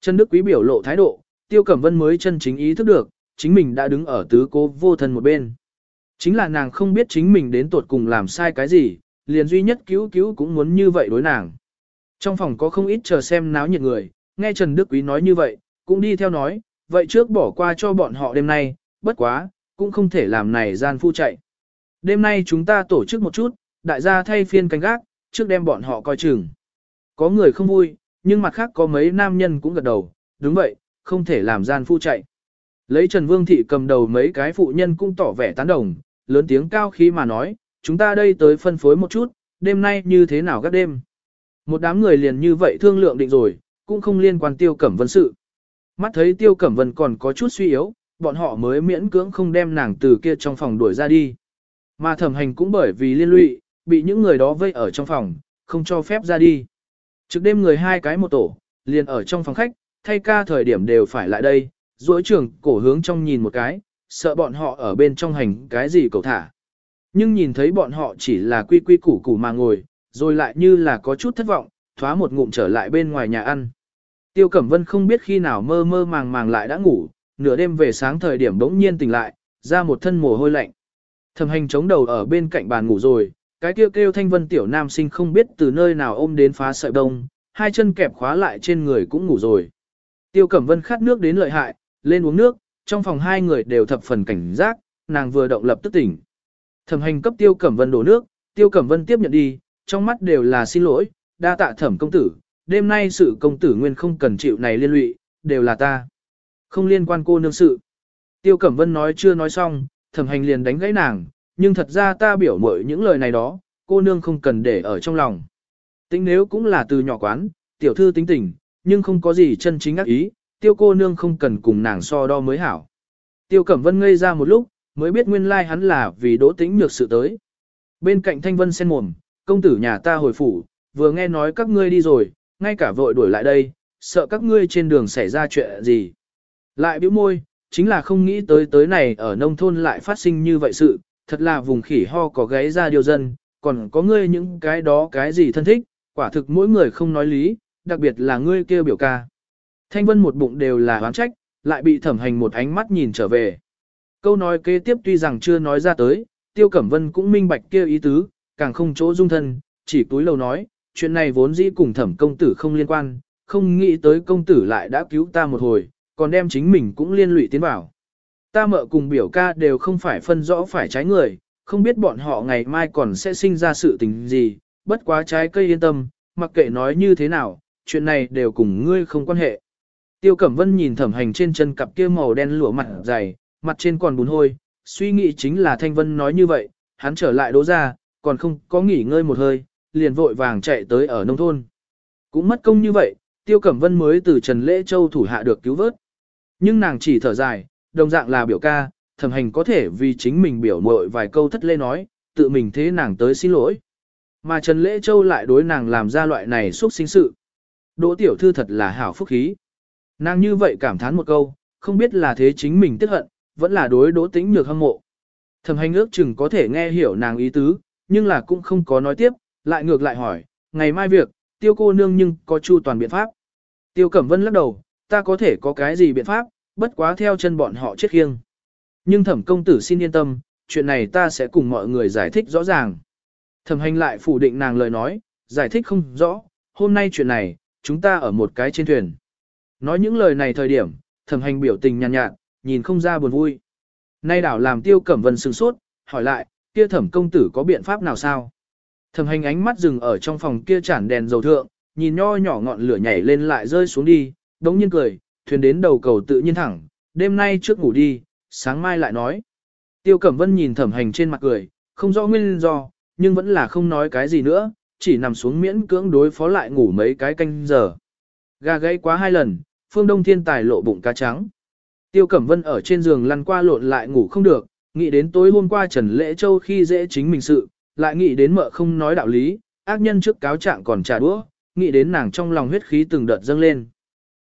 Trần Đức Quý biểu lộ thái độ, Tiêu Cẩm Vân mới chân chính ý thức được, chính mình đã đứng ở tứ cố vô thân một bên. Chính là nàng không biết chính mình đến tuột cùng làm sai cái gì, liền duy nhất cứu cứu cũng muốn như vậy đối nàng. Trong phòng có không ít chờ xem náo nhiệt người, nghe Trần Đức Quý nói như vậy, cũng đi theo nói, vậy trước bỏ qua cho bọn họ đêm nay, bất quá, cũng không thể làm này gian phu chạy. Đêm nay chúng ta tổ chức một chút, đại gia thay phiên canh gác, trước đem bọn họ coi chừng. Có người không vui, nhưng mặt khác có mấy nam nhân cũng gật đầu, đúng vậy, không thể làm gian phu chạy. Lấy Trần Vương Thị cầm đầu mấy cái phụ nhân cũng tỏ vẻ tán đồng, lớn tiếng cao khí mà nói, chúng ta đây tới phân phối một chút, đêm nay như thế nào các đêm. Một đám người liền như vậy thương lượng định rồi, cũng không liên quan tiêu cẩm vân sự. Mắt thấy tiêu cẩm vân còn có chút suy yếu, bọn họ mới miễn cưỡng không đem nàng từ kia trong phòng đuổi ra đi. Mà thẩm hành cũng bởi vì liên lụy, bị những người đó vây ở trong phòng, không cho phép ra đi. Trực đêm người hai cái một tổ, liền ở trong phòng khách, thay ca thời điểm đều phải lại đây, duỗi trường cổ hướng trong nhìn một cái, sợ bọn họ ở bên trong hành cái gì cầu thả. Nhưng nhìn thấy bọn họ chỉ là quy quy củ củ mà ngồi, rồi lại như là có chút thất vọng, thoá một ngụm trở lại bên ngoài nhà ăn. Tiêu Cẩm Vân không biết khi nào mơ mơ màng màng lại đã ngủ, nửa đêm về sáng thời điểm đỗng nhiên tỉnh lại, ra một thân mồ hôi lạnh. Thẩm hành chống đầu ở bên cạnh bàn ngủ rồi, cái kêu kêu thanh vân tiểu nam sinh không biết từ nơi nào ôm đến phá sợi đông, hai chân kẹp khóa lại trên người cũng ngủ rồi. Tiêu Cẩm Vân khát nước đến lợi hại, lên uống nước, trong phòng hai người đều thập phần cảnh giác, nàng vừa động lập tức tỉnh. Thẩm hành cấp Tiêu Cẩm Vân đổ nước, Tiêu Cẩm Vân tiếp nhận đi, trong mắt đều là xin lỗi, đa tạ thẩm công tử, đêm nay sự công tử nguyên không cần chịu này liên lụy, đều là ta. Không liên quan cô nương sự. Tiêu Cẩm Vân nói chưa nói xong, thẩm hành liền đánh gãy nàng, nhưng thật ra ta biểu mội những lời này đó, cô nương không cần để ở trong lòng. Tính nếu cũng là từ nhỏ quán, tiểu thư tính tình, nhưng không có gì chân chính ác ý, tiêu cô nương không cần cùng nàng so đo mới hảo. Tiêu Cẩm Vân ngây ra một lúc, mới biết nguyên lai like hắn là vì đỗ tính nhược sự tới. Bên cạnh Thanh Vân sen mồm, công tử nhà ta hồi phủ, vừa nghe nói các ngươi đi rồi, ngay cả vội đuổi lại đây, sợ các ngươi trên đường xảy ra chuyện gì. Lại bĩu môi, chính là không nghĩ tới tới này ở nông thôn lại phát sinh như vậy sự, thật là vùng khỉ ho có gáy ra điều dân, còn có ngươi những cái đó cái gì thân thích, quả thực mỗi người không nói lý, đặc biệt là ngươi kêu biểu ca. Thanh Vân một bụng đều là oán trách, lại bị thẩm hành một ánh mắt nhìn trở về. Câu nói kế tiếp tuy rằng chưa nói ra tới, Tiêu Cẩm Vân cũng minh bạch kêu ý tứ, càng không chỗ dung thân, chỉ túi lầu nói, chuyện này vốn dĩ cùng thẩm công tử không liên quan, không nghĩ tới công tử lại đã cứu ta một hồi, còn đem chính mình cũng liên lụy tiến vào. Ta mợ cùng biểu ca đều không phải phân rõ phải trái người, không biết bọn họ ngày mai còn sẽ sinh ra sự tình gì, bất quá trái cây yên tâm, mặc kệ nói như thế nào, chuyện này đều cùng ngươi không quan hệ. Tiêu Cẩm Vân nhìn thẩm hành trên chân cặp kia màu đen lụa mặt dày, mặt trên còn bùn hôi, suy nghĩ chính là Thanh Vân nói như vậy, hắn trở lại đỗ ra, còn không có nghỉ ngơi một hơi, liền vội vàng chạy tới ở nông thôn. Cũng mất công như vậy, Tiêu Cẩm Vân mới từ Trần Lễ Châu thủ hạ được cứu vớt. Nhưng nàng chỉ thở dài, đồng dạng là biểu ca, thẩm hành có thể vì chính mình biểu mội vài câu thất lê nói, tự mình thế nàng tới xin lỗi. Mà Trần Lễ Châu lại đối nàng làm ra loại này xúc sinh sự. Đỗ tiểu thư thật là hảo phúc khí. Nàng như vậy cảm thán một câu, không biết là thế chính mình tiếc hận, vẫn là đối đỗ tĩnh nhược hâm mộ. Thẩm hành ước chừng có thể nghe hiểu nàng ý tứ, nhưng là cũng không có nói tiếp, lại ngược lại hỏi, ngày mai việc, tiêu cô nương nhưng có chu toàn biện pháp. Tiêu Cẩm Vân lắc đầu, ta có thể có cái gì biện pháp, bất quá theo chân bọn họ chết khiêng. Nhưng thẩm công tử xin yên tâm, chuyện này ta sẽ cùng mọi người giải thích rõ ràng. Thẩm hành lại phủ định nàng lời nói, giải thích không rõ, hôm nay chuyện này, chúng ta ở một cái trên thuyền. Nói những lời này thời điểm, thẩm hành biểu tình nhàn nhạt, nhạt, nhìn không ra buồn vui. Nay đảo làm tiêu cẩm vân sừng sốt, hỏi lại, kia thẩm công tử có biện pháp nào sao? Thẩm hành ánh mắt dừng ở trong phòng kia chản đèn dầu thượng, nhìn nho nhỏ ngọn lửa nhảy lên lại rơi xuống đi, đống nhiên cười, thuyền đến đầu cầu tự nhiên thẳng, đêm nay trước ngủ đi, sáng mai lại nói. Tiêu Cẩm Vân nhìn thẩm hành trên mặt cười, không rõ nguyên do, nhưng vẫn là không nói cái gì nữa, chỉ nằm xuống miễn cưỡng đối phó lại ngủ mấy cái canh giờ. Gà gãy quá hai lần, phương đông thiên tài lộ bụng cá trắng. Tiêu Cẩm Vân ở trên giường lăn qua lộn lại ngủ không được, nghĩ đến tối hôm qua Trần Lễ Châu khi dễ chính mình sự, lại nghĩ đến mợ không nói đạo lý, ác nhân trước cáo trạng còn trả đũa, nghĩ đến nàng trong lòng huyết khí từng đợt dâng lên.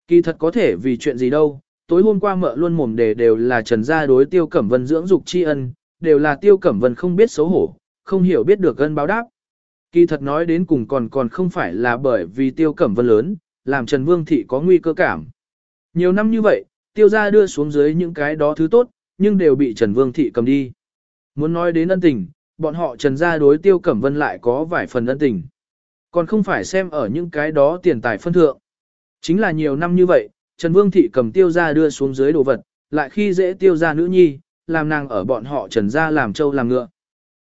Kỳ thật có thể vì chuyện gì đâu, tối hôm qua mợ luôn mồm đề đều là Trần gia đối Tiêu Cẩm Vân dưỡng dục tri ân, đều là Tiêu Cẩm Vân không biết xấu hổ, không hiểu biết được ân báo đáp. Kỳ thật nói đến cùng còn còn không phải là bởi vì Tiêu Cẩm Vân lớn, làm Trần Vương Thị có nguy cơ cảm. Nhiều năm như vậy, tiêu gia đưa xuống dưới những cái đó thứ tốt, nhưng đều bị Trần Vương Thị cầm đi. Muốn nói đến ân tình, bọn họ Trần gia đối tiêu cẩm vân lại có vài phần ân tình. Còn không phải xem ở những cái đó tiền tài phân thượng. Chính là nhiều năm như vậy, Trần Vương Thị cầm tiêu gia đưa xuống dưới đồ vật, lại khi dễ tiêu gia nữ nhi, làm nàng ở bọn họ Trần gia làm trâu làm ngựa.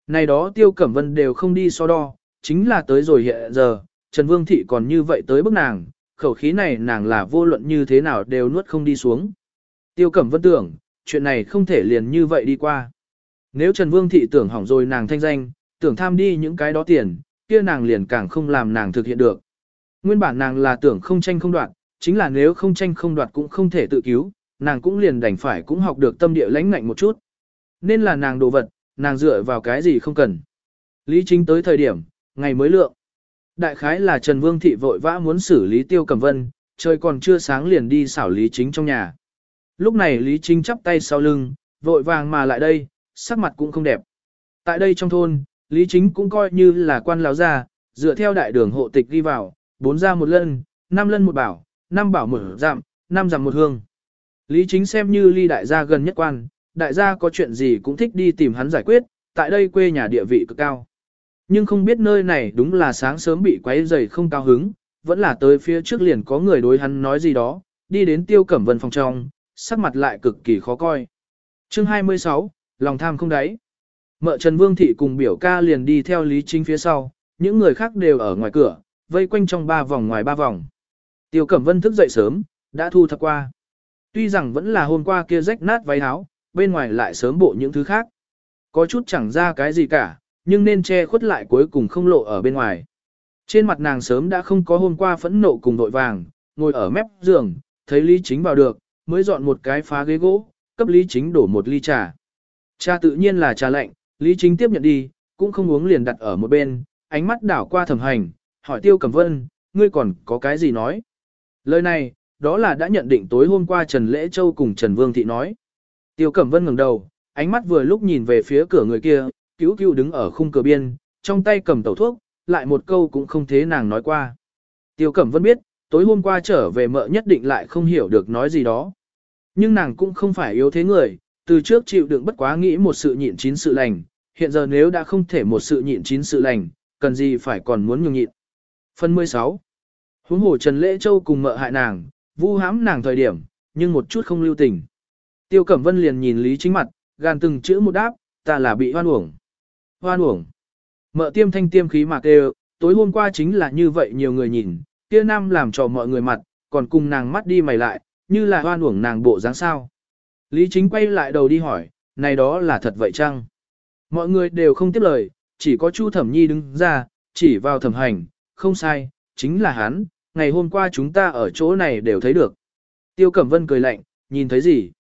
Này đó tiêu cẩm vân đều không đi so đo, chính là tới rồi hiện giờ, Trần Vương Thị còn như vậy tới bức nàng, khẩu khí này nàng là vô luận như thế nào đều nuốt không đi xuống. Tiêu Cẩm Vân tưởng, chuyện này không thể liền như vậy đi qua. Nếu Trần Vương Thị tưởng hỏng rồi nàng thanh danh, tưởng tham đi những cái đó tiền, kia nàng liền càng không làm nàng thực hiện được. Nguyên bản nàng là tưởng không tranh không đoạt, chính là nếu không tranh không đoạt cũng không thể tự cứu, nàng cũng liền đành phải cũng học được tâm địa lãnh ngạnh một chút. Nên là nàng đồ vật, nàng dựa vào cái gì không cần. Lý chính tới thời điểm, ngày mới lượng. Đại khái là Trần Vương Thị vội vã muốn xử lý Tiêu Cẩm Vân, trời còn chưa sáng liền đi xảo Lý Chính trong nhà. Lúc này Lý Chính chắp tay sau lưng, vội vàng mà lại đây, sắc mặt cũng không đẹp. Tại đây trong thôn, Lý Chính cũng coi như là quan lão gia, dựa theo đại đường hộ tịch đi vào, bốn ra một lân, năm lân một bảo, năm bảo một giảm, năm giảm một hương. Lý Chính xem như ly đại gia gần nhất quan, đại gia có chuyện gì cũng thích đi tìm hắn giải quyết, tại đây quê nhà địa vị cực cao. Nhưng không biết nơi này đúng là sáng sớm bị quấy rầy không cao hứng, vẫn là tới phía trước liền có người đối hắn nói gì đó, đi đến tiêu cẩm vân phòng trong, sắc mặt lại cực kỳ khó coi. chương 26, lòng tham không đáy. Mợ Trần Vương Thị cùng biểu ca liền đi theo Lý Chính phía sau, những người khác đều ở ngoài cửa, vây quanh trong ba vòng ngoài ba vòng. Tiêu Cẩm Vân thức dậy sớm, đã thu thập qua. Tuy rằng vẫn là hôm qua kia rách nát váy áo, bên ngoài lại sớm bộ những thứ khác. Có chút chẳng ra cái gì cả, nhưng nên che khuất lại cuối cùng không lộ ở bên ngoài. Trên mặt nàng sớm đã không có hôm qua phẫn nộ cùng đội vàng, ngồi ở mép giường, thấy Lý Chính vào được, mới dọn một cái phá ghế gỗ, cấp Lý Chính đổ một ly trà. Trà tự nhiên là trà lạnh, Lý Chính tiếp nhận đi, cũng không uống liền đặt ở một bên, ánh mắt đảo qua thẩm hành, hỏi Tiêu Cẩm Vân, ngươi còn có cái gì nói? Lời này, đó là đã nhận định tối hôm qua Trần Lễ Châu cùng Trần Vương Thị nói. Tiêu Cẩm Vân ngẩng đầu, ánh mắt vừa lúc nhìn về phía cửa người kia, cứu cứu đứng ở khung cửa biên, trong tay cầm tẩu thuốc, lại một câu cũng không thế nàng nói qua. Tiêu Cẩm Vân biết, tối hôm qua trở về mợ nhất định lại không hiểu được nói gì đó. Nhưng nàng cũng không phải yếu thế người, từ trước chịu đựng bất quá nghĩ một sự nhịn chín sự lành, hiện giờ nếu đã không thể một sự nhịn chín sự lành, cần gì phải còn muốn nhường nhịn. Phần 16 Huống hồ Trần Lễ Châu cùng mợ hại nàng, vu hãm nàng thời điểm, nhưng một chút không lưu tình. Tiêu Cẩm Vân liền nhìn Lý Chính mặt, gàn từng chữ một đáp, ta là bị hoan uổng. Hoan uổng. Mợ tiêm thanh tiêm khí mà kêu, tối hôm qua chính là như vậy nhiều người nhìn, kia nam làm cho mọi người mặt, còn cùng nàng mắt đi mày lại, như là hoan uổng nàng bộ dáng sao. Lý chính quay lại đầu đi hỏi, này đó là thật vậy chăng? Mọi người đều không tiếp lời, chỉ có Chu Thẩm Nhi đứng ra, chỉ vào thẩm hành, không sai, chính là hắn, ngày hôm qua chúng ta ở chỗ này đều thấy được. Tiêu Cẩm Vân cười lạnh, nhìn thấy gì?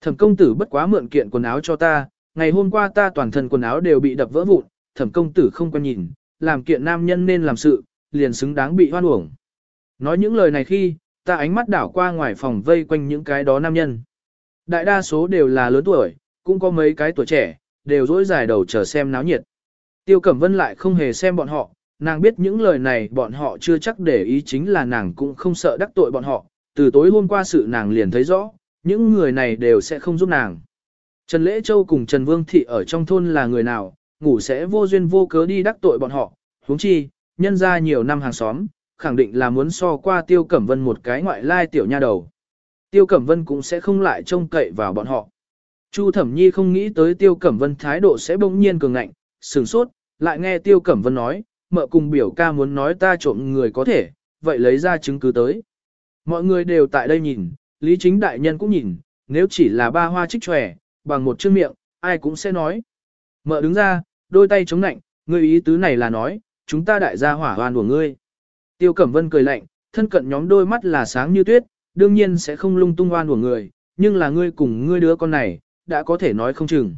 Thẩm công tử bất quá mượn kiện quần áo cho ta, ngày hôm qua ta toàn thân quần áo đều bị đập vỡ vụn, thẩm công tử không quan nhìn, làm kiện nam nhân nên làm sự, liền xứng đáng bị hoan uổng. Nói những lời này khi, ta ánh mắt đảo qua ngoài phòng vây quanh những cái đó nam nhân. Đại đa số đều là lớn tuổi, cũng có mấy cái tuổi trẻ, đều dỗi dài đầu chờ xem náo nhiệt. Tiêu Cẩm Vân lại không hề xem bọn họ, nàng biết những lời này bọn họ chưa chắc để ý chính là nàng cũng không sợ đắc tội bọn họ, từ tối hôm qua sự nàng liền thấy rõ, những người này đều sẽ không giúp nàng. Trần Lễ Châu cùng Trần Vương Thị ở trong thôn là người nào, ngủ sẽ vô duyên vô cớ đi đắc tội bọn họ, huống chi, nhân ra nhiều năm hàng xóm, khẳng định là muốn so qua Tiêu Cẩm Vân một cái ngoại lai tiểu nha đầu. Tiêu Cẩm Vân cũng sẽ không lại trông cậy vào bọn họ. Chu Thẩm Nhi không nghĩ tới Tiêu Cẩm Vân thái độ sẽ bỗng nhiên cường ngạnh, sừng sốt, lại nghe Tiêu Cẩm Vân nói, mợ cùng biểu ca muốn nói ta trộm người có thể, vậy lấy ra chứng cứ tới. Mọi người đều tại đây nhìn, Lý Chính Đại Nhân cũng nhìn, nếu chỉ là ba hoa trích tròe, bằng một chữ miệng, ai cũng sẽ nói. Mợ đứng ra, đôi tay chống nạnh, ngươi ý tứ này là nói, chúng ta đại gia hỏa hoan của ngươi. Tiêu Cẩm Vân cười lạnh, thân cận nhóm đôi mắt là sáng như tuyết, đương nhiên sẽ không lung tung oan của người, nhưng là ngươi cùng ngươi đứa con này, đã có thể nói không chừng.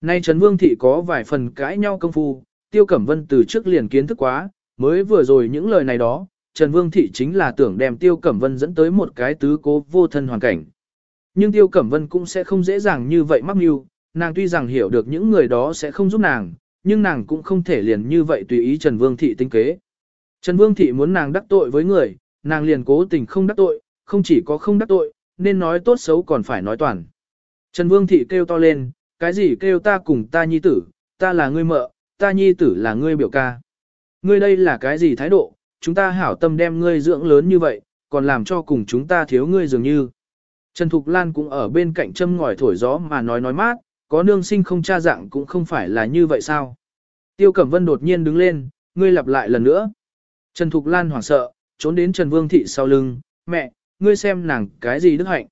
Nay Trấn Vương Thị có vài phần cãi nhau công phu, Tiêu Cẩm Vân từ trước liền kiến thức quá, mới vừa rồi những lời này đó, Trần Vương Thị chính là tưởng đem Tiêu Cẩm Vân dẫn tới một cái tứ cố vô thân hoàn cảnh. Nhưng Tiêu Cẩm Vân cũng sẽ không dễ dàng như vậy mắc mưu, nàng tuy rằng hiểu được những người đó sẽ không giúp nàng, nhưng nàng cũng không thể liền như vậy tùy ý Trần Vương Thị tinh kế. Trần Vương Thị muốn nàng đắc tội với người, nàng liền cố tình không đắc tội, không chỉ có không đắc tội, nên nói tốt xấu còn phải nói toàn. Trần Vương Thị kêu to lên, cái gì kêu ta cùng ta nhi tử, ta là ngươi mợ, ta nhi tử là ngươi biểu ca. Ngươi đây là cái gì thái độ, chúng ta hảo tâm đem ngươi dưỡng lớn như vậy, còn làm cho cùng chúng ta thiếu ngươi dường như. Trần Thục Lan cũng ở bên cạnh châm ngòi thổi gió mà nói nói mát, có nương sinh không cha dạng cũng không phải là như vậy sao. Tiêu Cẩm Vân đột nhiên đứng lên, ngươi lặp lại lần nữa. Trần Thục Lan hoảng sợ, trốn đến Trần Vương Thị sau lưng, mẹ, ngươi xem nàng cái gì đức hạnh.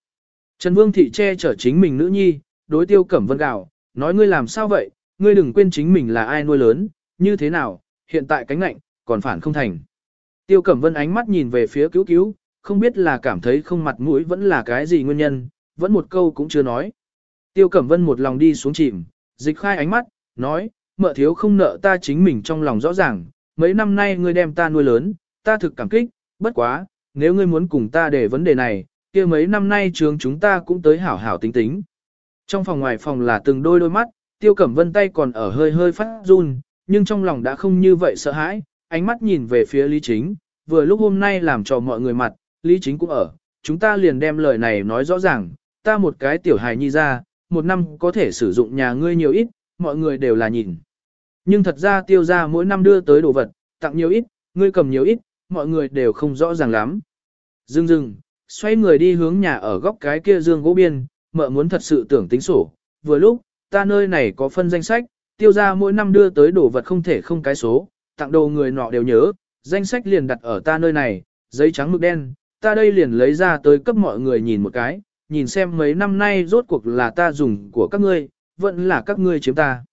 Trần Vương Thị che chở chính mình nữ nhi, đối Tiêu Cẩm Vân gào, nói ngươi làm sao vậy, ngươi đừng quên chính mình là ai nuôi lớn, như thế nào, hiện tại cánh lạnh, còn phản không thành. Tiêu Cẩm Vân ánh mắt nhìn về phía cứu cứu, không biết là cảm thấy không mặt mũi vẫn là cái gì nguyên nhân, vẫn một câu cũng chưa nói. Tiêu Cẩm Vân một lòng đi xuống chìm, dịch khai ánh mắt, nói, mợ thiếu không nợ ta chính mình trong lòng rõ ràng, mấy năm nay ngươi đem ta nuôi lớn, ta thực cảm kích, bất quá, nếu ngươi muốn cùng ta để vấn đề này, kia mấy năm nay trường chúng ta cũng tới hảo hảo tính tính. Trong phòng ngoài phòng là từng đôi đôi mắt, Tiêu Cẩm Vân tay còn ở hơi hơi phát run, nhưng trong lòng đã không như vậy sợ hãi, ánh mắt nhìn về phía Lý Chính, vừa lúc hôm nay làm cho mọi người mặt, Lý Chính cũng ở, chúng ta liền đem lời này nói rõ ràng, ta một cái tiểu hài nhi ra, một năm có thể sử dụng nhà ngươi nhiều ít, mọi người đều là nhìn. Nhưng thật ra tiêu ra mỗi năm đưa tới đồ vật, tặng nhiều ít, ngươi cầm nhiều ít, mọi người đều không rõ ràng lắm. Dưng dưng, xoay người đi hướng nhà ở góc cái kia dương gỗ biên, mợ muốn thật sự tưởng tính sổ. Vừa lúc, ta nơi này có phân danh sách, tiêu ra mỗi năm đưa tới đồ vật không thể không cái số, tặng đồ người nọ đều nhớ, danh sách liền đặt ở ta nơi này, giấy trắng mực đen, ta đây liền lấy ra tới cấp mọi người nhìn một cái, nhìn xem mấy năm nay rốt cuộc là ta dùng của các ngươi, vẫn là các ngươi chiếm ta.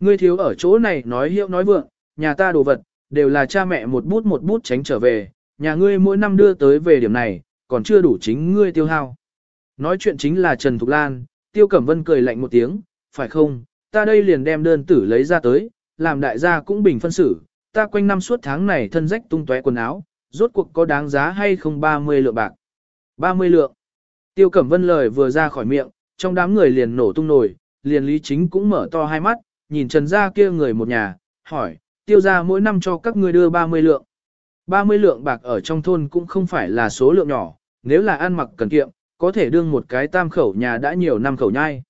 Ngươi thiếu ở chỗ này nói hiệu nói vượng, nhà ta đồ vật, đều là cha mẹ một bút một bút tránh trở về, nhà ngươi mỗi năm đưa tới về điểm này, còn chưa đủ chính ngươi tiêu hao. Nói chuyện chính là Trần Thục Lan, Tiêu Cẩm Vân cười lạnh một tiếng, phải không, ta đây liền đem đơn tử lấy ra tới, làm đại gia cũng bình phân xử, ta quanh năm suốt tháng này thân rách tung tóe quần áo, rốt cuộc có đáng giá hay không 30 lượng bạc. 30 lượng. Tiêu Cẩm Vân lời vừa ra khỏi miệng, trong đám người liền nổ tung nổi, liền Lý Chính cũng mở to hai mắt, nhìn Trần gia kia người một nhà, hỏi, tiêu gia mỗi năm cho các ngươi đưa 30 lượng. 30 lượng bạc ở trong thôn cũng không phải là số lượng nhỏ, nếu là ăn mặc cần kiệm, có thể đương một cái tam khẩu nhà đã nhiều năm khẩu nhai.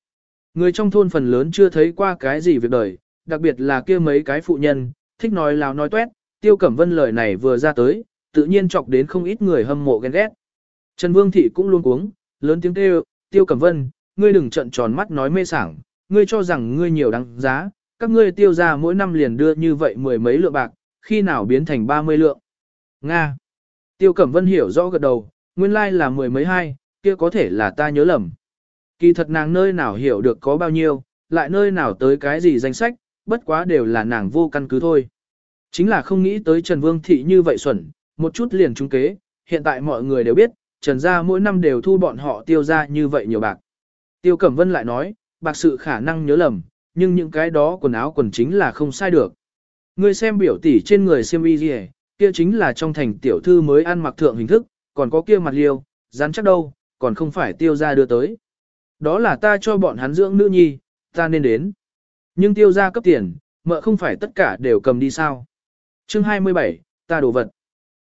Người trong thôn phần lớn chưa thấy qua cái gì việc đời, đặc biệt là kia mấy cái phụ nhân, thích nói lào nói tuét, tiêu cẩm vân lời này vừa ra tới, tự nhiên chọc đến không ít người hâm mộ ghen ghét. Trần Vương Thị cũng luôn cuống, lớn tiếng kêu, tiêu cẩm vân, ngươi đừng trận tròn mắt nói mê sảng, ngươi cho rằng ngươi nhiều đáng giá, các ngươi tiêu ra mỗi năm liền đưa như vậy mười mấy lượng bạc, khi nào biến thành 30 lượng. Nga. Tiêu Cẩm Vân hiểu rõ gật đầu, nguyên lai là mười mấy hai, kia có thể là ta nhớ lầm. Kỳ thật nàng nơi nào hiểu được có bao nhiêu, lại nơi nào tới cái gì danh sách, bất quá đều là nàng vô căn cứ thôi. Chính là không nghĩ tới Trần Vương Thị như vậy xuẩn, một chút liền trung kế, hiện tại mọi người đều biết, Trần gia mỗi năm đều thu bọn họ tiêu ra như vậy nhiều bạc. Tiêu Cẩm Vân lại nói, bạc sự khả năng nhớ lầm, nhưng những cái đó quần áo quần chính là không sai được. Ngươi xem biểu tỷ trên người xem y gì kia chính là trong thành tiểu thư mới ăn mặc thượng hình thức, còn có kia mặt liêu, rắn chắc đâu, còn không phải tiêu ra đưa tới. Đó là ta cho bọn hắn dưỡng nữ nhi, ta nên đến. Nhưng tiêu ra cấp tiền, mợ không phải tất cả đều cầm đi sao. Chương 27, ta đồ vật.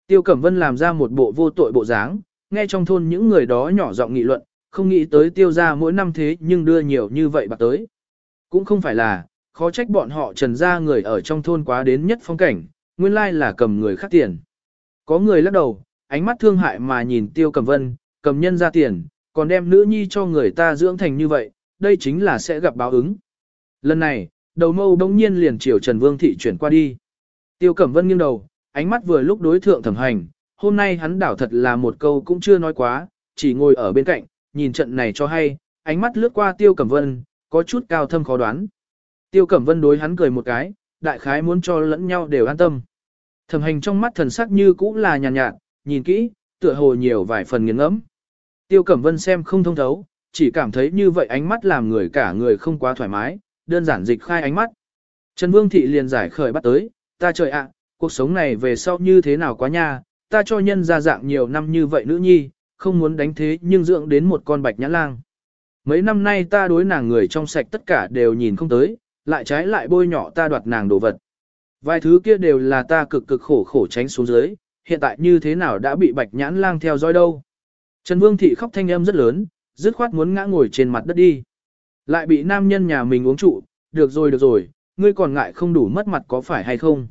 Tiêu Cẩm Vân làm ra một bộ vô tội bộ dáng, nghe trong thôn những người đó nhỏ giọng nghị luận, không nghĩ tới tiêu ra mỗi năm thế nhưng đưa nhiều như vậy bạc tới. Cũng không phải là, khó trách bọn họ trần ra người ở trong thôn quá đến nhất phong cảnh, nguyên lai là cầm người khác tiền. Có người lắc đầu, ánh mắt thương hại mà nhìn tiêu cầm vân, cầm nhân ra tiền, còn đem nữ nhi cho người ta dưỡng thành như vậy, đây chính là sẽ gặp báo ứng. Lần này, đầu mâu đông nhiên liền chiều Trần Vương Thị chuyển qua đi. Tiêu Cẩm Vân nghiêng đầu, ánh mắt vừa lúc đối thượng thẩm hành, hôm nay hắn đảo thật là một câu cũng chưa nói quá, chỉ ngồi ở bên cạnh, nhìn trận này cho hay, ánh mắt lướt qua Tiêu Cẩm Vân, có chút cao thâm khó đoán. Tiêu Cẩm Vân đối hắn cười một cái, đại khái muốn cho lẫn nhau đều an tâm. Thẩm hành trong mắt thần sắc như cũ là nhàn nhạt, nhạt, nhìn kỹ, tựa hồ nhiều vài phần nghiền ngẫm. Tiêu Cẩm Vân xem không thông thấu, chỉ cảm thấy như vậy ánh mắt làm người cả người không quá thoải mái, đơn giản dịch khai ánh mắt. Trần Vương Thị liền giải khởi bắt tới, ta trời ạ, cuộc sống này về sau như thế nào quá nha, ta cho nhân ra dạng nhiều năm như vậy nữ nhi, không muốn đánh thế nhưng dưỡng đến một con bạch nhã lang. Mấy năm nay ta đối nàng người trong sạch tất cả đều nhìn không tới, lại trái lại bôi nhỏ ta đoạt nàng đồ vật. Vài thứ kia đều là ta cực cực khổ khổ tránh xuống dưới, hiện tại như thế nào đã bị bạch nhãn lang theo dõi đâu. Trần Vương Thị khóc thanh âm rất lớn, dứt khoát muốn ngã ngồi trên mặt đất đi. Lại bị nam nhân nhà mình uống trụ, được rồi được rồi, ngươi còn ngại không đủ mất mặt có phải hay không.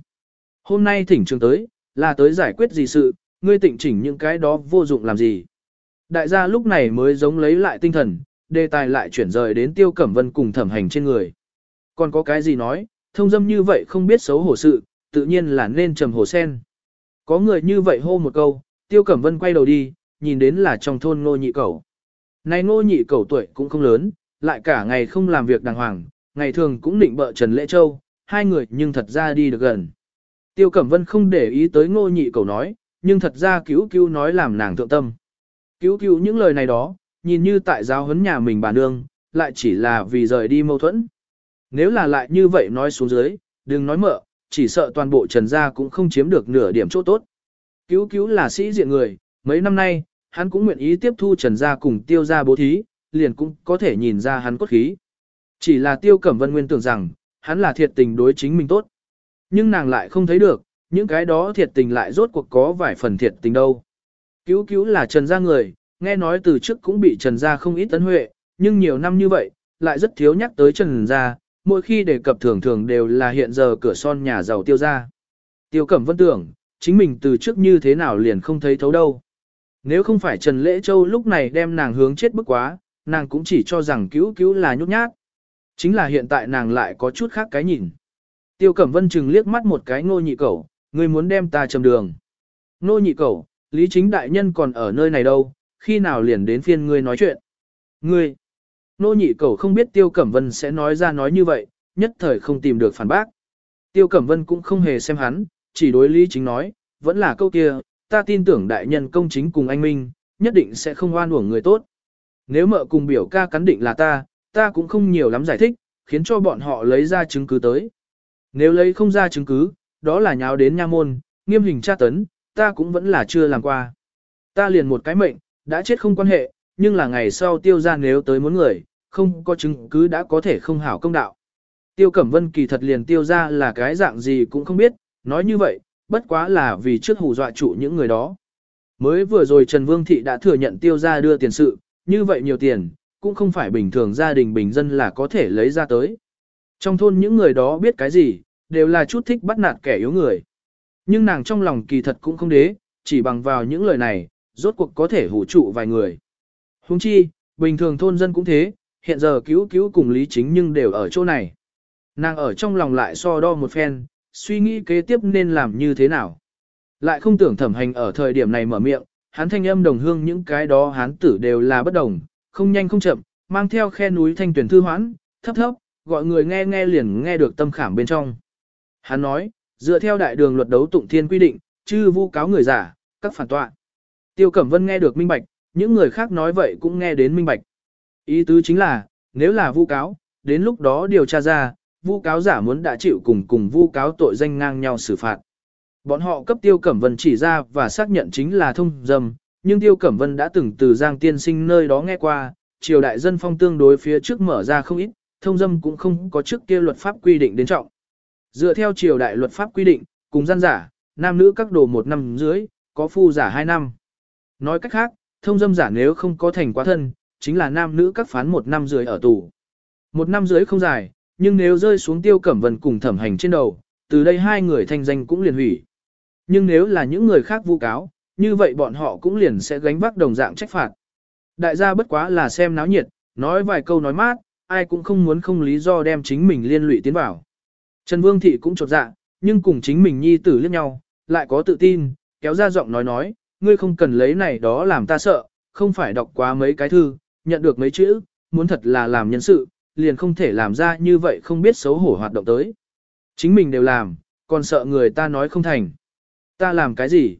Hôm nay thỉnh trường tới, là tới giải quyết gì sự, ngươi tịnh chỉnh những cái đó vô dụng làm gì. Đại gia lúc này mới giống lấy lại tinh thần, đề tài lại chuyển rời đến tiêu cẩm vân cùng thẩm hành trên người. Còn có cái gì nói, thông dâm như vậy không biết xấu hổ sự, tự nhiên là nên trầm hồ sen. Có người như vậy hô một câu, tiêu cẩm vân quay đầu đi, nhìn đến là trong thôn ngô nhị cẩu. Này ngô nhị cẩu tuổi cũng không lớn, lại cả ngày không làm việc đàng hoàng, ngày thường cũng định bợ Trần Lễ Châu, hai người nhưng thật ra đi được gần. Tiêu Cẩm Vân không để ý tới ngô nhị cẩu nói, nhưng thật ra cứu cứu nói làm nàng thượng tâm. Cứu cứu những lời này đó, nhìn như tại giáo huấn nhà mình bà nương, lại chỉ là vì rời đi mâu thuẫn. Nếu là lại như vậy nói xuống dưới, đừng nói mợ, chỉ sợ toàn bộ trần gia cũng không chiếm được nửa điểm chỗ tốt. Cứu cứu là sĩ diện người, mấy năm nay, hắn cũng nguyện ý tiếp thu trần gia cùng tiêu gia bố thí, liền cũng có thể nhìn ra hắn cốt khí. Chỉ là tiêu cẩm vân nguyên tưởng rằng, hắn là thiệt tình đối chính mình tốt. Nhưng nàng lại không thấy được, những cái đó thiệt tình lại rốt cuộc có vài phần thiệt tình đâu. Cứu cứu là trần gia người, nghe nói từ trước cũng bị trần gia không ít tấn huệ, nhưng nhiều năm như vậy, lại rất thiếu nhắc tới trần gia, mỗi khi đề cập thường thường đều là hiện giờ cửa son nhà giàu tiêu gia. Tiêu cẩm vân tưởng, chính mình từ trước như thế nào liền không thấy thấu đâu. Nếu không phải Trần Lễ Châu lúc này đem nàng hướng chết bức quá, nàng cũng chỉ cho rằng cứu cứu là nhút nhát. Chính là hiện tại nàng lại có chút khác cái nhìn. Tiêu Cẩm Vân chừng liếc mắt một cái ngô nhị cẩu, ngươi muốn đem ta chầm đường. Ngô nhị cẩu, Lý Chính Đại Nhân còn ở nơi này đâu, khi nào liền đến phiên ngươi nói chuyện. Ngươi, ngô nhị cẩu không biết Tiêu Cẩm Vân sẽ nói ra nói như vậy, nhất thời không tìm được phản bác. Tiêu Cẩm Vân cũng không hề xem hắn, chỉ đối Lý Chính nói, vẫn là câu kia, ta tin tưởng đại nhân công chính cùng anh Minh, nhất định sẽ không oan uổng người tốt. Nếu mợ cùng biểu ca cắn định là ta, ta cũng không nhiều lắm giải thích, khiến cho bọn họ lấy ra chứng cứ tới. Nếu lấy không ra chứng cứ, đó là nháo đến nha môn, nghiêm hình tra tấn, ta cũng vẫn là chưa làm qua. Ta liền một cái mệnh, đã chết không quan hệ, nhưng là ngày sau tiêu ra nếu tới muốn người, không có chứng cứ đã có thể không hảo công đạo. Tiêu Cẩm Vân kỳ thật liền tiêu ra là cái dạng gì cũng không biết, nói như vậy, bất quá là vì trước hù dọa trụ những người đó. Mới vừa rồi Trần Vương Thị đã thừa nhận tiêu ra đưa tiền sự, như vậy nhiều tiền, cũng không phải bình thường gia đình bình dân là có thể lấy ra tới. Trong thôn những người đó biết cái gì, đều là chút thích bắt nạt kẻ yếu người. Nhưng nàng trong lòng kỳ thật cũng không đế, chỉ bằng vào những lời này, rốt cuộc có thể hủ trụ vài người. Huống chi, bình thường thôn dân cũng thế, hiện giờ cứu cứu cùng lý chính nhưng đều ở chỗ này. Nàng ở trong lòng lại so đo một phen, suy nghĩ kế tiếp nên làm như thế nào. Lại không tưởng thẩm hành ở thời điểm này mở miệng, hắn thanh âm đồng hương những cái đó hán tử đều là bất đồng, không nhanh không chậm, mang theo khe núi thanh tuyển thư hoãn, thấp thấp, gọi người nghe nghe liền nghe được tâm khảm bên trong. Hắn nói, dựa theo đại đường luật đấu tụng thiên quy định, chư vu cáo người giả, các phản tọa. Tiêu Cẩm Vân nghe được minh bạch, những người khác nói vậy cũng nghe đến minh bạch. Ý tứ chính là, nếu là vu cáo, đến lúc đó điều tra ra, vu cáo giả muốn đã chịu cùng cùng vu cáo tội danh ngang nhau xử phạt. Bọn họ cấp Tiêu Cẩm Vân chỉ ra và xác nhận chính là thông dâm, nhưng Tiêu Cẩm Vân đã từng từ Giang Tiên Sinh nơi đó nghe qua, triều đại dân phong tương đối phía trước mở ra không ít, thông dâm cũng không có trước kia luật pháp quy định đến trọng. Dựa theo triều đại luật pháp quy định, cùng gian giả, nam nữ các đồ một năm dưới, có phu giả hai năm. Nói cách khác, thông dâm giả nếu không có thành quá thân, chính là nam nữ các phán một năm dưới ở tù. Một năm dưới không dài, nhưng nếu rơi xuống tiêu cẩm vân cùng thẩm hành trên đầu, từ đây hai người thanh danh cũng liền hủy. Nhưng nếu là những người khác vu cáo, như vậy bọn họ cũng liền sẽ gánh vác đồng dạng trách phạt. Đại gia bất quá là xem náo nhiệt, nói vài câu nói mát, ai cũng không muốn không lý do đem chính mình liên lụy tiến vào. Trần Vương Thị cũng chột dạ, nhưng cùng chính mình nhi tử liếc nhau, lại có tự tin, kéo ra giọng nói nói, ngươi không cần lấy này đó làm ta sợ, không phải đọc quá mấy cái thư, nhận được mấy chữ, muốn thật là làm nhân sự, liền không thể làm ra như vậy không biết xấu hổ hoạt động tới. Chính mình đều làm, còn sợ người ta nói không thành. Ta làm cái gì?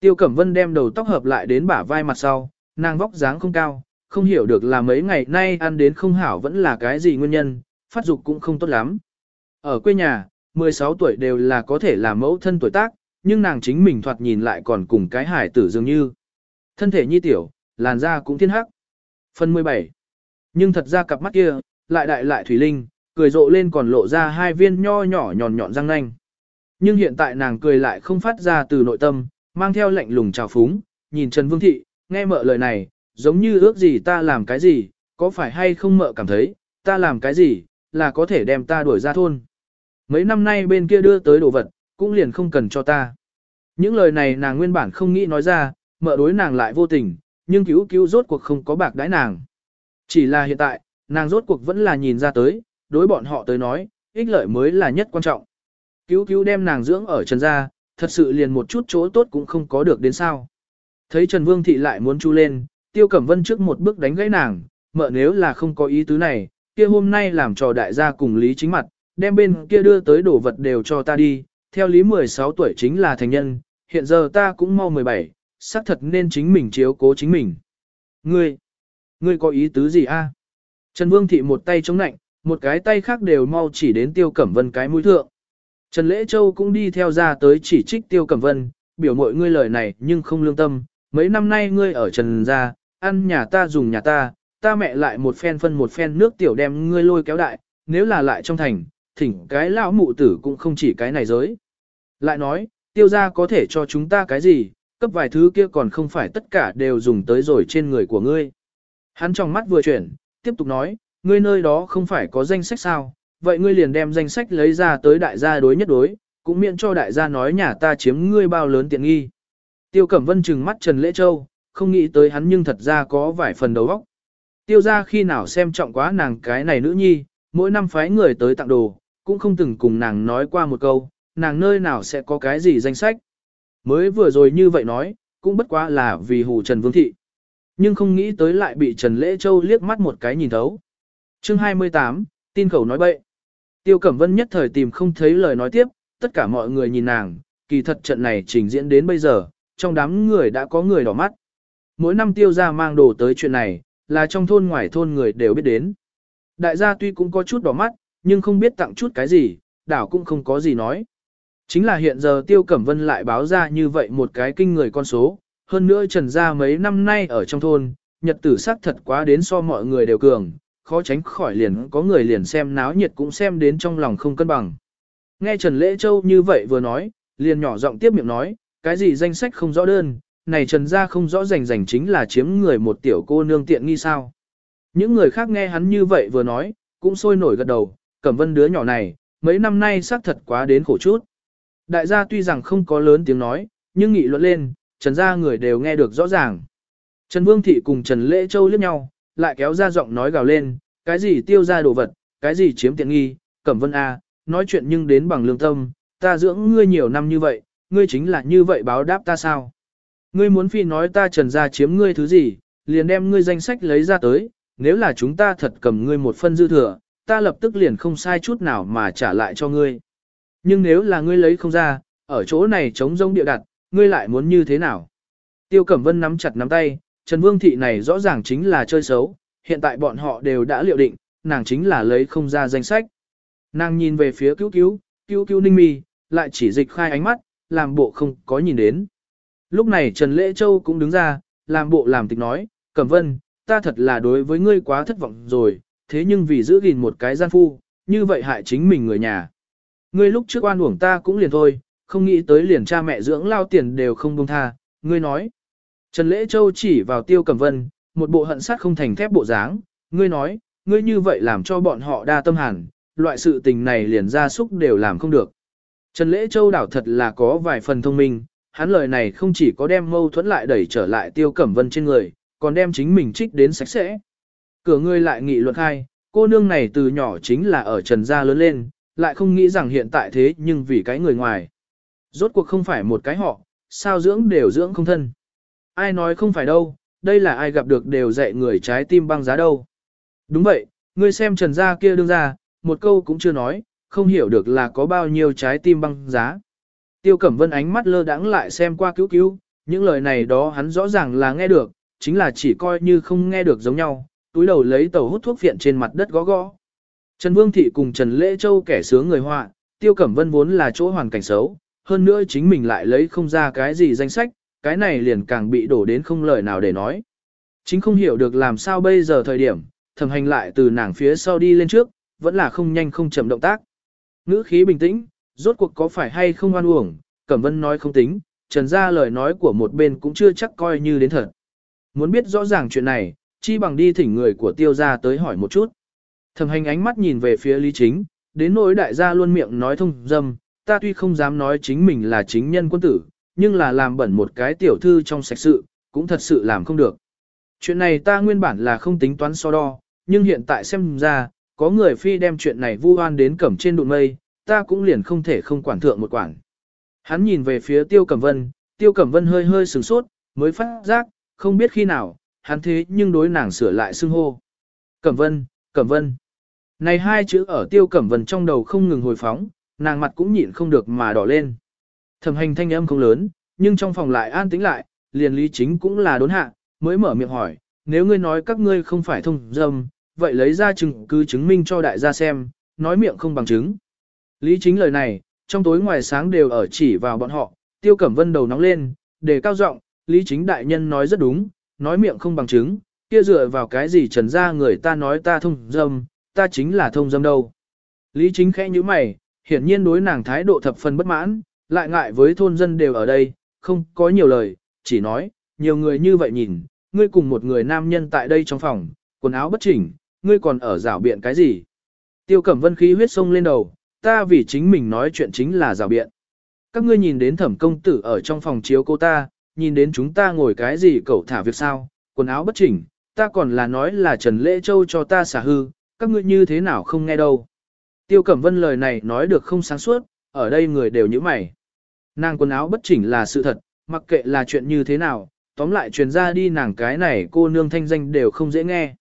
Tiêu Cẩm Vân đem đầu tóc hợp lại đến bả vai mặt sau, nàng vóc dáng không cao, không hiểu được là mấy ngày nay ăn đến không hảo vẫn là cái gì nguyên nhân, phát dục cũng không tốt lắm. Ở quê nhà, 16 tuổi đều là có thể làm mẫu thân tuổi tác, nhưng nàng chính mình thoạt nhìn lại còn cùng cái hải tử dường như. Thân thể nhi tiểu, làn da cũng thiên hắc. Phần 17. Nhưng thật ra cặp mắt kia, lại đại lại thủy linh, cười rộ lên còn lộ ra hai viên nho nhỏ nhọn nhọn răng nanh. Nhưng hiện tại nàng cười lại không phát ra từ nội tâm, mang theo lạnh lùng trào phúng, nhìn Trần Vương Thị, nghe mợ lời này, giống như ước gì ta làm cái gì, có phải hay không mợ cảm thấy, ta làm cái gì, là có thể đem ta đuổi ra thôn. Mấy năm nay bên kia đưa tới đồ vật, cũng liền không cần cho ta. Những lời này nàng nguyên bản không nghĩ nói ra, mợ đối nàng lại vô tình, nhưng cứu cứu rốt cuộc không có bạc đãi nàng. Chỉ là hiện tại, nàng rốt cuộc vẫn là nhìn ra tới, đối bọn họ tới nói, ích lợi mới là nhất quan trọng. Cứu cứu đem nàng dưỡng ở trần gia, thật sự liền một chút chỗ tốt cũng không có được đến sao. Thấy Trần Vương Thị lại muốn chu lên, Tiêu Cẩm Vân trước một bước đánh gãy nàng, mợ nếu là không có ý tứ này, kia hôm nay làm trò đại gia cùng Lý chính mặt, đem bên kia đưa tới đồ vật đều cho ta đi, theo Lý 16 tuổi chính là thành nhân, hiện giờ ta cũng mau 17, xác thật nên chính mình chiếu cố chính mình. Ngươi, ngươi có ý tứ gì a? Trần Vương Thị một tay chống nạnh, một cái tay khác đều mau chỉ đến Tiêu Cẩm Vân cái mũi thượng. Trần Lễ Châu cũng đi theo ra tới chỉ trích Tiêu Cẩm Vân, biểu mọi ngươi lời này nhưng không lương tâm, mấy năm nay ngươi ở Trần gia, ăn nhà ta dùng nhà ta, ta mẹ lại một phen phân một phen nước tiểu đem ngươi lôi kéo đại, nếu là lại trong thành, thỉnh cái lão mụ tử cũng không chỉ cái này giới. Lại nói, tiêu gia có thể cho chúng ta cái gì, cấp vài thứ kia còn không phải tất cả đều dùng tới rồi trên người của ngươi. Hắn trong mắt vừa chuyển, tiếp tục nói, ngươi nơi đó không phải có danh sách sao, vậy ngươi liền đem danh sách lấy ra tới đại gia đối nhất đối, cũng miễn cho đại gia nói nhà ta chiếm ngươi bao lớn tiện nghi. Tiêu Cẩm Vân trừng mắt Trần Lễ Châu, không nghĩ tới hắn nhưng thật ra có vài phần đầu óc. Tiêu ra khi nào xem trọng quá nàng cái này nữ nhi, mỗi năm phái người tới tặng đồ, cũng không từng cùng nàng nói qua một câu, nàng nơi nào sẽ có cái gì danh sách. Mới vừa rồi như vậy nói, cũng bất quá là vì hù Trần Vương Thị. Nhưng không nghĩ tới lại bị Trần Lễ Châu liếc mắt một cái nhìn thấu. chương 28, tin khẩu nói bậy. Tiêu Cẩm Vân nhất thời tìm không thấy lời nói tiếp, tất cả mọi người nhìn nàng, kỳ thật trận này trình diễn đến bây giờ, trong đám người đã có người đỏ mắt. Mỗi năm tiêu gia mang đồ tới chuyện này, là trong thôn ngoài thôn người đều biết đến. Đại gia tuy cũng có chút đỏ mắt, nhưng không biết tặng chút cái gì, đảo cũng không có gì nói. Chính là hiện giờ Tiêu Cẩm Vân lại báo ra như vậy một cái kinh người con số, hơn nữa trần gia mấy năm nay ở trong thôn, nhật tử sắc thật quá đến so mọi người đều cường, khó tránh khỏi liền có người liền xem náo nhiệt cũng xem đến trong lòng không cân bằng. Nghe Trần Lễ Châu như vậy vừa nói, liền nhỏ giọng tiếp miệng nói, cái gì danh sách không rõ đơn, này Trần gia không rõ rành rành chính là chiếm người một tiểu cô nương tiện nghi sao. Những người khác nghe hắn như vậy vừa nói, cũng sôi nổi gật đầu, cẩm vân đứa nhỏ này, mấy năm nay xác thật quá đến khổ chút. Đại gia tuy rằng không có lớn tiếng nói, nhưng nghị luận lên, Trần gia người đều nghe được rõ ràng. Trần Vương Thị cùng Trần Lễ Châu liếc nhau, lại kéo ra giọng nói gào lên, cái gì tiêu ra đồ vật, cái gì chiếm tiện nghi, Cẩm Vân A, nói chuyện nhưng đến bằng lương tâm, ta dưỡng ngươi nhiều năm như vậy, ngươi chính là như vậy báo đáp ta sao? Ngươi muốn phi nói ta trần ra chiếm ngươi thứ gì, liền đem ngươi danh sách lấy ra tới, nếu là chúng ta thật cầm ngươi một phân dư thừa, ta lập tức liền không sai chút nào mà trả lại cho ngươi. Nhưng nếu là ngươi lấy không ra, ở chỗ này chống rông địa đặt, ngươi lại muốn như thế nào? Tiêu Cẩm Vân nắm chặt nắm tay, Trần Vương Thị này rõ ràng chính là chơi xấu, hiện tại bọn họ đều đã liệu định, nàng chính là lấy không ra danh sách. Nàng nhìn về phía cứu cứu, cứu cứu ninh mi, lại chỉ dịch khai ánh mắt, làm bộ không có nhìn đến. Lúc này Trần Lễ Châu cũng đứng ra, làm bộ làm tịch nói, Cẩm Vân, ta thật là đối với ngươi quá thất vọng rồi, thế nhưng vì giữ gìn một cái gian phu, như vậy hại chính mình người nhà. Ngươi lúc trước oan uổng ta cũng liền thôi, không nghĩ tới liền cha mẹ dưỡng lao tiền đều không buông tha, ngươi nói. Trần Lễ Châu chỉ vào Tiêu Cẩm Vân, một bộ hận sát không thành thép bộ dáng, ngươi nói, ngươi như vậy làm cho bọn họ đa tâm hẳn, loại sự tình này liền ra súc đều làm không được. Trần Lễ Châu đảo thật là có vài phần thông minh, hắn lời này không chỉ có đem mâu thuẫn lại đẩy trở lại Tiêu Cẩm Vân trên người, còn đem chính mình trích đến sạch sẽ. Cửa ngươi lại nghị luận khai, cô nương này từ nhỏ chính là ở Trần Gia lớn lên, lại không nghĩ rằng hiện tại thế nhưng vì cái người ngoài. Rốt cuộc không phải một cái họ, sao dưỡng đều dưỡng không thân. Ai nói không phải đâu, đây là ai gặp được đều dạy người trái tim băng giá đâu. Đúng vậy, ngươi xem Trần Gia kia đương ra, một câu cũng chưa nói, không hiểu được là có bao nhiêu trái tim băng giá. Tiêu Cẩm Vân ánh mắt lơ đãng lại xem qua cứu cứu, những lời này đó hắn rõ ràng là nghe được, chính là chỉ coi như không nghe được giống nhau, túi đầu lấy tàu hút thuốc phiện trên mặt đất gõ gõ. Trần Vương Thị cùng Trần Lễ Châu kẻ sướng người họa, Tiêu Cẩm Vân vốn là chỗ hoàn cảnh xấu, hơn nữa chính mình lại lấy không ra cái gì danh sách, cái này liền càng bị đổ đến không lời nào để nói. Chính không hiểu được làm sao bây giờ thời điểm, thẩm hành lại từ nàng phía sau đi lên trước, vẫn là không nhanh không chậm động tác. Ngữ khí bình tĩnh, rốt cuộc có phải hay không oan uổng, Cẩm Vân nói không tính, Trần gia lời nói của một bên cũng chưa chắc coi như đến thật. muốn biết rõ ràng chuyện này, chi bằng đi thỉnh người của tiêu gia tới hỏi một chút. Thẩm hành ánh mắt nhìn về phía Lý Chính, đến nỗi đại gia luôn miệng nói thông dâm, ta tuy không dám nói chính mình là chính nhân quân tử, nhưng là làm bẩn một cái tiểu thư trong sạch sự, cũng thật sự làm không được. Chuyện này ta nguyên bản là không tính toán so đo, nhưng hiện tại xem ra, có người phi đem chuyện này vu oan đến cẩm trên đụng mây, ta cũng liền không thể không quản thượng một quản. Hắn nhìn về phía Tiêu Cẩm Vân, Tiêu Cẩm Vân hơi hơi sửng sốt, mới phát giác, không biết khi nào, hắn thế nhưng đối nàng sửa lại xưng hô. Cẩm Vân, Cẩm Vân. Này hai chữ ở Tiêu Cẩm Vân trong đầu không ngừng hồi phóng, nàng mặt cũng nhịn không được mà đỏ lên. Thẩm hành thanh âm không lớn, nhưng trong phòng lại an tĩnh lại, liền lý chính cũng là đốn hạ, mới mở miệng hỏi, nếu ngươi nói các ngươi không phải thông dâm, vậy lấy ra chứng cứ chứng minh cho đại gia xem, nói miệng không bằng chứng. Lý chính lời này, trong tối ngoài sáng đều ở chỉ vào bọn họ, tiêu cẩm vân đầu nóng lên, để cao giọng, lý chính đại nhân nói rất đúng, nói miệng không bằng chứng, kia dựa vào cái gì trần ra người ta nói ta thông dâm, ta chính là thông dâm đâu. Lý chính khẽ như mày, hiển nhiên đối nàng thái độ thập phần bất mãn, lại ngại với thôn dân đều ở đây, không có nhiều lời, chỉ nói, nhiều người như vậy nhìn, ngươi cùng một người nam nhân tại đây trong phòng, quần áo bất chỉnh, ngươi còn ở rảo biện cái gì? Tiêu Cẩm Vân khí huyết sông lên đầu, ta vì chính mình nói chuyện chính là rào biện. Các ngươi nhìn đến thẩm công tử ở trong phòng chiếu cô ta, nhìn đến chúng ta ngồi cái gì cậu thả việc sao, quần áo bất chỉnh, ta còn là nói là Trần Lễ Châu cho ta xả hư, các ngươi như thế nào không nghe đâu. Tiêu Cẩm Vân lời này nói được không sáng suốt, ở đây người đều như mày. Nàng quần áo bất chỉnh là sự thật, mặc kệ là chuyện như thế nào, tóm lại truyền ra đi nàng cái này cô nương thanh danh đều không dễ nghe.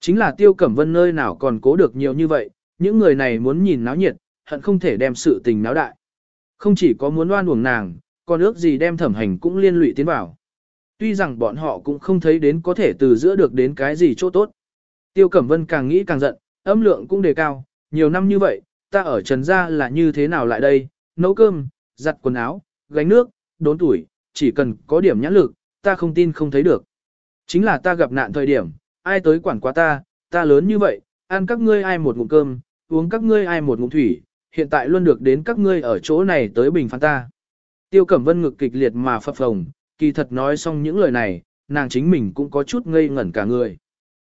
Chính là Tiêu Cẩm Vân nơi nào còn cố được nhiều như vậy, những người này muốn nhìn náo nhiệt, hận không thể đem sự tình náo đại. Không chỉ có muốn oan uổng nàng, còn ước gì đem thẩm hành cũng liên lụy tiến vào. Tuy rằng bọn họ cũng không thấy đến có thể từ giữa được đến cái gì chỗ tốt. Tiêu Cẩm Vân càng nghĩ càng giận, âm lượng cũng đề cao, nhiều năm như vậy, ta ở Trần Gia là như thế nào lại đây, nấu cơm, giặt quần áo, gánh nước, đốn tuổi, chỉ cần có điểm nhãn lực, ta không tin không thấy được. Chính là ta gặp nạn thời điểm, ai tới quản quá ta, ta lớn như vậy, ăn các ngươi ai một ngụm cơm, uống các ngươi ai một ngụm thủy, hiện tại luôn được đến các ngươi ở chỗ này tới bình phán ta. Tiêu Cẩm Vân ngực kịch liệt mà phập phồng, kỳ thật nói xong những lời này, nàng chính mình cũng có chút ngây ngẩn cả người.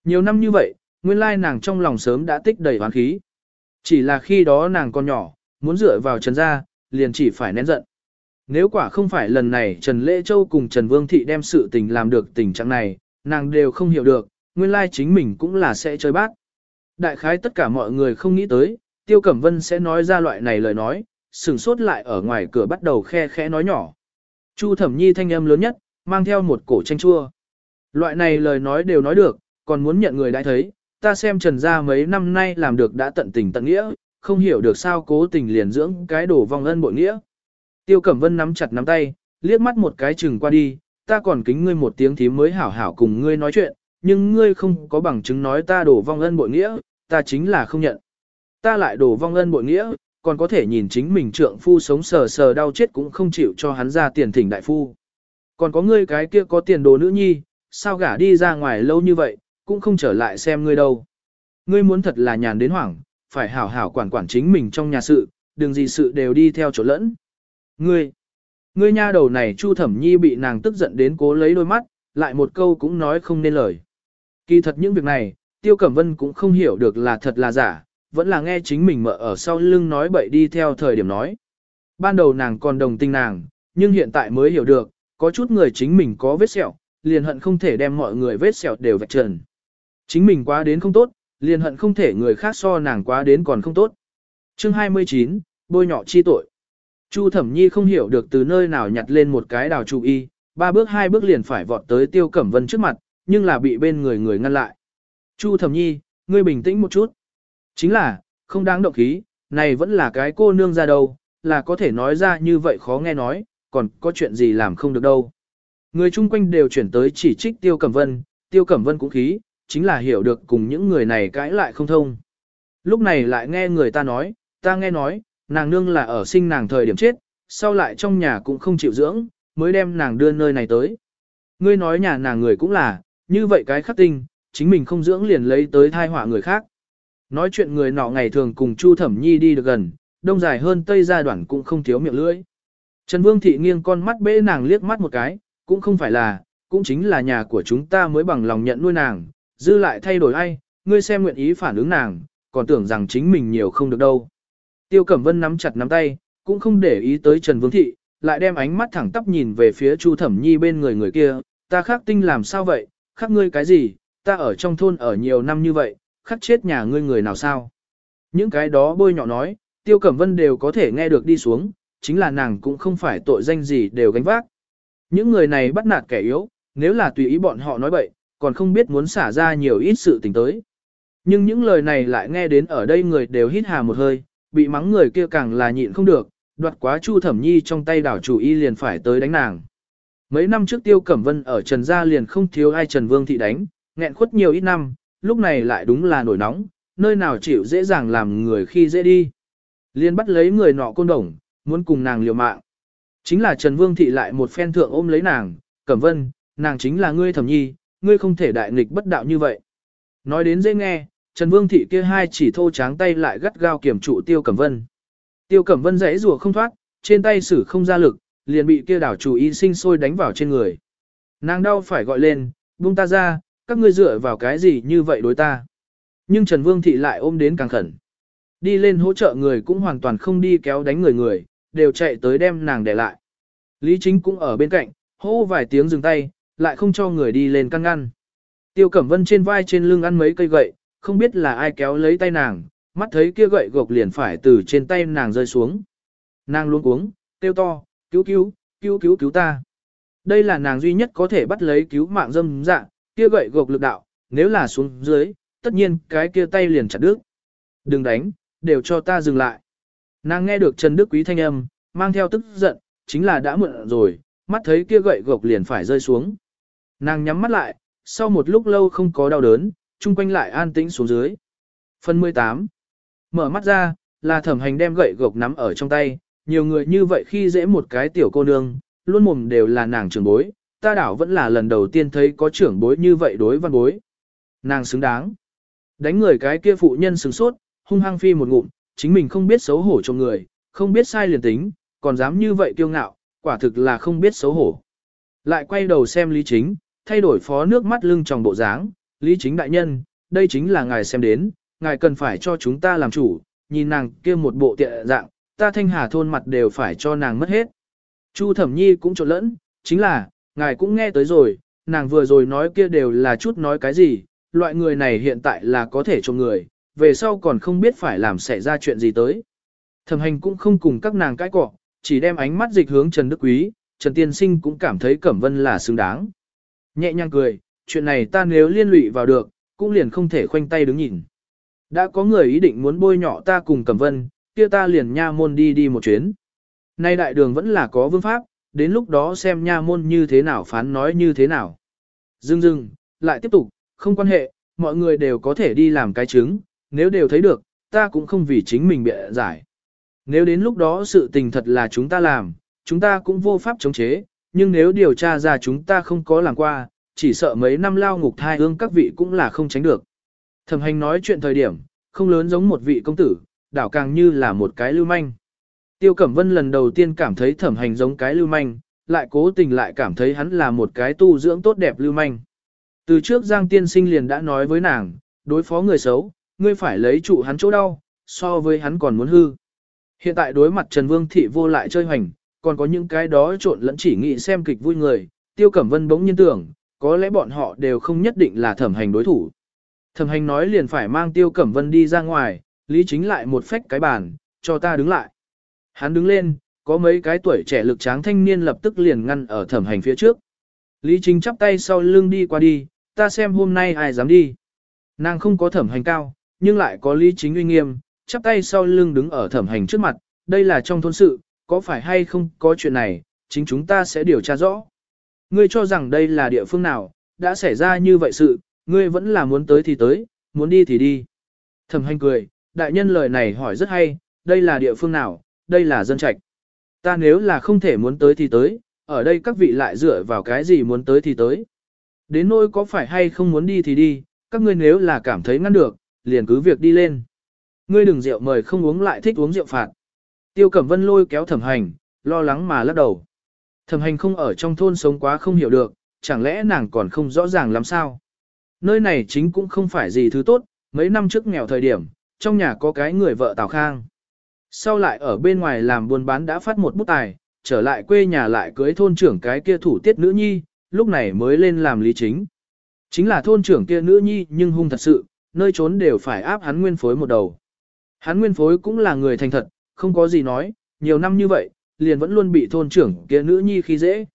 Nhiều năm như vậy, nguyên lai nàng trong lòng sớm đã tích đầy oán khí. Chỉ là khi đó nàng còn nhỏ, muốn dựa vào Trần Gia, liền chỉ phải nén giận. Nếu quả không phải lần này Trần Lễ Châu cùng Trần Vương Thị đem sự tình làm được tình trạng này, nàng đều không hiểu được, nguyên lai chính mình cũng là sẽ chơi bác. Đại khái tất cả mọi người không nghĩ tới, Tiêu Cẩm Vân sẽ nói ra loại này lời nói, sừng sốt lại ở ngoài cửa bắt đầu khe khẽ nói nhỏ. Chu Thẩm Nhi thanh âm lớn nhất, mang theo một cổ tranh chua. Loại này lời nói đều nói được, còn muốn nhận người đã thấy, ta xem Trần gia mấy năm nay làm được đã tận tình tận nghĩa, không hiểu được sao cố tình liền dưỡng cái đổ vong ân bội nghĩa. Tiêu Cẩm Vân nắm chặt nắm tay, liếc mắt một cái chừng qua đi, ta còn kính ngươi một tiếng thím mới hảo hảo cùng ngươi nói chuyện, nhưng ngươi không có bằng chứng nói ta đổ vong ân bội nghĩa, ta chính là không nhận. Ta lại đổ vong ân bội nghĩa, còn có thể nhìn chính mình trượng phu sống sờ sờ đau chết cũng không chịu cho hắn ra tiền thỉnh đại phu. Còn có ngươi cái kia có tiền đồ nữ nhi, sao gả đi ra ngoài lâu như vậy, cũng không trở lại xem ngươi đâu. Ngươi muốn thật là nhàn đến hoảng, phải hảo hảo quản quản chính mình trong nhà sự, đừng gì sự đều đi theo chỗ lẫn. Ngươi, ngươi nha đầu này Chu Thẩm Nhi bị nàng tức giận đến cố lấy đôi mắt, lại một câu cũng nói không nên lời. Kỳ thật những việc này, Tiêu Cẩm Vân cũng không hiểu được là thật là giả, vẫn là nghe chính mình mợ ở sau lưng nói bậy đi theo thời điểm nói. Ban đầu nàng còn đồng tình nàng, nhưng hiện tại mới hiểu được, có chút người chính mình có vết sẹo, liền hận không thể đem mọi người vết sẹo đều vạch trần. Chính mình quá đến không tốt, liền hận không thể người khác so nàng quá đến còn không tốt. Chương 29, bôi nhọ chi tội. Chu Thẩm Nhi không hiểu được từ nơi nào nhặt lên một cái đào trụ y, ba bước hai bước liền phải vọt tới Tiêu Cẩm Vân trước mặt, nhưng là bị bên người người ngăn lại. Chu Thẩm Nhi, ngươi bình tĩnh một chút. Chính là, không đáng động khí, này vẫn là cái cô nương ra đâu, là có thể nói ra như vậy khó nghe nói, còn có chuyện gì làm không được đâu. Người chung quanh đều chuyển tới chỉ trích Tiêu Cẩm Vân, Tiêu Cẩm Vân cũng khí, chính là hiểu được cùng những người này cãi lại không thông. Lúc này lại nghe người ta nói, ta nghe nói, nàng nương là ở sinh nàng thời điểm chết, sau lại trong nhà cũng không chịu dưỡng, mới đem nàng đưa nơi này tới. Ngươi nói nhà nàng người cũng là, như vậy cái khắc tinh, chính mình không dưỡng liền lấy tới thai họa người khác. Nói chuyện người nọ ngày thường cùng Chu Thẩm Nhi đi được gần, đông dài hơn tây gia đoạn cũng không thiếu miệng lưỡi. Trần Vương Thị nghiêng con mắt bế nàng liếc mắt một cái, cũng không phải là, cũng chính là nhà của chúng ta mới bằng lòng nhận nuôi nàng, dư lại thay đổi ai, ngươi xem nguyện ý phản ứng nàng, còn tưởng rằng chính mình nhiều không được đâu. Tiêu Cẩm Vân nắm chặt nắm tay, cũng không để ý tới Trần Vương Thị, lại đem ánh mắt thẳng tắp nhìn về phía Chu Thẩm Nhi bên người người kia, ta khắc tinh làm sao vậy, khắc ngươi cái gì, ta ở trong thôn ở nhiều năm như vậy, khắc chết nhà ngươi người nào sao. Những cái đó bôi nhọ nói, Tiêu Cẩm Vân đều có thể nghe được đi xuống, chính là nàng cũng không phải tội danh gì đều gánh vác. Những người này bắt nạt kẻ yếu, nếu là tùy ý bọn họ nói bậy, còn không biết muốn xả ra nhiều ít sự tình tới. Nhưng những lời này lại nghe đến ở đây người đều hít hà một hơi, bị mắng người kia càng là nhịn không được, đoạt quá Chu Thẩm Nhi trong tay đảo chủ y liền phải tới đánh nàng. Mấy năm trước Tiêu Cẩm Vân ở Trần Gia liền không thiếu ai Trần Vương Thị đánh, nghẹn khuất nhiều ít năm, lúc này lại đúng là nổi nóng, nơi nào chịu dễ dàng làm người khi dễ đi. Liên bắt lấy người nọ côn đồng, muốn cùng nàng liều mạng. Chính là Trần Vương Thị lại một phen thượng ôm lấy nàng, Cẩm Vân, nàng chính là ngươi thẩm nhi, ngươi không thể đại nghịch bất đạo như vậy. Nói đến dễ nghe, Trần Vương Thị kia hai chỉ thô tráng tay lại gắt gao kiểm trụ Tiêu Cẩm Vân. Tiêu Cẩm Vân dãy rùa không thoát, trên tay sử không ra lực, liền bị kia đảo chủ y sinh sôi đánh vào trên người. Nàng đau phải gọi lên, buông ta ra, các ngươi dựa vào cái gì như vậy đối ta. Nhưng Trần Vương Thị lại ôm đến càng khẩn. Đi lên hỗ trợ người cũng hoàn toàn không đi kéo đánh người người, đều chạy tới đem nàng để lại. Lý Chính cũng ở bên cạnh, hô vài tiếng dừng tay, lại không cho người đi lên căn ngăn. Tiêu Cẩm Vân trên vai trên lưng ăn mấy cây gậy, không biết là ai kéo lấy tay nàng, mắt thấy kia gậy gộc liền phải từ trên tay nàng rơi xuống. Nàng luôn uống, tiêu to, cứu cứu, cứu cứu cứu ta. Đây là nàng duy nhất có thể bắt lấy cứu mạng dâm dạ, kia gậy gộc lực đạo, nếu là xuống dưới, tất nhiên cái kia tay liền chặt đứt. Đừng đánh, đều cho ta dừng lại. Nàng nghe được Trần Đức Quý thanh âm, mang theo tức giận, chính là đã mượn rồi, mắt thấy kia gậy gộc liền phải rơi xuống. Nàng nhắm mắt lại, sau một lúc lâu không có đau đớn, chung quanh lại an tĩnh xuống dưới. Phần 18 Mở mắt ra, là thẩm hành đem gậy gộc nắm ở trong tay, nhiều người như vậy khi dễ một cái tiểu cô nương, luôn mồm đều là nàng trưởng bối, ta đảo vẫn là lần đầu tiên thấy có trưởng bối như vậy đối văn bối. Nàng xứng đáng. Đánh người cái kia phụ nhân sừng sốt, hung hăng phi một ngụm, chính mình không biết xấu hổ cho người, không biết sai liền tính, còn dám như vậy kiêu ngạo, quả thực là không biết xấu hổ. Lại quay đầu xem Lý Chính, thay đổi phó nước mắt lưng trong bộ dáng, Lý Chính đại nhân, đây chính là ngài xem đến, ngài cần phải cho chúng ta làm chủ, nhìn nàng kia một bộ tiện dạng, ta thanh hà thôn mặt đều phải cho nàng mất hết. Chu Thẩm Nhi cũng trộn lẫn, chính là, ngài cũng nghe tới rồi, nàng vừa rồi nói kia đều là chút nói cái gì, loại người này hiện tại là có thể cho người, về sau còn không biết phải làm xảy ra chuyện gì tới. Thẩm hành cũng không cùng các nàng cãi cọ, chỉ đem ánh mắt dịch hướng Trần Đức Quý, Trần Tiên Sinh cũng cảm thấy Cẩm Vân là xứng đáng. Nhẹ nhàng cười, chuyện này ta nếu liên lụy vào được, cũng liền không thể khoanh tay đứng nhìn. Đã có người ý định muốn bôi nhọ ta cùng Cẩm Vân, kia ta liền nha môn đi đi một chuyến. Nay đại đường vẫn là có vương pháp, đến lúc đó xem nha môn như thế nào phán nói như thế nào. Dưng dưng, lại tiếp tục, không quan hệ, mọi người đều có thể đi làm cái chứng, nếu đều thấy được, ta cũng không vì chính mình bịa giải. Nếu đến lúc đó sự tình thật là chúng ta làm, chúng ta cũng vô pháp chống chế, nhưng nếu điều tra ra chúng ta không có làm qua, chỉ sợ mấy năm lao ngục thai hương các vị cũng là không tránh được. Thẩm hành nói chuyện thời điểm, không lớn giống một vị công tử, đảo càng như là một cái lưu manh. Tiêu Cẩm Vân lần đầu tiên cảm thấy thẩm hành giống cái lưu manh, lại cố tình lại cảm thấy hắn là một cái tu dưỡng tốt đẹp lưu manh. Từ trước Giang Tiên Sinh liền đã nói với nàng, đối phó người xấu, ngươi phải lấy trụ hắn chỗ đau, so với hắn còn muốn hư. Hiện tại đối mặt Trần Vương Thị vô lại chơi hoành, còn có những cái đó trộn lẫn chỉ nghĩ xem kịch vui người, Tiêu Cẩm Vân bỗng nhiên tưởng, có lẽ bọn họ đều không nhất định là thẩm hành đối thủ. Thẩm hành nói liền phải mang Tiêu Cẩm Vân đi ra ngoài, Lý Chính lại một phách cái bàn, cho ta đứng lại. Hắn đứng lên, có mấy cái tuổi trẻ lực tráng thanh niên lập tức liền ngăn ở thẩm hành phía trước. Lý Chính chắp tay sau lưng đi qua đi, ta xem hôm nay ai dám đi. Nàng không có thẩm hành cao, nhưng lại có Lý Chính uy nghiêm, chắp tay sau lưng đứng ở thẩm hành trước mặt, đây là trong thôn sự, có phải hay không có chuyện này, chính chúng ta sẽ điều tra rõ. Ngươi cho rằng đây là địa phương nào, đã xảy ra như vậy sự, ngươi vẫn là muốn tới thì tới, muốn đi thì đi. Thẩm hành cười, đại nhân lời này hỏi rất hay, đây là địa phương nào, đây là dân trạch. Ta nếu là không thể muốn tới thì tới, ở đây các vị lại dựa vào cái gì muốn tới thì tới. Đến nỗi có phải hay không muốn đi thì đi, các ngươi nếu là cảm thấy ngăn được, liền cứ việc đi lên. Ngươi đừng rượu mời không uống lại thích uống rượu phạt. Tiêu Cẩm Vân lôi kéo thẩm hành, lo lắng mà lắc đầu. Thẩm hành không ở trong thôn sống quá không hiểu được, chẳng lẽ nàng còn không rõ ràng làm sao? Nơi này chính cũng không phải gì thứ tốt, mấy năm trước nghèo thời điểm, trong nhà có cái người vợ Tào Khang. Sau lại ở bên ngoài làm buôn bán đã phát một bút tài, trở lại quê nhà lại cưới thôn trưởng cái kia thủ tiết nữ nhi, lúc này mới lên làm lý chính. Chính là thôn trưởng kia nữ nhi nhưng hung thật sự, nơi trốn đều phải áp hắn nguyên phối một đầu. Hắn nguyên phối cũng là người thành thật, không có gì nói, nhiều năm như vậy, liền vẫn luôn bị thôn trưởng kia nữ nhi khi dễ.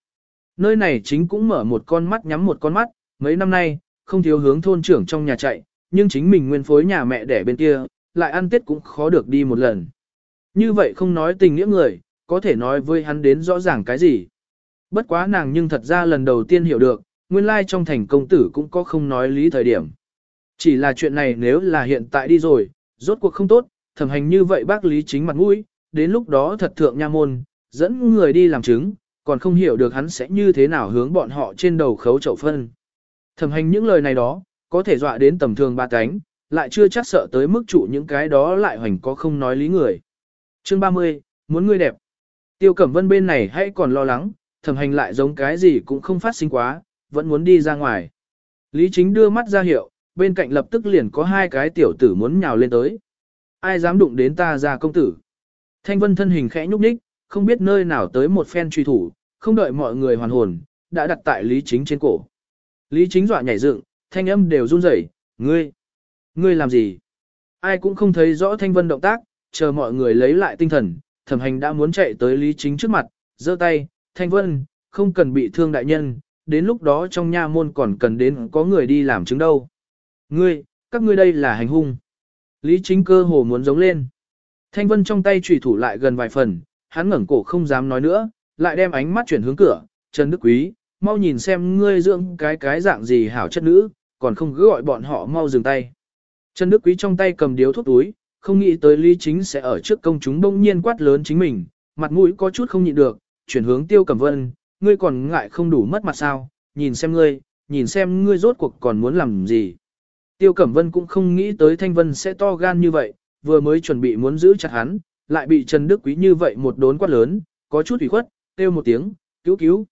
Nơi này chính cũng mở một con mắt nhắm một con mắt, mấy năm nay, không thiếu hướng thôn trưởng trong nhà chạy, nhưng chính mình nguyên phối nhà mẹ đẻ bên kia, lại ăn tết cũng khó được đi một lần. Như vậy không nói tình nghĩa người, có thể nói với hắn đến rõ ràng cái gì. Bất quá nàng nhưng thật ra lần đầu tiên hiểu được, nguyên lai trong thành công tử cũng có không nói lý thời điểm. Chỉ là chuyện này nếu là hiện tại đi rồi, rốt cuộc không tốt, thẩm hành như vậy bác lý chính mặt mũi, đến lúc đó thật thượng nha môn, dẫn người đi làm chứng, còn không hiểu được hắn sẽ như thế nào hướng bọn họ trên đầu khấu chậu phân. Thẩm hành những lời này đó, có thể dọa đến tầm thường ba cánh, lại chưa chắc sợ tới mức trụ những cái đó lại hoành có không nói lý người. Chương 30, muốn người đẹp. Tiêu Cẩm Vân bên này hãy còn lo lắng, thẩm hành lại giống cái gì cũng không phát sinh quá, vẫn muốn đi ra ngoài. Lý chính đưa mắt ra hiệu, bên cạnh lập tức liền có hai cái tiểu tử muốn nhào lên tới. Ai dám đụng đến ta ra công tử. Thanh vân thân hình khẽ nhúc nhích, không biết nơi nào tới một phen truy thủ, không đợi mọi người hoàn hồn, đã đặt tại Lý Chính trên cổ. Lý Chính dọa nhảy dựng, thanh âm đều run rẩy, ngươi, ngươi làm gì? Ai cũng không thấy rõ thanh vân động tác, chờ mọi người lấy lại tinh thần, thẩm hành đã muốn chạy tới Lý Chính trước mặt, giơ tay, thanh vân, không cần bị thương đại nhân, đến lúc đó trong nha môn còn cần đến có người đi làm chứng đâu. Ngươi, các ngươi đây là hành hung. Lý chính cơ hồ muốn giống lên. Thanh vân trong tay trùy thủ lại gần vài phần, hắn ngẩng cổ không dám nói nữa, lại đem ánh mắt chuyển hướng cửa, Trần Đức Quý, mau nhìn xem ngươi dưỡng cái cái dạng gì hảo chất nữ, còn không cứ gọi bọn họ mau dừng tay. Trần Đức Quý trong tay cầm điếu thuốc túi, không nghĩ tới Lý Chính sẽ ở trước công chúng bỗng nhiên quát lớn chính mình, mặt mũi có chút không nhịn được, chuyển hướng Tiêu Cẩm Vân, ngươi còn ngại không đủ mất mặt sao, nhìn xem ngươi, nhìn xem ngươi rốt cuộc còn muốn làm gì. Tiêu Cẩm Vân cũng không nghĩ tới Thanh Vân sẽ to gan như vậy, vừa mới chuẩn bị muốn giữ chặt hắn, lại bị Trần Đức Quý như vậy một đốn quát lớn, có chút ủy khuất, kêu một tiếng, cứu cứu.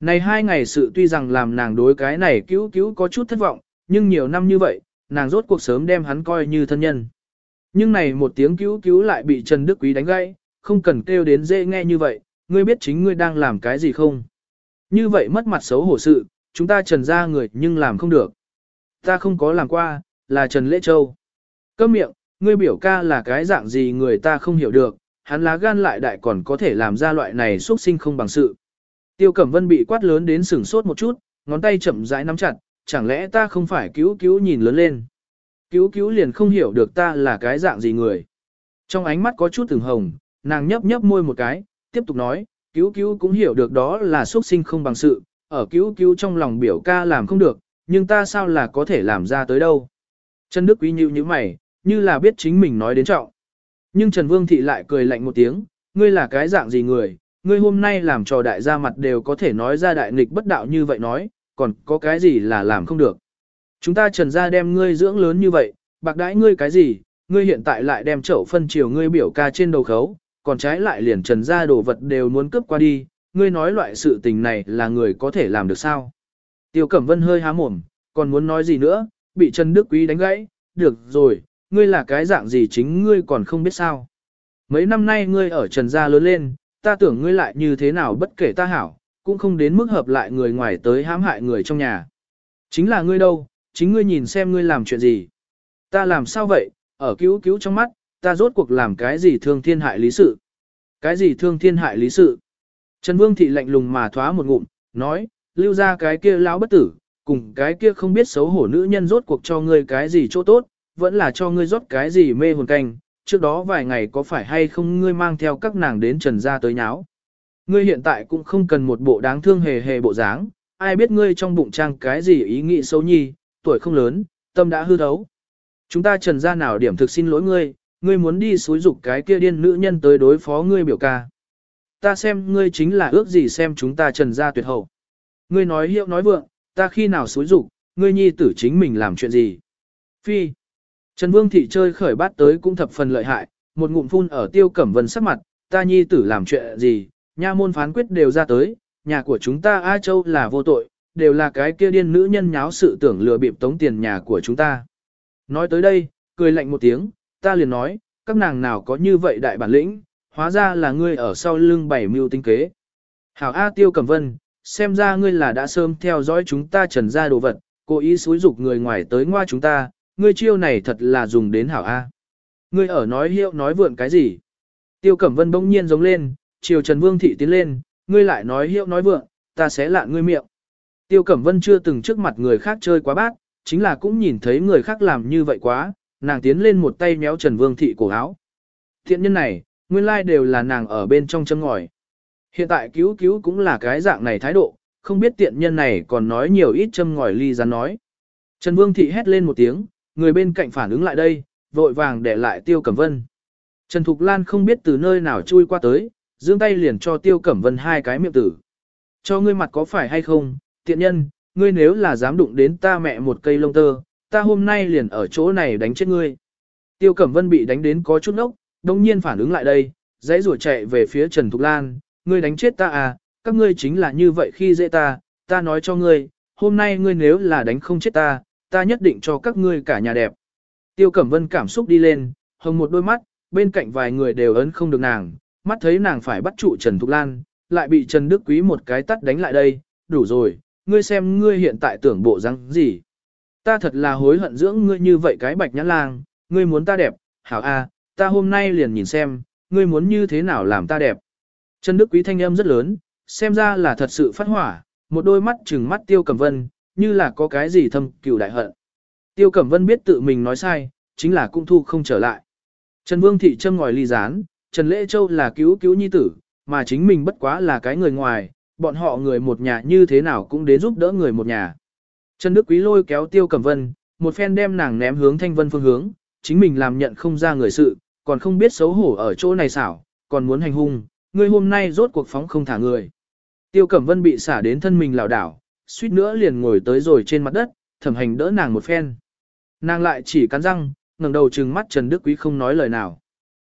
Này hai ngày sự tuy rằng làm nàng đối cái này cứu cứu có chút thất vọng, nhưng nhiều năm như vậy, nàng rốt cuộc sớm đem hắn coi như thân nhân. Nhưng này một tiếng cứu cứu lại bị Trần Đức Quý đánh gãy, không cần kêu đến dễ nghe như vậy, ngươi biết chính ngươi đang làm cái gì không? Như vậy mất mặt xấu hổ sự, chúng ta trần ra người nhưng làm không được. Ta không có làm qua, là Trần Lễ Châu. Câm miệng, ngươi biểu ca là cái dạng gì người ta không hiểu được, hắn lá gan lại đại còn có thể làm ra loại này xuất sinh không bằng sự. Tiêu Cẩm Vân bị quát lớn đến sửng sốt một chút, ngón tay chậm rãi nắm chặt, chẳng lẽ ta không phải cứu cứu nhìn lớn lên. Cứu cứu liền không hiểu được ta là cái dạng gì người. Trong ánh mắt có chút từng hồng, nàng nhấp nhấp môi một cái, tiếp tục nói, cứu cứu cũng hiểu được đó là xuất sinh không bằng sự, ở cứu cứu trong lòng biểu ca làm không được, nhưng ta sao là có thể làm ra tới đâu. Trần Đức Quý nhíu như mày, như là biết chính mình nói đến trọng. Nhưng Trần Vương Thị lại cười lạnh một tiếng, ngươi là cái dạng gì người, ngươi hôm nay làm trò đại gia mặt đều có thể nói ra đại nghịch bất đạo như vậy nói, còn có cái gì là làm không được. Chúng ta trần gia đem ngươi dưỡng lớn như vậy, bạc đãi ngươi cái gì, ngươi hiện tại lại đem chậu phân chiều ngươi biểu ca trên đầu khấu, còn trái lại liền trần gia đồ vật đều muốn cướp qua đi, ngươi nói loại sự tình này là người có thể làm được sao. Tiêu Cẩm Vân hơi há mồm, còn muốn nói gì nữa, bị Trần Đức Quý đánh gãy, được rồi, ngươi là cái dạng gì chính ngươi còn không biết sao. Mấy năm nay ngươi ở Trần Gia lớn lên, ta tưởng ngươi lại như thế nào bất kể ta hảo, cũng không đến mức hợp lại người ngoài tới hãm hại người trong nhà. Chính là ngươi đâu, chính ngươi nhìn xem ngươi làm chuyện gì. Ta làm sao vậy, ở cứu cứu trong mắt, ta rốt cuộc làm cái gì thương thiên hại lý sự. Cái gì thương thiên hại lý sự. Trần Vương Thị lạnh lùng mà thoá một ngụm, nói, lưu ra cái kia lão bất tử, cùng cái kia không biết xấu hổ nữ nhân rốt cuộc cho ngươi cái gì chỗ tốt, vẫn là cho ngươi rót cái gì mê hồn canh, trước đó vài ngày có phải hay không ngươi mang theo các nàng đến trần gia tới nháo. Ngươi hiện tại cũng không cần một bộ đáng thương hề hề bộ dáng, ai biết ngươi trong bụng trang cái gì ý nghĩ xấu nhi, tuổi không lớn, tâm đã hư thấu. Chúng ta trần gia nào điểm thực xin lỗi ngươi, ngươi muốn đi xúi dục cái kia điên nữ nhân tới đối phó ngươi biểu ca. Ta xem ngươi chính là ước gì xem chúng ta trần gia tuyệt hậu. Ngươi nói hiệu nói vượng, ta khi nào xúi dục, ngươi nhi tử chính mình làm chuyện gì. Phi. Trần Vương Thị chơi khởi bát tới cũng thập phần lợi hại, một ngụm phun ở tiêu cẩm vân sắc mặt, ta nhi tử làm chuyện gì, nha môn phán quyết đều ra tới, nhà của chúng ta A Châu là vô tội, đều là cái kia điên nữ nhân nháo sự tưởng lừa bịp tống tiền nhà của chúng ta. Nói tới đây, cười lạnh một tiếng, ta liền nói, các nàng nào có như vậy đại bản lĩnh, hóa ra là ngươi ở sau lưng bảy mưu tinh kế. Hảo A Tiêu Cẩm Vân, xem ra ngươi là đã sớm theo dõi chúng ta trần ra đồ vật, cố ý xúi dục người ngoài tới ngoa chúng ta, ngươi chiêu này thật là dùng đến Hảo A. Ngươi ở nói hiệu nói vượn cái gì? Tiêu Cẩm Vân bỗng nhiên giống lên, chiều Trần Vương Thị tiến lên, ngươi lại nói hiệu nói vượn, ta sẽ lạn ngươi miệng. Tiêu Cẩm Vân chưa từng trước mặt người khác chơi quá bát, chính là cũng nhìn thấy người khác làm như vậy quá, nàng tiến lên một tay méo Trần Vương Thị cổ áo. Thiện nhân này, nguyên lai đều là nàng ở bên trong châm ngòi. Hiện tại cứu cứu cũng là cái dạng này thái độ, không biết tiện nhân này còn nói nhiều ít châm ngòi ly rắn nói. Trần Vương Thị hét lên một tiếng, người bên cạnh phản ứng lại đây, vội vàng để lại Tiêu Cẩm Vân. Trần Thục Lan không biết từ nơi nào chui qua tới, giương tay liền cho Tiêu Cẩm Vân hai cái miệng tử. Cho ngươi mặt có phải hay không, tiện nhân, ngươi nếu là dám đụng đến ta mẹ một cây lông tơ, ta hôm nay liền ở chỗ này đánh chết ngươi. Tiêu Cẩm Vân bị đánh đến có chút nốc, đồng nhiên phản ứng lại đây, dãy rủa chạy về phía Trần Thục Lan, ngươi đánh chết ta à, các ngươi chính là như vậy khi dễ ta, ta nói cho ngươi, hôm nay ngươi nếu là đánh không chết ta, ta nhất định cho các ngươi cả nhà đẹp. Tiêu Cẩm Vân cảm xúc đi lên, hồng một đôi mắt, bên cạnh vài người đều ấn không được nàng, mắt thấy nàng phải bắt trụ Trần Thục Lan, lại bị Trần Đức Quý một cái tắt đánh lại đây, đủ rồi, ngươi xem ngươi hiện tại tưởng bộ răng gì. Ta thật là hối hận dưỡng ngươi như vậy cái bạch nhãn lang, ngươi muốn ta đẹp, hảo a, ta hôm nay liền nhìn xem, ngươi muốn như thế nào làm ta đẹp. Trần Đức Quý thanh âm rất lớn, xem ra là thật sự phát hỏa, một đôi mắt trừng mắt Tiêu Cẩm Vân, như là có cái gì thâm cừu đại hận. Tiêu Cẩm Vân biết tự mình nói sai, chính là cung thu không trở lại. Trần Vương Thị châm ngòi ly gián, Trần Lễ Châu là cứu cứu nhi tử, mà chính mình bất quá là cái người ngoài, bọn họ người một nhà như thế nào cũng đến giúp đỡ người một nhà. Trần Đức Quý lôi kéo Tiêu Cẩm Vân, một phen đem nàng ném hướng Thanh Vân phương hướng, chính mình làm nhận không ra người sự, còn không biết xấu hổ ở chỗ này xảo, còn muốn hành hung, Ngươi hôm nay rốt cuộc phóng không thả người. Tiêu Cẩm Vân bị xả đến thân mình lảo đảo, suýt nữa liền ngồi tới rồi trên mặt đất, thẩm hành đỡ nàng một phen. Nàng lại chỉ cắn răng, ngẩng đầu trừng mắt Trần Đức Quý không nói lời nào.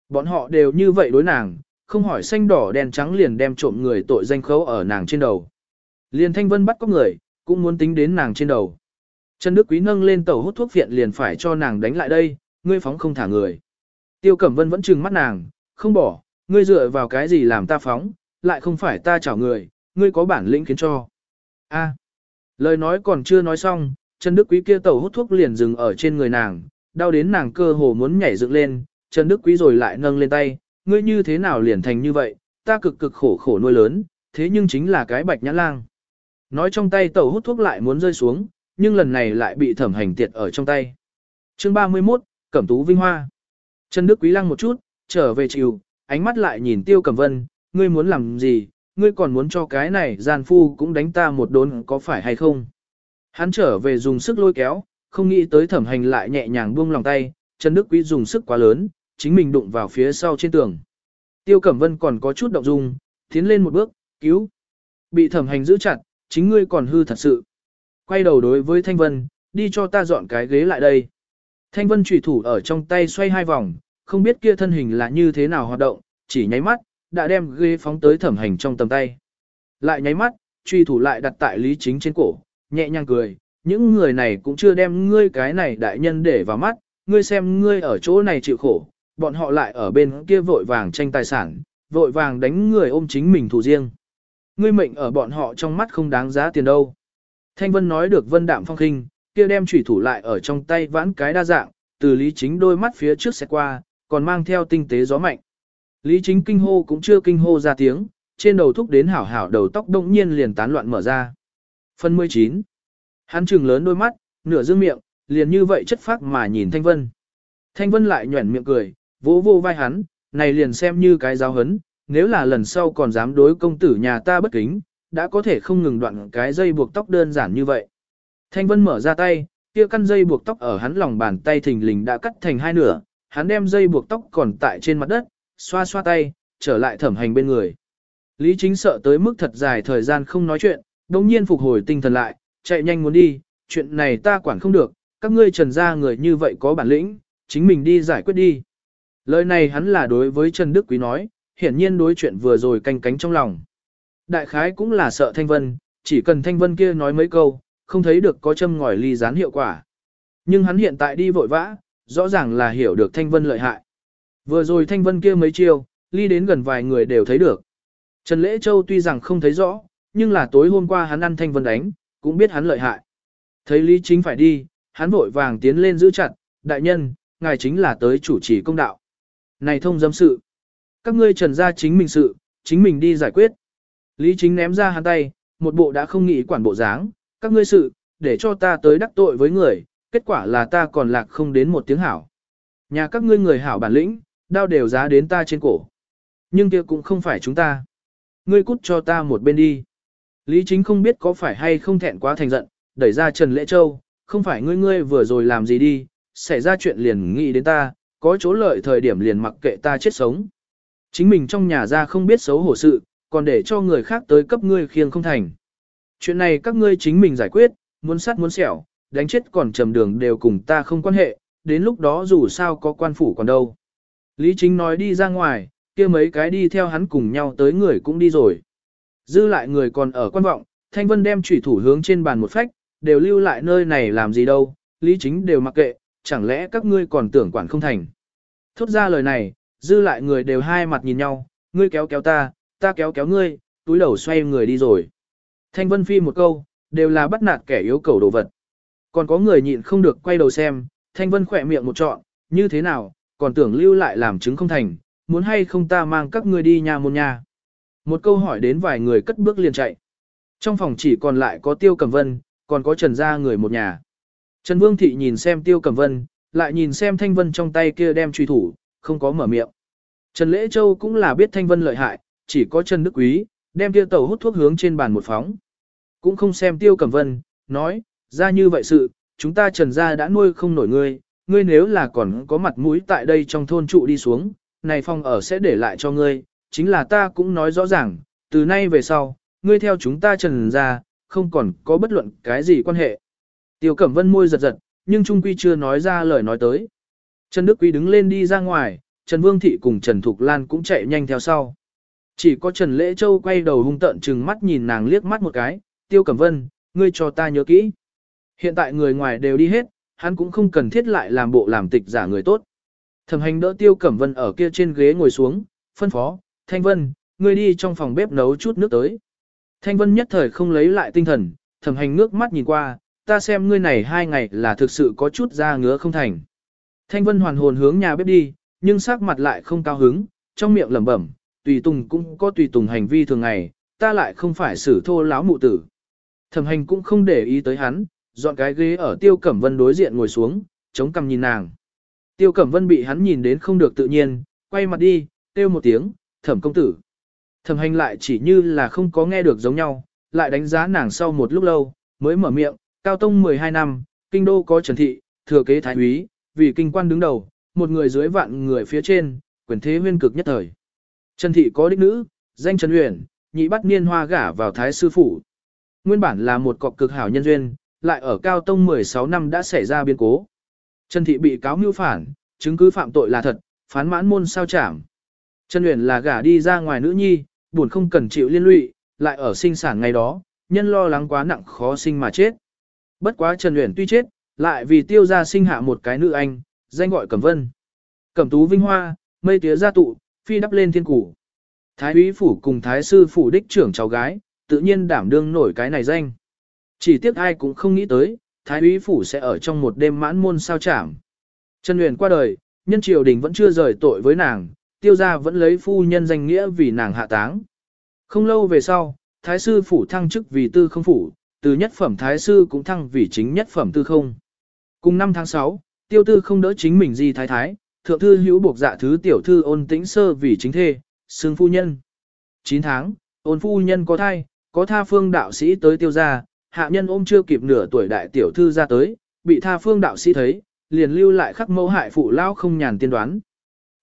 Bọn họ đều như vậy đối nàng, không hỏi xanh đỏ đen trắng liền đem trộm người tội danh khấu ở nàng trên đầu. Liền Thanh Vân bắt có người, cũng muốn tính đến nàng trên đầu. Trần Đức Quý nâng lên tàu hút thuốc viện liền phải cho nàng đánh lại đây, ngươi phóng không thả người. Tiêu Cẩm Vân vẫn trừng mắt nàng, không bỏ, ngươi dựa vào cái gì làm ta phóng, lại không phải ta chảo người, ngươi có bản lĩnh khiến cho. A. lời nói còn chưa nói xong, Trần Đức Quý kia tẩu hút thuốc liền dừng ở trên người nàng, đau đến nàng cơ hồ muốn nhảy dựng lên, Trần Đức Quý rồi lại nâng lên tay, ngươi như thế nào liền thành như vậy, ta cực cực khổ khổ nuôi lớn, thế nhưng chính là cái bạch nhãn lang. Nói trong tay tẩu hút thuốc lại muốn rơi xuống, nhưng lần này lại bị thẩm hành tiệt ở trong tay. chương 31, Cẩm Tú Vinh Hoa. Trần Đức Quý lăng một chút, trở về chiều, ánh mắt lại nhìn Tiêu Cẩm Vân, ngươi muốn làm gì, ngươi còn muốn cho cái này gian phu cũng đánh ta một đốn có phải hay không. Hắn trở về dùng sức lôi kéo, không nghĩ tới thẩm hành lại nhẹ nhàng buông lòng tay, Trần Đức Quý dùng sức quá lớn, chính mình đụng vào phía sau trên tường. Tiêu Cẩm Vân còn có chút động dung, tiến lên một bước, cứu. Bị thẩm hành giữ chặt, chính ngươi còn hư thật sự. Quay đầu đối với Thanh Vân, đi cho ta dọn cái ghế lại đây. Thanh Vân trùy thủ ở trong tay xoay hai vòng, không biết kia thân hình là như thế nào hoạt động, chỉ nháy mắt, đã đem ghế phóng tới thẩm hành trong tầm tay. Lại nháy mắt, truy thủ lại đặt tại lý chính trên cổ, nhẹ nhàng cười, những người này cũng chưa đem ngươi cái này đại nhân để vào mắt, ngươi xem ngươi ở chỗ này chịu khổ, bọn họ lại ở bên kia vội vàng tranh tài sản, vội vàng đánh người ôm chính mình thủ riêng. Ngươi mệnh ở bọn họ trong mắt không đáng giá tiền đâu. Thanh Vân nói được vân đạm phong khinh, kia đem chủy thủ lại ở trong tay vãn cái đa dạng, từ lý chính đôi mắt phía trước sẽ qua, còn mang theo tinh tế gió mạnh. Lý chính kinh hô cũng chưa kinh hô ra tiếng, trên đầu thúc đến hảo hảo đầu tóc đông nhiên liền tán loạn mở ra. Phần 19. Hắn trừng lớn đôi mắt, nửa dương miệng, liền như vậy chất phác mà nhìn Thanh Vân. Thanh Vân lại nhuẩn miệng cười, vỗ vô vai hắn, này liền xem như cái giáo hấn, nếu là lần sau còn dám đối công tử nhà ta bất kính, đã có thể không ngừng đoạn cái dây buộc tóc đơn giản như vậy. Thanh Vân mở ra tay, kia căn dây buộc tóc ở hắn lòng bàn tay thình lình đã cắt thành hai nửa, hắn đem dây buộc tóc còn tại trên mặt đất, xoa xoa tay, trở lại thẩm hành bên người. Lý chính sợ tới mức thật dài thời gian không nói chuyện, đồng nhiên phục hồi tinh thần lại, chạy nhanh muốn đi, chuyện này ta quản không được, các ngươi trần ra người như vậy có bản lĩnh, chính mình đi giải quyết đi. Lời này hắn là đối với Trần Đức Quý nói, hiển nhiên đối chuyện vừa rồi canh cánh trong lòng. Đại khái cũng là sợ Thanh Vân, chỉ cần thanh vân kia nói mấy câu, không thấy được có châm ngòi ly gián hiệu quả. Nhưng hắn hiện tại đi vội vã, rõ ràng là hiểu được thanh vân lợi hại. Vừa rồi thanh vân kia mấy chiêu, ly đến gần vài người đều thấy được. Trần Lễ Châu tuy rằng không thấy rõ, nhưng là tối hôm qua hắn ăn thanh vân đánh, cũng biết hắn lợi hại. Thấy Lý Chính phải đi, hắn vội vàng tiến lên giữ chặt, đại nhân, ngài chính là tới chủ trì công đạo. Này thông dâm sự. Các ngươi trần ra chính mình sự, chính mình đi giải quyết. Lý Chính ném ra hắn tay, một bộ đã không nghĩ quản bộ dáng, các ngươi sự, để cho ta tới đắc tội với người, kết quả là ta còn lạc không đến một tiếng hảo. Nhà các ngươi người hảo bản lĩnh, đao đều giá đến ta trên cổ. Nhưng kia cũng không phải chúng ta. Ngươi cút cho ta một bên đi. Lý chính không biết có phải hay không thẹn quá thành giận, đẩy ra Trần Lễ Châu, không phải ngươi ngươi vừa rồi làm gì đi, xảy ra chuyện liền nghĩ đến ta, có chỗ lợi thời điểm liền mặc kệ ta chết sống. Chính mình trong nhà ra không biết xấu hổ sự, còn để cho người khác tới cấp ngươi khiêng không thành. Chuyện này các ngươi chính mình giải quyết, muốn sát muốn sẹo đánh chết còn trầm đường đều cùng ta không quan hệ, đến lúc đó dù sao có quan phủ còn đâu. Lý chính nói đi ra ngoài, kia mấy cái đi theo hắn cùng nhau tới người cũng đi rồi. Dư lại người còn ở quan vọng, Thanh Vân đem chủy thủ hướng trên bàn một phách, đều lưu lại nơi này làm gì đâu, lý chính đều mặc kệ, chẳng lẽ các ngươi còn tưởng quản không thành. Thốt ra lời này, dư lại người đều hai mặt nhìn nhau, ngươi kéo kéo ta, ta kéo kéo ngươi, túi đầu xoay người đi rồi. Thanh Vân Phi một câu, đều là bắt nạt kẻ yếu cầu đồ vật. Còn có người nhịn không được quay đầu xem, Thanh Vân khỏe miệng một trọn, như thế nào, còn tưởng lưu lại làm chứng không thành, muốn hay không ta mang các ngươi đi nhà môn nhà. Một câu hỏi đến vài người cất bước liền chạy. Trong phòng chỉ còn lại có Tiêu Cẩm Vân, còn có Trần gia người một nhà. Trần Vương Thị nhìn xem Tiêu Cẩm Vân, lại nhìn xem Thanh Vân trong tay kia đem truy thủ, không có mở miệng. Trần Lễ Châu cũng là biết Thanh Vân lợi hại, chỉ có Trần Đức Quý, đem tiêu tàu hút thuốc hướng trên bàn một phóng. Cũng không xem Tiêu Cẩm Vân, nói, ra như vậy sự, chúng ta Trần gia đã nuôi không nổi ngươi, ngươi nếu là còn có mặt mũi tại đây trong thôn trụ đi xuống, này phòng ở sẽ để lại cho ngươi, chính là ta cũng nói rõ ràng, từ nay về sau, ngươi theo chúng ta trần gia không còn có bất luận cái gì quan hệ. Tiêu Cẩm Vân môi giật giật, nhưng Trung Quy chưa nói ra lời nói tới. Trần Đức Quý đứng lên đi ra ngoài, Trần Vương Thị cùng Trần Thục Lan cũng chạy nhanh theo sau. Chỉ có Trần Lễ Châu quay đầu hung tợn trừng mắt nhìn nàng liếc mắt một cái, Tiêu Cẩm Vân, ngươi cho ta nhớ kỹ. Hiện tại người ngoài đều đi hết, hắn cũng không cần thiết lại làm bộ làm tịch giả người tốt. Thẩm hành đỡ Tiêu Cẩm Vân ở kia trên ghế ngồi xuống, phân phó, Thanh Vân, ngươi đi trong phòng bếp nấu chút nước tới. Thanh Vân nhất thời không lấy lại tinh thần, thẩm hành ngước mắt nhìn qua, ta xem ngươi này hai ngày là thực sự có chút da ngứa không thành. Thanh Vân hoàn hồn hướng nhà bếp đi, nhưng sắc mặt lại không cao hứng, trong miệng lẩm bẩm, tùy tùng cũng có tùy tùng hành vi thường ngày, ta lại không phải xử thô láo mụ tử. Thẩm hành cũng không để ý tới hắn, dọn cái ghế ở tiêu cẩm vân đối diện ngồi xuống, chống cằm nhìn nàng. Tiêu cẩm vân bị hắn nhìn đến không được tự nhiên, quay mặt đi, kêu một tiếng, thẩm công tử. Thẩm hành lại chỉ như là không có nghe được giống nhau, lại đánh giá nàng sau một lúc lâu, mới mở miệng, cao tông 12 năm, kinh đô có trần thị, thừa kế thái úy, vì kinh quan đứng đầu, một người dưới vạn người phía trên, quyền thế huyên cực nhất thời. Trần thị có đích nữ, danh Trần Uyển, nhị bắt niên hoa gả vào thái sư phủ. Nguyên bản là một cọc cực hảo nhân duyên, lại ở cao tông 16 năm đã xảy ra biến cố. Trần thị bị cáo mưu phản, chứng cứ phạm tội là thật, phán mãn môn sao trảm. Trần Uyển là gả đi ra ngoài nữ nhi, buồn không cần chịu liên lụy, lại ở sinh sản ngày đó, nhân lo lắng quá nặng khó sinh mà chết. Bất quá Trần Uyển tuy chết, lại vì tiêu gia sinh hạ một cái nữ anh, danh gọi Cẩm Vân. Cẩm Tú Vinh Hoa, mây tía gia tụ, phi đắp lên thiên củ. Thái úy phủ cùng thái sư phủ đích trưởng cháu gái, tự nhiên đảm đương nổi cái này danh. Chỉ tiếc ai cũng không nghĩ tới, thái úy phủ sẽ ở trong một đêm mãn môn sao chảm. Trần Uyển qua đời, nhân triều đình vẫn chưa rời tội với nàng, tiêu gia vẫn lấy phu nhân danh nghĩa vì nàng hạ táng. Không lâu về sau, thái sư phủ thăng chức vì tư không phủ, từ nhất phẩm thái sư cũng thăng vì chính nhất phẩm tư không. Cùng năm tháng 6, tiêu tư không đỡ chính mình di thái thái, thượng thư hữu buộc dạ thứ tiểu thư ôn tĩnh sơ vì chính thê, xương phu nhân. 9 tháng, ôn phu nhân có thai, có tha phương đạo sĩ tới tiêu gia, hạ nhân ôm chưa kịp nửa tuổi đại tiểu thư ra tới, bị tha phương đạo sĩ thấy, liền lưu lại khắc mẫu hại phụ lao không nhàn tiên đoán.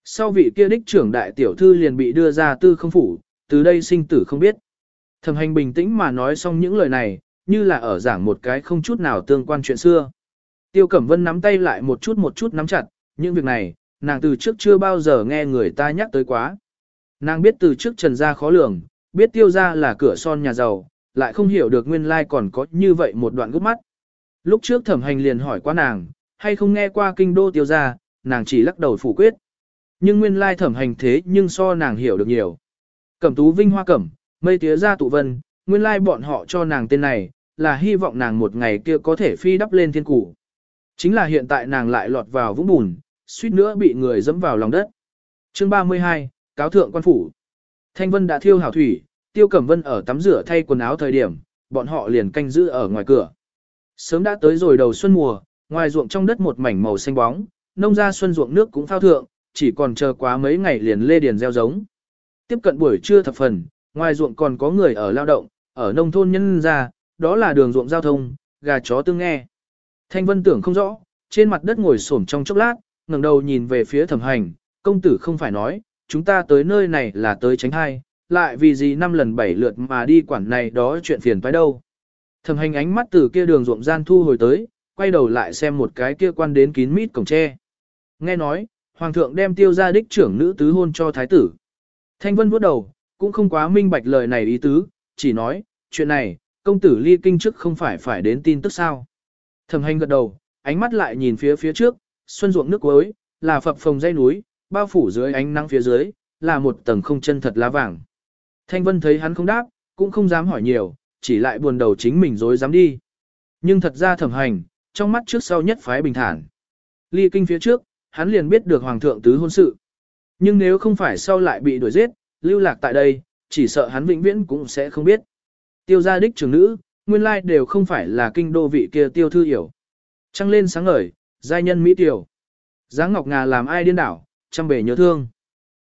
Sau vị kia đích trưởng đại tiểu thư liền bị đưa ra tư không phủ, từ đây sinh tử không biết. Thẩm hành bình tĩnh mà nói xong những lời này, như là ở giảng một cái không chút nào tương quan chuyện xưa. Tiêu Cẩm Vân nắm tay lại một chút một chút nắm chặt, những việc này, nàng từ trước chưa bao giờ nghe người ta nhắc tới quá. Nàng biết từ trước trần gia khó lường, biết tiêu gia là cửa son nhà giàu, lại không hiểu được nguyên lai like còn có như vậy một đoạn gút mắt. Lúc trước thẩm hành liền hỏi qua nàng, hay không nghe qua kinh đô tiêu gia, nàng chỉ lắc đầu phủ quyết. Nhưng nguyên lai thẩm hành thế nhưng so nàng hiểu được nhiều. Cẩm tú vinh hoa cẩm, mây tía ra tụ vân, nguyên lai bọn họ cho nàng tên này, là hy vọng nàng một ngày kia có thể phi đắp lên thiên củ. Chính là hiện tại nàng lại lọt vào vũng bùn, suýt nữa bị người dẫm vào lòng đất. Chương 32, cáo thượng quan phủ. Thanh Vân đã thiêu hảo thủy, Tiêu Cẩm Vân ở tắm rửa thay quần áo thời điểm, bọn họ liền canh giữ ở ngoài cửa. Sớm đã tới rồi đầu xuân mùa, ngoài ruộng trong đất một mảnh màu xanh bóng, nông gia xuân ruộng nước cũng phao thượng, chỉ còn chờ quá mấy ngày liền lê điền gieo giống. Tiếp cận buổi trưa thập phần, ngoài ruộng còn có người ở lao động, ở nông thôn nhân gia, đó là đường ruộng giao thông, gà chó tương nghe. Thanh Vân tưởng không rõ, trên mặt đất ngồi xổm trong chốc lát, ngẩng đầu nhìn về phía thẩm hành, công tử không phải nói, chúng ta tới nơi này là tới tránh hai, lại vì gì năm lần bảy lượt mà đi quản này đó chuyện phiền phải đâu. Thẩm hành ánh mắt từ kia đường ruộng gian thu hồi tới, quay đầu lại xem một cái kia quan đến kín mít cổng tre. Nghe nói, hoàng thượng đem tiêu ra đích trưởng nữ tứ hôn cho thái tử. Thanh Vân vuốt đầu, cũng không quá minh bạch lời này ý tứ, chỉ nói, chuyện này, công tử ly kinh trước không phải phải đến tin tức sao. Thẩm hành gật đầu, ánh mắt lại nhìn phía phía trước, xuân ruộng nước cuối, là phập phồng dây núi, bao phủ dưới ánh nắng phía dưới, là một tầng không chân thật lá vàng. Thanh Vân thấy hắn không đáp, cũng không dám hỏi nhiều, chỉ lại buồn đầu chính mình dối dám đi. Nhưng thật ra thẩm hành, trong mắt trước sau nhất phái bình thản. Ly kinh phía trước, hắn liền biết được hoàng thượng tứ hôn sự. Nhưng nếu không phải sau lại bị đuổi giết, lưu lạc tại đây, chỉ sợ hắn vĩnh viễn cũng sẽ không biết. Tiêu gia đích trưởng nữ, nguyên lai đều không phải là kinh đô vị kia tiêu thư hiểu. Trăng lên sáng ngời, giai nhân mỹ tiểu. Giáng ngọc ngà làm ai điên đảo, trăm bể nhớ thương.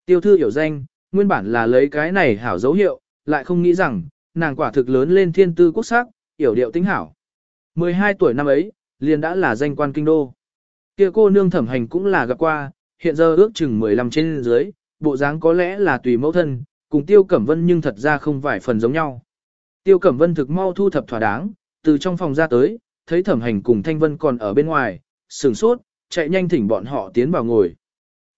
Tiêu thư hiểu danh, nguyên bản là lấy cái này hảo dấu hiệu, lại không nghĩ rằng, nàng quả thực lớn lên thiên tư quốc sắc, hiểu điệu tính hảo. 12 tuổi năm ấy, liền đã là danh quan kinh đô. Kia cô nương thẩm hành cũng là gặp qua, hiện giờ ước chừng 15 trên dưới, bộ dáng có lẽ là tùy mẫu thân, cùng Tiêu Cẩm Vân nhưng thật ra không phải phần giống nhau. Tiêu Cẩm Vân thực mau thu thập thỏa đáng, từ trong phòng ra tới, thấy thẩm hành cùng Thanh Vân còn ở bên ngoài, sửng sốt, chạy nhanh thỉnh bọn họ tiến vào ngồi.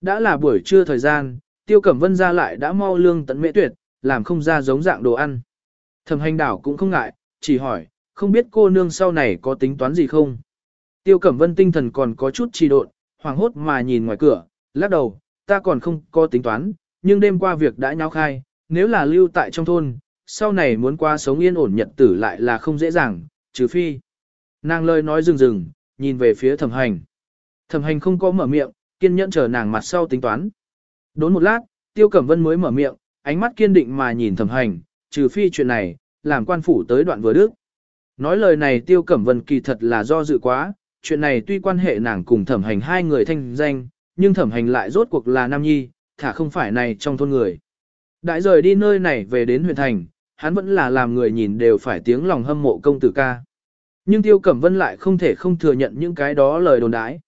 Đã là buổi trưa thời gian, Tiêu Cẩm Vân ra lại đã mau lương tận mễ tuyệt, làm không ra giống dạng đồ ăn. Thẩm hành đảo cũng không ngại, chỉ hỏi, không biết cô nương sau này có tính toán gì không? Tiêu Cẩm Vân tinh thần còn có chút trì độn, hoàng hốt mà nhìn ngoài cửa, lắc đầu, ta còn không có tính toán, nhưng đêm qua việc đã nháo khai, nếu là lưu tại trong thôn, sau này muốn qua sống yên ổn nhật tử lại là không dễ dàng, trừ phi. Nàng lời nói rừng rừng, nhìn về phía thẩm hành. Thẩm hành không có mở miệng, kiên nhẫn chờ nàng mặt sau tính toán. Đốn một lát, Tiêu Cẩm Vân mới mở miệng, ánh mắt kiên định mà nhìn thẩm hành, trừ phi chuyện này, làm quan phủ tới đoạn vừa đức. Nói lời này Tiêu Cẩm Vân kỳ thật là do dự quá, chuyện này tuy quan hệ nàng cùng thẩm hành hai người thanh danh, nhưng thẩm hành lại rốt cuộc là nam nhi, thả không phải này trong thôn người. Đại rời đi nơi này về đến huyện thành, hắn vẫn là làm người nhìn đều phải tiếng lòng hâm mộ công tử ca. Nhưng Tiêu Cẩm Vân lại không thể không thừa nhận những cái đó lời đồn đãi.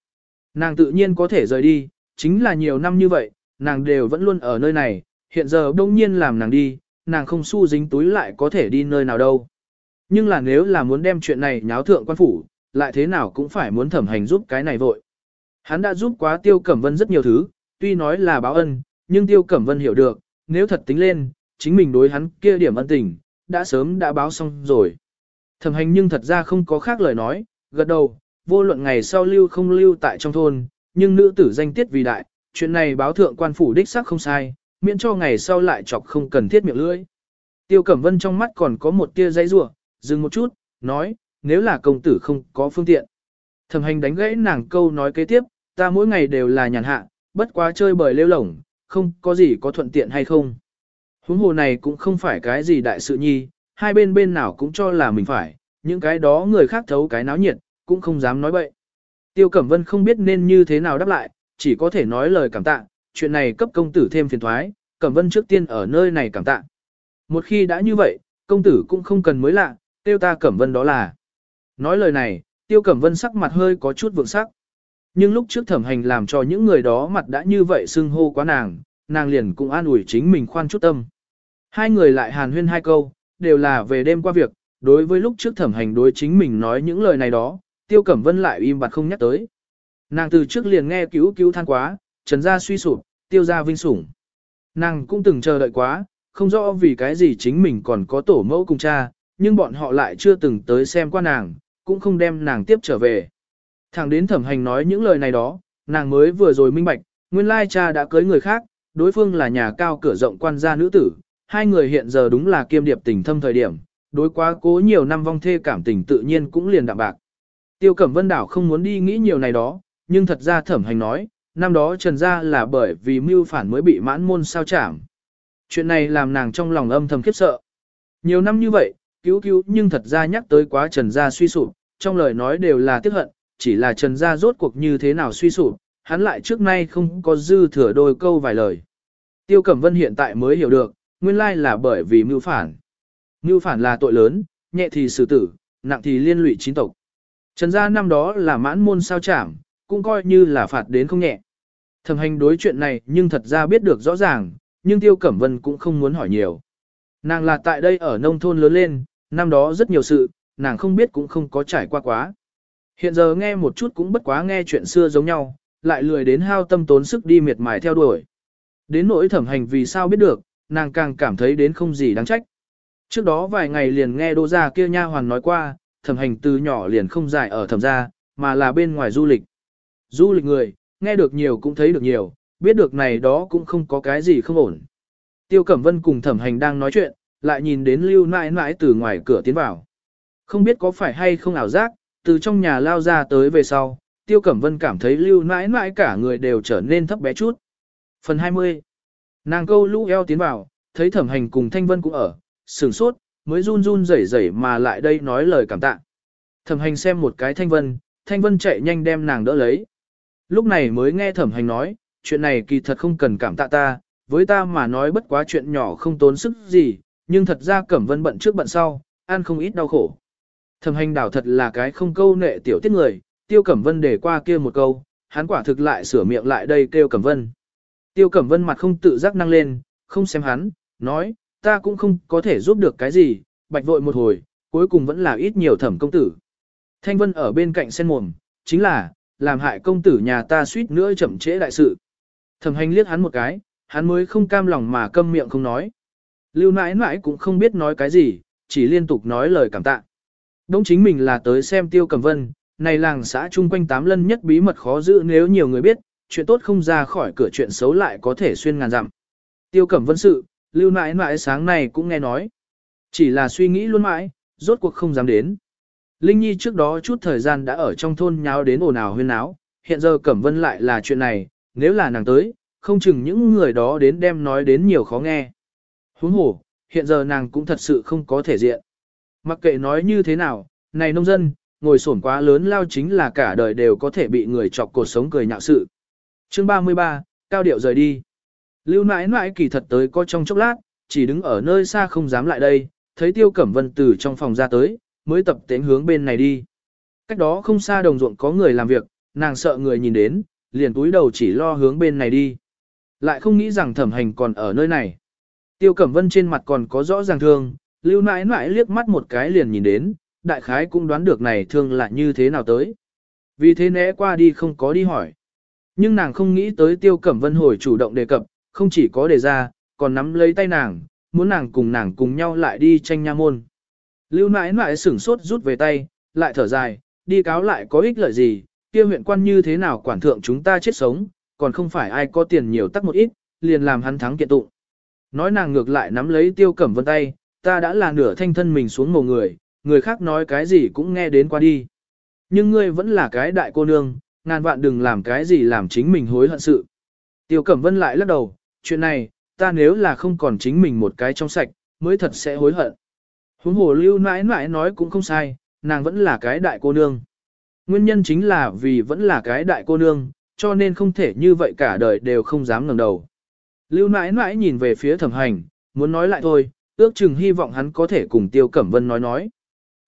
Nàng tự nhiên có thể rời đi, chính là nhiều năm như vậy, nàng đều vẫn luôn ở nơi này, hiện giờ đông nhiên làm nàng đi, nàng không xu dính túi lại có thể đi nơi nào đâu. Nhưng là nếu là muốn đem chuyện này nháo thượng quan phủ, lại thế nào cũng phải muốn thẩm hành giúp cái này vội. Hắn đã giúp quá Tiêu Cẩm Vân rất nhiều thứ, tuy nói là báo ân, nhưng Tiêu Cẩm Vân hiểu được, nếu thật tính lên, chính mình đối hắn kia điểm ân tình, đã sớm đã báo xong rồi. Thẩm hành nhưng thật ra không có khác lời nói, gật đầu, vô luận ngày sau lưu không lưu tại trong thôn, nhưng nữ tử danh tiết vì đại, chuyện này báo thượng quan phủ đích xác không sai, miễn cho ngày sau lại chọc không cần thiết miệng lưỡi. Tiêu Cẩm Vân trong mắt còn có một tia dây rủa, dừng một chút, nói, nếu là công tử không có phương tiện. Thẩm hành đánh gãy nàng câu nói kế tiếp, ta mỗi ngày đều là nhàn hạ, bất quá chơi bời lêu lổng, không có gì có thuận tiện hay không. Huống hồ này cũng không phải cái gì đại sự nhi, hai bên bên nào cũng cho là mình phải, những cái đó người khác thấu cái náo nhiệt, cũng không dám nói bậy. Tiêu Cẩm Vân không biết nên như thế nào đáp lại, chỉ có thể nói lời cảm tạ, chuyện này cấp công tử thêm phiền thoái, Cẩm Vân trước tiên ở nơi này cảm tạ. Một khi đã như vậy, công tử cũng không cần mới lạ, tiêu ta Cẩm Vân đó là. Nói lời này, Tiêu Cẩm Vân sắc mặt hơi có chút vượng sắc. Nhưng lúc trước thẩm hành làm cho những người đó mặt đã như vậy xưng hô quá nàng, nàng liền cũng an ủi chính mình khoan chút tâm. Hai người lại hàn huyên hai câu, đều là về đêm qua việc, đối với lúc trước thẩm hành đối chính mình nói những lời này đó, Tiêu Cẩm Vân lại im bặt không nhắc tới. Nàng từ trước liền nghe cứu cứu than quá, trần gia suy sụp, tiêu gia vinh sủng. Nàng cũng từng chờ đợi quá, không rõ vì cái gì chính mình còn có tổ mẫu cùng cha, nhưng bọn họ lại chưa từng tới xem qua nàng, cũng không đem nàng tiếp trở về. Thẳng đến thẩm hành nói những lời này đó, nàng mới vừa rồi minh bạch, nguyên lai cha đã cưới người khác, đối phương là nhà cao cửa rộng quan gia nữ tử, hai người hiện giờ đúng là kiêm điệp tình thâm thời điểm, đối quá cố nhiều năm vong thê cảm tình tự nhiên cũng liền đạm bạc. Tiêu Cẩm Vân Đảo không muốn đi nghĩ nhiều này đó, nhưng thật ra thẩm hành nói, năm đó trần gia là bởi vì mưu phản mới bị mãn môn sao chảm. Chuyện này làm nàng trong lòng âm thầm khiếp sợ. Nhiều năm như vậy, cứu cứu nhưng thật ra nhắc tới quá trần gia suy sụp, trong lời nói đều là tiếc hận, chỉ là trần gia rốt cuộc như thế nào suy sụp, hắn lại trước nay không có dư thừa đôi câu vài lời. Tiêu Cẩm Vân hiện tại mới hiểu được, nguyên lai là bởi vì mưu phản. Mưu phản là tội lớn, nhẹ thì xử tử, nặng thì liên lụy chính tộc. Trần gia năm đó là mãn môn sao trảm, cũng coi như là phạt đến không nhẹ. Thẩm hành đối chuyện này nhưng thật ra biết được rõ ràng, nhưng Tiêu Cẩm Vân cũng không muốn hỏi nhiều. Nàng là tại đây ở nông thôn lớn lên, năm đó rất nhiều sự, nàng không biết cũng không có trải qua quá. Hiện giờ nghe một chút cũng bất quá nghe chuyện xưa giống nhau, lại lười đến hao tâm tốn sức đi miệt mài theo đuổi. Đến nỗi thẩm hành vì sao biết được, nàng càng cảm thấy đến không gì đáng trách. Trước đó vài ngày liền nghe đô gia kia nha hoàn nói qua, thẩm hành từ nhỏ liền không dài ở thẩm gia, mà là bên ngoài du lịch. Du lịch người, nghe được nhiều cũng thấy được nhiều, biết được này đó cũng không có cái gì không ổn. Tiêu Cẩm Vân cùng thẩm hành đang nói chuyện, lại nhìn đến lưu nãi nãi từ ngoài cửa tiến vào. Không biết có phải hay không ảo giác, từ trong nhà lao ra tới về sau, Tiêu Cẩm Vân cảm thấy lưu nãi nãi cả người đều trở nên thấp bé chút. Phần 20 Nàng câu lũ eo tiến vào, thấy thẩm hành cùng Thanh Vân cũng ở, sửng sốt, mới run run rẩy rẩy mà lại đây nói lời cảm tạ. Thẩm hành xem một cái Thanh Vân, Thanh Vân chạy nhanh đem nàng đỡ lấy. Lúc này mới nghe thẩm hành nói, chuyện này kỳ thật không cần cảm tạ ta, với ta mà nói bất quá chuyện nhỏ không tốn sức gì, nhưng thật ra Cẩm Vân bận trước bận sau, ăn không ít đau khổ. Thẩm hành đảo thật là cái không câu nệ tiểu tiết người, Tiêu Cẩm Vân để qua kia một câu, hắn quả thực lại sửa miệng lại đây kêu Cẩm Vân. Tiêu Cẩm Vân mặt không tự giác năng lên, không xem hắn, nói, ta cũng không có thể giúp được cái gì, bạch vội một hồi, cuối cùng vẫn là ít nhiều thẩm công tử. Thanh Vân ở bên cạnh sen mồm, chính là, làm hại công tử nhà ta suýt nữa chậm trễ đại sự. Thẩm hành liếc hắn một cái, hắn mới không cam lòng mà câm miệng không nói. Lưu nãi nãi cũng không biết nói cái gì, chỉ liên tục nói lời cảm tạ. Đúng chính mình là tới xem tiêu cầm vân, này làng xã chung quanh tám lân nhất bí mật khó giữ nếu nhiều người biết, chuyện tốt không ra khỏi cửa chuyện xấu lại có thể xuyên ngàn dặm. Tiêu cẩm vân sự, lưu nãi nãi sáng nay cũng nghe nói. Chỉ là suy nghĩ luôn mãi, rốt cuộc không dám đến. Linh Nhi trước đó chút thời gian đã ở trong thôn nháo đến ồn ào huyên náo, hiện giờ Cẩm Vân lại là chuyện này, nếu là nàng tới, không chừng những người đó đến đem nói đến nhiều khó nghe. Huống hồ, hiện giờ nàng cũng thật sự không có thể diện. Mặc kệ nói như thế nào, này nông dân, ngồi sổn quá lớn lao chính là cả đời đều có thể bị người chọc cuộc sống cười nhạo sự. Chương 33, Cao Điệu rời đi. Lưu nãi nãi kỳ thật tới có trong chốc lát, chỉ đứng ở nơi xa không dám lại đây, thấy Tiêu Cẩm Vân từ trong phòng ra tới, mới tập tễnh hướng bên này đi. Cách đó không xa đồng ruộng có người làm việc, nàng sợ người nhìn đến, liền túi đầu chỉ lo hướng bên này đi. Lại không nghĩ rằng thẩm hành còn ở nơi này. Tiêu Cẩm Vân trên mặt còn có rõ ràng thương, lưu nãi nãi liếc mắt một cái liền nhìn đến, đại khái cũng đoán được này thương là như thế nào tới. Vì thế né qua đi không có đi hỏi. Nhưng nàng không nghĩ tới Tiêu Cẩm Vân hồi chủ động đề cập, không chỉ có đề ra, còn nắm lấy tay nàng, muốn nàng cùng nàng cùng nhau lại đi tranh nha môn. Lưu nãi nãi sửng sốt rút về tay, lại thở dài, đi cáo lại có ích lợi gì, kia huyện quan như thế nào quản thượng chúng ta chết sống, còn không phải ai có tiền nhiều tắc một ít, liền làm hắn thắng kiện tụng. Nói nàng ngược lại nắm lấy tiêu cẩm vân tay, ta đã là nửa thanh thân mình xuống mồ người, người khác nói cái gì cũng nghe đến qua đi. Nhưng ngươi vẫn là cái đại cô nương, ngàn vạn đừng làm cái gì làm chính mình hối hận sự. Tiêu cẩm vân lại lắc đầu, chuyện này, ta nếu là không còn chính mình một cái trong sạch, mới thật sẽ hối hận. Huống hồ lưu nãi nãi nói cũng không sai, nàng vẫn là cái đại cô nương. Nguyên nhân chính là vì vẫn là cái đại cô nương, cho nên không thể như vậy cả đời đều không dám ngẩng đầu. Lưu nãi nãi nhìn về phía thẩm hành, muốn nói lại thôi, ước chừng hy vọng hắn có thể cùng Tiêu Cẩm Vân nói nói.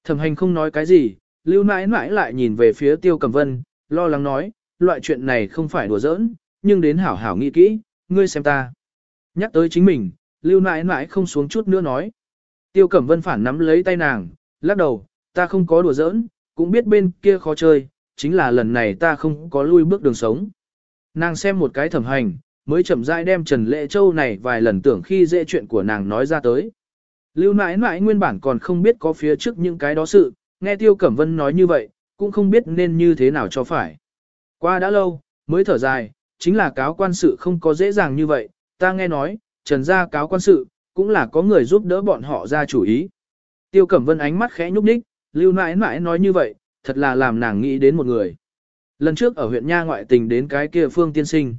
Thẩm hành không nói cái gì, lưu nãi nãi lại nhìn về phía Tiêu Cẩm Vân, lo lắng nói, loại chuyện này không phải đùa giỡn, nhưng đến hảo hảo nghĩ kỹ, ngươi xem ta. Nhắc tới chính mình, lưu nãi nãi không xuống chút nữa nói. Tiêu Cẩm Vân phản nắm lấy tay nàng, lắc đầu, ta không có đùa giỡn, cũng biết bên kia khó chơi, chính là lần này ta không có lui bước đường sống. Nàng xem một cái thẩm hành, mới chậm rãi đem Trần Lệ Châu này vài lần tưởng khi dễ chuyện của nàng nói ra tới. Lưu nãi nãi nguyên bản còn không biết có phía trước những cái đó sự, nghe Tiêu Cẩm Vân nói như vậy, cũng không biết nên như thế nào cho phải. Qua đã lâu, mới thở dài, chính là cáo quan sự không có dễ dàng như vậy, ta nghe nói, trần gia cáo quan sự, cũng là có người giúp đỡ bọn họ ra chủ ý. Tiêu Cẩm Vân ánh mắt khẽ nhúc nhích, lưu nãi nãi nói như vậy, thật là làm nàng nghĩ đến một người. Lần trước ở huyện Nha ngoại tình đến cái kia phương tiên sinh.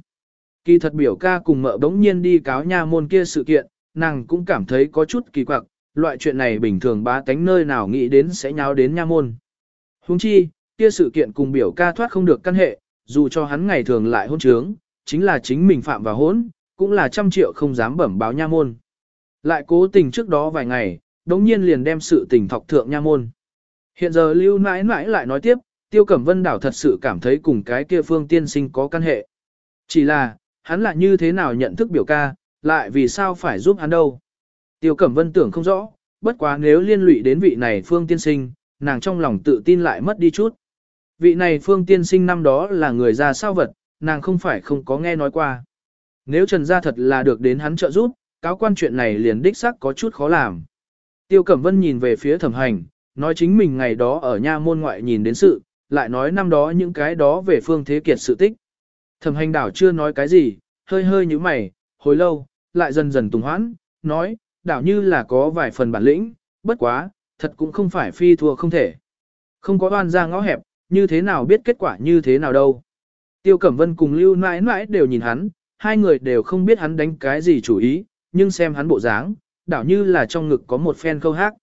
Kỳ thật biểu ca cùng mợ bỗng nhiên đi cáo nha môn kia sự kiện, nàng cũng cảm thấy có chút kỳ quặc, loại chuyện này bình thường bá tánh nơi nào nghĩ đến sẽ nháo đến nha môn. Huống chi, kia sự kiện cùng biểu ca thoát không được căn hệ, dù cho hắn ngày thường lại hôn trướng, chính là chính mình phạm vào hôn, cũng là trăm triệu không dám bẩm báo nha môn. Lại cố tình trước đó vài ngày, đống nhiên liền đem sự tình thọc thượng nha môn. Hiện giờ lưu nãi nãi lại nói tiếp, tiêu cẩm vân đảo thật sự cảm thấy cùng cái kia phương tiên sinh có căn hệ. Chỉ là, hắn là như thế nào nhận thức biểu ca, lại vì sao phải giúp hắn đâu. Tiêu cẩm vân tưởng không rõ, bất quá nếu liên lụy đến vị này phương tiên sinh, nàng trong lòng tự tin lại mất đi chút. Vị này phương tiên sinh năm đó là người ra sao vật, nàng không phải không có nghe nói qua. Nếu Trần Gia thật là được đến hắn trợ giúp, cáo quan chuyện này liền đích xác có chút khó làm. Tiêu Cẩm Vân nhìn về phía thẩm hành, nói chính mình ngày đó ở nha môn ngoại nhìn đến sự, lại nói năm đó những cái đó về phương thế kiệt sự tích. Thẩm hành đảo chưa nói cái gì, hơi hơi như mày, hồi lâu, lại dần dần tùng hoãn, nói, đảo như là có vài phần bản lĩnh, bất quá, thật cũng không phải phi thua không thể. Không có oan ra ngõ hẹp, như thế nào biết kết quả như thế nào đâu. Tiêu Cẩm Vân cùng Lưu Nãi Nãi đều nhìn hắn, hai người đều không biết hắn đánh cái gì chủ ý, nhưng xem hắn bộ dáng, đảo như là trong ngực có một phen câu hát.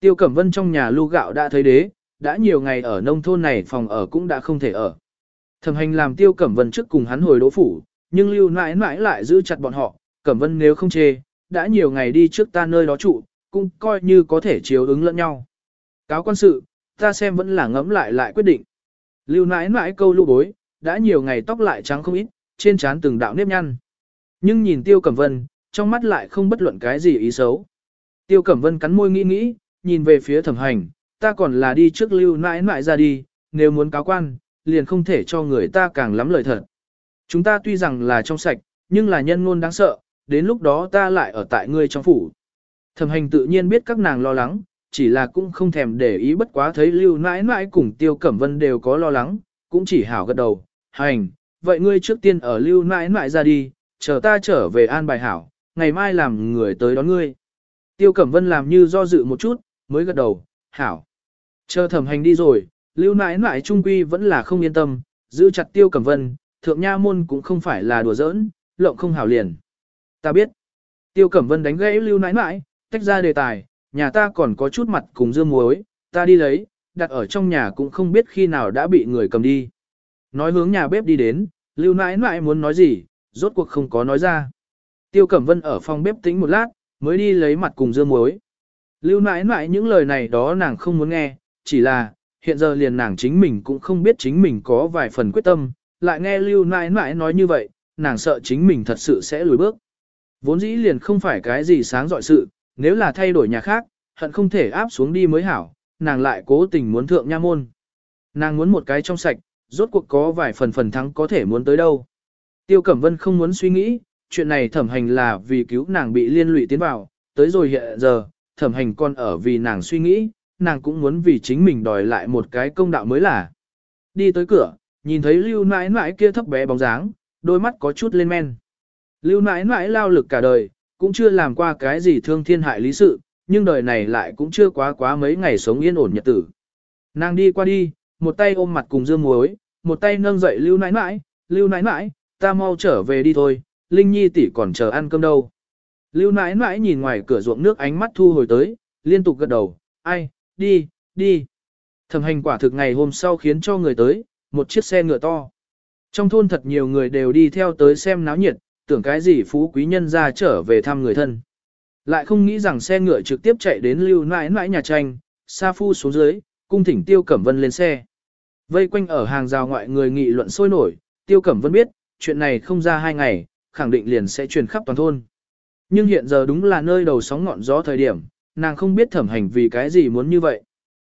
Tiêu Cẩm Vân trong nhà lưu gạo đã thấy đế, đã nhiều ngày ở nông thôn này phòng ở cũng đã không thể ở. Thẩm hành làm Tiêu Cẩm Vân trước cùng hắn hồi đỗ phủ, nhưng lưu mãi mãi lại giữ chặt bọn họ, Cẩm Vân nếu không chê, đã nhiều ngày đi trước ta nơi đó trụ, cũng coi như có thể chiếu ứng lẫn nhau. Cáo quan sự, ta xem vẫn là ngẫm lại lại quyết định. Lưu nãi nãi câu lưu bối, đã nhiều ngày tóc lại trắng không ít, trên trán từng đạo nếp nhăn. Nhưng nhìn Tiêu Cẩm Vân, trong mắt lại không bất luận cái gì ý xấu. Tiêu Cẩm Vân cắn môi nghĩ nghĩ, nhìn về phía thẩm hành, ta còn là đi trước lưu nãi nãi ra đi, nếu muốn cáo quan, liền không thể cho người ta càng lắm lời thật. Chúng ta tuy rằng là trong sạch, nhưng là nhân ngôn đáng sợ, đến lúc đó ta lại ở tại ngươi trong phủ. Thẩm hành tự nhiên biết các nàng lo lắng, chỉ là cũng không thèm để ý bất quá thấy lưu nãi nãi cùng tiêu cẩm vân đều có lo lắng, cũng chỉ hảo gật đầu, hành, vậy ngươi trước tiên ở lưu nãi nãi ra đi, chờ ta trở về an bài hảo, ngày mai làm người tới đón ngươi. Tiêu cẩm vân làm như do dự một chút, mới gật đầu, hảo. Chờ thẩm hành đi rồi, lưu nãi nãi trung quy vẫn là không yên tâm, giữ chặt tiêu cẩm vân, thượng nha môn cũng không phải là đùa giỡn, lộng không hảo liền. Ta biết. Tiêu cẩm vân đánh gãy lưu nãi nãi, tách ra đề tài, nhà ta còn có chút mặt cùng dưa muối, ta đi lấy, đặt ở trong nhà cũng không biết khi nào đã bị người cầm đi. Nói hướng nhà bếp đi đến, lưu nãi nãi muốn nói gì, rốt cuộc không có nói ra. Tiêu Cẩm Vân ở phòng bếp tĩnh một lát, mới đi lấy mặt cùng dưa muối. Lưu nãi nãi những lời này đó nàng không muốn nghe, chỉ là, hiện giờ liền nàng chính mình cũng không biết chính mình có vài phần quyết tâm, lại nghe lưu nãi nãi nói như vậy, nàng sợ chính mình thật sự sẽ lùi bước. Vốn dĩ liền không phải cái gì sáng dọi sự, nếu là thay đổi nhà khác, hận không thể áp xuống đi mới hảo, nàng lại cố tình muốn thượng nha môn. Nàng muốn một cái trong sạch, rốt cuộc có vài phần phần thắng có thể muốn tới đâu. Tiêu Cẩm Vân không muốn suy nghĩ, chuyện này thẩm hành là vì cứu nàng bị liên lụy tiến vào, tới rồi hiện giờ, thẩm hành còn ở vì nàng suy nghĩ, nàng cũng muốn vì chính mình đòi lại một cái công đạo mới là. Đi tới cửa, nhìn thấy lưu nãi nãi kia thấp bé bóng dáng, đôi mắt có chút lên men. Lưu nãi nãi lao lực cả đời, cũng chưa làm qua cái gì thương thiên hại lý sự, nhưng đời này lại cũng chưa quá quá mấy ngày sống yên ổn nhật tử. Nàng đi qua đi, một tay ôm mặt cùng dương muối, một tay nâng dậy lưu nãi nãi, lưu nãi nãi, ta mau trở về đi thôi, Linh Nhi tỷ còn chờ ăn cơm đâu. Lưu nãi nãi nhìn ngoài cửa ruộng nước ánh mắt thu hồi tới, liên tục gật đầu, ai, đi, đi. Thẩm hành quả thực ngày hôm sau khiến cho người tới, một chiếc xe ngựa to. Trong thôn thật nhiều người đều đi theo tới xem náo nhiệt, tưởng cái gì phú quý nhân ra trở về thăm người thân. Lại không nghĩ rằng xe ngựa trực tiếp chạy đến lưu nãi nãi nhà tranh, sa phu xuống dưới, cung thỉnh Tiêu Cẩm Vân lên xe. Vây quanh ở hàng rào ngoại người nghị luận sôi nổi, Tiêu Cẩm Vân biết, chuyện này không ra hai ngày, khẳng định liền sẽ truyền khắp toàn thôn. Nhưng hiện giờ đúng là nơi đầu sóng ngọn gió thời điểm, nàng không biết thẩm hành vì cái gì muốn như vậy.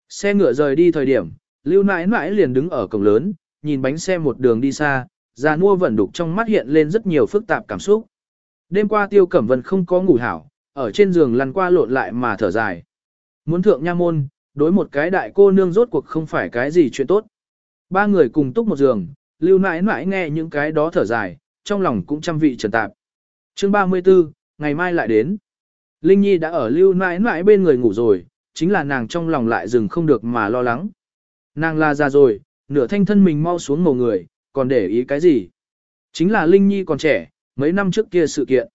Xe ngựa rời đi thời điểm, lưu nãi nãi liền đứng ở cổng lớn, nhìn bánh xe một đường đi xa, già mua vẩn đục trong mắt hiện lên rất nhiều phức tạp cảm xúc. Đêm qua Tiêu Cẩm Vân không có ngủ hảo, ở trên giường lăn qua lộn lại mà thở dài. Muốn thượng nha môn, đối một cái đại cô nương rốt cuộc không phải cái gì chuyện tốt. Ba người cùng túc một giường, lưu nãi nãi nghe những cái đó thở dài, trong lòng cũng trăm vị trần tạp. Chương 34, ngày mai lại đến. Linh Nhi đã ở lưu mãi mãi bên người ngủ rồi, chính là nàng trong lòng lại dừng không được mà lo lắng. Nàng là già rồi, nửa thanh thân mình mau xuống mồ người, còn để ý cái gì? Chính là Linh Nhi còn trẻ, mấy năm trước kia sự kiện.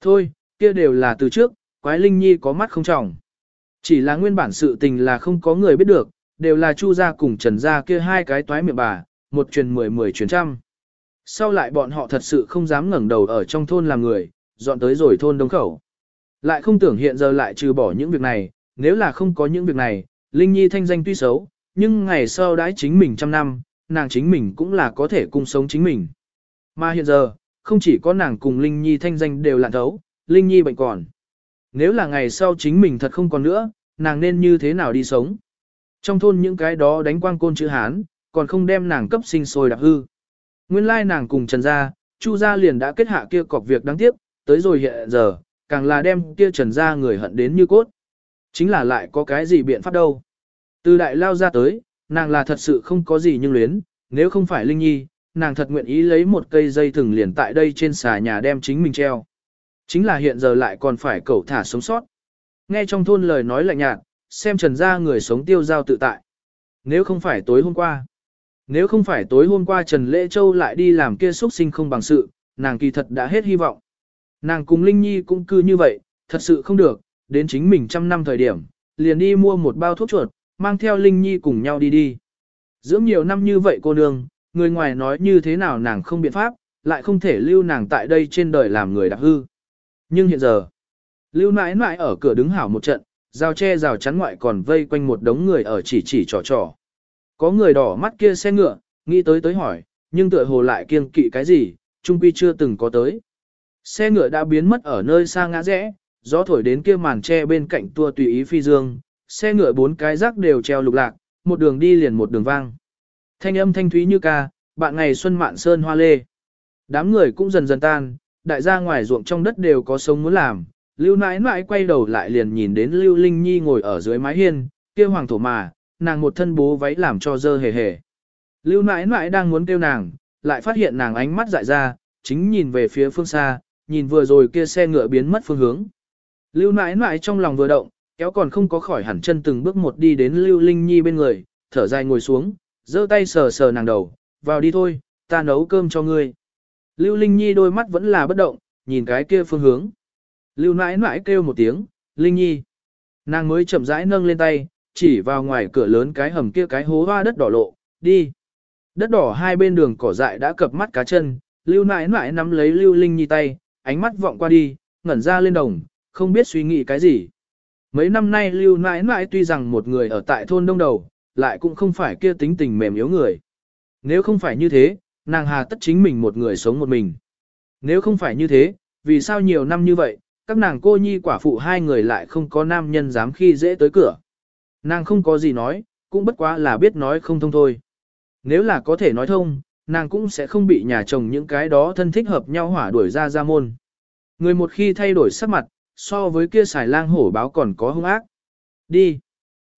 Thôi, kia đều là từ trước, quái Linh Nhi có mắt không trọng. Chỉ là nguyên bản sự tình là không có người biết được, đều là Chu gia cùng Trần gia kia hai cái toái miệng bà, một truyền mười mười truyền trăm. Sau lại bọn họ thật sự không dám ngẩng đầu ở trong thôn làm người, dọn tới rồi thôn đông khẩu. Lại không tưởng hiện giờ lại trừ bỏ những việc này, nếu là không có những việc này, Linh Nhi thanh danh tuy xấu, nhưng ngày sau đãi chính mình trăm năm, nàng chính mình cũng là có thể cùng sống chính mình. Mà hiện giờ, không chỉ có nàng cùng Linh Nhi thanh danh đều lạn thấu, Linh Nhi bệnh còn. Nếu là ngày sau chính mình thật không còn nữa, nàng nên như thế nào đi sống? Trong thôn những cái đó đánh quang côn chữ Hán, còn không đem nàng cấp sinh sôi đạp hư. Nguyên lai nàng cùng Trần Gia, Chu Gia liền đã kết hạ kia cọc việc đáng tiếc, tới rồi hiện giờ, càng là đem kia Trần Gia người hận đến như cốt. Chính là lại có cái gì biện pháp đâu. Từ đại lao ra tới, nàng là thật sự không có gì nhưng luyến, nếu không phải Linh Nhi, nàng thật nguyện ý lấy một cây dây thừng liền tại đây trên xà nhà đem chính mình treo. Chính là hiện giờ lại còn phải cẩu thả sống sót. Nghe trong thôn lời nói lạnh nhạt, xem trần gia người sống tiêu giao tự tại. Nếu không phải tối hôm qua, nếu không phải tối hôm qua Trần Lễ Châu lại đi làm kia xuất sinh không bằng sự, nàng kỳ thật đã hết hy vọng. Nàng cùng Linh Nhi cũng cư như vậy, thật sự không được, đến chính mình trăm năm thời điểm, liền đi mua một bao thuốc chuột, mang theo Linh Nhi cùng nhau đi đi. Dưỡng nhiều năm như vậy cô nương, người ngoài nói như thế nào nàng không biện pháp, lại không thể lưu nàng tại đây trên đời làm người đặc hư. Nhưng hiện giờ, lưu nãi nãi ở cửa đứng hảo một trận, rào che rào chắn ngoại còn vây quanh một đống người ở chỉ chỉ trò trò. Có người đỏ mắt kia xe ngựa, nghĩ tới tới hỏi, nhưng tựa hồ lại kiêng kỵ cái gì, trung quy chưa từng có tới. Xe ngựa đã biến mất ở nơi xa ngã rẽ, gió thổi đến kia màn tre bên cạnh tua tùy ý phi dương, xe ngựa bốn cái rác đều treo lục lạc, một đường đi liền một đường vang. Thanh âm thanh thúy như ca, bạn ngày xuân mạn sơn hoa lê. Đám người cũng dần dần tan, đại gia ngoài ruộng trong đất đều có sống muốn làm. Lưu nãi nãi quay đầu lại liền nhìn đến Lưu Linh Nhi ngồi ở dưới mái hiên, kia hoàng thổ mà, nàng một thân bố váy làm cho dơ hề hề. Lưu nãi nãi đang muốn kêu nàng, lại phát hiện nàng ánh mắt dại ra, chính nhìn về phía phương xa, nhìn vừa rồi kia xe ngựa biến mất phương hướng. Lưu nãi nãi trong lòng vừa động, kéo còn không có khỏi hẳn chân từng bước một đi đến Lưu Linh Nhi bên người, thở dài ngồi xuống, giơ tay sờ sờ nàng đầu, vào đi thôi, ta nấu cơm cho ngươi. Lưu Linh Nhi đôi mắt vẫn là bất động, nhìn cái kia phương hướng. Lưu nãi nãi kêu một tiếng, Linh Nhi. Nàng mới chậm rãi nâng lên tay, chỉ vào ngoài cửa lớn cái hầm kia cái hố hoa đất đỏ lộ, đi. Đất đỏ hai bên đường cỏ dại đã cập mắt cá chân, Lưu nãi nãi nắm lấy Lưu Linh Nhi tay, ánh mắt vọng qua đi, ngẩn ra lên đồng, không biết suy nghĩ cái gì. Mấy năm nay Lưu nãi nãi tuy rằng một người ở tại thôn đông đầu, lại cũng không phải kia tính tình mềm yếu người. Nếu không phải như thế, nàng hà tất chính mình một người sống một mình. Nếu không phải như thế, vì sao nhiều năm như vậy, các nàng cô nhi quả phụ hai người lại không có nam nhân dám khi dễ tới cửa. Nàng không có gì nói, cũng bất quá là biết nói không thông thôi. Nếu là có thể nói thông, nàng cũng sẽ không bị nhà chồng những cái đó thân thích hợp nhau hỏa đuổi ra ra môn. Người một khi thay đổi sắc mặt, so với kia xài lang hổ báo còn có hung ác. Đi.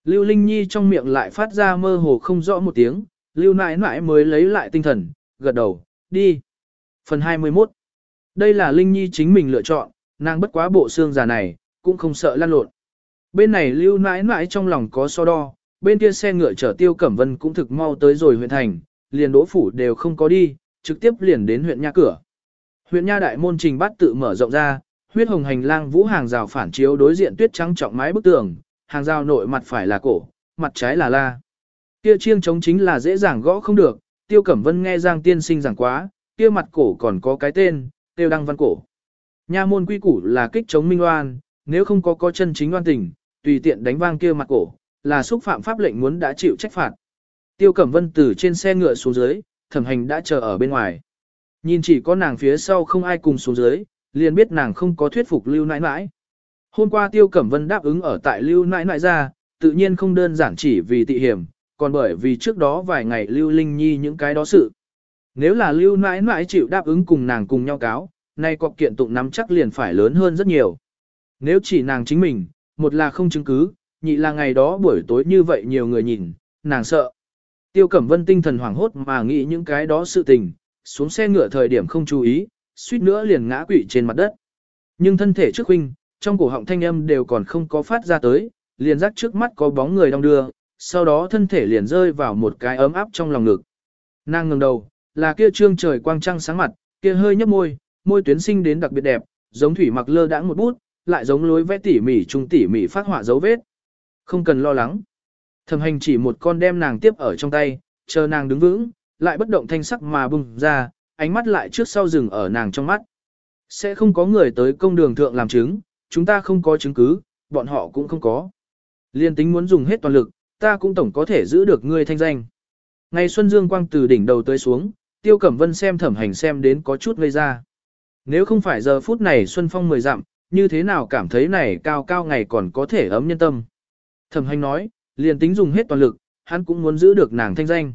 Lưu Linh Nhi trong miệng lại phát ra mơ hồ không rõ một tiếng, Lưu nãi nãi mới lấy lại tinh thần, gật đầu, đi. Phần 21 Đây là Linh Nhi chính mình lựa chọn, nàng bất quá bộ xương già này, cũng không sợ lan lộn. Bên này Lưu nãi nãi trong lòng có so đo, bên kia xe ngựa chở Tiêu Cẩm Vân cũng thực mau tới rồi huyện thành, liền đỗ phủ đều không có đi, trực tiếp liền đến huyện nha cửa. Huyện nha đại môn trình bát tự mở rộng ra, huyết hồng hành lang vũ hàng rào phản chiếu đối diện tuyết trắng trọng mái bức tường, hàng rào nội mặt phải là cổ, mặt trái là la. Kia chiêng chống chính là dễ dàng gõ không được, Tiêu Cẩm Vân nghe Giang tiên sinh giảng quá, kia mặt cổ còn có cái tên, Tiêu Đăng Văn cổ. Nha môn quy củ là kích chống minh oan, nếu không có có chân chính oan tình, tùy tiện đánh vang kia mặt cổ, là xúc phạm pháp lệnh muốn đã chịu trách phạt. Tiêu Cẩm Vân từ trên xe ngựa xuống dưới, thẩm hành đã chờ ở bên ngoài. Nhìn chỉ có nàng phía sau không ai cùng xuống dưới, liền biết nàng không có thuyết phục lưu nãi nãi. Hôm qua Tiêu Cẩm Vân đáp ứng ở tại lưu nãi nãi ra, tự nhiên không đơn giản chỉ vì tị hiểm, còn bởi vì trước đó vài ngày lưu linh nhi những cái đó sự. Nếu là lưu nãi nãi chịu đáp ứng cùng nàng cùng nhau cáo, nay cọc kiện tụng nắm chắc liền phải lớn hơn rất nhiều. Nếu chỉ nàng chính mình, một là không chứng cứ, nhị là ngày đó buổi tối như vậy nhiều người nhìn, nàng sợ. Tiêu Cẩm Vân tinh thần hoảng hốt mà nghĩ những cái đó sự tình, xuống xe ngựa thời điểm không chú ý, suýt nữa liền ngã quỵ trên mặt đất. Nhưng thân thể trước huynh, trong cổ họng thanh âm đều còn không có phát ra tới, liền rắc trước mắt có bóng người đong đưa, sau đó thân thể liền rơi vào một cái ấm áp trong lòng ngực. Nàng ngẩng đầu, là kia trương trời quang trăng sáng mặt, kia hơi nhấp môi, môi tuyến sinh đến đặc biệt đẹp, giống thủy mặc lơ đãng một bút, lại giống lối vẽ tỉ mỉ trung tỉ mỉ phát họa dấu vết. Không cần lo lắng. Thẩm hành chỉ một con đem nàng tiếp ở trong tay, chờ nàng đứng vững, lại bất động thanh sắc mà bùng ra, ánh mắt lại trước sau rừng ở nàng trong mắt. Sẽ không có người tới công đường thượng làm chứng, chúng ta không có chứng cứ, bọn họ cũng không có. Liên tính muốn dùng hết toàn lực, ta cũng tổng có thể giữ được ngươi thanh danh. Ngày Xuân Dương Quang từ đỉnh đầu tới xuống, Tiêu Cẩm Vân xem thẩm hành xem đến có chút ngây ra. Nếu không phải giờ phút này Xuân Phong mười dặm, như thế nào cảm thấy này cao cao ngày còn có thể ấm nhân tâm. Thẩm hành nói, liền tính dùng hết toàn lực, hắn cũng muốn giữ được nàng thanh danh.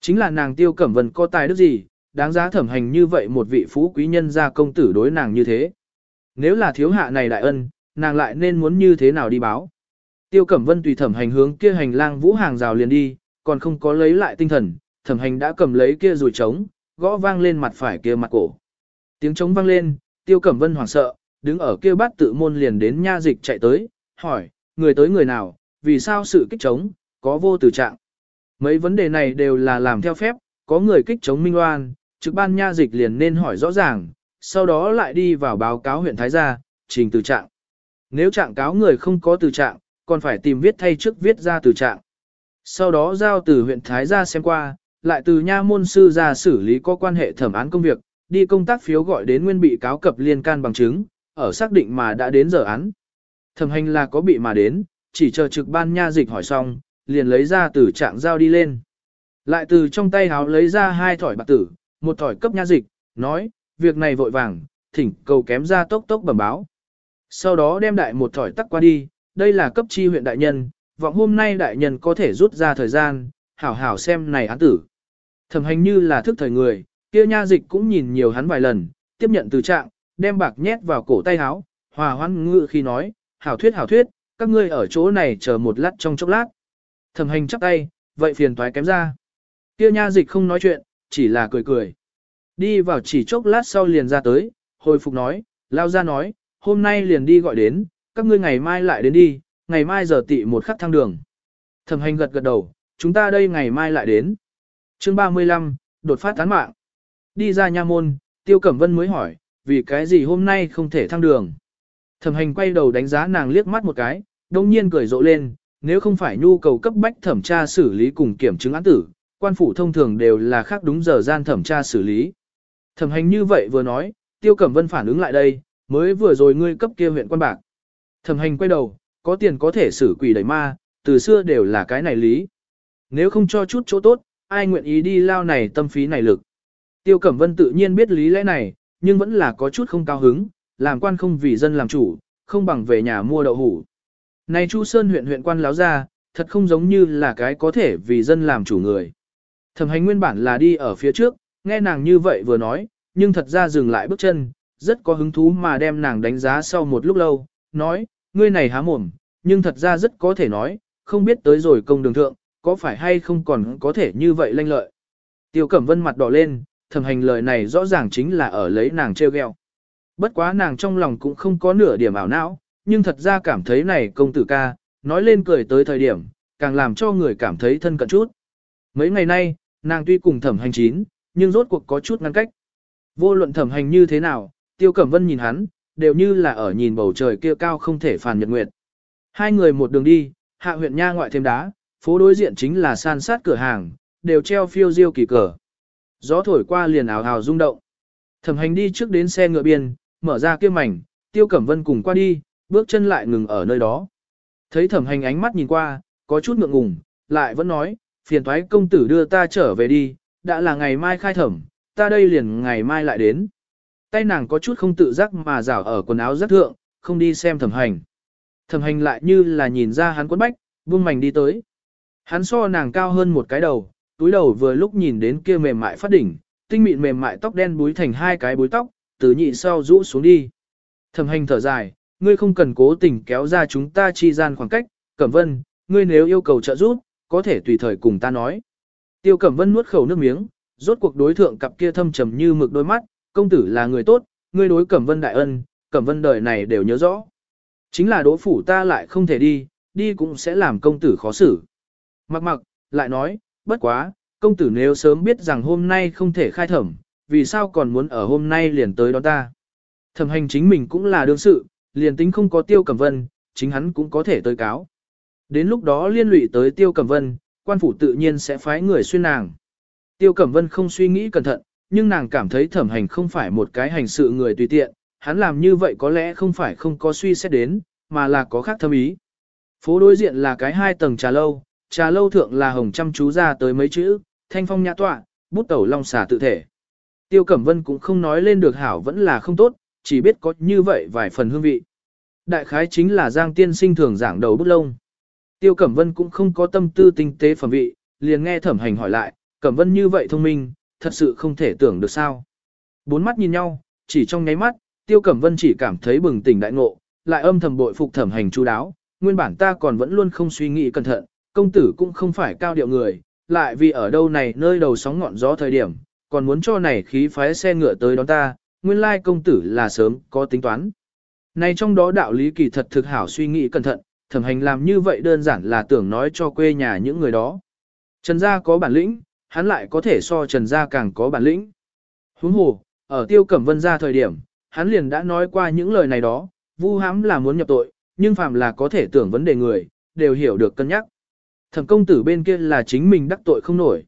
Chính là nàng Tiêu Cẩm Vân có tài đức gì, đáng giá thẩm hành như vậy một vị phú quý nhân gia công tử đối nàng như thế. Nếu là thiếu hạ này đại ân, nàng lại nên muốn như thế nào đi báo. Tiêu Cẩm Vân tùy thẩm hành hướng kia hành lang vũ hàng rào liền đi, còn không có lấy lại tinh thần, thẩm hành đã cầm lấy kia rùi trống, gõ vang lên mặt phải kia mặt cổ. Tiếng trống vang lên, Tiêu Cẩm Vân hoảng sợ, đứng ở kia bát tự môn liền đến nha dịch chạy tới, hỏi, người tới người nào, vì sao sự kích trống, có vô tử trạng. Mấy vấn đề này đều là làm theo phép, có người kích trống minh oan, trực ban nha dịch liền nên hỏi rõ ràng, sau đó lại đi vào báo cáo huyện Thái Gia, trình từ trạng. Nếu trạng cáo người không có từ trạng, còn phải tìm viết thay trước viết ra từ trạng. Sau đó giao từ huyện Thái Gia xem qua, lại từ nha môn sư ra xử lý có quan hệ thẩm án công việc, đi công tác phiếu gọi đến nguyên bị cáo cập liên can bằng chứng, ở xác định mà đã đến giờ án. Thẩm hành là có bị mà đến, chỉ chờ trực ban nha dịch hỏi xong, liền lấy ra từ trạng giao đi lên. Lại từ trong tay háo lấy ra hai thỏi bạc tử, một thỏi cấp nha dịch, nói, việc này vội vàng, thỉnh cầu kém ra tốc tốc bẩm báo. Sau đó đem đại một thỏi tắc qua đi, đây là cấp chi huyện đại nhân, vọng hôm nay đại nhân có thể rút ra thời gian, hảo hảo xem này án tử. Thẩm hành như là thức thời người, kia nha dịch cũng nhìn nhiều hắn vài lần, tiếp nhận từ trạng, đem bạc nhét vào cổ tay áo, hòa hoan ngự khi nói, hảo thuyết hảo thuyết, các ngươi ở chỗ này chờ một lát trong chốc lát. Thẩm hành chắp tay, vậy phiền toái kém ra. tiêu nha dịch không nói chuyện, chỉ là cười cười. Đi vào chỉ chốc lát sau liền ra tới, hồi phục nói, lao ra nói, hôm nay liền đi gọi đến, các ngươi ngày mai lại đến đi, ngày mai giờ tị một khắc thang đường. Thẩm hành gật gật đầu, chúng ta đây ngày mai lại đến. chương 35, đột phát tán mạng. Đi ra nha môn, Tiêu Cẩm Vân mới hỏi, vì cái gì hôm nay không thể thăng đường. Thẩm hành quay đầu đánh giá nàng liếc mắt một cái, đông nhiên cười rộ lên, nếu không phải nhu cầu cấp bách thẩm tra xử lý cùng kiểm chứng án tử, quan phủ thông thường đều là khác đúng giờ gian thẩm tra xử lý. Thẩm hành như vậy vừa nói, Tiêu Cẩm Vân phản ứng lại đây, mới vừa rồi ngươi cấp kia huyện quan bạc. Thẩm hành quay đầu, có tiền có thể xử quỷ đẩy ma, từ xưa đều là cái này lý. Nếu không cho chút chỗ tốt, ai nguyện ý đi lao này tâm phí này lực. Tiêu Cẩm Vân tự nhiên biết lý lẽ này, nhưng vẫn là có chút không cao hứng, làm quan không vì dân làm chủ, không bằng về nhà mua đậu hủ. Này Chu Sơn huyện huyện quan láo ra, thật không giống như là cái có thể vì dân làm chủ người. Thẩm hành nguyên bản là đi ở phía trước, nghe nàng như vậy vừa nói, nhưng thật ra dừng lại bước chân, rất có hứng thú mà đem nàng đánh giá sau một lúc lâu, nói, ngươi này há mồm, nhưng thật ra rất có thể nói, không biết tới rồi công đường thượng, có phải hay không còn có thể như vậy lanh lợi. Tiêu Cẩm Vân mặt đỏ lên, thẩm hành lời này rõ ràng chính là ở lấy nàng treo gheo. Bất quá nàng trong lòng cũng không có nửa điểm ảo não, nhưng thật ra cảm thấy này công tử ca, nói lên cười tới thời điểm, càng làm cho người cảm thấy thân cận chút. Mấy ngày nay, nàng tuy cùng thẩm hành chín, nhưng rốt cuộc có chút ngăn cách. Vô luận thẩm hành như thế nào, tiêu cẩm vân nhìn hắn, đều như là ở nhìn bầu trời kia cao không thể phản nhật nguyệt. Hai người một đường đi, hạ huyện nha ngoại thêm đá, phố đối diện chính là san sát cửa hàng, đều treo phiêu diêu kỳ cờ. Gió thổi qua liền ảo ảo rung động. Thẩm hành đi trước đến xe ngựa biên, mở ra kia mảnh, tiêu cẩm vân cùng qua đi, bước chân lại ngừng ở nơi đó. Thấy thẩm hành ánh mắt nhìn qua, có chút ngượng ngùng, lại vẫn nói, phiền thoái công tử đưa ta trở về đi, đã là ngày mai khai thẩm, ta đây liền ngày mai lại đến. Tay nàng có chút không tự giác mà rảo ở quần áo rất thượng, không đi xem thẩm hành. Thẩm hành lại như là nhìn ra hắn quấn bách, buông mảnh đi tới. Hắn so nàng cao hơn một cái đầu, túi đầu vừa lúc nhìn đến kia mềm mại phát đỉnh, tinh mịn mềm mại tóc đen búi thành hai cái búi tóc, từ nhị sau rũ xuống đi. Thẩm hành thở dài, ngươi không cần cố tình kéo ra chúng ta chi gian khoảng cách, Cẩm Vân, ngươi nếu yêu cầu trợ giúp, có thể tùy thời cùng ta nói. Tiêu Cẩm Vân nuốt khẩu nước miếng, rốt cuộc đối thượng cặp kia thâm trầm như mực đôi mắt, công tử là người tốt, ngươi đối Cẩm Vân đại ân, Cẩm Vân đời này đều nhớ rõ. Chính là đỗ phủ ta lại không thể đi, đi cũng sẽ làm công tử khó xử. Mặc mặc, lại nói, bất quá, công tử nếu sớm biết rằng hôm nay không thể khai thẩm, vì sao còn muốn ở hôm nay liền tới đón ta. Thẩm hành chính mình cũng là đương sự, liền tính không có tiêu cẩm vân, chính hắn cũng có thể tới cáo. Đến lúc đó liên lụy tới tiêu cẩm vân, quan phủ tự nhiên sẽ phái người xuyên nàng. Tiêu cẩm vân không suy nghĩ cẩn thận, nhưng nàng cảm thấy thẩm hành không phải một cái hành sự người tùy tiện, hắn làm như vậy có lẽ không phải không có suy xét đến, mà là có khác thâm ý. Phố đối diện là cái hai tầng trà lâu, trà lâu thượng là hồng chăm chú ra tới mấy chữ, thanh phong nhã tọa, bút tẩu long xà tự thể. Tiêu Cẩm Vân cũng không nói lên được hảo vẫn là không tốt, chỉ biết có như vậy vài phần hương vị. Đại khái chính là Giang Tiên Sinh thường giảng đầu bút lông. Tiêu Cẩm Vân cũng không có tâm tư tinh tế phẩm vị, liền nghe thẩm hành hỏi lại, Cẩm Vân như vậy thông minh, thật sự không thể tưởng được sao. Bốn mắt nhìn nhau, chỉ trong nháy mắt, Tiêu Cẩm Vân chỉ cảm thấy bừng tỉnh đại ngộ, lại âm thầm bội phục thẩm hành chú đáo, nguyên bản ta còn vẫn luôn không suy nghĩ cẩn thận, công tử cũng không phải cao điệu người, lại vì ở đâu này nơi đầu sóng ngọn gió thời điểm, còn muốn cho này khí phái xe ngựa tới đón ta, nguyên lai công tử là sớm có tính toán. Này trong đó đạo lý kỳ thật thực hảo suy nghĩ cẩn thận, thẩm hành làm như vậy đơn giản là tưởng nói cho quê nhà những người đó. Trần gia có bản lĩnh, hắn lại có thể so Trần gia càng có bản lĩnh. Huống hồ, ở tiêu cẩm vân gia thời điểm, hắn liền đã nói qua những lời này đó, vu hãm là muốn nhập tội, nhưng phàm là có thể tưởng vấn đề người, đều hiểu được cân nhắc. Thẩm công tử bên kia là chính mình đắc tội không nổi.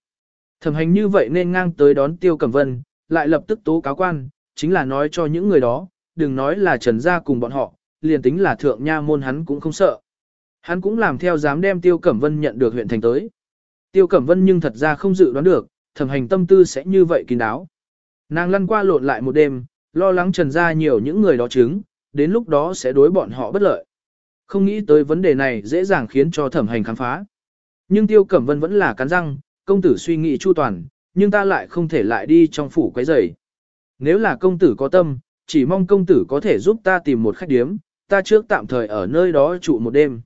Thẩm hành như vậy nên ngang tới đón tiêu cẩm vân, lại lập tức tố cáo quan, chính là nói cho những người đó, đừng nói là trần gia cùng bọn họ, liền tính là thượng nha môn hắn cũng không sợ. Hắn cũng làm theo dám đem tiêu cẩm vân nhận được huyện thành tới. Tiêu cẩm vân nhưng thật ra không dự đoán được, thẩm hành tâm tư sẽ như vậy kín đáo. Nàng lăn qua lộn lại một đêm, lo lắng trần gia nhiều những người đó chứng, đến lúc đó sẽ đối bọn họ bất lợi. Không nghĩ tới vấn đề này dễ dàng khiến cho thẩm hành khám phá. Nhưng Tiêu Cẩm Vân vẫn là cắn răng, công tử suy nghĩ chu toàn, nhưng ta lại không thể lại đi trong phủ quấy rầy. Nếu là công tử có tâm, chỉ mong công tử có thể giúp ta tìm một khách điếm, ta trước tạm thời ở nơi đó trụ một đêm.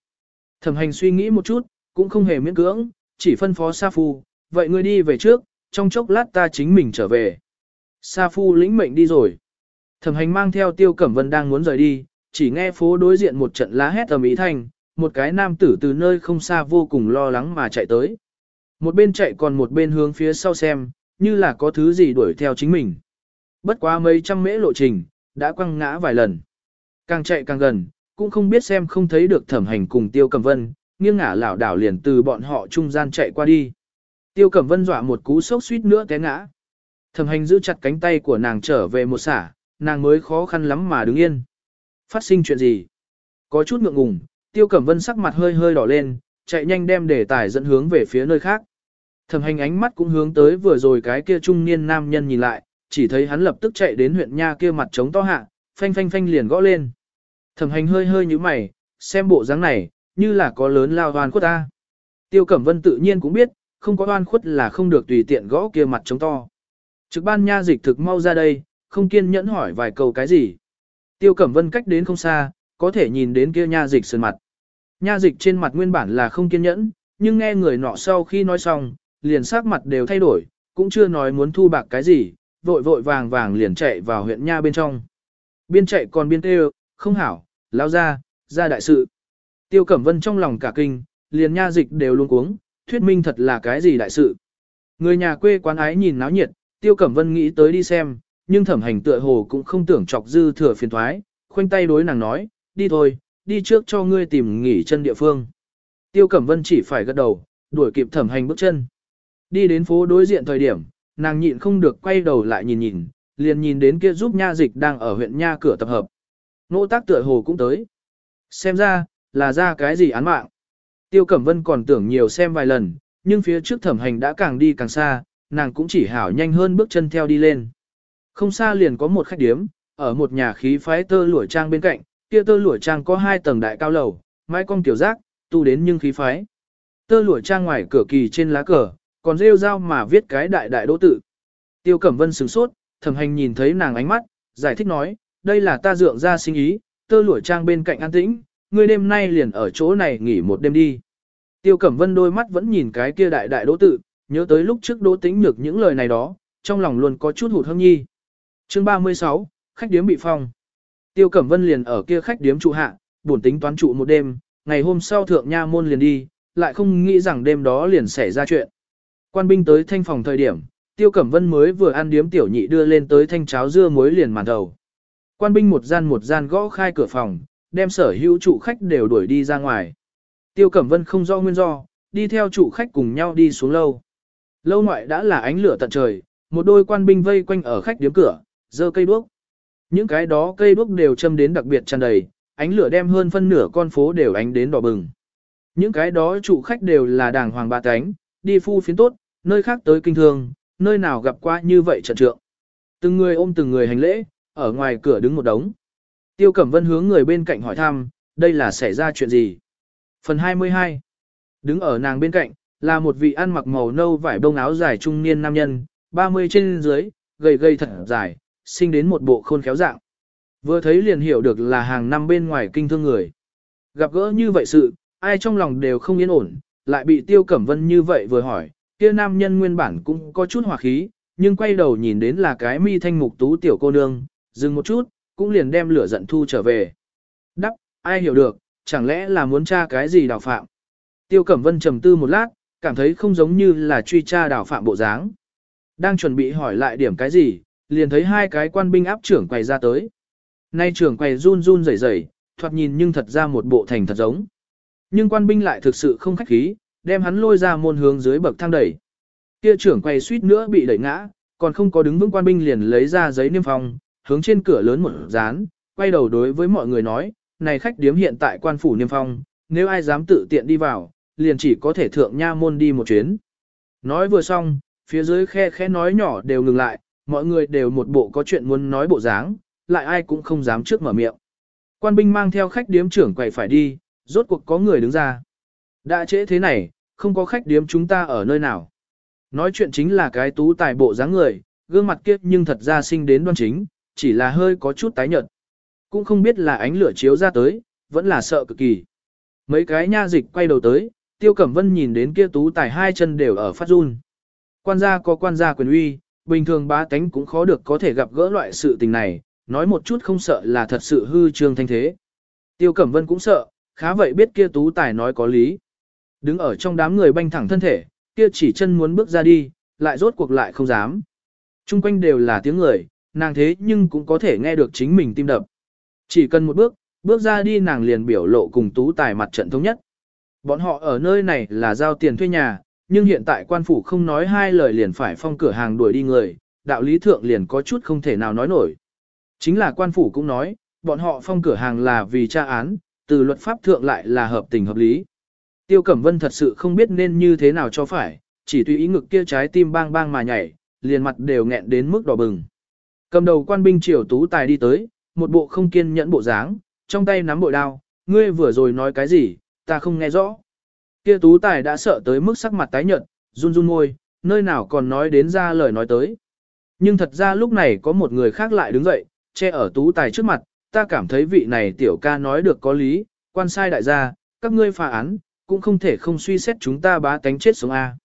Thẩm hành suy nghĩ một chút, cũng không hề miễn cưỡng, chỉ phân phó Sa Phu, vậy ngươi đi về trước, trong chốc lát ta chính mình trở về. Sa Phu lĩnh mệnh đi rồi. Thẩm hành mang theo Tiêu Cẩm Vân đang muốn rời đi, chỉ nghe phố đối diện một trận lá hét ầm ý thanh, một cái nam tử từ nơi không xa vô cùng lo lắng mà chạy tới. Một bên chạy còn một bên hướng phía sau xem, như là có thứ gì đuổi theo chính mình. Bất quá mấy trăm mễ lộ trình, đã quăng ngã vài lần. Càng chạy càng gần, cũng không biết xem không thấy được thẩm hành cùng tiêu cầm vân, nghiêng ngả lảo đảo liền từ bọn họ trung gian chạy qua đi. Tiêu cẩm vân dọa một cú sốc suýt nữa té ngã. Thẩm hành giữ chặt cánh tay của nàng trở về một xả, nàng mới khó khăn lắm mà đứng yên. Phát sinh chuyện gì? Có chút ngượng ngùng, Tiêu Cẩm Vân sắc mặt hơi hơi đỏ lên, chạy nhanh đem đề tài dẫn hướng về phía nơi khác. Thẩm hành ánh mắt cũng hướng tới vừa rồi cái kia trung niên nam nhân nhìn lại, chỉ thấy hắn lập tức chạy đến huyện nha kia mặt trống to hạ, phanh phanh phanh liền gõ lên. Thẩm hành hơi hơi như mày, xem bộ dáng này, như là có lớn lao oan khuất ta. Tiêu Cẩm Vân tự nhiên cũng biết, không có oan khuất là không được tùy tiện gõ kia mặt trống to. Trực ban nha dịch thực mau ra đây, không kiên nhẫn hỏi vài câu cái gì. Tiêu Cẩm Vân cách đến không xa, có thể nhìn đến kia nha dịch sườn mặt. Nha dịch trên mặt nguyên bản là không kiên nhẫn, nhưng nghe người nọ sau khi nói xong, liền sắc mặt đều thay đổi, cũng chưa nói muốn thu bạc cái gì, vội vội vàng vàng liền chạy vào huyện nha bên trong. Biên chạy còn biên kêu, không hảo, lao ra, ra đại sự. Tiêu Cẩm Vân trong lòng cả kinh, liền nha dịch đều luôn cuống, thuyết minh thật là cái gì đại sự. Người nhà quê quán ái nhìn náo nhiệt, Tiêu Cẩm Vân nghĩ tới đi xem, nhưng thẩm hành tựa hồ cũng không tưởng chọc dư thừa phiền thoái, khoanh tay đối nàng nói, đi thôi, đi trước cho ngươi tìm nghỉ chân địa phương. Tiêu Cẩm Vân chỉ phải gật đầu, đuổi kịp thẩm hành bước chân. Đi đến phố đối diện thời điểm, nàng nhịn không được quay đầu lại nhìn nhìn, liền nhìn đến kia giúp nha dịch đang ở huyện nha cửa tập hợp. Nỗ tác tựa hồ cũng tới. Xem ra, là ra cái gì án mạng. Tiêu Cẩm Vân còn tưởng nhiều xem vài lần, nhưng phía trước thẩm hành đã càng đi càng xa, nàng cũng chỉ hảo nhanh hơn bước chân theo đi lên. Không xa liền có một khách điếm, ở một nhà khí phái tơ lụa trang bên cạnh, kia tơ lụa trang có hai tầng đại cao lầu, mái cong tiểu giác, tu đến nhưng khí phái. Tơ lụa trang ngoài cửa kỳ trên lá cờ, còn rêu rao mà viết cái đại đại đỗ tự. Tiêu Cẩm Vân sửng sốt, thẩm hành nhìn thấy nàng ánh mắt, giải thích nói, đây là ta dượng ra sinh ý, tơ lụa trang bên cạnh an tĩnh, ngươi đêm nay liền ở chỗ này nghỉ một đêm đi. Tiêu Cẩm Vân đôi mắt vẫn nhìn cái kia đại đại đỗ tự, nhớ tới lúc trước đỗ tĩnh nhược những lời này đó, trong lòng luôn có chút hụt hâm nhi. Chương 36, khách điếm bị phong. Tiêu Cẩm Vân liền ở kia khách điếm trụ hạ, buồn tính toán trụ một đêm, ngày hôm sau thượng nha môn liền đi, lại không nghĩ rằng đêm đó liền xảy ra chuyện. Quan binh tới thanh phòng thời điểm, Tiêu Cẩm Vân mới vừa ăn điếm tiểu nhị đưa lên tới thanh cháo dưa muối liền màn đầu. Quan binh một gian một gian gõ khai cửa phòng, đem sở hữu trụ khách đều đuổi đi ra ngoài. Tiêu Cẩm Vân không rõ nguyên do, đi theo trụ khách cùng nhau đi xuống lâu. Lâu ngoại đã là ánh lửa tận trời, một đôi quan binh vây quanh ở khách điếm cửa, giơ cây đuốc. Những cái đó cây đuốc đều châm đến đặc biệt tràn đầy, ánh lửa đem hơn phân nửa con phố đều ánh đến đỏ bừng. Những cái đó trụ khách đều là đàng hoàng ba cánh, đi phu phiến tốt, nơi khác tới kinh thương, nơi nào gặp qua như vậy trận trượng. Từng người ôm từng người hành lễ, ở ngoài cửa đứng một đống. Tiêu Cẩm Vân hướng người bên cạnh hỏi thăm, đây là xảy ra chuyện gì? Phần 22 Đứng ở nàng bên cạnh, là một vị ăn mặc màu nâu vải bông áo dài trung niên nam nhân, 30 trên dưới, gầy gầy thật dài, sinh đến một bộ khôn khéo dạng. Vừa thấy liền hiểu được là hàng năm bên ngoài kinh thương người. Gặp gỡ như vậy sự, ai trong lòng đều không yên ổn, lại bị Tiêu Cẩm Vân như vậy vừa hỏi, kia nam nhân nguyên bản cũng có chút hòa khí, nhưng quay đầu nhìn đến là cái mi thanh mục tú tiểu cô nương, dừng một chút, cũng liền đem lửa giận thu trở về. Đắc, ai hiểu được, chẳng lẽ là muốn tra cái gì đào phạm. Tiêu Cẩm Vân trầm tư một lát, cảm thấy không giống như là truy tra đào phạm bộ dáng. Đang chuẩn bị hỏi lại điểm cái gì, liền thấy hai cái quan binh áp trưởng quầy ra tới. Nay trưởng quầy run run rẩy rẩy, thoạt nhìn nhưng thật ra một bộ thành thật giống. Nhưng quan binh lại thực sự không khách khí, đem hắn lôi ra môn hướng dưới bậc thang đẩy. Kia trưởng quầy suýt nữa bị đẩy ngã, còn không có đứng vững quan binh liền lấy ra giấy niêm phong, hướng trên cửa lớn một dán, quay đầu đối với mọi người nói, này khách điếm hiện tại quan phủ niêm phong, nếu ai dám tự tiện đi vào, liền chỉ có thể thượng nha môn đi một chuyến. Nói vừa xong, phía dưới khe khẽ nói nhỏ đều ngừng lại, mọi người đều một bộ có chuyện muốn nói bộ dáng, lại ai cũng không dám trước mở miệng. Quan binh mang theo khách điếm trưởng quầy phải đi, rốt cuộc có người đứng ra. Đã trễ thế này, không có khách điếm chúng ta ở nơi nào. Nói chuyện chính là cái tú tài bộ dáng người, gương mặt kiếp nhưng thật ra sinh đến đoan chính, chỉ là hơi có chút tái nhợt. Cũng không biết là ánh lửa chiếu ra tới, vẫn là sợ cực kỳ. Mấy cái nha dịch quay đầu tới, Tiêu Cẩm Vân nhìn đến kia tú tài hai chân đều ở phát run. Quan gia có quan gia quyền uy, bình thường bá tánh cũng khó được có thể gặp gỡ loại sự tình này, nói một chút không sợ là thật sự hư trương thanh thế. Tiêu Cẩm Vân cũng sợ, khá vậy biết kia tú tài nói có lý. Đứng ở trong đám người banh thẳng thân thể, kia chỉ chân muốn bước ra đi, lại rốt cuộc lại không dám. Trung quanh đều là tiếng người, nàng thế nhưng cũng có thể nghe được chính mình tim đập. Chỉ cần một bước, bước ra đi nàng liền biểu lộ cùng tú tài mặt trận thống nhất. Bọn họ ở nơi này là giao tiền thuê nhà, nhưng hiện tại quan phủ không nói hai lời liền phải phong cửa hàng đuổi đi người, đạo lý thượng liền có chút không thể nào nói nổi. Chính là quan phủ cũng nói, bọn họ phong cửa hàng là vì tra án, từ luật pháp thượng lại là hợp tình hợp lý. Tiêu Cẩm Vân thật sự không biết nên như thế nào cho phải, chỉ tùy ý ngực kia trái tim bang bang mà nhảy, liền mặt đều nghẹn đến mức đỏ bừng. Cầm đầu quan binh triều tú tài đi tới, một bộ không kiên nhẫn bộ dáng, trong tay nắm bội đao, ngươi vừa rồi nói cái gì, ta không nghe rõ. Kia tú tài đã sợ tới mức sắc mặt tái nhợt, run run môi, nơi nào còn nói đến ra lời nói tới. Nhưng thật ra lúc này có một người khác lại đứng dậy, che ở tú tài trước mặt, ta cảm thấy vị này tiểu ca nói được có lý, quan sai đại gia, các ngươi phá án, cũng không thể không suy xét chúng ta bá tánh chết sống A.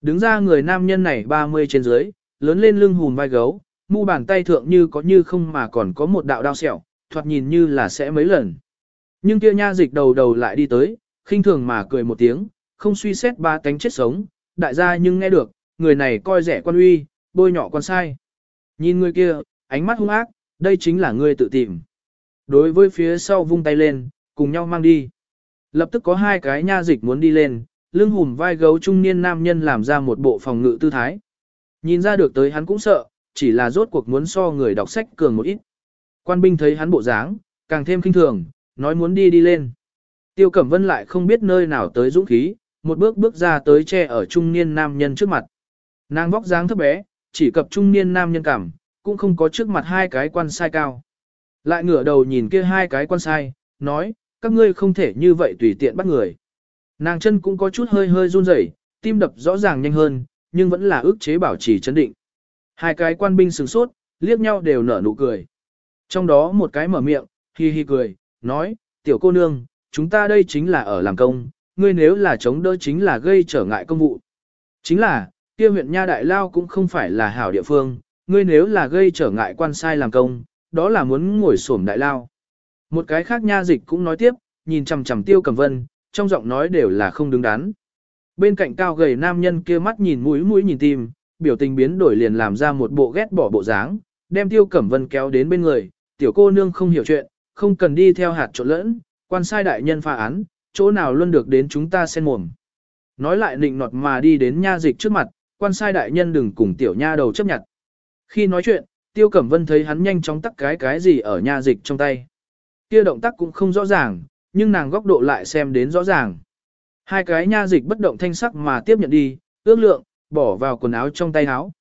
Đứng ra người nam nhân này 30 trên dưới, lớn lên lưng hùn vai gấu, mu bàn tay thượng như có như không mà còn có một đạo đao sẹo, thoạt nhìn như là sẽ mấy lần. Nhưng kia nha dịch đầu đầu lại đi tới, khinh thường mà cười một tiếng, không suy xét ba cánh chết sống, đại gia nhưng nghe được, người này coi rẻ quan uy, bôi nhọ quan sai. Nhìn người kia, ánh mắt hung ác, đây chính là người tự tìm. Đối với phía sau vung tay lên, cùng nhau mang đi. Lập tức có hai cái nha dịch muốn đi lên, lưng hùm vai gấu trung niên nam nhân làm ra một bộ phòng ngự tư thái. Nhìn ra được tới hắn cũng sợ, chỉ là rốt cuộc muốn so người đọc sách cường một ít. Quan binh thấy hắn bộ dáng, càng thêm kinh thường, nói muốn đi đi lên. Tiêu Cẩm Vân lại không biết nơi nào tới dũng khí, một bước bước ra tới che ở trung niên nam nhân trước mặt. Nàng vóc dáng thấp bé, chỉ cập trung niên nam nhân cảm, cũng không có trước mặt hai cái quan sai cao. Lại ngửa đầu nhìn kia hai cái quan sai, nói, các ngươi không thể như vậy tùy tiện bắt người. Nàng chân cũng có chút hơi hơi run rẩy, tim đập rõ ràng nhanh hơn, nhưng vẫn là ước chế bảo trì chấn định. Hai cái quan binh sửng sốt, liếc nhau đều nở nụ cười. Trong đó một cái mở miệng, Hi hi cười, nói, tiểu cô nương, chúng ta đây chính là ở làm công, ngươi nếu là chống đỡ chính là gây trở ngại công vụ. Chính là, kia huyện Nha Đại Lao cũng không phải là hảo địa phương, ngươi nếu là gây trở ngại quan sai làm công, đó là muốn ngồi xổm Đại Lao. Một cái khác Nha Dịch cũng nói tiếp, nhìn chằm chằm Tiêu Cẩm Vân, trong giọng nói đều là không đứng đắn. Bên cạnh cao gầy nam nhân kia mắt nhìn mũi mũi nhìn tim, biểu tình biến đổi liền làm ra một bộ ghét bỏ bộ dáng, đem Tiêu Cẩm Vân kéo đến bên người, tiểu cô nương không hiểu chuyện, không cần đi theo hạt trộn lẫn, quan sai đại nhân pha án, chỗ nào luôn được đến chúng ta xen mồm. Nói lại nịnh nọt mà đi đến nha dịch trước mặt, quan sai đại nhân đừng cùng tiểu nha đầu chấp nhận. Khi nói chuyện, Tiêu Cẩm Vân thấy hắn nhanh chóng tắt cái cái gì ở nha dịch trong tay. Kia động tác cũng không rõ ràng, nhưng nàng góc độ lại xem đến rõ ràng. Hai cái nha dịch bất động thanh sắc mà tiếp nhận đi, ước lượng, bỏ vào quần áo trong tay áo.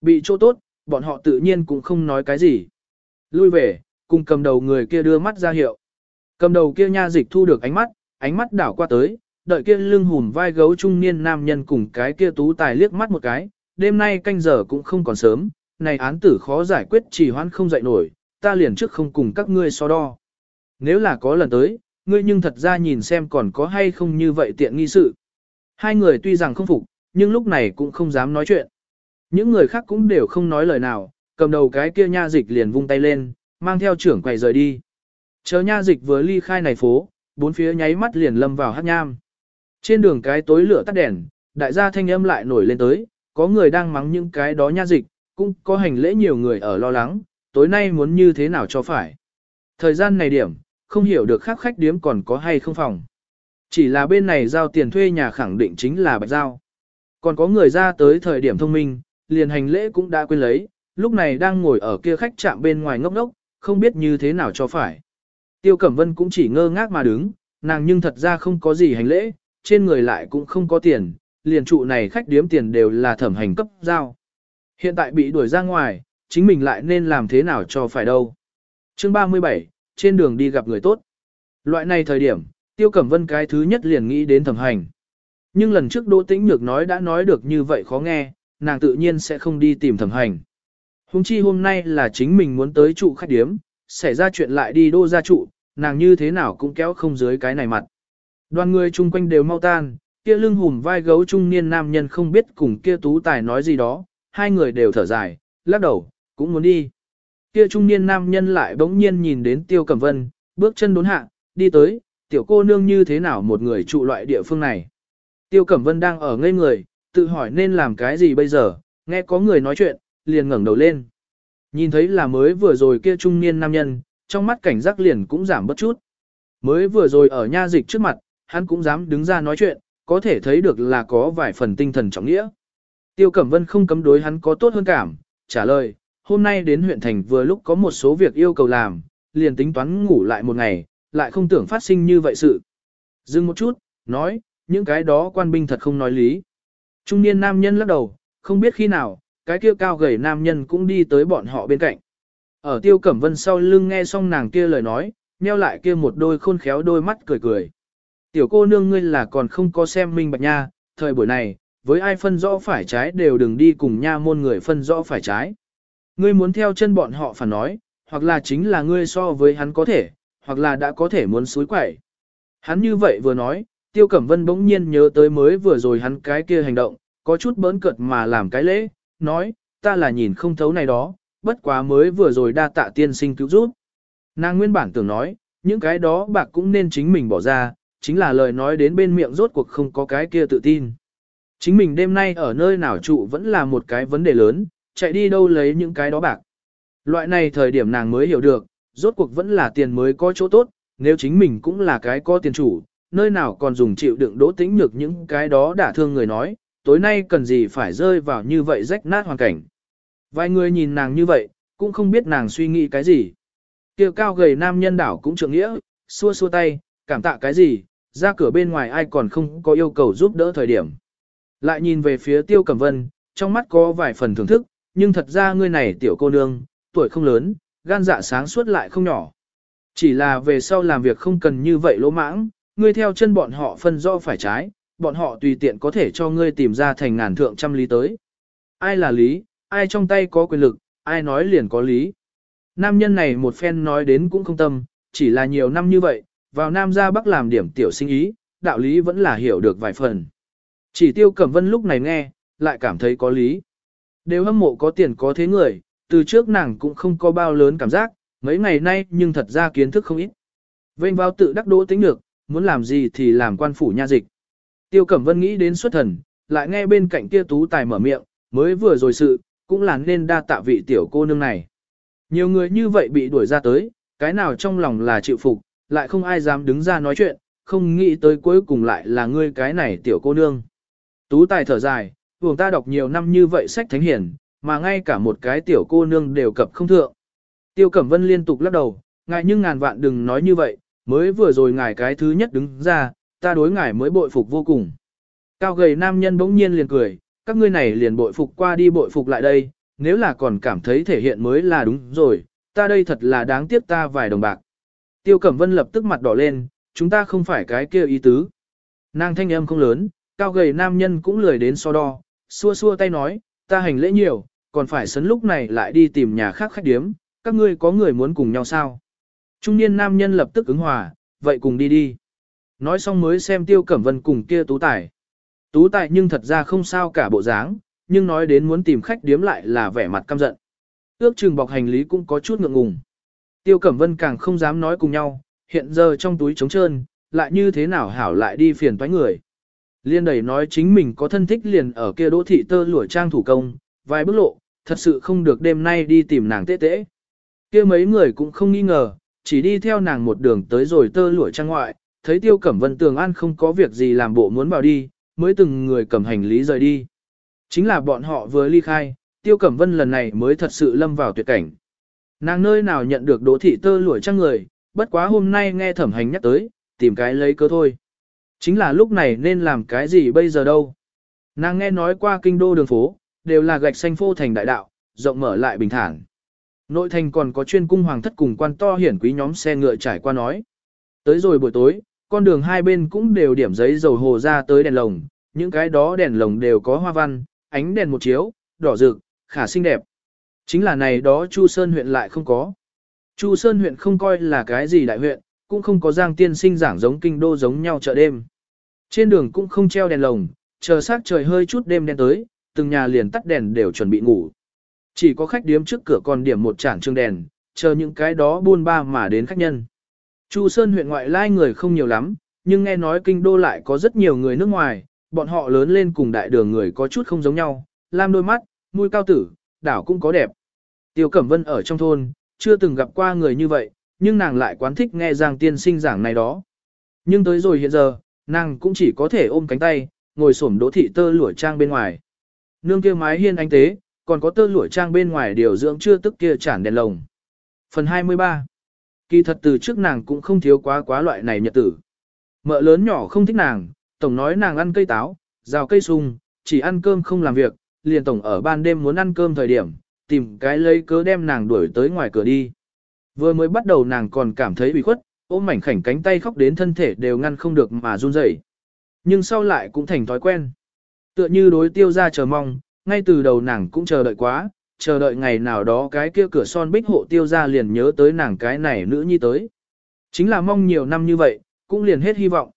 Bị chỗ tốt, bọn họ tự nhiên cũng không nói cái gì. Lui về, cùng cầm đầu người kia đưa mắt ra hiệu. Cầm đầu kia nha dịch thu được ánh mắt, ánh mắt đảo qua tới, đợi kia lưng hùm vai gấu trung niên nam nhân cùng cái kia tú tài liếc mắt một cái, đêm nay canh giờ cũng không còn sớm, này án tử khó giải quyết chỉ hoãn không dậy nổi, ta liền trước không cùng các ngươi so đo. Nếu là có lần tới, ngươi nhưng thật ra nhìn xem còn có hay không như vậy tiện nghi sự. Hai người tuy rằng không phục, nhưng lúc này cũng không dám nói chuyện. Những người khác cũng đều không nói lời nào, cầm đầu cái kia nha dịch liền vung tay lên, mang theo trưởng quầy rời đi. Chờ nha dịch vừa ly khai này phố, bốn phía nháy mắt liền lâm vào hát nham. Trên đường cái tối lửa tắt đèn, đại gia thanh âm lại nổi lên tới, có người đang mắng những cái đó nha dịch, cũng có hành lễ nhiều người ở lo lắng, tối nay muốn như thế nào cho phải. Thời gian này điểm, không hiểu được khác khách điếm còn có hay không phòng. Chỉ là bên này giao tiền thuê nhà khẳng định chính là bạch giao. Còn có người ra tới thời điểm thông minh, liền hành lễ cũng đã quên lấy, lúc này đang ngồi ở kia khách trạm bên ngoài ngốc ngốc, không biết như thế nào cho phải. Tiêu Cẩm Vân cũng chỉ ngơ ngác mà đứng, nàng nhưng thật ra không có gì hành lễ, trên người lại cũng không có tiền, liền trụ này khách điếm tiền đều là thẩm hành cấp giao. Hiện tại bị đuổi ra ngoài, chính mình lại nên làm thế nào cho phải đâu. Chương 37, trên đường đi gặp người tốt. Loại này thời điểm, Tiêu Cẩm Vân cái thứ nhất liền nghĩ đến thẩm hành. Nhưng lần trước Đỗ Tĩnh Nhược nói đã nói được như vậy khó nghe, nàng tự nhiên sẽ không đi tìm thẩm hành. Hùng chi hôm nay là chính mình muốn tới trụ khách điếm, xảy ra chuyện lại đi đô gia trụ, nàng như thế nào cũng kéo không dưới cái này mặt. Đoàn người chung quanh đều mau tan, kia lưng hùm vai gấu trung niên nam nhân không biết cùng kia tú tài nói gì đó, hai người đều thở dài, lắc đầu, cũng muốn đi. Kia trung niên nam nhân lại bỗng nhiên nhìn đến tiêu cẩm vân, bước chân đốn hạ, đi tới, tiểu cô nương như thế nào một người trụ loại địa phương này. Tiêu cẩm vân đang ở ngây người, tự hỏi nên làm cái gì bây giờ, nghe có người nói chuyện, liền ngẩng đầu lên. Nhìn thấy là mới vừa rồi kia trung niên nam nhân, trong mắt cảnh giác liền cũng giảm bất chút. Mới vừa rồi ở nha dịch trước mặt, hắn cũng dám đứng ra nói chuyện, có thể thấy được là có vài phần tinh thần trọng nghĩa. Tiêu Cẩm Vân không cấm đối hắn có tốt hơn cảm, trả lời, hôm nay đến huyện thành vừa lúc có một số việc yêu cầu làm, liền tính toán ngủ lại một ngày, lại không tưởng phát sinh như vậy sự. Dừng một chút, nói, những cái đó quan binh thật không nói lý. Trung niên nam nhân lắc đầu, không biết khi nào, cái kia cao gầy nam nhân cũng đi tới bọn họ bên cạnh. Ở tiêu cẩm vân sau lưng nghe xong nàng kia lời nói, nheo lại kia một đôi khôn khéo đôi mắt cười cười. Tiểu cô nương ngươi là còn không có xem minh bạch nha, thời buổi này, với ai phân rõ phải trái đều đừng đi cùng nha môn người phân rõ phải trái. Ngươi muốn theo chân bọn họ phản nói, hoặc là chính là ngươi so với hắn có thể, hoặc là đã có thể muốn suối quẩy. Hắn như vậy vừa nói, Tiêu Cẩm Vân bỗng nhiên nhớ tới mới vừa rồi hắn cái kia hành động, có chút bỡn cợt mà làm cái lễ, nói, ta là nhìn không thấu này đó, bất quá mới vừa rồi đa tạ tiên sinh cứu giúp. Nàng nguyên bản tưởng nói, những cái đó bạc cũng nên chính mình bỏ ra, chính là lời nói đến bên miệng rốt cuộc không có cái kia tự tin. Chính mình đêm nay ở nơi nào trụ vẫn là một cái vấn đề lớn, chạy đi đâu lấy những cái đó bạc. Loại này thời điểm nàng mới hiểu được, rốt cuộc vẫn là tiền mới có chỗ tốt, nếu chính mình cũng là cái có tiền chủ, nơi nào còn dùng chịu đựng đỗ tĩnh nhược những cái đó đả thương người nói, tối nay cần gì phải rơi vào như vậy rách nát hoàn cảnh. Vài người nhìn nàng như vậy, cũng không biết nàng suy nghĩ cái gì. Kiều cao gầy nam nhân đảo cũng trượng nghĩa, xua xua tay, cảm tạ cái gì, ra cửa bên ngoài ai còn không có yêu cầu giúp đỡ thời điểm. Lại nhìn về phía tiêu cẩm vân, trong mắt có vài phần thưởng thức, nhưng thật ra ngươi này tiểu cô nương, tuổi không lớn, gan dạ sáng suốt lại không nhỏ. Chỉ là về sau làm việc không cần như vậy lỗ mãng, ngươi theo chân bọn họ phân rõ phải trái, bọn họ tùy tiện có thể cho ngươi tìm ra thành ngàn thượng trăm lý tới. Ai là lý, ai trong tay có quyền lực, ai nói liền có lý. Nam nhân này một phen nói đến cũng không tâm, chỉ là nhiều năm như vậy, vào Nam ra Bắc làm điểm tiểu sinh ý, đạo lý vẫn là hiểu được vài phần. Chỉ tiêu cẩm vân lúc này nghe, lại cảm thấy có lý. Đều hâm mộ có tiền có thế người, từ trước nàng cũng không có bao lớn cảm giác, mấy ngày nay nhưng thật ra kiến thức không ít. Vênh vào tự đắc đỗ tính được, muốn làm gì thì làm quan phủ nha dịch. Tiêu Cẩm Vân nghĩ đến xuất thần, lại nghe bên cạnh kia tú tài mở miệng, mới vừa rồi sự, cũng là nên đa tạ vị tiểu cô nương này. Nhiều người như vậy bị đuổi ra tới, cái nào trong lòng là chịu phục, lại không ai dám đứng ra nói chuyện, không nghĩ tới cuối cùng lại là ngươi cái này tiểu cô nương. Tú tài thở dài, vùng ta đọc nhiều năm như vậy sách thánh hiển, mà ngay cả một cái tiểu cô nương đều cập không thượng. Tiêu Cẩm Vân liên tục lắc đầu, ngài nhưng ngàn vạn đừng nói như vậy, mới vừa rồi ngài cái thứ nhất đứng ra, ta đối ngài mới bội phục vô cùng. Cao gầy nam nhân bỗng nhiên liền cười, các ngươi này liền bội phục qua đi bội phục lại đây, nếu là còn cảm thấy thể hiện mới là đúng rồi, ta đây thật là đáng tiếc ta vài đồng bạc. Tiêu Cẩm Vân lập tức mặt đỏ lên, chúng ta không phải cái kia ý tứ. Nàng thanh âm không lớn, cao gầy nam nhân cũng lười đến so đo, xua xua tay nói, ta hành lễ nhiều, còn phải sấn lúc này lại đi tìm nhà khác khách điếm, các ngươi có người muốn cùng nhau sao? Trung niên nam nhân lập tức ứng hòa, vậy cùng đi đi. Nói xong mới xem Tiêu Cẩm Vân cùng kia Tú Tài. Tú Tài nhưng thật ra không sao cả bộ dáng, nhưng nói đến muốn tìm khách điếm lại là vẻ mặt căm giận. Ước chừng bọc hành lý cũng có chút ngượng ngùng. Tiêu Cẩm Vân càng không dám nói cùng nhau, hiện giờ trong túi trống trơn, lại như thế nào hảo lại đi phiền toái người. Liên đẩy nói chính mình có thân thích liền ở kia đỗ thị tơ lụa trang thủ công, vài bước lộ, thật sự không được đêm nay đi tìm nàng tế tế. kia mấy người cũng không nghi ngờ, chỉ đi theo nàng một đường tới rồi tơ lụa trang ngoại, thấy tiêu cẩm vân tường an không có việc gì làm bộ muốn vào đi, mới từng người cầm hành lý rời đi. Chính là bọn họ vừa ly khai, tiêu cẩm vân lần này mới thật sự lâm vào tuyệt cảnh. Nàng nơi nào nhận được đỗ thị tơ lụa trang người, bất quá hôm nay nghe thẩm hành nhắc tới, tìm cái lấy cơ thôi. Chính là lúc này nên làm cái gì bây giờ đâu. Nàng nghe nói qua kinh đô đường phố, đều là gạch xanh phô thành đại đạo, rộng mở lại bình thản. Nội thành còn có chuyên cung hoàng thất cùng quan to hiển quý nhóm xe ngựa trải qua nói. Tới rồi buổi tối, con đường hai bên cũng đều điểm giấy dầu hồ ra tới đèn lồng, những cái đó đèn lồng đều có hoa văn, ánh đèn một chiếu, đỏ rực, khả xinh đẹp. Chính là này đó Chu Sơn huyện lại không có. Chu Sơn huyện không coi là cái gì đại huyện, cũng không có giang tiên sinh giảng giống kinh đô giống nhau chợ đêm. Trên đường cũng không treo đèn lồng, chờ sát trời hơi chút đêm đen tới, từng nhà liền tắt đèn đều chuẩn bị ngủ. Chỉ có khách điếm trước cửa còn điểm một chản trương đèn, chờ những cái đó buôn ba mà đến khách nhân. Chu Sơn huyện ngoại lai người không nhiều lắm, nhưng nghe nói kinh đô lại có rất nhiều người nước ngoài, bọn họ lớn lên cùng đại đường người có chút không giống nhau, lam đôi mắt, mũi cao tử, đảo cũng có đẹp. Tiêu Cẩm Vân ở trong thôn, chưa từng gặp qua người như vậy, nhưng nàng lại quán thích nghe Giang tiên sinh giảng này đó. Nhưng tới rồi hiện giờ, nàng cũng chỉ có thể ôm cánh tay, ngồi xổm đỗ thị tơ lụa trang bên ngoài. Nương kia mái hiên anh tế, còn có tơ lụa trang bên ngoài điều dưỡng chưa tức kia chản đèn lồng. Phần 23 Kỳ thật từ trước nàng cũng không thiếu quá quá loại này nhật tử. Mợ lớn nhỏ không thích nàng, tổng nói nàng ăn cây táo, rào cây sung, chỉ ăn cơm không làm việc, liền tổng ở ban đêm muốn ăn cơm thời điểm, tìm cái lấy cớ đem nàng đuổi tới ngoài cửa đi. Vừa mới bắt đầu nàng còn cảm thấy bị khuất, ôm mảnh khảnh cánh tay khóc đến thân thể đều ngăn không được mà run rẩy. Nhưng sau lại cũng thành thói quen. Tựa như đối tiêu ra chờ mong, ngay từ đầu nàng cũng chờ đợi quá, chờ đợi ngày nào đó cái kia cửa son bích hộ tiêu ra liền nhớ tới nàng cái này nữ nhi tới. Chính là mong nhiều năm như vậy, cũng liền hết hy vọng.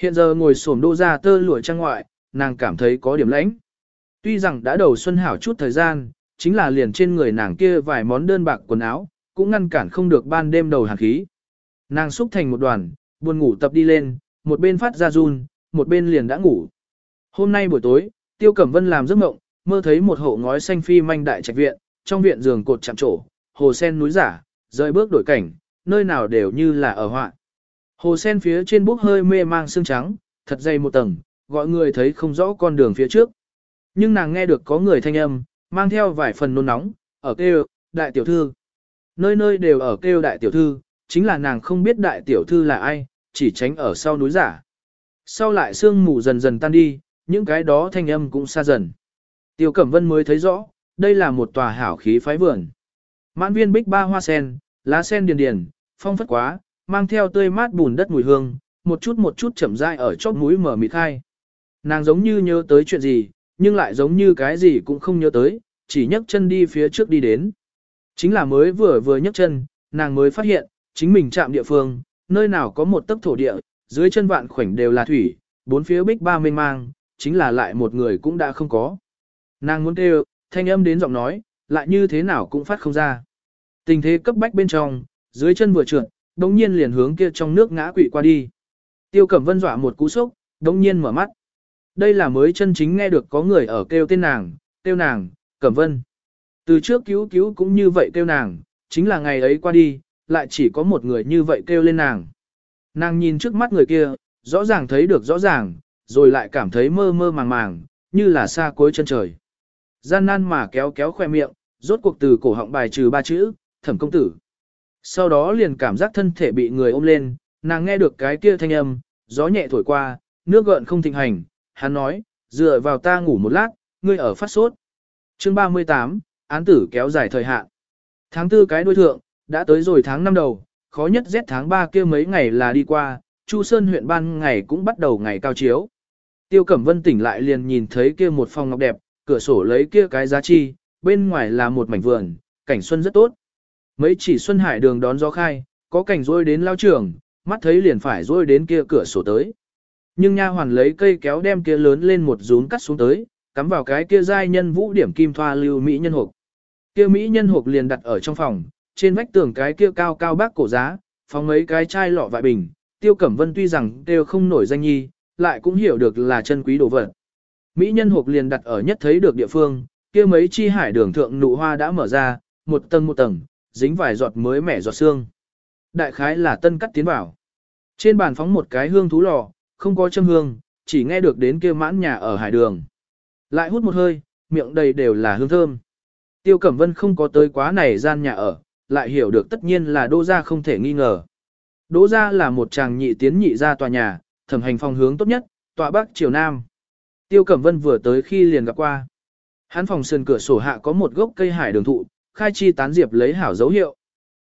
Hiện giờ ngồi xổm đô ra tơ lụa trang ngoại, nàng cảm thấy có điểm lãnh. Tuy rằng đã đầu xuân hảo chút thời gian, chính là liền trên người nàng kia vài món đơn bạc quần áo, cũng ngăn cản không được ban đêm đầu hàn khí. Nàng xúc thành một đoàn, buồn ngủ tập đi lên, một bên phát ra run, một bên liền đã ngủ. Hôm nay buổi tối, Tiêu Cẩm Vân làm giấc mộng, mơ thấy một hộ ngói xanh phi manh đại trạch viện, trong viện giường cột chạm trổ, hồ sen núi giả, rời bước đổi cảnh, nơi nào đều như là ở họa. Hồ sen phía trên bốc hơi mê mang sương trắng, thật dày một tầng, gọi người thấy không rõ con đường phía trước. Nhưng nàng nghe được có người thanh âm, mang theo vài phần nôn nóng, ở kêu, đại tiểu thư. Nơi nơi đều ở kêu đại tiểu thư, chính là nàng không biết đại tiểu thư là ai, chỉ tránh ở sau núi giả. Sau lại sương mù dần dần tan đi, những cái đó thanh âm cũng xa dần. Tiêu Cẩm Vân mới thấy rõ, đây là một tòa hảo khí phái vườn. Mãn viên bích ba hoa sen, lá sen điền điền, phong phất quá, mang theo tươi mát bùn đất mùi hương, một chút một chút chậm rãi ở chóp mũi mở mịt khai. Nàng giống như nhớ tới chuyện gì, nhưng lại giống như cái gì cũng không nhớ tới, chỉ nhấc chân đi phía trước đi đến. Chính là mới vừa vừa nhấc chân, nàng mới phát hiện, chính mình chạm địa phương, nơi nào có một tấc thổ địa, dưới chân vạn khoảnh đều là thủy, bốn phía bích ba mênh mang, chính là lại một người cũng đã không có. Nàng muốn kêu, thanh âm đến giọng nói, lại như thế nào cũng phát không ra. Tình thế cấp bách bên trong, dưới chân vừa trượt, đống nhiên liền hướng kia trong nước ngã quỵ qua đi. Tiêu Cẩm Vân dọa một cú sốc, đống nhiên mở mắt. Đây là mới chân chính nghe được có người ở kêu tên nàng, kêu nàng, Cẩm Vân. Từ trước cứu cứu cũng như vậy kêu nàng, chính là ngày ấy qua đi, lại chỉ có một người như vậy kêu lên nàng. Nàng nhìn trước mắt người kia, rõ ràng thấy được rõ ràng, rồi lại cảm thấy mơ mơ màng màng, như là xa cuối chân trời. Gian nan mà kéo kéo khoe miệng, rốt cuộc từ cổ họng bài trừ ba chữ, thẩm công tử. Sau đó liền cảm giác thân thể bị người ôm lên, nàng nghe được cái kia thanh âm, gió nhẹ thổi qua, nước gợn không thịnh hành, hắn nói, dựa vào ta ngủ một lát, ngươi ở phát sốt. Chương 38, án tử kéo dài thời hạn. Tháng tư cái đuôi thượng, đã tới rồi tháng năm đầu, khó nhất rét tháng 3 kia mấy ngày là đi qua, Chu Sơn huyện ban ngày cũng bắt đầu ngày cao chiếu. Tiêu Cẩm Vân tỉnh lại liền nhìn thấy kia một phòng ngọc đẹp, cửa sổ lấy kia cái giá chi, bên ngoài là một mảnh vườn, cảnh xuân rất tốt. Mấy chỉ xuân hải đường đón gió khai, có cảnh rôi đến lao trường, mắt thấy liền phải rôi đến kia cửa sổ tới. Nhưng nha hoàn lấy cây kéo đem kia lớn lên một rún cắt xuống tới, cắm vào cái kia giai nhân vũ điểm kim thoa lưu mỹ nhân hộp. Kia mỹ nhân hộp liền đặt ở trong phòng, trên vách tường cái kia cao cao bác cổ giá, phóng mấy cái chai lọ vại bình, Tiêu Cẩm Vân tuy rằng đều không nổi danh nhi, lại cũng hiểu được là chân quý đồ vật. Mỹ nhân hộp liền đặt ở nhất thấy được địa phương, kia mấy chi hải đường thượng nụ hoa đã mở ra, một tầng một tầng, dính vài giọt mới mẻ giọt xương. Đại khái là tân cắt tiến vào. Trên bàn phóng một cái hương thú lò, không có châm hương, chỉ nghe được đến kia mãn nhà ở hải đường. Lại hút một hơi, miệng đầy đều là hương thơm. Tiêu Cẩm Vân không có tới quá này gian nhà ở, lại hiểu được tất nhiên là đô gia không thể nghi ngờ. Đỗ gia là một chàng nhị tiến nhị gia tòa nhà, thẩm hành phòng hướng tốt nhất, tọa bắc triều nam. Tiêu Cẩm Vân vừa tới khi liền gặp qua. Hắn phòng sườn cửa sổ hạ có một gốc cây hải đường thụ, khai chi tán diệp lấy hảo dấu hiệu.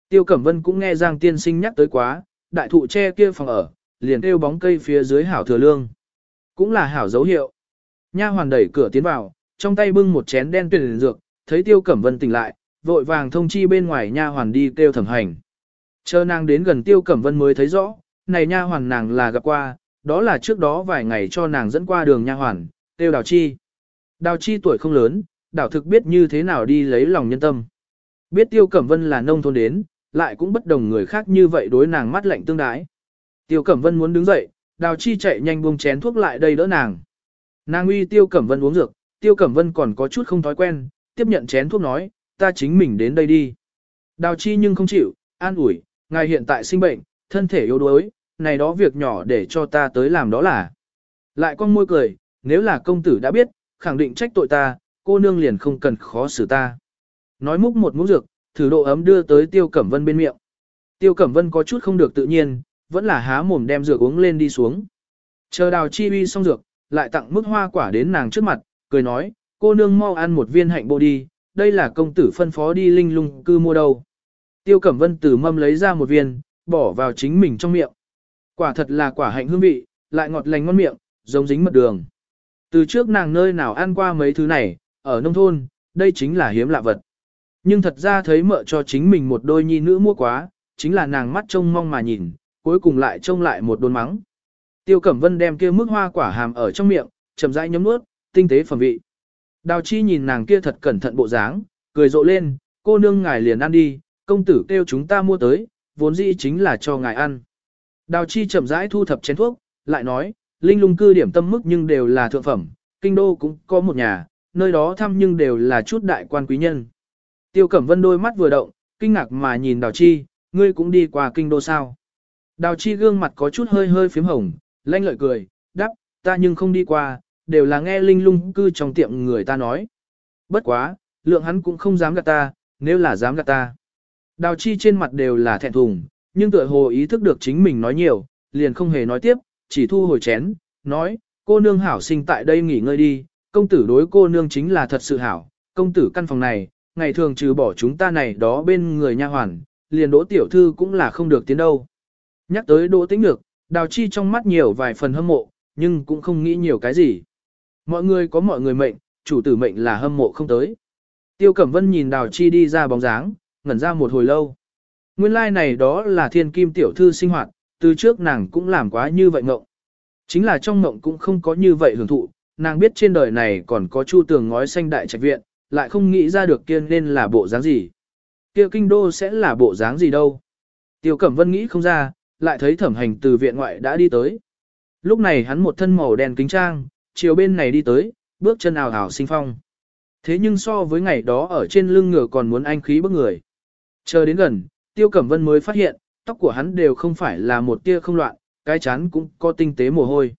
Tiêu Cẩm Vân cũng nghe Giang Tiên Sinh nhắc tới quá, đại thụ che kia phòng ở, liền kêu bóng cây phía dưới hảo thừa lương. Cũng là hảo dấu hiệu. Nha hoàn đẩy cửa tiến vào, trong tay bưng một chén đen tuyển dược, thấy Tiêu Cẩm Vân tỉnh lại, vội vàng thông chi bên ngoài nha hoàn đi kêu thẩm hành. Chờ nàng đến gần Tiêu Cẩm Vân mới thấy rõ, này nha hoàn nàng là gặp qua, đó là trước đó vài ngày cho nàng dẫn qua đường nha hoàn, Tiêu Đào Chi. Đào Chi tuổi không lớn, đảo thực biết như thế nào đi lấy lòng nhân tâm. Biết Tiêu Cẩm Vân là nông thôn đến, lại cũng bất đồng người khác như vậy đối nàng mắt lạnh tương đái. Tiêu Cẩm Vân muốn đứng dậy, Đào Chi chạy nhanh buông chén thuốc lại đây đỡ nàng. Nàng uy Tiêu Cẩm Vân uống dược, Tiêu Cẩm Vân còn có chút không thói quen, tiếp nhận chén thuốc nói, ta chính mình đến đây đi. Đào Chi nhưng không chịu, an ủi, ngài hiện tại sinh bệnh, thân thể yếu đuối, này đó việc nhỏ để cho ta tới làm đó là. Lại con môi cười, nếu là công tử đã biết, khẳng định trách tội ta, cô nương liền không cần khó xử ta. Nói múc một muỗng dược, thử độ ấm đưa tới Tiêu Cẩm Vân bên miệng. Tiêu Cẩm Vân có chút không được tự nhiên, vẫn là há mồm đem dược uống lên đi xuống. Chờ đào chi uy xong dược, lại tặng mức hoa quả đến nàng trước mặt, cười nói, cô nương mau ăn một viên hạnh bộ đi, đây là công tử phân phó đi linh lung cư mua đâu. Tiêu Cẩm Vân từ mâm lấy ra một viên, bỏ vào chính mình trong miệng. Quả thật là quả hạnh hương vị, lại ngọt lành ngon miệng, giống dính mật đường. Từ trước nàng nơi nào ăn qua mấy thứ này, ở nông thôn, đây chính là hiếm lạ vật. Nhưng thật ra thấy mợ cho chính mình một đôi nhi nữ mua quá, chính là nàng mắt trông mong mà nhìn, cuối cùng lại trông lại một đồn mắng. Tiêu Cẩm Vân đem kia mức hoa quả hàm ở trong miệng, chậm rãi nhấm nuốt, tinh tế phẩm vị. Đào Chi nhìn nàng kia thật cẩn thận bộ dáng, cười rộ lên, cô nương ngài liền ăn đi, công tử kêu chúng ta mua tới, vốn dĩ chính là cho ngài ăn. Đào Chi chậm rãi thu thập chén thuốc, lại nói, linh lung cư điểm tâm mức nhưng đều là thượng phẩm, kinh đô cũng có một nhà, nơi đó thăm nhưng đều là chút đại quan quý nhân. Tiêu Cẩm Vân đôi mắt vừa động, kinh ngạc mà nhìn Đào Chi, ngươi cũng đi qua kinh đô sao. Đào Chi gương mặt có chút hơi hơi phím hồng, lanh lợi cười, đáp, ta nhưng không đi qua, đều là nghe linh lung cư trong tiệm người ta nói. Bất quá, lượng hắn cũng không dám gạt ta, nếu là dám gạt ta. Đào Chi trên mặt đều là thẹn thùng, nhưng tựa hồ ý thức được chính mình nói nhiều, liền không hề nói tiếp, chỉ thu hồi chén, nói, cô nương hảo sinh tại đây nghỉ ngơi đi, công tử đối cô nương chính là thật sự hảo, công tử căn phòng này, ngày thường trừ bỏ chúng ta này đó bên người nha hoàn, liền đỗ tiểu thư cũng là không được tiến đâu. Nhắc tới đỗ tĩnh được, đào chi trong mắt nhiều vài phần hâm mộ, nhưng cũng không nghĩ nhiều cái gì. Mọi người có mọi người mệnh, chủ tử mệnh là hâm mộ không tới. Tiêu Cẩm Vân nhìn đào chi đi ra bóng dáng, ngẩn ra một hồi lâu. Nguyên lai like này đó là thiên kim tiểu thư sinh hoạt, từ trước nàng cũng làm quá như vậy ngộng. Chính là trong ngộng cũng không có như vậy hưởng thụ, nàng biết trên đời này còn có chu tường ngói xanh đại trạch viện, lại không nghĩ ra được kia nên là bộ dáng gì. Kia kinh đô sẽ là bộ dáng gì đâu. Tiêu Cẩm Vân nghĩ không ra, lại thấy thẩm hành từ viện ngoại đã đi tới. Lúc này hắn một thân màu đen kính trang, chiều bên này đi tới, bước chân ảo ảo sinh phong. Thế nhưng so với ngày đó ở trên lưng ngựa còn muốn anh khí bức người. Chờ đến gần, Tiêu Cẩm Vân mới phát hiện, tóc của hắn đều không phải là một tia không loạn, cái chán cũng có tinh tế mồ hôi.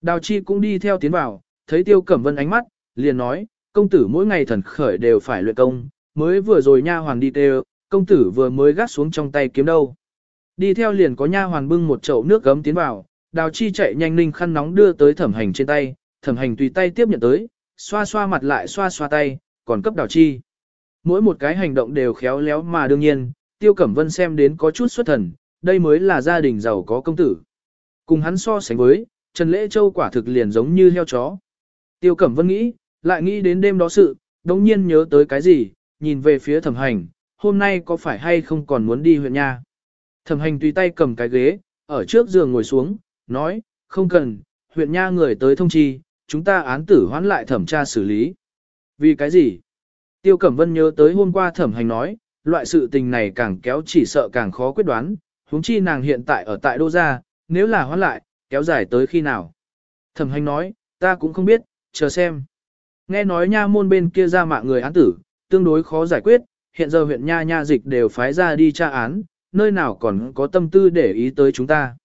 Đào Chi cũng đi theo tiến vào, thấy Tiêu Cẩm Vân ánh mắt, liền nói, công tử mỗi ngày thần khởi đều phải luyện công, mới vừa rồi nha hoàn đi tê công tử vừa mới gắt xuống trong tay kiếm đâu. Đi theo liền có nha hoàn bưng một chậu nước gấm tiến vào, Đào Chi chạy nhanh ninh khăn nóng đưa tới thẩm hành trên tay, thẩm hành tùy tay tiếp nhận tới, xoa xoa mặt lại xoa xoa tay, còn cấp Đào Chi. Mỗi một cái hành động đều khéo léo mà đương nhiên, Tiêu Cẩm Vân xem đến có chút xuất thần, đây mới là gia đình giàu có công tử. Cùng hắn so sánh với, Trần Lễ Châu quả thực liền giống như heo chó. Tiêu Cẩm Vân nghĩ, lại nghĩ đến đêm đó sự, đống nhiên nhớ tới cái gì, nhìn về phía thẩm hành, hôm nay có phải hay không còn muốn đi huyện nha. Thẩm hành tùy tay cầm cái ghế, ở trước giường ngồi xuống, nói, không cần, huyện nha người tới thông chi, chúng ta án tử hoán lại thẩm tra xử lý. Vì cái gì? Tiêu Cẩm Vân nhớ tới hôm qua thẩm hành nói, loại sự tình này càng kéo chỉ sợ càng khó quyết đoán, huống chi nàng hiện tại ở tại đô gia, nếu là hoán lại, kéo dài tới khi nào. Thẩm hành nói, ta cũng không biết, chờ xem. Nghe nói nha môn bên kia ra mạng người án tử, tương đối khó giải quyết, hiện giờ huyện nha nha dịch đều phái ra đi tra án, nơi nào còn có tâm tư để ý tới chúng ta.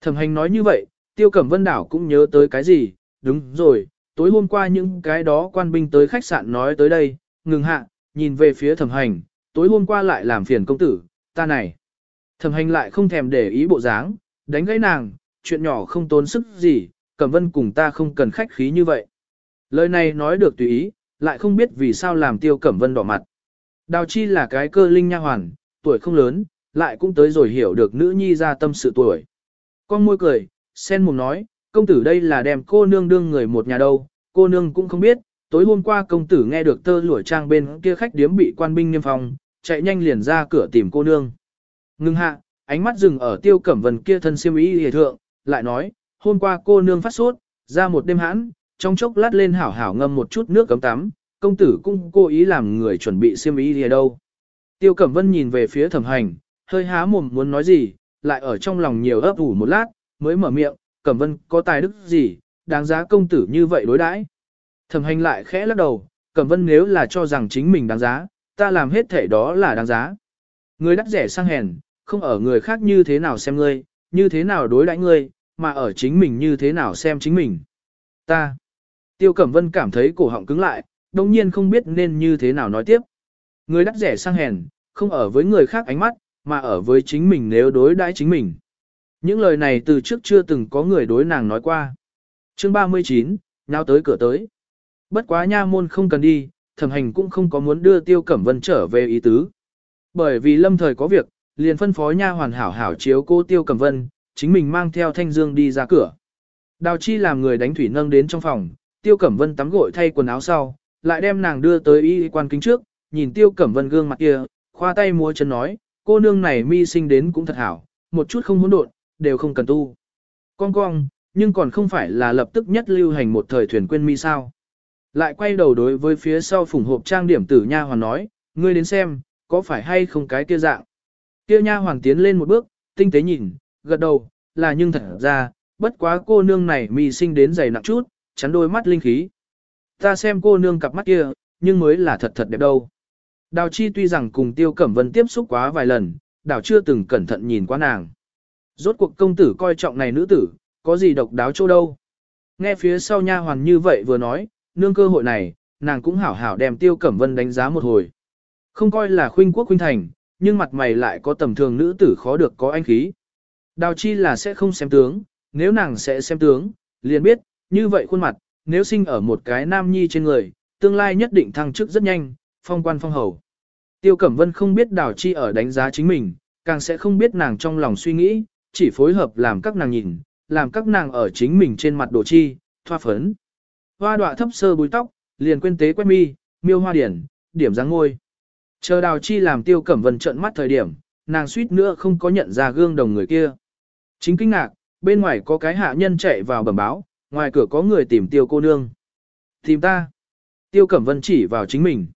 Thẩm hành nói như vậy, tiêu cẩm vân đảo cũng nhớ tới cái gì, đúng rồi, tối hôm qua những cái đó quan binh tới khách sạn nói tới đây, ngừng hạ, nhìn về phía thẩm hành, tối hôm qua lại làm phiền công tử, ta này. Thẩm hành lại không thèm để ý bộ dáng, đánh gãy nàng, chuyện nhỏ không tốn sức gì, cẩm vân cùng ta không cần khách khí như vậy. Lời này nói được tùy ý, lại không biết vì sao làm tiêu cẩm vân đỏ mặt. Đào chi là cái cơ linh nha hoàn, tuổi không lớn, lại cũng tới rồi hiểu được nữ nhi ra tâm sự tuổi. Con môi cười, sen mồm nói, công tử đây là đem cô nương đương người một nhà đâu, cô nương cũng không biết, tối hôm qua công tử nghe được tơ lụa trang bên kia khách điếm bị quan binh niêm phong, chạy nhanh liền ra cửa tìm cô nương. Ngưng hạ, ánh mắt dừng ở tiêu cẩm vân kia thân siêm ý hề thượng, lại nói, hôm qua cô nương phát sốt, ra một đêm hãn, trong chốc lát lên hảo hảo ngâm một chút nước cấm tắm, công tử cũng cố ý làm người chuẩn bị xiêm ý hề đâu. Tiêu cẩm vân nhìn về phía thẩm hành, hơi há mồm muốn nói gì, lại ở trong lòng nhiều ấp ủ một lát, mới mở miệng, cẩm vân có tài đức gì, đáng giá công tử như vậy đối đãi. Thẩm hành lại khẽ lắc đầu, cẩm vân nếu là cho rằng chính mình đáng giá, ta làm hết thể đó là đáng giá. Người đắt rẻ sang hèn, không ở người khác như thế nào xem ngươi, như thế nào đối đãi ngươi, mà ở chính mình như thế nào xem chính mình. Ta. Tiêu Cẩm Vân cảm thấy cổ họng cứng lại, đồng nhiên không biết nên như thế nào nói tiếp. Người đắt rẻ sang hèn, không ở với người khác ánh mắt, mà ở với chính mình nếu đối đãi chính mình. Những lời này từ trước chưa từng có người đối nàng nói qua. Chương 39, nào tới cửa tới. Bất quá nha môn không cần đi, thẩm hành cũng không có muốn đưa Tiêu Cẩm Vân trở về ý tứ. Bởi vì lâm thời có việc, liền phân phó nha hoàn hảo hảo chiếu cô Tiêu Cẩm Vân, chính mình mang theo thanh dương đi ra cửa. Đào Chi làm người đánh thủy nâng đến trong phòng, Tiêu Cẩm Vân tắm gội thay quần áo sau, lại đem nàng đưa tới y quan kính trước, nhìn Tiêu Cẩm Vân gương mặt kia, khoa tay múa chân nói, cô nương này mi sinh đến cũng thật hảo, một chút không hỗn độn, đều không cần tu. Con cong, nhưng còn không phải là lập tức nhất lưu hành một thời thuyền quên mi sao. Lại quay đầu đối với phía sau phủng hộp trang điểm tử nha hoàn nói, ngươi đến xem, có phải hay không cái kia dạng. Kia nha hoàn tiến lên một bước, tinh tế nhìn, gật đầu, là nhưng thật ra, bất quá cô nương này mì sinh đến dày nặng chút, chắn đôi mắt linh khí. Ta xem cô nương cặp mắt kia, nhưng mới là thật thật đẹp đâu. Đào Chi tuy rằng cùng Tiêu Cẩm Vân tiếp xúc quá vài lần, đào chưa từng cẩn thận nhìn qua nàng. Rốt cuộc công tử coi trọng này nữ tử, có gì độc đáo chỗ đâu. Nghe phía sau nha hoàn như vậy vừa nói, nương cơ hội này, nàng cũng hảo hảo đem Tiêu Cẩm Vân đánh giá một hồi. Không coi là khuynh quốc khuynh thành, nhưng mặt mày lại có tầm thường nữ tử khó được có anh khí. Đào Chi là sẽ không xem tướng, nếu nàng sẽ xem tướng, liền biết, như vậy khuôn mặt, nếu sinh ở một cái nam nhi trên người, tương lai nhất định thăng chức rất nhanh, phong quan phong hầu. Tiêu Cẩm Vân không biết Đào Chi ở đánh giá chính mình, càng sẽ không biết nàng trong lòng suy nghĩ, chỉ phối hợp làm các nàng nhìn, làm các nàng ở chính mình trên mặt đồ chi, thoa phấn. Hoa đọa thấp sơ búi tóc, liền quên tế quét mi, miêu hoa điển, điểm dáng ngôi. Chờ Đào Chi làm Tiêu Cẩm Vân trợn mắt thời điểm, nàng suýt nữa không có nhận ra gương đồng người kia. Chính kinh ngạc, bên ngoài có cái hạ nhân chạy vào bẩm báo, ngoài cửa có người tìm tiêu cô nương. Tìm ta. Tiêu Cẩm Vân chỉ vào chính mình.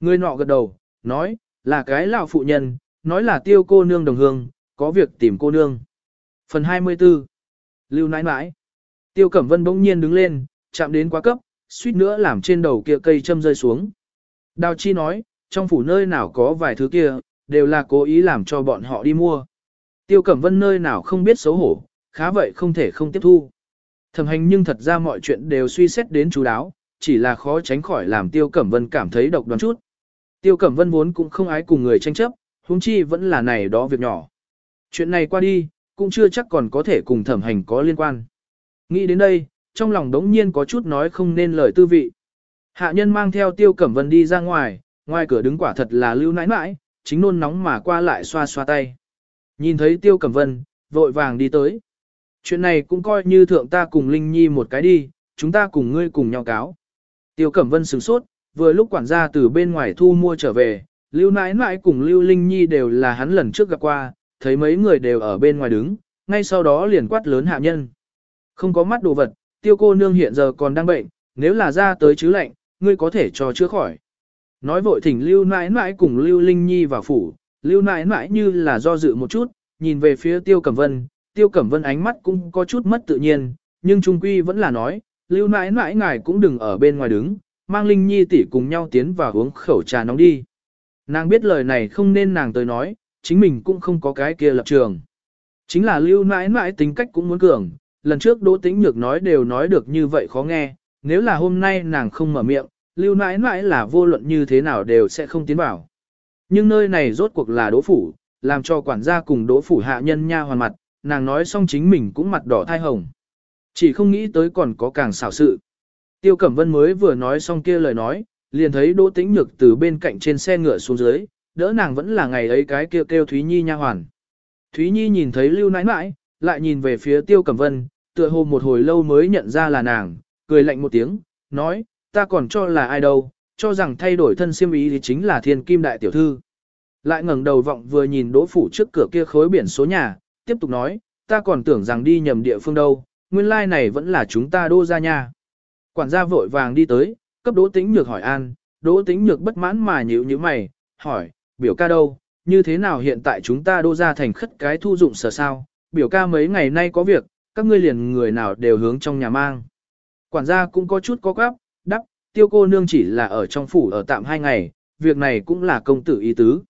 Người nọ gật đầu, nói, là cái lão phụ nhân, nói là tiêu cô nương đồng hương, có việc tìm cô nương. Phần 24 Lưu nãi nãi Tiêu Cẩm Vân bỗng nhiên đứng lên, chạm đến quá cấp, suýt nữa làm trên đầu kia cây châm rơi xuống. Đào Chi nói, trong phủ nơi nào có vài thứ kia, đều là cố ý làm cho bọn họ đi mua. Tiêu Cẩm Vân nơi nào không biết xấu hổ, khá vậy không thể không tiếp thu. Thẩm hành nhưng thật ra mọi chuyện đều suy xét đến chú đáo, chỉ là khó tránh khỏi làm Tiêu Cẩm Vân cảm thấy độc đoán chút. Tiêu Cẩm Vân vốn cũng không ái cùng người tranh chấp, huống chi vẫn là này đó việc nhỏ. Chuyện này qua đi, cũng chưa chắc còn có thể cùng thẩm hành có liên quan. Nghĩ đến đây, trong lòng đống nhiên có chút nói không nên lời tư vị. Hạ nhân mang theo Tiêu Cẩm Vân đi ra ngoài, ngoài cửa đứng quả thật là lưu nãi nãi, chính nôn nóng mà qua lại xoa xoa tay. Nhìn thấy Tiêu Cẩm Vân, vội vàng đi tới. Chuyện này cũng coi như thượng ta cùng Linh Nhi một cái đi, chúng ta cùng ngươi cùng nhau cáo. Tiêu Cẩm Vân sửng sốt, vừa lúc quản gia từ bên ngoài thu mua trở về, Lưu Nãi Nãi cùng Lưu Linh Nhi đều là hắn lần trước gặp qua, thấy mấy người đều ở bên ngoài đứng, ngay sau đó liền quát lớn hạ nhân. Không có mắt đồ vật, tiêu cô nương hiện giờ còn đang bệnh, nếu là ra tới chứ lạnh, ngươi có thể cho chữa khỏi. Nói vội thỉnh Lưu Nãi Nãi cùng Lưu Linh Nhi vào phủ, Lưu Nãi Nãi như là do dự một chút, nhìn về phía Tiêu Cẩm Vân, Tiêu Cẩm Vân ánh mắt cũng có chút mất tự nhiên, nhưng trung quy vẫn là nói, Lưu Nãi Nãi ngài cũng đừng ở bên ngoài đứng, mang Linh Nhi tỷ cùng nhau tiến vào uống khẩu trà nóng đi. Nàng biết lời này không nên nàng tới nói, chính mình cũng không có cái kia lập trường. Chính là lưu nãi nãi tính cách cũng muốn cường, lần trước Đỗ Tĩnh Nhược nói đều nói được như vậy khó nghe, nếu là hôm nay nàng không mở miệng, lưu nãi nãi là vô luận như thế nào đều sẽ không tiến vào. Nhưng nơi này rốt cuộc là Đỗ Phủ, làm cho quản gia cùng Đỗ Phủ hạ nhân nha hoàn mặt, nàng nói xong chính mình cũng mặt đỏ thai hồng. Chỉ không nghĩ tới còn có càng xảo sự. Tiêu Cẩm Vân mới vừa nói xong kia lời nói, liền thấy Đỗ Tĩnh Nhược từ bên cạnh trên xe ngựa xuống dưới, đỡ nàng vẫn là ngày ấy cái kêu kêu Thúy Nhi nha hoàn. Thúy Nhi nhìn thấy Lưu nãi nãi, lại nhìn về phía Tiêu Cẩm Vân, tựa hồ một hồi lâu mới nhận ra là nàng, cười lạnh một tiếng, nói, ta còn cho là ai đâu, cho rằng thay đổi thân siêm ý thì chính là thiên kim đại tiểu thư. Lại ngẩng đầu vọng vừa nhìn đỗ phủ trước cửa kia khối biển số nhà, tiếp tục nói, ta còn tưởng rằng đi nhầm địa phương đâu, nguyên lai like này vẫn là chúng ta đô ra nha. Quản gia vội vàng đi tới, cấp đỗ tĩnh nhược hỏi an, đỗ tĩnh nhược bất mãn mà nhíu như mày, hỏi, biểu ca đâu, như thế nào hiện tại chúng ta đô ra thành khất cái thu dụng sở sao, biểu ca mấy ngày nay có việc, các ngươi liền người nào đều hướng trong nhà mang. Quản gia cũng có chút có gắp đắp, tiêu cô nương chỉ là ở trong phủ ở tạm hai ngày, việc này cũng là công tử ý tứ.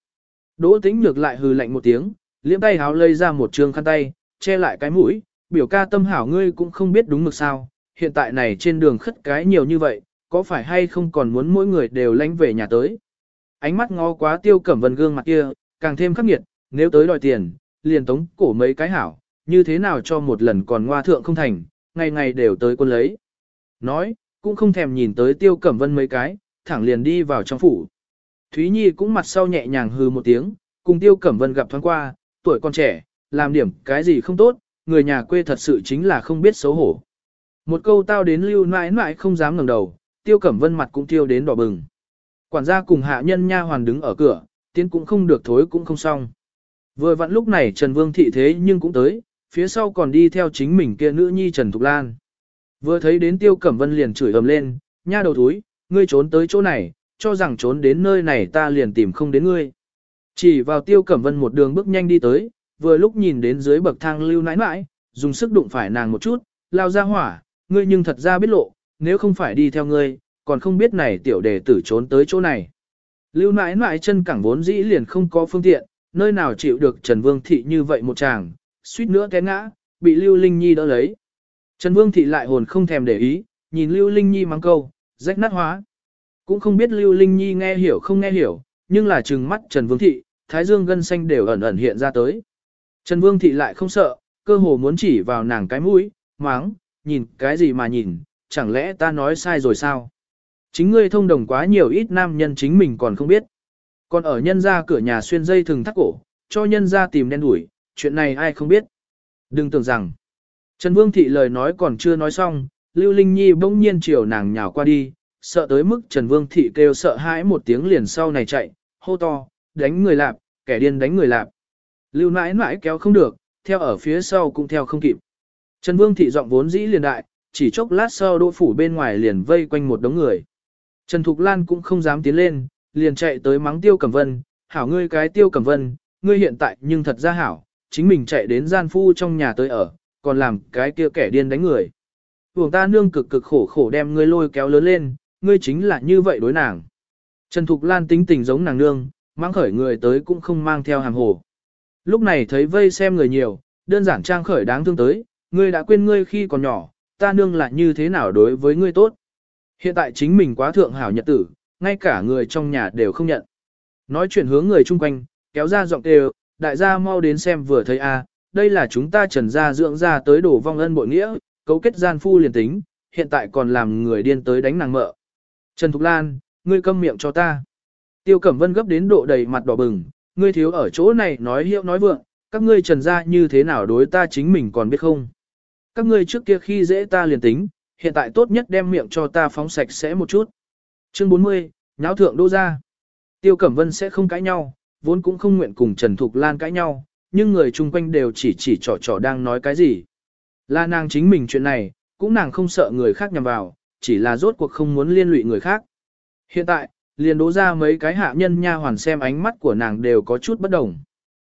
Đỗ tĩnh nhược lại hừ lạnh một tiếng, liễm tay háo lây ra một trường khăn tay, che lại cái mũi, biểu ca tâm hảo ngươi cũng không biết đúng mực sao, hiện tại này trên đường khất cái nhiều như vậy, có phải hay không còn muốn mỗi người đều lánh về nhà tới. Ánh mắt ngó quá tiêu cẩm vân gương mặt kia, càng thêm khắc nghiệt, nếu tới đòi tiền, liền tống cổ mấy cái hảo, như thế nào cho một lần còn ngoa thượng không thành, ngày ngày đều tới quân lấy. Nói, cũng không thèm nhìn tới tiêu cẩm vân mấy cái, thẳng liền đi vào trong phủ. Thúy Nhi cũng mặt sau nhẹ nhàng hư một tiếng, cùng tiêu cẩm vân gặp thoáng qua, tuổi còn trẻ, làm điểm cái gì không tốt, người nhà quê thật sự chính là không biết xấu hổ. Một câu tao đến lưu nãi nãi không dám ngẩng đầu, tiêu cẩm vân mặt cũng tiêu đến đỏ bừng. Quản gia cùng hạ nhân nha hoàn đứng ở cửa, tiến cũng không được thối cũng không xong. Vừa vặn lúc này Trần Vương thị thế nhưng cũng tới, phía sau còn đi theo chính mình kia nữ nhi Trần Thục Lan. Vừa thấy đến Tiêu Cẩm Vân liền chửi ầm lên, nha đầu thúi, ngươi trốn tới chỗ này, cho rằng trốn đến nơi này ta liền tìm không đến ngươi. Chỉ vào Tiêu Cẩm Vân một đường bước nhanh đi tới, vừa lúc nhìn đến dưới bậc thang lưu nãi nãi, dùng sức đụng phải nàng một chút, lao ra hỏa, ngươi nhưng thật ra biết lộ, nếu không phải đi theo ngươi, còn không biết này tiểu đề tử trốn tới chỗ này. Lưu nãi nãi chân cẳng vốn dĩ liền không có phương tiện, nơi nào chịu được Trần Vương Thị như vậy một chàng, suýt nữa té ngã, bị Lưu Linh Nhi đỡ lấy. Trần Vương Thị lại hồn không thèm để ý, nhìn Lưu Linh Nhi mắng câu, rách nát hóa. Cũng không biết Lưu Linh Nhi nghe hiểu không nghe hiểu, nhưng là trừng mắt Trần Vương Thị, Thái Dương gân xanh đều ẩn ẩn hiện ra tới. Trần Vương Thị lại không sợ, cơ hồ muốn chỉ vào nàng cái mũi, mắng, nhìn cái gì mà nhìn, chẳng lẽ ta nói sai rồi sao? Chính ngươi thông đồng quá nhiều ít nam nhân chính mình còn không biết. Còn ở nhân ra cửa nhà xuyên dây thừng thắt cổ, cho nhân ra tìm đen đuổi, chuyện này ai không biết. Đừng tưởng rằng, Trần Vương Thị lời nói còn chưa nói xong, Lưu Linh Nhi bỗng nhiên chiều nàng nhào qua đi, sợ tới mức Trần Vương Thị kêu sợ hãi một tiếng liền sau này chạy, hô to, đánh người lạp, kẻ điên đánh người lạp. Lưu nãi nãi kéo không được, theo ở phía sau cũng theo không kịp. Trần Vương thị giọng vốn dĩ liền đại, chỉ chốc lát sau đỗ phủ bên ngoài liền vây quanh một đống người. Trần Thục Lan cũng không dám tiến lên, liền chạy tới mắng Tiêu Cẩm Vân, hảo ngươi cái Tiêu Cẩm Vân, ngươi hiện tại nhưng thật ra hảo, chính mình chạy đến gian phu trong nhà tới ở, còn làm cái kia kẻ điên đánh người. Vùng ta nương cực cực khổ khổ đem ngươi lôi kéo lớn lên, ngươi chính là như vậy đối nàng. Trần Thục Lan tính tình giống nàng nương, mang khởi người tới cũng không mang theo hàng hồ. Lúc này thấy vây xem người nhiều, đơn giản trang khởi đáng thương tới, ngươi đã quên ngươi khi còn nhỏ, ta nương lại như thế nào đối với ngươi tốt. Hiện tại chính mình quá thượng hảo nhật tử, ngay cả người trong nhà đều không nhận. Nói chuyện hướng người chung quanh, kéo ra giọng đều, đại gia mau đến xem vừa thấy a, đây là chúng ta trần gia dưỡng ra tới đổ vong ân bội nghĩa, cấu kết gian phu liền tính, hiện tại còn làm người điên tới đánh nàng mợ. Trần Thục Lan, ngươi câm miệng cho ta. Tiêu Cẩm Vân gấp đến độ đầy mặt đỏ bừng, ngươi thiếu ở chỗ này nói hiệu nói vượng, các ngươi trần gia như thế nào đối ta chính mình còn biết không. Các ngươi trước kia khi dễ ta liền tính, hiện tại tốt nhất đem miệng cho ta phóng sạch sẽ một chút. Chương 40, nháo thượng đô ra. Tiêu Cẩm Vân sẽ không cãi nhau, vốn cũng không nguyện cùng Trần Thục Lan cãi nhau, nhưng người chung quanh đều chỉ chỉ trò trò đang nói cái gì. Là nàng chính mình chuyện này, cũng nàng không sợ người khác nhằm vào, chỉ là rốt cuộc không muốn liên lụy người khác. Hiện tại, liền đố ra mấy cái hạ nhân nha hoàn xem ánh mắt của nàng đều có chút bất đồng.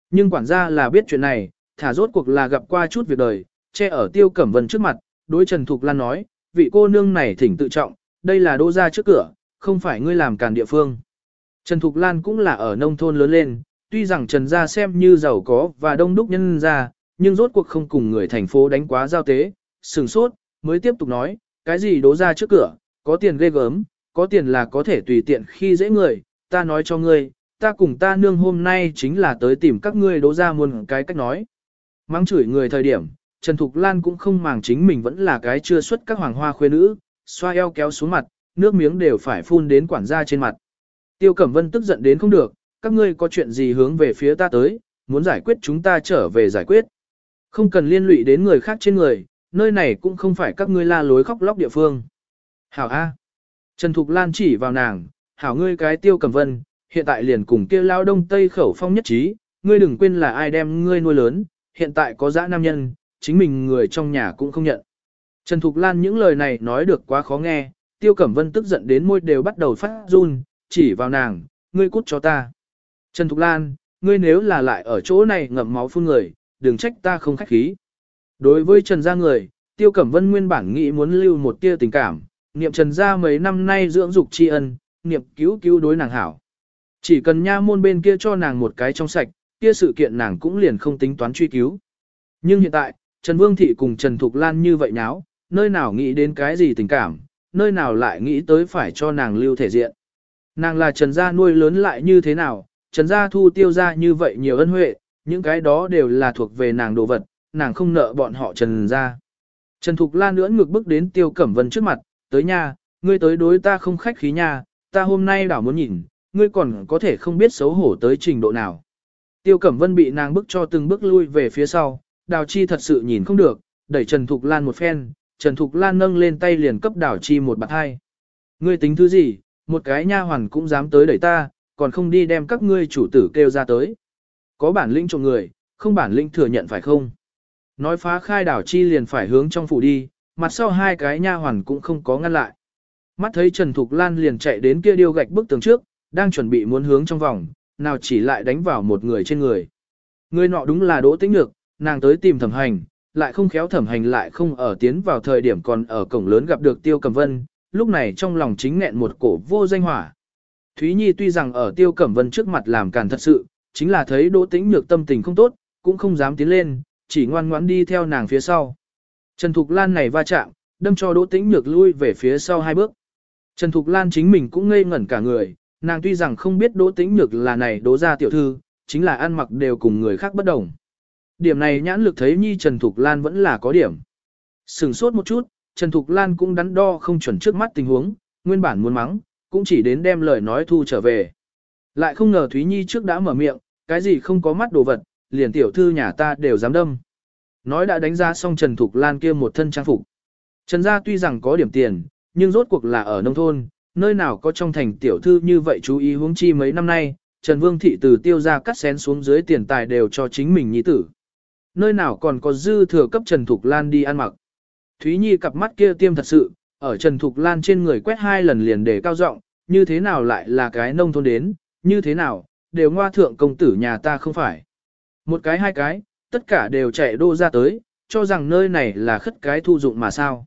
Nhưng quản gia là biết chuyện này, thả rốt cuộc là gặp qua chút việc đời, che ở tiêu cẩm vân trước mặt, đối Trần Thục Lan nói, vị cô nương này thỉnh tự trọng, đây là đô ra trước cửa, không phải ngươi làm càn địa phương. Trần Thục Lan cũng là ở nông thôn lớn lên, tuy rằng Trần gia xem như giàu có và đông đúc nhân gia, nhưng rốt cuộc không cùng người thành phố đánh quá giao tế, sừng sốt, mới tiếp tục nói, cái gì đố ra trước cửa, có tiền ghê gớm, có tiền là có thể tùy tiện khi dễ người, ta nói cho ngươi, ta cùng ta nương hôm nay chính là tới tìm các ngươi đố ra muôn cái cách nói. Mang chửi người thời điểm, Trần Thục Lan cũng không màng chính mình vẫn là cái chưa xuất các hoàng hoa khuê nữ, xoa eo kéo xuống mặt, nước miếng đều phải phun đến quản gia trên mặt. Tiêu Cẩm Vân tức giận đến không được, các ngươi có chuyện gì hướng về phía ta tới, muốn giải quyết chúng ta trở về giải quyết. Không cần liên lụy đến người khác trên người, nơi này cũng không phải các ngươi la lối khóc lóc địa phương. Hảo A. Trần Thục Lan chỉ vào nàng, hảo ngươi cái tiêu Cẩm Vân, hiện tại liền cùng kia lao đông tây khẩu phong nhất trí, ngươi đừng quên là ai đem ngươi nuôi lớn, hiện tại có dã nam nhân, chính mình người trong nhà cũng không nhận. Trần Thục Lan những lời này nói được quá khó nghe, Tiêu Cẩm Vân tức giận đến môi đều bắt đầu phát run, chỉ vào nàng, ngươi cút cho ta. Trần Thục Lan, ngươi nếu là lại ở chỗ này ngậm máu phun người, đừng trách ta không khách khí. Đối với Trần gia người, Tiêu Cẩm Vân nguyên bản nghĩ muốn lưu một tia tình cảm, niệm Trần gia mấy năm nay dưỡng dục tri ân, niệm cứu cứu đối nàng hảo. Chỉ cần nha môn bên kia cho nàng một cái trong sạch, kia sự kiện nàng cũng liền không tính toán truy cứu. Nhưng hiện tại, Trần Vương Thị cùng Trần Thục Lan như vậy nháo, nơi nào nghĩ đến cái gì tình cảm, nơi nào lại nghĩ tới phải cho nàng lưu thể diện. Nàng là Trần Gia nuôi lớn lại như thế nào, Trần Gia thu tiêu ra như vậy nhiều ân huệ, những cái đó đều là thuộc về nàng đồ vật, nàng không nợ bọn họ Trần Gia. Trần Thục Lan nữa ngược bước đến Tiêu Cẩm Vân trước mặt, tới nhà, ngươi tới đối ta không khách khí nha, ta hôm nay đảo muốn nhìn, ngươi còn có thể không biết xấu hổ tới trình độ nào. Tiêu Cẩm Vân bị nàng bức cho từng bước lui về phía sau, Đào Chi thật sự nhìn không được, đẩy Trần Thục Lan một phen, Trần Thục Lan nâng lên tay liền cấp Đào Chi một bạt hai. Ngươi tính thứ gì, một cái nha hoàn cũng dám tới đẩy ta, còn không đi đem các ngươi chủ tử kêu ra tới. Có bản lĩnh trộm người, không bản lĩnh thừa nhận phải không? Nói phá khai đảo Chi liền phải hướng trong phủ đi, mặt sau hai cái nha hoàn cũng không có ngăn lại. Mắt thấy Trần Thục Lan liền chạy đến kia điêu gạch bức tường trước, đang chuẩn bị muốn hướng trong vòng, nào chỉ lại đánh vào một người trên người. Người nọ đúng là Đỗ Tĩnh Nhược, nàng tới tìm thẩm hành, lại không khéo thẩm hành lại không ở tiến vào thời điểm còn ở cổng lớn gặp được Tiêu Cẩm Vân, lúc này trong lòng chính nghẹn một cổ vô danh hỏa. Thúy Nhi tuy rằng ở Tiêu Cẩm Vân trước mặt làm càn thật sự, chính là thấy Đỗ Tĩnh Nhược tâm tình không tốt, cũng không dám tiến lên, chỉ ngoan ngoãn đi theo nàng phía sau. Trần Thục Lan này va chạm, đâm cho Đỗ Tĩnh Nhược lui về phía sau hai bước. Trần Thục Lan chính mình cũng ngây ngẩn cả người, nàng tuy rằng không biết Đỗ Tĩnh Nhược là này Đỗ gia tiểu thư, chính là ăn mặc đều cùng người khác bất đồng. Điểm này nhãn lực thấy Nhi Trần Thục Lan vẫn là có điểm. Sừng sốt một chút, Trần Thục Lan cũng đắn đo không chuẩn trước mắt tình huống, nguyên bản muốn mắng, cũng chỉ đến đem lời nói thu trở về. Lại không ngờ Thúy Nhi trước đã mở miệng, cái gì không có mắt đồ vật, liền tiểu thư nhà ta đều dám đâm. Nói đã đánh giá xong Trần Thục Lan kia một thân trang phục. Trần gia tuy rằng có điểm tiền, nhưng rốt cuộc là ở nông thôn, nơi nào có trong thành tiểu thư như vậy chú ý huống chi mấy năm nay, Trần Vương Thị từ tiêu ra cắt xén xuống dưới tiền tài đều cho chính mình nhi tử. Nơi nào còn có dư thừa cấp Trần Thục Lan đi ăn mặc. Thúy Nhi cặp mắt kia tiêm thật sự, ở Trần Thục Lan trên người quét hai lần liền để cao giọng, như thế nào lại là cái nông thôn đến, như thế nào, đều ngoa thượng công tử nhà ta không phải. Một cái hai cái, tất cả đều chạy đô ra tới, cho rằng nơi này là khất cái thu dụng mà sao.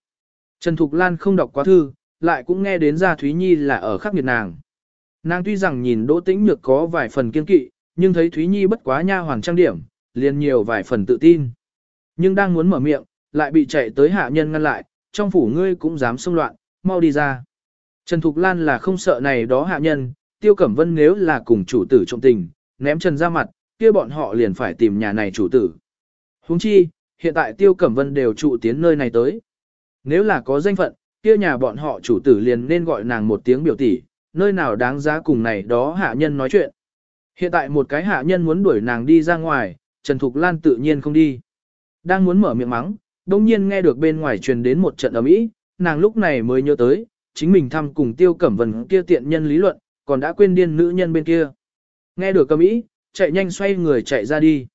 Trần Thục Lan không đọc quá thư, lại cũng nghe đến ra Thúy Nhi là ở khắc nghiệt nàng. Nàng tuy rằng nhìn Đỗ Tĩnh Nhược có vài phần kiên kỵ, nhưng thấy Thúy Nhi bất quá nha hoàng trang điểm, liền nhiều vài phần tự tin. Nhưng đang muốn mở miệng, lại bị chạy tới hạ nhân ngăn lại, trong phủ ngươi cũng dám xông loạn, mau đi ra. Trần Thục Lan là không sợ này đó hạ nhân, Tiêu Cẩm Vân nếu là cùng chủ tử trọng tình, ném Trần ra mặt, kia bọn họ liền phải tìm nhà này chủ tử. Huống chi, hiện tại Tiêu Cẩm Vân đều trụ tiến nơi này tới. Nếu là có danh phận, kia nhà bọn họ chủ tử liền nên gọi nàng một tiếng biểu tỷ, nơi nào đáng giá cùng này đó hạ nhân nói chuyện. Hiện tại một cái hạ nhân muốn đuổi nàng đi ra ngoài, Trần Thục Lan tự nhiên không đi. Đang muốn mở miệng mắng, đông nhiên nghe được bên ngoài truyền đến một trận ầm ĩ, nàng lúc này mới nhớ tới, chính mình thăm cùng Tiêu Cẩm Vân kia tiện nhân lý luận, còn đã quên điên nữ nhân bên kia. Nghe được ầm ĩ, chạy nhanh xoay người chạy ra đi.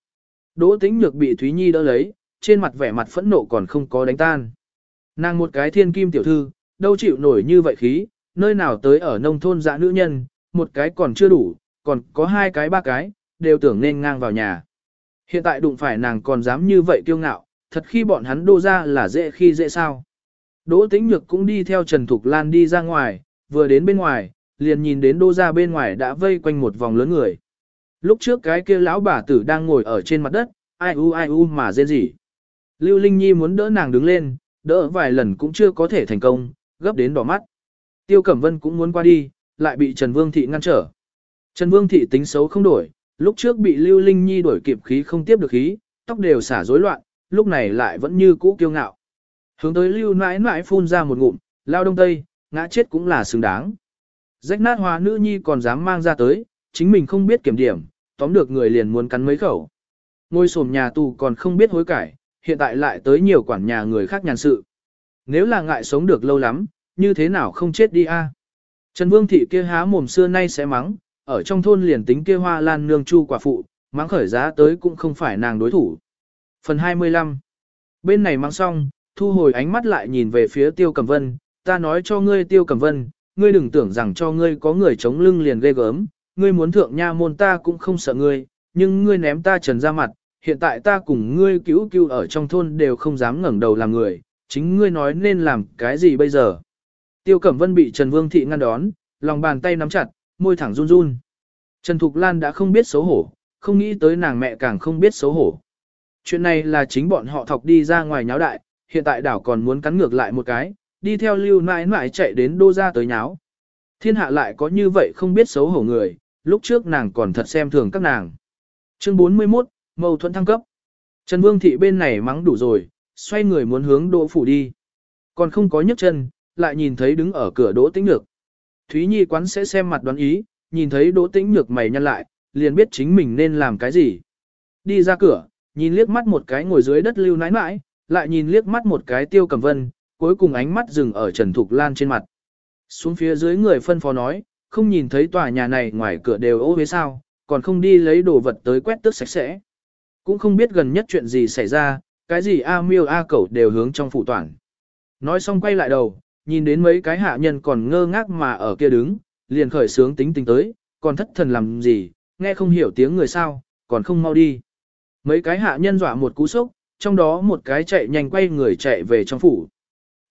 Đỗ Tĩnh Nhược bị Thúy Nhi đỡ lấy, trên mặt vẻ mặt phẫn nộ còn không có đánh tan. Nàng một cái thiên kim tiểu thư, đâu chịu nổi như vậy khí, nơi nào tới ở nông thôn dã nữ nhân, một cái còn chưa đủ, còn có hai cái ba cái, đều tưởng nên ngang vào nhà. Hiện tại đụng phải nàng còn dám như vậy kiêu ngạo, thật khi bọn hắn đô ra là dễ khi dễ sao. Đỗ Tĩnh Nhược cũng đi theo Trần Thục Lan đi ra ngoài, vừa đến bên ngoài, liền nhìn đến đô ra bên ngoài đã vây quanh một vòng lớn người. Lúc trước cái kia lão bà tử đang ngồi ở trên mặt đất, ai u ai u mà rên rỉ. Lưu Linh Nhi muốn đỡ nàng đứng lên, đỡ vài lần cũng chưa có thể thành công, gấp đến đỏ mắt. Tiêu Cẩm Vân cũng muốn qua đi, lại bị Trần Vương Thị ngăn trở. Trần Vương Thị tính xấu không đổi, lúc trước bị Lưu Linh Nhi đuổi kịp khí không tiếp được khí, tóc đều xả rối loạn, lúc này lại vẫn như cũ kiêu ngạo. Hướng tới Lưu nãi nãi phun ra một ngụm, lao đông tây, ngã chết cũng là xứng đáng. Rách nát hoa nữ nhi còn dám mang ra tới, chính mình không biết kiểm điểm, tóm được người liền muốn cắn mấy khẩu. Ngôi sổm nhà tù còn không biết hối cải, hiện tại lại tới nhiều quản nhà người khác nhàn sự. Nếu là ngại sống được lâu lắm, như thế nào không chết đi a? À? Trần Vương thị kia há mồm xưa nay sẽ mắng, ở trong thôn liền tính kia hoa lan nương chu quả phụ, mắng khởi giá tới cũng không phải nàng đối thủ. Phần 25 Bên này mang xong, thu hồi ánh mắt lại nhìn về phía Tiêu Cẩm Vân, ta nói cho ngươi Tiêu Cẩm Vân, ngươi đừng tưởng rằng cho ngươi có người chống lưng liền ghê gớm, ngươi muốn thượng nha môn ta cũng không sợ ngươi, nhưng ngươi ném ta trần ra mặt, hiện tại ta cùng ngươi cứu cứu ở trong thôn đều không dám ngẩng đầu làm người, chính ngươi nói nên làm cái gì bây giờ. Tiêu Cẩm Vân bị Trần Vương Thị ngăn đón, lòng bàn tay nắm chặt, môi thẳng run run. Trần Thục Lan đã không biết xấu hổ, không nghĩ tới nàng mẹ càng không biết xấu hổ. Chuyện này là chính bọn họ thọc đi ra ngoài nháo đại, hiện tại đảo còn muốn cắn ngược lại một cái, đi theo lưu mãi mãi chạy đến đô ra tới nháo. Thiên hạ lại có như vậy không biết xấu hổ người, lúc trước nàng còn thật xem thường các nàng. Chương 41, mâu thuẫn thăng cấp. Trần Vương Thị bên này mắng đủ rồi, xoay người muốn hướng đỗ phủ đi. Còn không có nhấc chân, lại nhìn thấy đứng ở cửa đỗ tĩnh nhược. Thúy Nhi quán sẽ xem mặt đoán ý, nhìn thấy đỗ tĩnh nhược mày nhăn lại, liền biết chính mình nên làm cái gì. Đi ra cửa, nhìn liếc mắt một cái ngồi dưới đất lưu nãi nãi, lại nhìn liếc mắt một cái tiêu cầm vân, cuối cùng ánh mắt dừng ở Trần Thục Lan trên mặt. Xuống phía dưới người phân phó nói, không nhìn thấy tòa nhà này ngoài cửa đều ô với sao, còn không đi lấy đồ vật tới quét tước sạch sẽ. Cũng không biết gần nhất chuyện gì xảy ra, cái gì A miêu A cẩu đều hướng trong phủ toàn. Nói xong quay lại đầu, nhìn đến mấy cái hạ nhân còn ngơ ngác mà ở kia đứng, liền khởi sướng tính tính tới, còn thất thần làm gì, nghe không hiểu tiếng người sao, còn không mau đi. Mấy cái hạ nhân dọa một cú sốc, trong đó một cái chạy nhanh quay người chạy về trong phủ.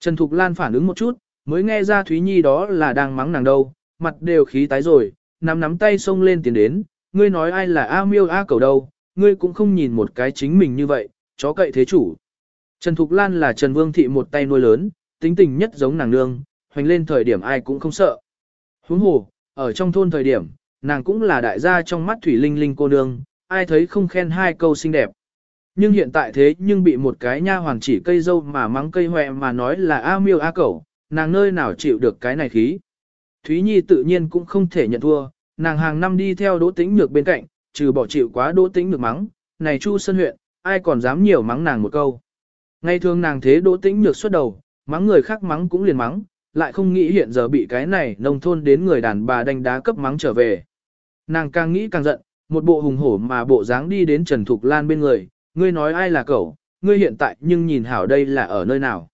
Trần Thục Lan phản ứng một chút, mới nghe ra Thúy Nhi đó là đang mắng nàng đâu, mặt đều khí tái rồi, nắm nắm tay xông lên tiến đến, ngươi nói ai là A miêu A cầu đâu, ngươi cũng không nhìn một cái chính mình như vậy, chó cậy thế chủ. Trần Thục Lan là Trần Vương Thị một tay nuôi lớn, tính tình nhất giống nàng nương, hoành lên thời điểm ai cũng không sợ. Huống hồ, ở trong thôn thời điểm, nàng cũng là đại gia trong mắt Thủy Linh Linh cô nương, ai thấy không khen hai câu xinh đẹp. Nhưng hiện tại thế nhưng bị một cái nha hoàng chỉ cây dâu mà mắng cây hoẹ mà nói là A miêu A cẩu, nàng nơi nào chịu được cái này khí. Thúy Nhi tự nhiên cũng không thể nhận thua, nàng hàng năm đi theo Đỗ Tĩnh Nhược bên cạnh, trừ bỏ chịu quá Đỗ Tĩnh Nhược mắng, này Chu Sơn huyện, ai còn dám nhiều mắng nàng một câu. Ngày thường nàng thế Đỗ Tĩnh Nhược xuất đầu, mắng người khác mắng cũng liền mắng, lại không nghĩ hiện giờ bị cái này nông thôn đến người đàn bà đánh đá cấp mắng trở về. nàng càng nghĩ càng giận, một bộ hùng hổ mà bộ dáng đi đến Trần Thục Lan bên người, ngươi nói ai là cậu, ngươi hiện tại nhưng nhìn hảo đây là ở nơi nào.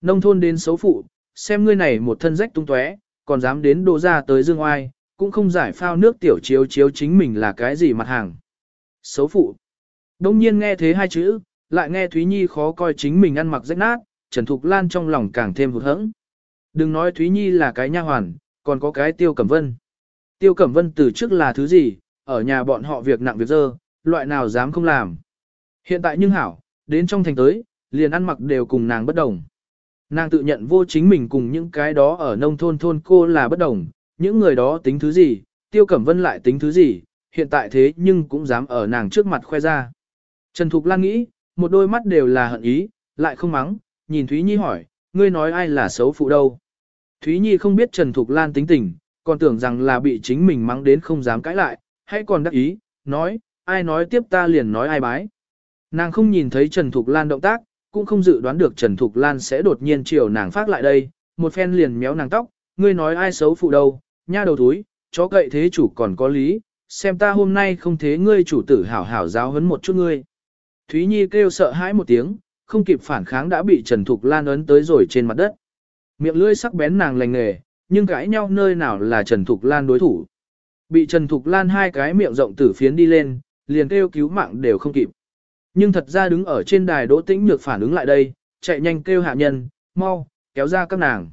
Nông thôn đến xấu phụ, xem ngươi này một thân rách tung tóe, còn dám đến đô ra tới dương oai, cũng không giải phao nước tiểu chiếu chiếu chính mình là cái gì mặt hàng. Xấu phụ. Đông nhiên nghe thế hai chữ, lại nghe Thúy Nhi khó coi chính mình ăn mặc rách nát, Trần Thục Lan trong lòng càng thêm hụt hẫng. Đừng nói Thúy Nhi là cái nha hoàn, còn có cái Tiêu Cẩm Vân. Tiêu Cẩm Vân từ trước là thứ gì, ở nhà bọn họ việc nặng việc dơ, loại nào dám không làm. Hiện tại nhưng hảo, đến trong thành tới, liền ăn mặc đều cùng nàng bất đồng. Nàng tự nhận vô chính mình cùng những cái đó ở nông thôn thôn cô là bất đồng, những người đó tính thứ gì, Tiêu Cẩm Vân lại tính thứ gì, hiện tại thế nhưng cũng dám ở nàng trước mặt khoe ra. Trần Thục Lan nghĩ, một đôi mắt đều là hận ý, lại không mắng, nhìn Thúy Nhi hỏi, ngươi nói ai là xấu phụ đâu. Thúy Nhi không biết Trần Thục Lan tính tình, còn tưởng rằng là bị chính mình mắng đến không dám cãi lại, Hãy còn đắc ý, nói, ai nói tiếp ta liền nói ai bái. Nàng không nhìn thấy Trần Thục Lan động tác, cũng không dự đoán được Trần Thục Lan sẽ đột nhiên chiều nàng phát lại đây, một phen liền méo nàng tóc, ngươi nói ai xấu phụ đâu, nha đầu túi, chó cậy thế chủ còn có lý, xem ta hôm nay không thế ngươi chủ tử hảo hảo giáo huấn một chút ngươi. Thúy Nhi kêu sợ hãi một tiếng, không kịp phản kháng đã bị Trần Thục Lan ấn tới rồi trên mặt đất. Miệng lưỡi sắc bén nàng lành nghề, nhưng cãi nhau nơi nào là Trần Thục Lan đối thủ. Bị Trần Thục Lan hai cái miệng rộng tử phiến đi lên, liền kêu cứu mạng đều không kịp. Nhưng thật ra đứng ở trên đài đỗ tĩnh nhược phản ứng lại đây, chạy nhanh kêu hạ nhân, mau, kéo ra các nàng.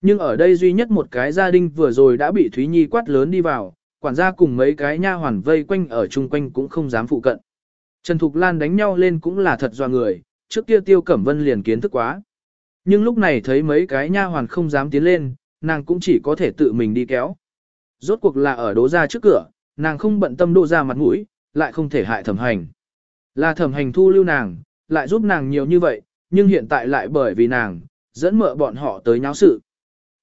Nhưng ở đây duy nhất một cái gia đình vừa rồi đã bị Thúy Nhi quát lớn đi vào, quản gia cùng mấy cái nha hoàn vây quanh ở chung quanh cũng không dám phụ cận. Trần Thục Lan đánh nhau lên cũng là thật doa người, trước kia Tiêu Cẩm Vân liền kiến thức quá. Nhưng lúc này thấy mấy cái nha hoàn không dám tiến lên, nàng cũng chỉ có thể tự mình đi kéo. Rốt cuộc là ở đố ra trước cửa, nàng không bận tâm đô ra mặt mũi, lại không thể hại thẩm hành. Là thẩm hành thu lưu nàng, lại giúp nàng nhiều như vậy, nhưng hiện tại lại bởi vì nàng, dẫn mợ bọn họ tới nháo sự.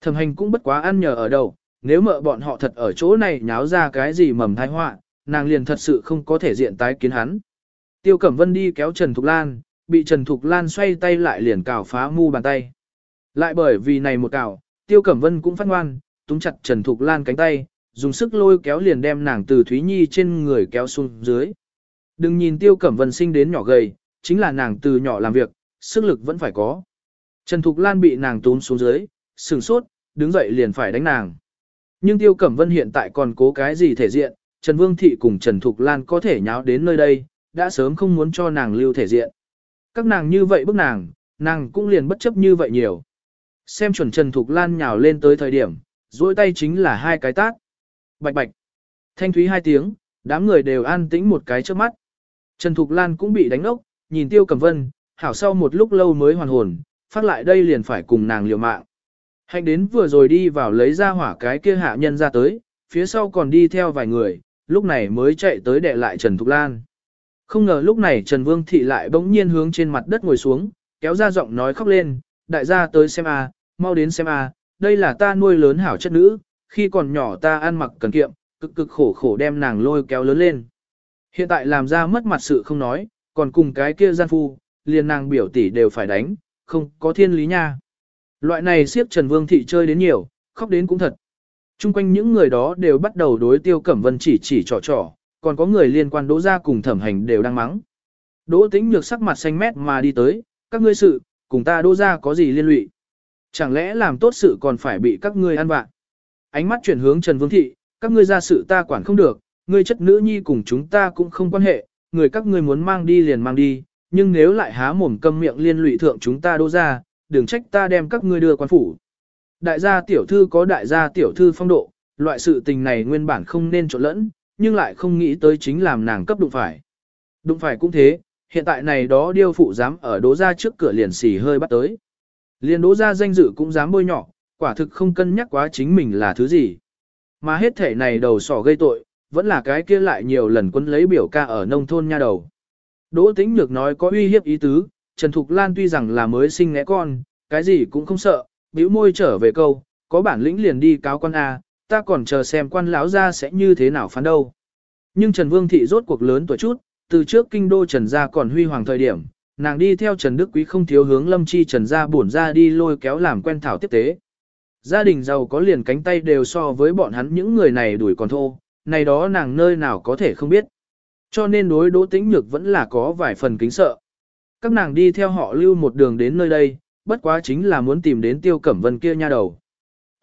Thẩm hành cũng bất quá ăn nhờ ở đâu, nếu mợ bọn họ thật ở chỗ này nháo ra cái gì mầm thai họa, nàng liền thật sự không có thể diện tái kiến hắn. Tiêu Cẩm Vân đi kéo Trần Thục Lan, bị Trần Thục Lan xoay tay lại liền cào phá mu bàn tay. Lại bởi vì này một cào, Tiêu Cẩm Vân cũng phát ngoan, túm chặt Trần Thục Lan cánh tay, dùng sức lôi kéo liền đem nàng từ Thúy Nhi trên người kéo xuống dưới. Đừng nhìn Tiêu Cẩm Vân sinh đến nhỏ gầy, chính là nàng từ nhỏ làm việc, sức lực vẫn phải có. Trần Thục Lan bị nàng túm xuống dưới, sừng sốt, đứng dậy liền phải đánh nàng. Nhưng Tiêu Cẩm Vân hiện tại còn cố cái gì thể diện, Trần Vương Thị cùng Trần Thục Lan có thể nháo đến nơi đây, đã sớm không muốn cho nàng lưu thể diện. Các nàng như vậy bức nàng, nàng cũng liền bất chấp như vậy nhiều. Xem chuẩn Trần Thục Lan nhào lên tới thời điểm, duỗi tay chính là hai cái tát. Bạch bạch. Thanh thúy hai tiếng, đám người đều an tĩnh một cái trước mắt. Trần Thục Lan cũng bị đánh ốc, nhìn Tiêu Cẩm Vân, hảo sau một lúc lâu mới hoàn hồn, phát lại đây liền phải cùng nàng liều mạng. Hạnh đến vừa rồi đi vào lấy ra hỏa cái kia hạ nhân ra tới, phía sau còn đi theo vài người, lúc này mới chạy tới đệ lại Trần Thục Lan. Không ngờ lúc này Trần Vương Thị lại bỗng nhiên hướng trên mặt đất ngồi xuống, kéo ra giọng nói khóc lên, đại gia tới xem a, mau đến xem a, đây là ta nuôi lớn hảo chất nữ, khi còn nhỏ ta ăn mặc cần kiệm, cực cực khổ khổ đem nàng lôi kéo lớn lên. Hiện tại làm ra mất mặt sự không nói, còn cùng cái kia gian phu, liền nàng biểu tỷ đều phải đánh, không có thiên lý nha. Loại này siếp Trần Vương Thị chơi đến nhiều, khóc đến cũng thật. Trung quanh những người đó đều bắt đầu đối tiêu cẩm vân chỉ chỉ trò trò, còn có người liên quan đỗ ra cùng thẩm hành đều đang mắng. Đỗ tĩnh nhược sắc mặt xanh mét mà đi tới, các ngươi sự, cùng ta đỗ ra có gì liên lụy. Chẳng lẽ làm tốt sự còn phải bị các ngươi ăn vạ. Ánh mắt chuyển hướng Trần Vương Thị, các ngươi ra sự ta quản không được, ngươi chất nữ nhi cùng chúng ta cũng không quan hệ, người các ngươi muốn mang đi liền mang đi, nhưng nếu lại há mồm câm miệng liên lụy thượng chúng ta đô ra, đừng trách ta đem các ngươi đưa quan phủ. Đại gia tiểu thư có đại gia tiểu thư phong độ, loại sự tình này nguyên bản không nên trộn lẫn, nhưng lại không nghĩ tới chính làm nàng cấp đụng phải. Đụng phải cũng thế, hiện tại này đó điêu phụ dám ở đố ra trước cửa liền xì hơi bắt tới liên đỗ ra danh dự cũng dám bôi nhỏ, quả thực không cân nhắc quá chính mình là thứ gì. Mà hết thể này đầu sỏ gây tội, vẫn là cái kia lại nhiều lần quân lấy biểu ca ở nông thôn nha đầu. Đỗ tĩnh nhược nói có uy hiếp ý tứ, Trần Thục Lan tuy rằng là mới sinh ngẽ con, cái gì cũng không sợ, bĩu môi trở về câu, có bản lĩnh liền đi cáo quan A, ta còn chờ xem quan lão ra sẽ như thế nào phán đâu. Nhưng Trần Vương Thị rốt cuộc lớn tuổi chút, từ trước kinh đô Trần gia còn huy hoàng thời điểm, nàng đi theo Trần Đức Quý không thiếu hướng Lâm Chi Trần gia Buồn ra đi lôi kéo làm quen thảo tiếp tế. Gia đình giàu có liền cánh tay đều so với bọn hắn những người này đuổi còn thô, này đó nàng nơi nào có thể không biết. Cho nên đối Đỗ Tĩnh Nhược vẫn là có vài phần kính sợ. Các nàng đi theo họ lưu một đường đến nơi đây, bất quá chính là muốn tìm đến Tiêu Cẩm Vân kia nha đầu.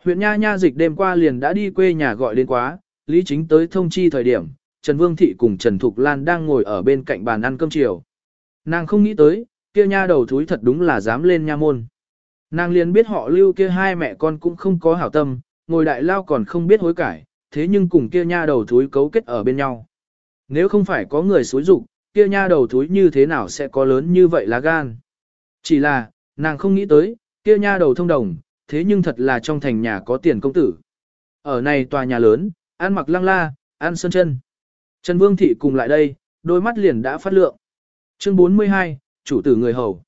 Huyện Nha Nha dịch đêm qua liền đã đi quê nhà gọi đến quá, Lý Chính tới thông chi thời điểm, Trần Vương Thị cùng Trần Thục Lan đang ngồi ở bên cạnh bàn ăn cơm chiều. Nàng không nghĩ tới, kia nha đầu thúi thật đúng là dám lên nha môn. Nàng liền biết họ lưu kia hai mẹ con cũng không có hảo tâm, ngồi đại lao còn không biết hối cải, thế nhưng cùng kia nha đầu thúi cấu kết ở bên nhau. Nếu không phải có người xúi dục, kia nha đầu thúi như thế nào sẽ có lớn như vậy lá gan. Chỉ là, nàng không nghĩ tới, kia nha đầu thông đồng, thế nhưng thật là trong thành nhà có tiền công tử. Ở này tòa nhà lớn, ăn mặc lăng la, ăn sơn chân. Trần Vương Thị cùng lại đây, đôi mắt liền đã phát lượng. Chương 42, chủ tử người hầu.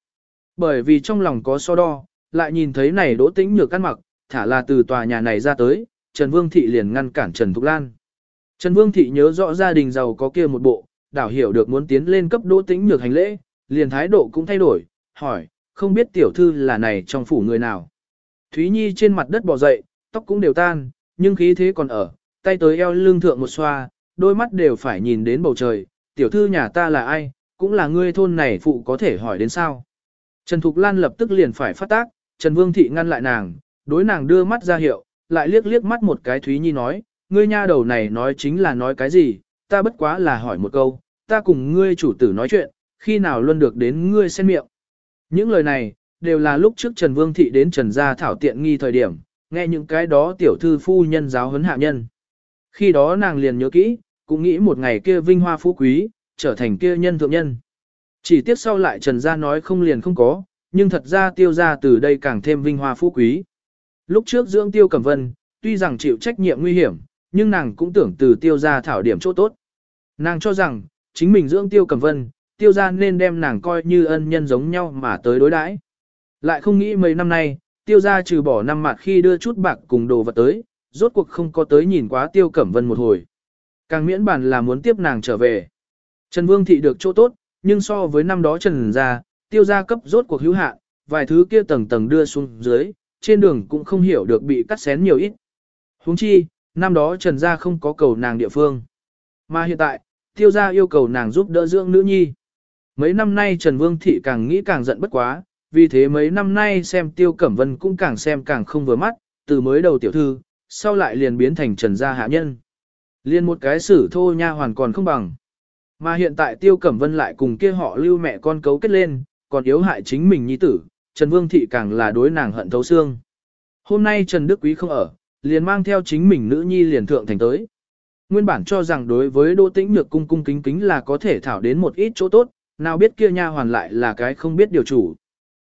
Bởi vì trong lòng có so đo, lại nhìn thấy này đỗ tĩnh nhược ăn mặc, thả là từ tòa nhà này ra tới, Trần Vương Thị liền ngăn cản Trần Thục Lan. Trần Vương Thị nhớ rõ gia đình giàu có kia một bộ, đảo hiểu được muốn tiến lên cấp đỗ tĩnh nhược hành lễ, liền thái độ cũng thay đổi, hỏi, không biết tiểu thư là này trong phủ người nào. Thúy Nhi trên mặt đất bò dậy, tóc cũng đều tan, nhưng khí thế còn ở, tay tới eo lưng thượng một xoa, đôi mắt đều phải nhìn đến bầu trời, tiểu thư nhà ta là ai, cũng là ngươi thôn này phụ có thể hỏi đến sao. Trần Thục Lan lập tức liền phải phát tác, Trần Vương Thị ngăn lại nàng, đối nàng đưa mắt ra hiệu, lại liếc liếc mắt một cái Thúy Nhi nói, ngươi nha đầu này nói chính là nói cái gì, ta bất quá là hỏi một câu, ta cùng ngươi chủ tử nói chuyện, khi nào luôn được đến ngươi xen miệng. Những lời này, đều là lúc trước Trần Vương Thị đến Trần Gia Thảo tiện nghi thời điểm, nghe những cái đó tiểu thư phu nhân giáo huấn hạ nhân. Khi đó nàng liền nhớ kỹ, cũng nghĩ một ngày kia vinh hoa phú quý, trở thành kia nhân thượng nhân. Chỉ tiếc sau lại Trần Gia nói không liền không có, nhưng thật ra tiêu gia từ đây càng thêm vinh hoa phú quý. Lúc trước dưỡng tiêu cẩm vân, tuy rằng chịu trách nhiệm nguy hiểm, nhưng nàng cũng tưởng từ tiêu gia thảo điểm chỗ tốt. Nàng cho rằng, chính mình dưỡng tiêu cẩm vân, tiêu gia nên đem nàng coi như ân nhân giống nhau mà tới đối đãi. Lại không nghĩ mấy năm nay, tiêu gia trừ bỏ năm mặt khi đưa chút bạc cùng đồ vật tới, rốt cuộc không có tới nhìn quá tiêu cẩm vân một hồi. Càng miễn bản là muốn tiếp nàng trở về. Trần Vương Thị được chỗ tốt, nhưng so với năm đó Trần gia, tiêu gia cấp rốt cuộc hữu hạn, vài thứ kia tầng tầng đưa xuống dưới, trên đường cũng không hiểu được bị cắt xén nhiều ít. huống chi, năm đó Trần gia không có cầu nàng địa phương. Mà hiện tại, tiêu gia yêu cầu nàng giúp đỡ dưỡng nữ nhi. Mấy năm nay Trần Vương Thị càng nghĩ càng giận bất quá, vì thế mấy năm nay xem tiêu cẩm vân cũng càng xem càng không vừa mắt, từ mới đầu tiểu thư, sau lại liền biến thành Trần gia hạ nhân. Liên một cái sử thô nha hoàn còn không bằng. Mà hiện tại Tiêu Cẩm Vân lại cùng kia họ lưu mẹ con cấu kết lên, còn yếu hại chính mình nhi tử, Trần Vương Thị càng là đối nàng hận thấu xương. Hôm nay Trần Đức Quý không ở, liền mang theo chính mình nữ nhi liền thượng thành tới. Nguyên bản cho rằng đối với Đỗ Tĩnh Nhược cung cung kính kính là có thể thảo đến một ít chỗ tốt, nào biết kia nha hoàn lại là cái không biết điều chủ.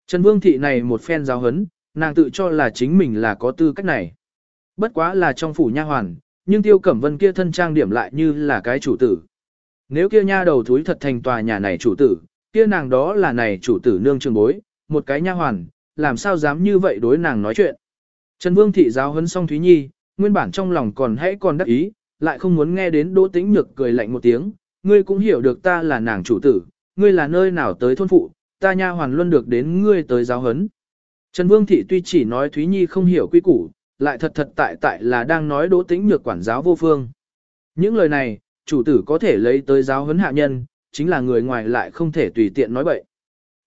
Trần Vương Thị này một phen giáo hấn, nàng tự cho là chính mình là có tư cách này. Bất quá là trong phủ nha hoàn, nhưng Tiêu Cẩm Vân kia thân trang điểm lại như là cái chủ tử. Nếu kia nha đầu thúi thật thành tòa nhà này chủ tử, kia nàng đó là này chủ tử nương trường bối, một cái nha hoàn, làm sao dám như vậy đối nàng nói chuyện. Trần Vương thị giáo huấn xong Thúy Nhi, nguyên bản trong lòng còn hãy còn đắc ý, lại không muốn nghe đến Đỗ Tĩnh Nhược cười lạnh một tiếng, ngươi cũng hiểu được ta là nàng chủ tử, ngươi là nơi nào tới thôn phụ, ta nha hoàn luôn được đến ngươi tới giáo huấn. Trần Vương thị tuy chỉ nói Thúy Nhi không hiểu quy củ, lại thật thật tại tại là đang nói Đỗ Tĩnh Nhược quản giáo vô phương. Những lời này, chủ tử có thể lấy tới giáo huấn hạ nhân, chính là người ngoài lại không thể tùy tiện nói bậy.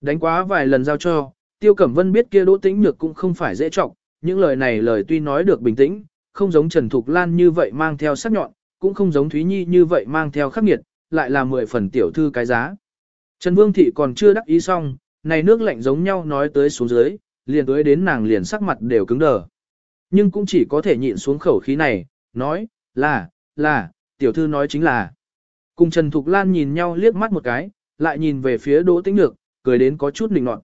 Đánh quá vài lần giao cho, Tiêu Cẩm Vân biết kia Đỗ Tĩnh Nhược cũng không phải dễ trọng, những lời này lời tuy nói được bình tĩnh, không giống Trần Thục Lan như vậy mang theo sắc nhọn, cũng không giống Thúy Nhi như vậy mang theo khắc nghiệt, lại là mười phần tiểu thư cái giá. Trần Vương Thị còn chưa đắc ý xong, này nước lạnh giống nhau nói tới xuống dưới, liền tới đến nàng liền sắc mặt đều cứng đờ. Nhưng cũng chỉ có thể nhịn xuống khẩu khí này, nói, là, là, tiểu thư nói chính là. Cùng Trần Thục Lan nhìn nhau liếc mắt một cái, lại nhìn về phía Đỗ Tĩnh Nhược, cười đến có chút nịnh nọt.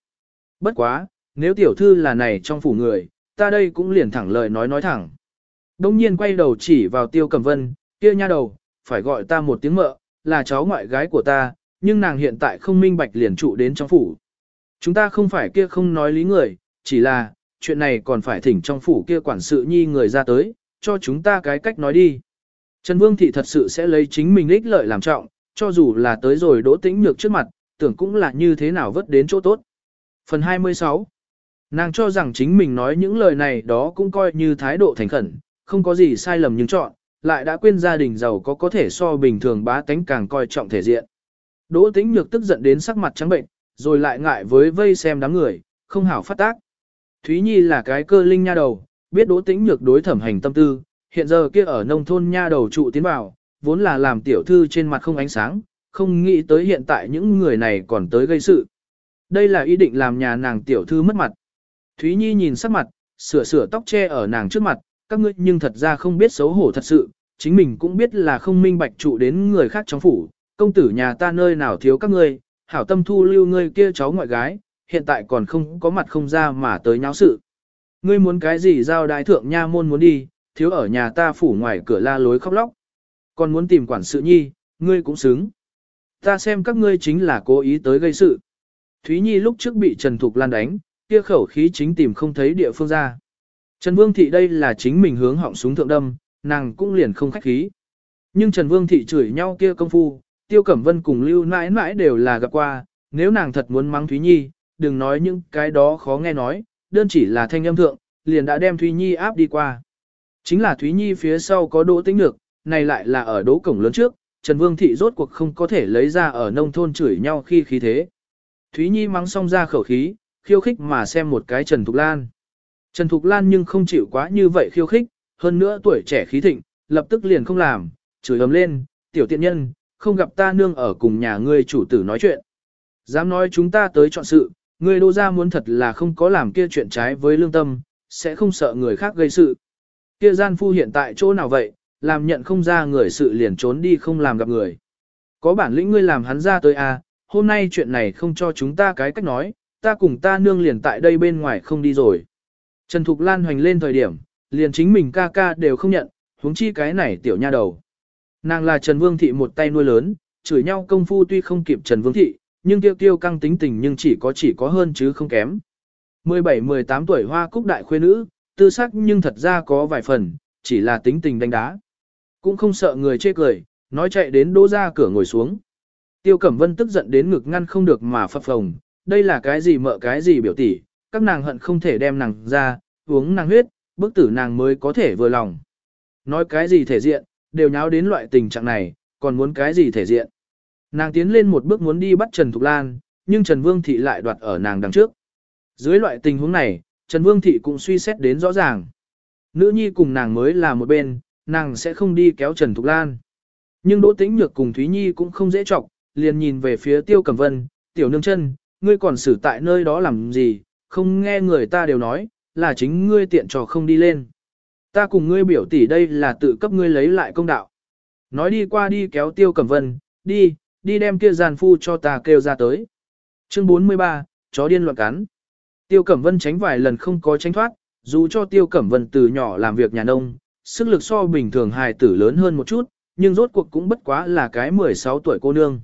Bất quá, nếu tiểu thư là này trong phủ người, ta đây cũng liền thẳng lời nói nói thẳng. Đông nhiên quay đầu chỉ vào Tiêu Cẩm Vân, kia nha đầu, phải gọi ta một tiếng mợ, là cháu ngoại gái của ta, nhưng nàng hiện tại không minh bạch liền trụ đến trong phủ. Chúng ta không phải kia không nói lý người, chỉ là, chuyện này còn phải thỉnh trong phủ kia quản sự nhi người ra tới, cho chúng ta cái cách nói đi. Trần Vương Thị thật sự sẽ lấy chính mình ích lợi làm trọng, cho dù là tới rồi đỗ tĩnh nhược trước mặt, tưởng cũng là như thế nào vất đến chỗ tốt. Phần 26 Nàng cho rằng chính mình nói những lời này đó cũng coi như thái độ thành khẩn, không có gì sai lầm nhưng chọn, lại đã quên gia đình giàu có có thể so bình thường bá tánh càng coi trọng thể diện. Đỗ tĩnh nhược tức giận đến sắc mặt trắng bệnh, rồi lại ngại với vây xem đám người, không hảo phát tác. Thúy Nhi là cái cơ linh nha đầu, biết đỗ tĩnh nhược đối thẩm hành tâm tư, hiện giờ kia ở nông thôn nha đầu trụ tiến vào, vốn là làm tiểu thư trên mặt không ánh sáng, không nghĩ tới hiện tại những người này còn tới gây sự. Đây là ý định làm nhà nàng tiểu thư mất mặt. Thúy Nhi nhìn sắc mặt, sửa sửa tóc che ở nàng trước mặt, các ngươi nhưng thật ra không biết xấu hổ thật sự, chính mình cũng biết là không minh bạch trụ đến người khác trong phủ, công tử nhà ta nơi nào thiếu các ngươi, hảo tâm thu lưu ngươi kia cháu ngoại gái, hiện tại còn không có mặt không ra mà tới nháo sự. Ngươi muốn cái gì giao đại thượng nha môn muốn đi, thiếu ở nhà ta phủ ngoài cửa la lối khóc lóc. Còn muốn tìm quản sự nhi, ngươi cũng xứng. Ta xem các ngươi chính là cố ý tới gây sự. Thúy Nhi lúc trước bị Trần Thục Lan đánh, kia khẩu khí chính tìm không thấy địa phương ra. Trần Vương Thị đây là chính mình hướng họng súng thượng đâm, nàng cũng liền không khách khí. Nhưng Trần Vương Thị chửi nhau kia công phu, Tiêu Cẩm Vân cùng Lưu mãi mãi đều là gặp qua, nếu nàng thật muốn mắng Thúy Nhi, đừng nói những cái đó khó nghe nói, đơn chỉ là thanh âm thượng, liền đã đem Thúy Nhi áp đi qua. Chính là Thúy Nhi phía sau có đỗ tĩnh lược này lại là ở đỗ cổng lớn trước, Trần Vương Thị rốt cuộc không có thể lấy ra ở nông thôn chửi nhau khi khí thế. Thúy Nhi mắng xong ra khẩu khí, khiêu khích mà xem một cái Trần Thục Lan. Trần Thục Lan nhưng không chịu quá như vậy khiêu khích, hơn nữa tuổi trẻ khí thịnh, lập tức liền không làm, chửi ấm lên, tiểu tiện nhân, không gặp ta nương ở cùng nhà ngươi chủ tử nói chuyện. Dám nói chúng ta tới chọn sự, ngươi đô ra muốn thật là không có làm kia chuyện trái với lương tâm, sẽ không sợ người khác gây sự. Kia gian phu hiện tại chỗ nào vậy, làm nhận không ra người sự liền trốn đi không làm gặp người. Có bản lĩnh ngươi làm hắn ra tới à, hôm nay chuyện này không cho chúng ta cái cách nói, ta cùng ta nương liền tại đây bên ngoài không đi rồi. Trần Thục Lan hoành lên thời điểm, liền chính mình ca ca đều không nhận, huống chi cái này tiểu nha đầu. Nàng là Trần Vương Thị một tay nuôi lớn, chửi nhau công phu tuy không kịp Trần Vương Thị, nhưng tiêu tiêu căng tính tình nhưng chỉ có chỉ có hơn chứ không kém. 17-18 tuổi hoa cúc đại khuê nữ, tư sắc nhưng thật ra có vài phần, chỉ là tính tình đánh đá. Cũng không sợ người chê cười, nói chạy đến đỗ ra cửa ngồi xuống. Tiêu Cẩm Vân tức giận đến ngực ngăn không được mà phập phồng, đây là cái gì mợ cái gì biểu tỷ, các nàng hận không thể đem nàng ra, uống nàng huyết, bức tử nàng mới có thể vừa lòng. Nói cái gì thể diện, đều nháo đến loại tình trạng này, còn muốn cái gì thể diện. Nàng tiến lên một bước muốn đi bắt Trần Thục Lan, nhưng Trần Vương Thị lại đoạt ở nàng đằng trước. Dưới loại tình huống này, Trần Vương Thị cũng suy xét đến rõ ràng. Nữ nhi cùng nàng mới là một bên, nàng sẽ không đi kéo Trần Thục Lan. Nhưng Đỗ Tĩnh Nhược cùng Thúy Nhi cũng không dễ trọng, liền nhìn về phía Tiêu Cẩm Vân, tiểu nương chân, ngươi còn xử tại nơi đó làm gì, không nghe người ta đều nói, là chính ngươi tiện trò không đi lên. Ta cùng ngươi biểu tỷ đây là tự cấp ngươi lấy lại công đạo. Nói đi qua đi kéo Tiêu Cẩm Vân, đi, đi đem kia giàn phu cho ta kêu ra tới. Chương 43, chó điên loạn cắn. Tiêu Cẩm Vân tránh vài lần không có tránh thoát, dù cho Tiêu Cẩm Vân từ nhỏ làm việc nhà nông, sức lực so bình thường hài tử lớn hơn một chút, nhưng rốt cuộc cũng bất quá là cái 16 tuổi cô nương.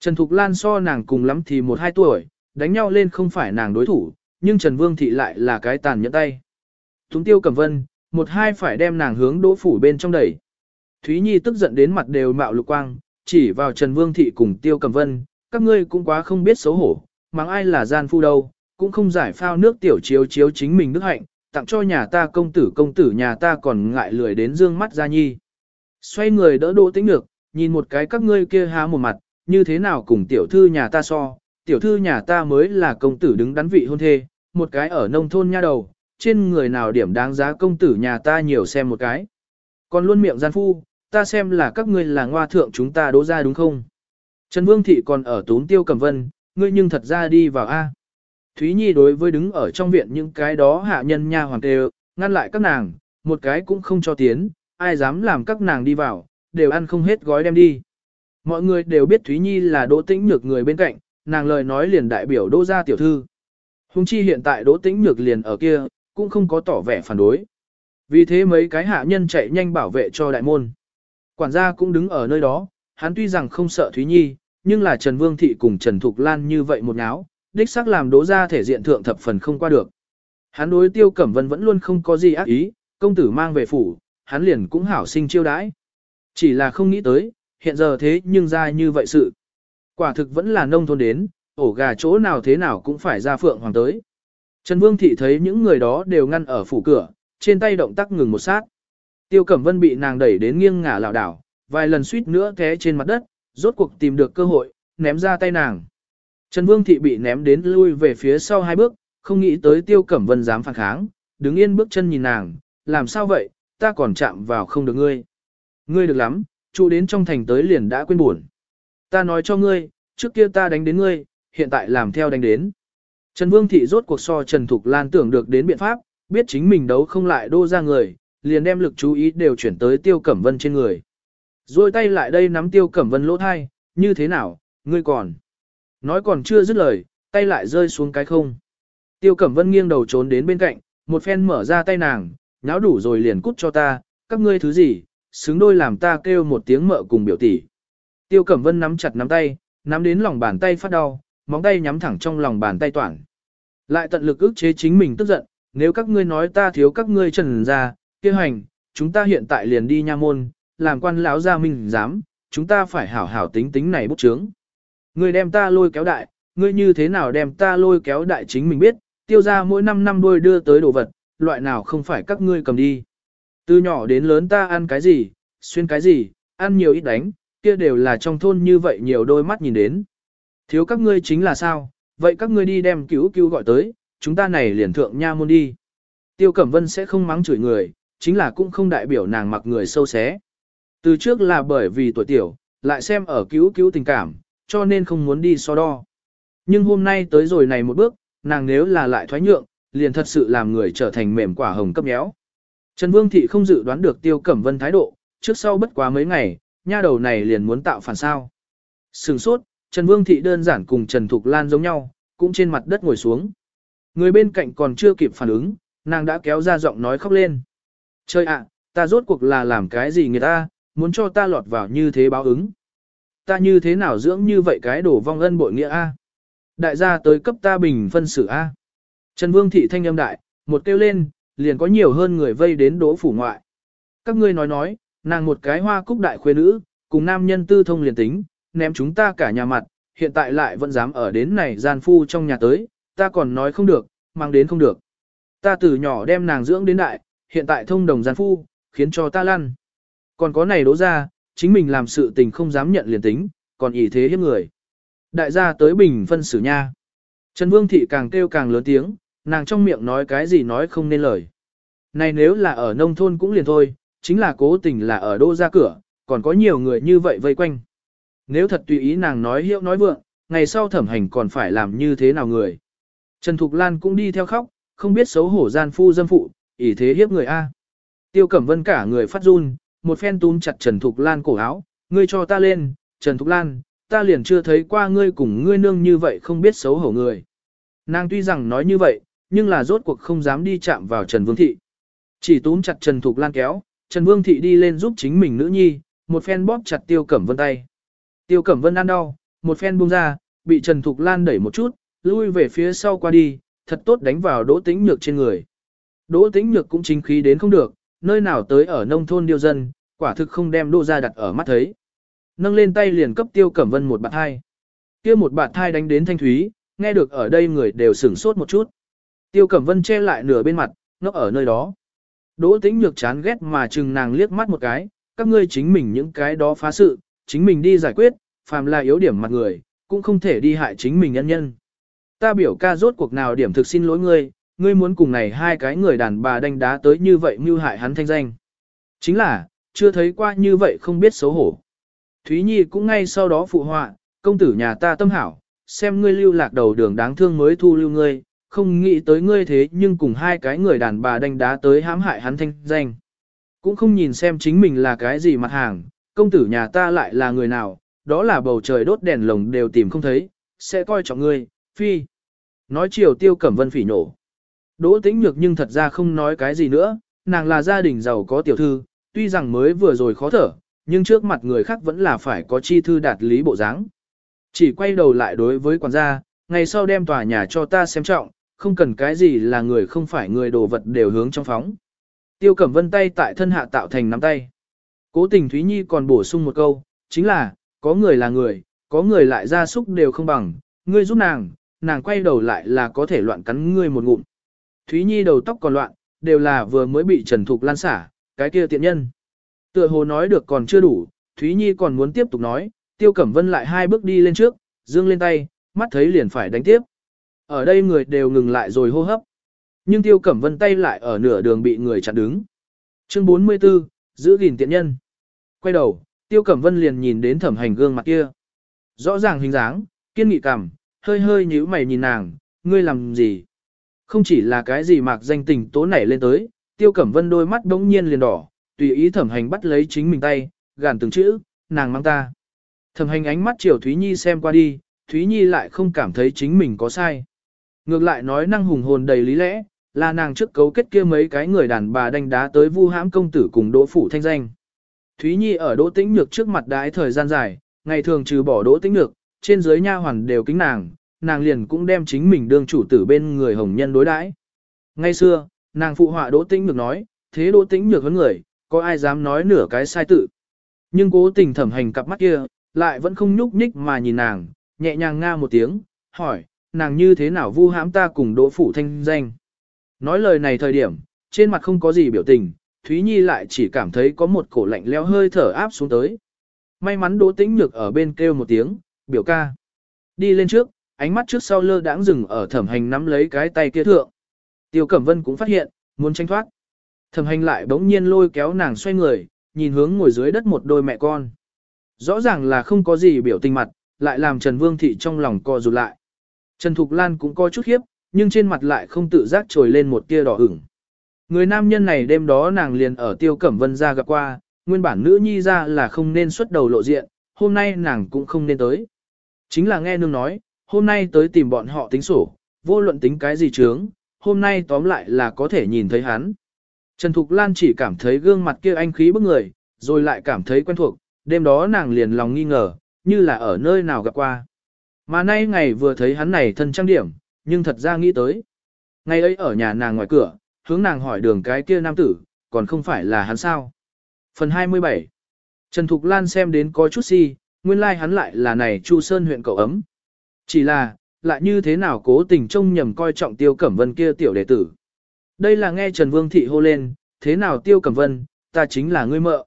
Trần Thục Lan so nàng cùng lắm thì một hai tuổi, đánh nhau lên không phải nàng đối thủ, nhưng Trần Vương Thị lại là cái tàn nhẫn tay. Thúng Tiêu Cẩm Vân, một hai phải đem nàng hướng đỗ phủ bên trong đẩy. Thúy Nhi tức giận đến mặt đều mạo lục quang, chỉ vào Trần Vương Thị cùng Tiêu Cẩm Vân, các ngươi cũng quá không biết xấu hổ, mắng ai là gian phu đâu, cũng không giải phao nước tiểu chiếu chiếu chính mình đức hạnh, tặng cho nhà ta công tử công tử nhà ta còn ngại lười đến dương mắt ra nhi. Xoay người đỡ đỗ tĩnh ngược nhìn một cái các ngươi kia há một mặt, như thế nào cùng tiểu thư nhà ta so, tiểu thư nhà ta mới là công tử đứng đắn vị hôn thê, một cái ở nông thôn nha đầu, trên người nào điểm đáng giá công tử nhà ta nhiều xem một cái. Còn luôn miệng gian phu, ta xem là các ngươi là ngoa thượng chúng ta đố ra đúng không? Trần Vương Thị còn ở tốn tiêu cầm vân, ngươi nhưng thật ra đi vào A. Thúy Nhi đối với đứng ở trong viện những cái đó hạ nhân nha hoàng tê ngăn lại các nàng, một cái cũng không cho tiến, ai dám làm các nàng đi vào, đều ăn không hết gói đem đi. Mọi người đều biết Thúy Nhi là đỗ tĩnh nhược người bên cạnh, nàng lời nói liền đại biểu đỗ gia tiểu thư. Hùng chi hiện tại đỗ tĩnh nhược liền ở kia, cũng không có tỏ vẻ phản đối. Vì thế mấy cái hạ nhân chạy nhanh bảo vệ cho đại môn. Quản gia cũng đứng ở nơi đó, hắn tuy rằng không sợ Thúy Nhi, nhưng là Trần Vương Thị cùng Trần Thục Lan như vậy một náo, đích xác làm đố ra thể diện thượng thập phần không qua được. Hắn đối tiêu cẩm vân vẫn luôn không có gì ác ý, công tử mang về phủ, hắn liền cũng hảo sinh chiêu đãi. Chỉ là không nghĩ tới, hiện giờ thế nhưng ra như vậy sự. Quả thực vẫn là nông thôn đến, ổ gà chỗ nào thế nào cũng phải ra phượng hoàng tới. Trần Vương Thị thấy những người đó đều ngăn ở phủ cửa, trên tay động tác ngừng một sát. Tiêu Cẩm Vân bị nàng đẩy đến nghiêng ngả lảo đảo, vài lần suýt nữa té trên mặt đất, rốt cuộc tìm được cơ hội, ném ra tay nàng. Trần Vương Thị bị ném đến lui về phía sau hai bước, không nghĩ tới Tiêu Cẩm Vân dám phản kháng, đứng yên bước chân nhìn nàng, làm sao vậy, ta còn chạm vào không được ngươi. Ngươi được lắm, trụ đến trong thành tới liền đã quên buồn. Ta nói cho ngươi, trước kia ta đánh đến ngươi, hiện tại làm theo đánh đến. Trần Vương Thị rốt cuộc so Trần Thục Lan tưởng được đến biện pháp, biết chính mình đấu không lại đô ra người, liền đem lực chú ý đều chuyển tới Tiêu Cẩm Vân trên người. Rồi tay lại đây nắm Tiêu Cẩm Vân lỗ thai, như thế nào, ngươi còn. Nói còn chưa dứt lời, tay lại rơi xuống cái không. Tiêu Cẩm Vân nghiêng đầu trốn đến bên cạnh, một phen mở ra tay nàng, nháo đủ rồi liền cút cho ta, các ngươi thứ gì, xứng đôi làm ta kêu một tiếng mợ cùng biểu tỷ. Tiêu Cẩm Vân nắm chặt nắm tay, nắm đến lòng bàn tay phát đau, móng tay nhắm thẳng trong lòng bàn tay toàn. Lại tận lực ức chế chính mình tức giận, nếu các ngươi nói ta thiếu các ngươi trần ra, kia hành, chúng ta hiện tại liền đi nha môn, làm quan lão gia minh dám, chúng ta phải hảo hảo tính tính này bút chướng. Ngươi đem ta lôi kéo đại, ngươi như thế nào đem ta lôi kéo đại chính mình biết, tiêu ra mỗi năm năm đôi đưa tới đồ vật, loại nào không phải các ngươi cầm đi. Từ nhỏ đến lớn ta ăn cái gì, xuyên cái gì, ăn nhiều ít đánh, kia đều là trong thôn như vậy nhiều đôi mắt nhìn đến. Thiếu các ngươi chính là sao, vậy các ngươi đi đem cứu cứu gọi tới, chúng ta này liền thượng nha môn đi. Tiêu Cẩm Vân sẽ không mắng chửi người, chính là cũng không đại biểu nàng mặc người sâu xé. Từ trước là bởi vì tuổi tiểu, lại xem ở cứu cứu tình cảm, cho nên không muốn đi so đo. Nhưng hôm nay tới rồi này một bước, nàng nếu là lại thoái nhượng, liền thật sự làm người trở thành mềm quả hồng cấp méo. Trần Vương Thị không dự đoán được Tiêu Cẩm Vân thái độ, trước sau bất quá mấy ngày, nha đầu này liền muốn tạo phản sao. Sừng sốt, Trần Vương Thị đơn giản cùng Trần Thục Lan giống nhau, cũng trên mặt đất ngồi xuống. Người bên cạnh còn chưa kịp phản ứng, nàng đã kéo ra giọng nói khóc lên. Trời ạ, ta rốt cuộc là làm cái gì người ta, muốn cho ta lọt vào như thế báo ứng. Ta như thế nào dưỡng như vậy cái đổ vong ân bội nghĩa A. Đại gia tới cấp ta bình phân xử A. Trần Vương Thị thanh âm đại, một kêu lên, liền có nhiều hơn người vây đến đỗ phủ ngoại. Các ngươi nói nói, nàng một cái hoa cúc đại khuê nữ, cùng nam nhân tư thông liền tính, ném chúng ta cả nhà mặt, hiện tại lại vẫn dám ở đến này gian phu trong nhà tới, ta còn nói không được, mang đến không được. Ta từ nhỏ đem nàng dưỡng đến đại, hiện tại thông đồng gian phu, khiến cho ta lăn. Còn có này đố ra, chính mình làm sự tình không dám nhận liền tính, còn ý thế hiếp người. Đại gia tới bình phân xử nha. Trần Vương Thị càng kêu càng lớn tiếng, nàng trong miệng nói cái gì nói không nên lời. Này nếu là ở nông thôn cũng liền thôi, chính là cố tình là ở đô ra cửa, còn có nhiều người như vậy vây quanh. Nếu thật tùy ý nàng nói hiệu nói vượng, ngày sau thẩm hành còn phải làm như thế nào người. Trần Thục Lan cũng đi theo khóc, không biết xấu hổ gian phu dâm phụ, ỷ thế hiếp người A. Tiêu Cẩm Vân cả người phát run, một phen túm chặt Trần Thục Lan cổ áo, ngươi cho ta lên, Trần Thục Lan, ta liền chưa thấy qua ngươi cùng ngươi nương như vậy không biết xấu hổ người. Nàng tuy rằng nói như vậy, nhưng là rốt cuộc không dám đi chạm vào Trần Vương Thị. Chỉ túm chặt Trần Thục Lan kéo, Trần Vương Thị đi lên giúp chính mình nữ nhi, một phen bóp chặt Tiêu Cẩm Vân tay. Tiêu Cẩm Vân ăn đau, một phen buông ra, bị Trần Thục Lan đẩy một chút, lui về phía sau qua đi, thật tốt đánh vào Đỗ Tĩnh Nhược trên người. Đỗ Tĩnh Nhược cũng chính khí đến không được, nơi nào tới ở nông thôn điêu dân, quả thực không đem đô ra đặt ở mắt thấy. Nâng lên tay liền cấp Tiêu Cẩm Vân một bạt thai. kia một bạt thai đánh đến thanh thúy, nghe được ở đây người đều sửng sốt một chút. Tiêu Cẩm Vân che lại nửa bên mặt, ngốc ở nơi đó. Đỗ Tĩnh Nhược chán ghét mà chừng nàng liếc mắt một cái, các ngươi chính mình những cái đó phá sự, chính mình đi giải quyết, phàm là yếu điểm mặt người, cũng không thể đi hại chính mình nhân nhân. Ta biểu ca rốt cuộc nào điểm thực xin lỗi ngươi, ngươi muốn cùng này hai cái người đàn bà đánh đá tới như vậy mưu hại hắn thanh danh. Chính là, chưa thấy qua như vậy không biết xấu hổ. Thúy Nhi cũng ngay sau đó phụ họa, công tử nhà ta tâm hảo, xem ngươi lưu lạc đầu đường đáng thương mới thu lưu ngươi, không nghĩ tới ngươi thế nhưng cùng hai cái người đàn bà đánh đá tới hãm hại hắn thanh danh. Cũng không nhìn xem chính mình là cái gì mặt hàng, công tử nhà ta lại là người nào, đó là bầu trời đốt đèn lồng đều tìm không thấy, sẽ coi trọng ngươi, phi. Nói chiều tiêu cẩm vân phỉ nổ. Đỗ tĩnh nhược nhưng thật ra không nói cái gì nữa, nàng là gia đình giàu có tiểu thư, tuy rằng mới vừa rồi khó thở, nhưng trước mặt người khác vẫn là phải có chi thư đạt lý bộ dáng. Chỉ quay đầu lại đối với quản gia, ngày sau đem tòa nhà cho ta xem trọng, không cần cái gì là người không phải người đồ vật đều hướng trong phóng. Tiêu Cẩm Vân tay tại thân hạ tạo thành nắm tay. Cố tình Thúy Nhi còn bổ sung một câu, chính là, có người là người, có người lại ra súc đều không bằng, ngươi giúp nàng, nàng quay đầu lại là có thể loạn cắn ngươi một ngụm. Thúy Nhi đầu tóc còn loạn, đều là vừa mới bị Trần Thục lan xả, cái kia tiện nhân. Tựa hồ nói được còn chưa đủ, Thúy Nhi còn muốn tiếp tục nói, Tiêu Cẩm Vân lại hai bước đi lên trước, dương lên tay, mắt thấy liền phải đánh tiếp. Ở đây người đều ngừng lại rồi hô hấp. Nhưng Tiêu Cẩm Vân tay lại ở nửa đường bị người chặn đứng. Chương 44, giữ gìn tiện nhân. Quay đầu, Tiêu Cẩm Vân liền nhìn đến thẩm hành gương mặt kia. Rõ ràng hình dáng, kiên nghị cảm, hơi hơi nhíu mày nhìn nàng, ngươi làm gì? Không chỉ là cái gì mạc danh tình tố nảy lên tới, Tiêu Cẩm Vân đôi mắt đống nhiên liền đỏ, tùy ý thẩm hành bắt lấy chính mình tay, gàn từng chữ, nàng mang ta. Thẩm hành ánh mắt chiều Thúy Nhi xem qua đi, Thúy Nhi lại không cảm thấy chính mình có sai. Ngược lại nói năng hùng hồn đầy lý lẽ, là nàng trước cấu kết kia mấy cái người đàn bà đánh đá tới vu hãm công tử cùng đỗ phủ thanh danh. Thúy Nhi ở đỗ tĩnh nhược trước mặt đái thời gian dài, ngày thường trừ bỏ đỗ tĩnh nhược, trên dưới nha hoàn đều kính nàng, nàng liền cũng đem chính mình đương chủ tử bên người hồng nhân đối đãi. Ngay xưa, nàng phụ họa đỗ tĩnh nhược nói, thế đỗ tĩnh nhược với người, có ai dám nói nửa cái sai tự. Nhưng cố tình thẩm hành cặp mắt kia, lại vẫn không nhúc nhích mà nhìn nàng, nhẹ nhàng nga một tiếng, hỏi, nàng như thế nào vu hãm ta cùng đỗ phủ thanh danh. Nói lời này thời điểm, trên mặt không có gì biểu tình, Thúy Nhi lại chỉ cảm thấy có một cổ lạnh leo hơi thở áp xuống tới. May mắn Đỗ Tĩnh Nhược ở bên kêu một tiếng, biểu ca. Đi lên trước, ánh mắt trước sau lơ đãng dừng ở thẩm hành nắm lấy cái tay kia thượng. Tiêu Cẩm Vân cũng phát hiện, muốn tranh thoát. Thẩm hành lại bỗng nhiên lôi kéo nàng xoay người, nhìn hướng ngồi dưới đất một đôi mẹ con. Rõ ràng là không có gì biểu tình mặt, lại làm Trần Vương Thị trong lòng co rụt lại. Trần Thục Lan cũng có chút khiếp, nhưng trên mặt lại không tự giác trồi lên một tia đỏ ửng. Người nam nhân này đêm đó nàng liền ở Tiêu Cẩm Vân ra gặp qua, nguyên bản nữ nhi ra là không nên xuất đầu lộ diện, hôm nay nàng cũng không nên tới. Chính là nghe nương nói, hôm nay tới tìm bọn họ tính sổ, vô luận tính cái gì chướng, hôm nay tóm lại là có thể nhìn thấy hắn. Trần Thục Lan chỉ cảm thấy gương mặt kia anh khí bức người, rồi lại cảm thấy quen thuộc, đêm đó nàng liền lòng nghi ngờ, như là ở nơi nào gặp qua. Mà nay ngày vừa thấy hắn này thân trang điểm, nhưng thật ra nghĩ tới. Ngày ấy ở nhà nàng ngoài cửa, hướng nàng hỏi đường cái kia nam tử, còn không phải là hắn sao. Phần 27 Trần Thục Lan xem đến có chút si, nguyên lai like hắn lại là này Chu Sơn huyện cậu ấm. Chỉ là, lại như thế nào cố tình trông nhầm coi trọng Tiêu Cẩm Vân kia tiểu đệ tử. Đây là nghe Trần Vương Thị hô lên, thế nào Tiêu Cẩm Vân, ta chính là ngươi mợ.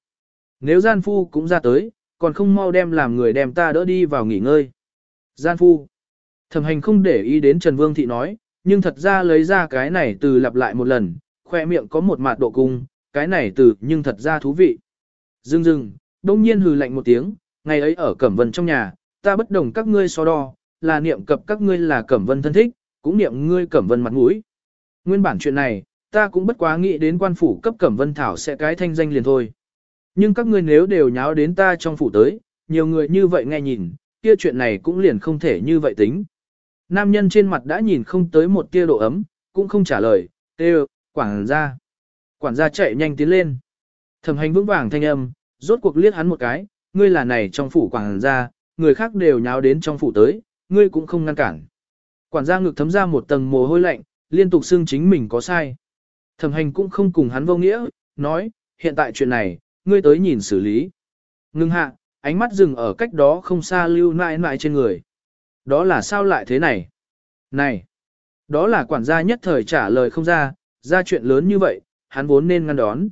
Nếu gian phu cũng ra tới, còn không mau đem làm người đem ta đỡ đi vào nghỉ ngơi. Gian phu. Thẩm hành không để ý đến Trần Vương Thị nói, nhưng thật ra lấy ra cái này từ lặp lại một lần, khoe miệng có một mạt độ cung, cái này từ nhưng thật ra thú vị. Dưng dưng, đông nhiên hừ lạnh một tiếng, ngày ấy ở Cẩm Vân trong nhà, ta bất đồng các ngươi so đo, là niệm cập các ngươi là Cẩm Vân thân thích, cũng niệm ngươi Cẩm Vân mặt mũi. Nguyên bản chuyện này, ta cũng bất quá nghĩ đến quan phủ cấp Cẩm Vân Thảo sẽ cái thanh danh liền thôi. Nhưng các ngươi nếu đều nháo đến ta trong phủ tới, nhiều người như vậy nghe nhìn, kia chuyện này cũng liền không thể như vậy tính. Nam nhân trên mặt đã nhìn không tới một tia độ ấm, cũng không trả lời, tê quản gia. Quản gia chạy nhanh tiến lên. Thẩm hành vững vàng thanh âm, rốt cuộc liếc hắn một cái, ngươi là này trong phủ quản gia, người khác đều nháo đến trong phủ tới, ngươi cũng không ngăn cản. Quản gia ngực thấm ra một tầng mồ hôi lạnh, liên tục xưng chính mình có sai. Thẩm hành cũng không cùng hắn vô nghĩa, nói, hiện tại chuyện này, ngươi tới nhìn xử lý. Ngưng hạ, ánh mắt dừng ở cách đó không xa lưu nại nại trên người. Đó là sao lại thế này? Này! Đó là quản gia nhất thời trả lời không ra, ra chuyện lớn như vậy, hắn vốn nên ngăn đón.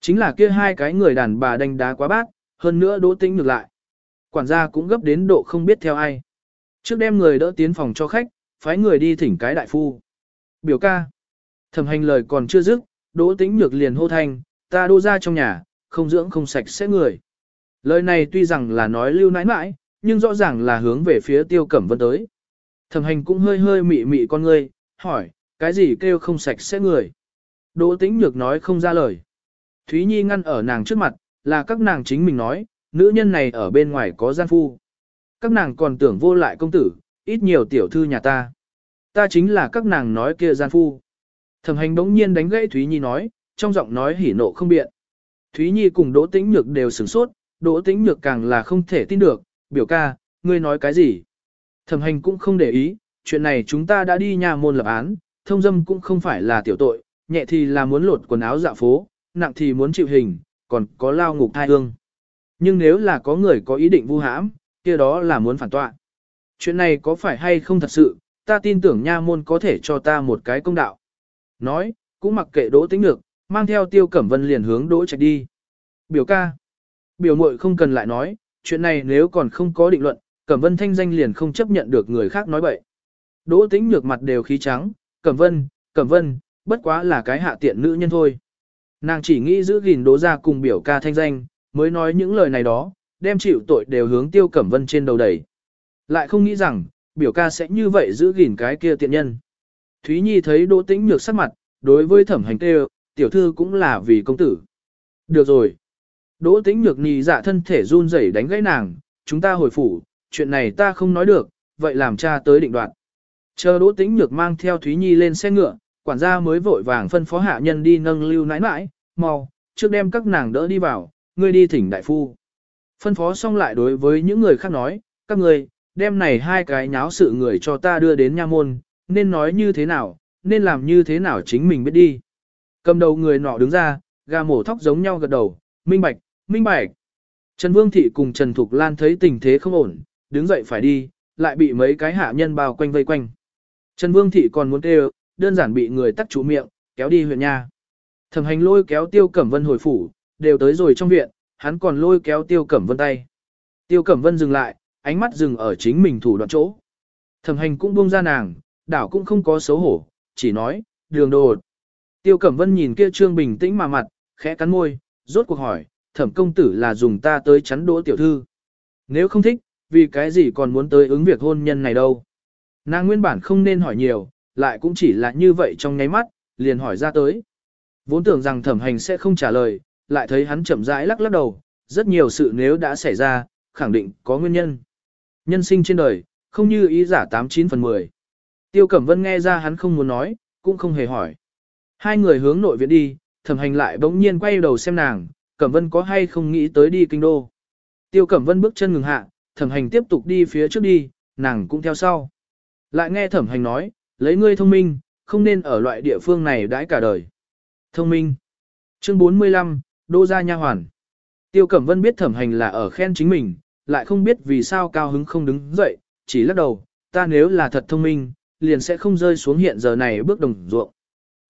Chính là kia hai cái người đàn bà đánh đá quá bát, hơn nữa đỗ tĩnh ngược lại. Quản gia cũng gấp đến độ không biết theo ai. Trước đem người đỡ tiến phòng cho khách, phái người đi thỉnh cái đại phu. Biểu ca. Thẩm hành lời còn chưa dứt, đỗ tĩnh nhược liền hô thanh, ta đô ra trong nhà, không dưỡng không sạch sẽ người. Lời này tuy rằng là nói lưu nãi nãi, nhưng rõ ràng là hướng về phía tiêu cẩm vân tới. Thẩm hành cũng hơi hơi mị mị con ngươi, hỏi, cái gì kêu không sạch sẽ người. Đỗ tĩnh nhược nói không ra lời. Thúy Nhi ngăn ở nàng trước mặt, là các nàng chính mình nói, nữ nhân này ở bên ngoài có gian phu. Các nàng còn tưởng vô lại công tử, ít nhiều tiểu thư nhà ta. Ta chính là các nàng nói kia gian phu. Thẩm hành đống nhiên đánh gãy Thúy Nhi nói, trong giọng nói hỉ nộ không biện. Thúy Nhi cùng Đỗ Tĩnh Nhược đều sửng sốt, Đỗ Tĩnh Nhược càng là không thể tin được, biểu ca, ngươi nói cái gì? Thẩm hành cũng không để ý, chuyện này chúng ta đã đi nhà môn lập án, thông dâm cũng không phải là tiểu tội, nhẹ thì là muốn lột quần áo dạ phố, nặng thì muốn chịu hình, còn có lao ngục thai hương. Nhưng nếu là có người có ý định vu hãm, kia đó là muốn phản tọa. Chuyện này có phải hay không thật sự, ta tin tưởng nha môn có thể cho ta một cái công đạo. Nói, cũng mặc kệ đỗ tính được, mang theo tiêu cẩm vân liền hướng đỗ trạch đi. Biểu ca. Biểu muội không cần lại nói, chuyện này nếu còn không có định luận, cẩm vân thanh danh liền không chấp nhận được người khác nói bậy. Đỗ tĩnh nhược mặt đều khí trắng, cẩm vân, cẩm vân, bất quá là cái hạ tiện nữ nhân thôi. Nàng chỉ nghĩ giữ gìn đỗ ra cùng biểu ca thanh danh, mới nói những lời này đó, đem chịu tội đều hướng tiêu cẩm vân trên đầu đẩy. Lại không nghĩ rằng, biểu ca sẽ như vậy giữ gìn cái kia tiện nhân. Thúy Nhi thấy Đỗ Tĩnh Nhược sắc mặt, đối với thẩm hành tê, tiểu thư cũng là vì công tử. Được rồi. Đỗ Tĩnh Nhược nhì dạ thân thể run rẩy đánh gãy nàng, chúng ta hồi phủ, chuyện này ta không nói được, vậy làm cha tới định đoạt. Chờ Đỗ Tĩnh Nhược mang theo Thúy Nhi lên xe ngựa, quản gia mới vội vàng phân phó hạ nhân đi nâng lưu nãi nãi, mau, trước đem các nàng đỡ đi vào, ngươi đi thỉnh đại phu. Phân phó xong lại đối với những người khác nói, các ngươi, đem này hai cái nháo sự người cho ta đưa đến nha môn, nên nói như thế nào, nên làm như thế nào chính mình biết đi. Cầm đầu người nọ đứng ra, gà mổ thóc giống nhau gật đầu, minh bạch, minh bạch. Trần Vương Thị cùng Trần Thục Lan thấy tình thế không ổn, đứng dậy phải đi, lại bị mấy cái hạ nhân bao quanh vây quanh. Trần Vương Thị còn muốn kêu, đơn giản bị người tắt chủ miệng, kéo đi huyện nha. Thẩm hành lôi kéo Tiêu Cẩm Vân hồi phủ, đều tới rồi trong viện, hắn còn lôi kéo Tiêu Cẩm Vân tay. Tiêu Cẩm Vân dừng lại, ánh mắt dừng ở chính mình thủ đoạn chỗ. Thẩm hành cũng buông ra nàng, đảo cũng không có xấu hổ, chỉ nói, đường đồ. Tiêu Cẩm Vân nhìn kia trương bình tĩnh mà mặt, khẽ cắn môi, rốt cuộc hỏi, thẩm công tử là dùng ta tới chắn đỗ tiểu thư. Nếu không thích, vì cái gì còn muốn tới ứng việc hôn nhân này đâu. Nàng nguyên bản không nên hỏi nhiều, lại cũng chỉ là như vậy trong nháy mắt, liền hỏi ra tới. Vốn tưởng rằng thẩm hành sẽ không trả lời, lại thấy hắn chậm rãi lắc lắc đầu, rất nhiều sự nếu đã xảy ra, khẳng định có nguyên nhân. Nhân sinh trên đời, không như ý giả 89 phần 10. Tiêu Cẩm Vân nghe ra hắn không muốn nói, cũng không hề hỏi. Hai người hướng nội viện đi, thẩm hành lại bỗng nhiên quay đầu xem nàng, Cẩm Vân có hay không nghĩ tới đi kinh đô. Tiêu Cẩm Vân bước chân ngừng hạ, thẩm hành tiếp tục đi phía trước đi, nàng cũng theo sau. Lại nghe thẩm hành nói, lấy ngươi thông minh, không nên ở loại địa phương này đãi cả đời. Thông minh. Chương 45, Đô Gia Nha Hoàn. Tiêu Cẩm Vân biết thẩm hành là ở khen chính mình, lại không biết vì sao cao hứng không đứng dậy, chỉ lắc đầu, ta nếu là thật thông minh, liền sẽ không rơi xuống hiện giờ này bước đồng ruộng.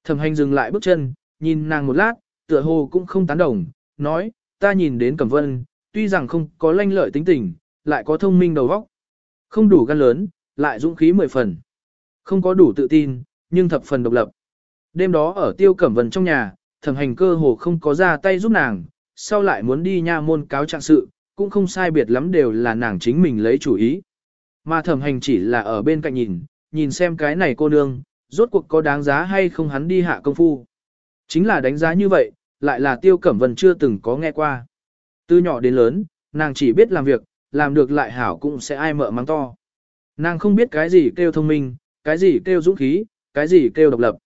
Thẩm hành dừng lại bước chân, nhìn nàng một lát, tựa hồ cũng không tán đồng, nói, ta nhìn đến Cẩm Vân, tuy rằng không có lanh lợi tính tình, lại có thông minh đầu óc, không đủ gan lớn, lại dũng khí mười phần, không có đủ tự tin, nhưng thập phần độc lập. Đêm đó ở Tiêu Cẩm Vân trong nhà, thẩm hành cơ hồ không có ra tay giúp nàng, sau lại muốn đi nha môn cáo trạng sự, cũng không sai biệt lắm đều là nàng chính mình lấy chủ ý. Mà thẩm hành chỉ là ở bên cạnh nhìn, nhìn xem cái này cô nương, rốt cuộc có đáng giá hay không hắn đi hạ công phu. Chính là đánh giá như vậy, lại là tiêu cẩm vân chưa từng có nghe qua. Từ nhỏ đến lớn, nàng chỉ biết làm việc, làm được lại hảo cũng sẽ ai mợ mắng to. Nàng không biết cái gì kêu thông minh, cái gì kêu dũng khí, cái gì kêu độc lập.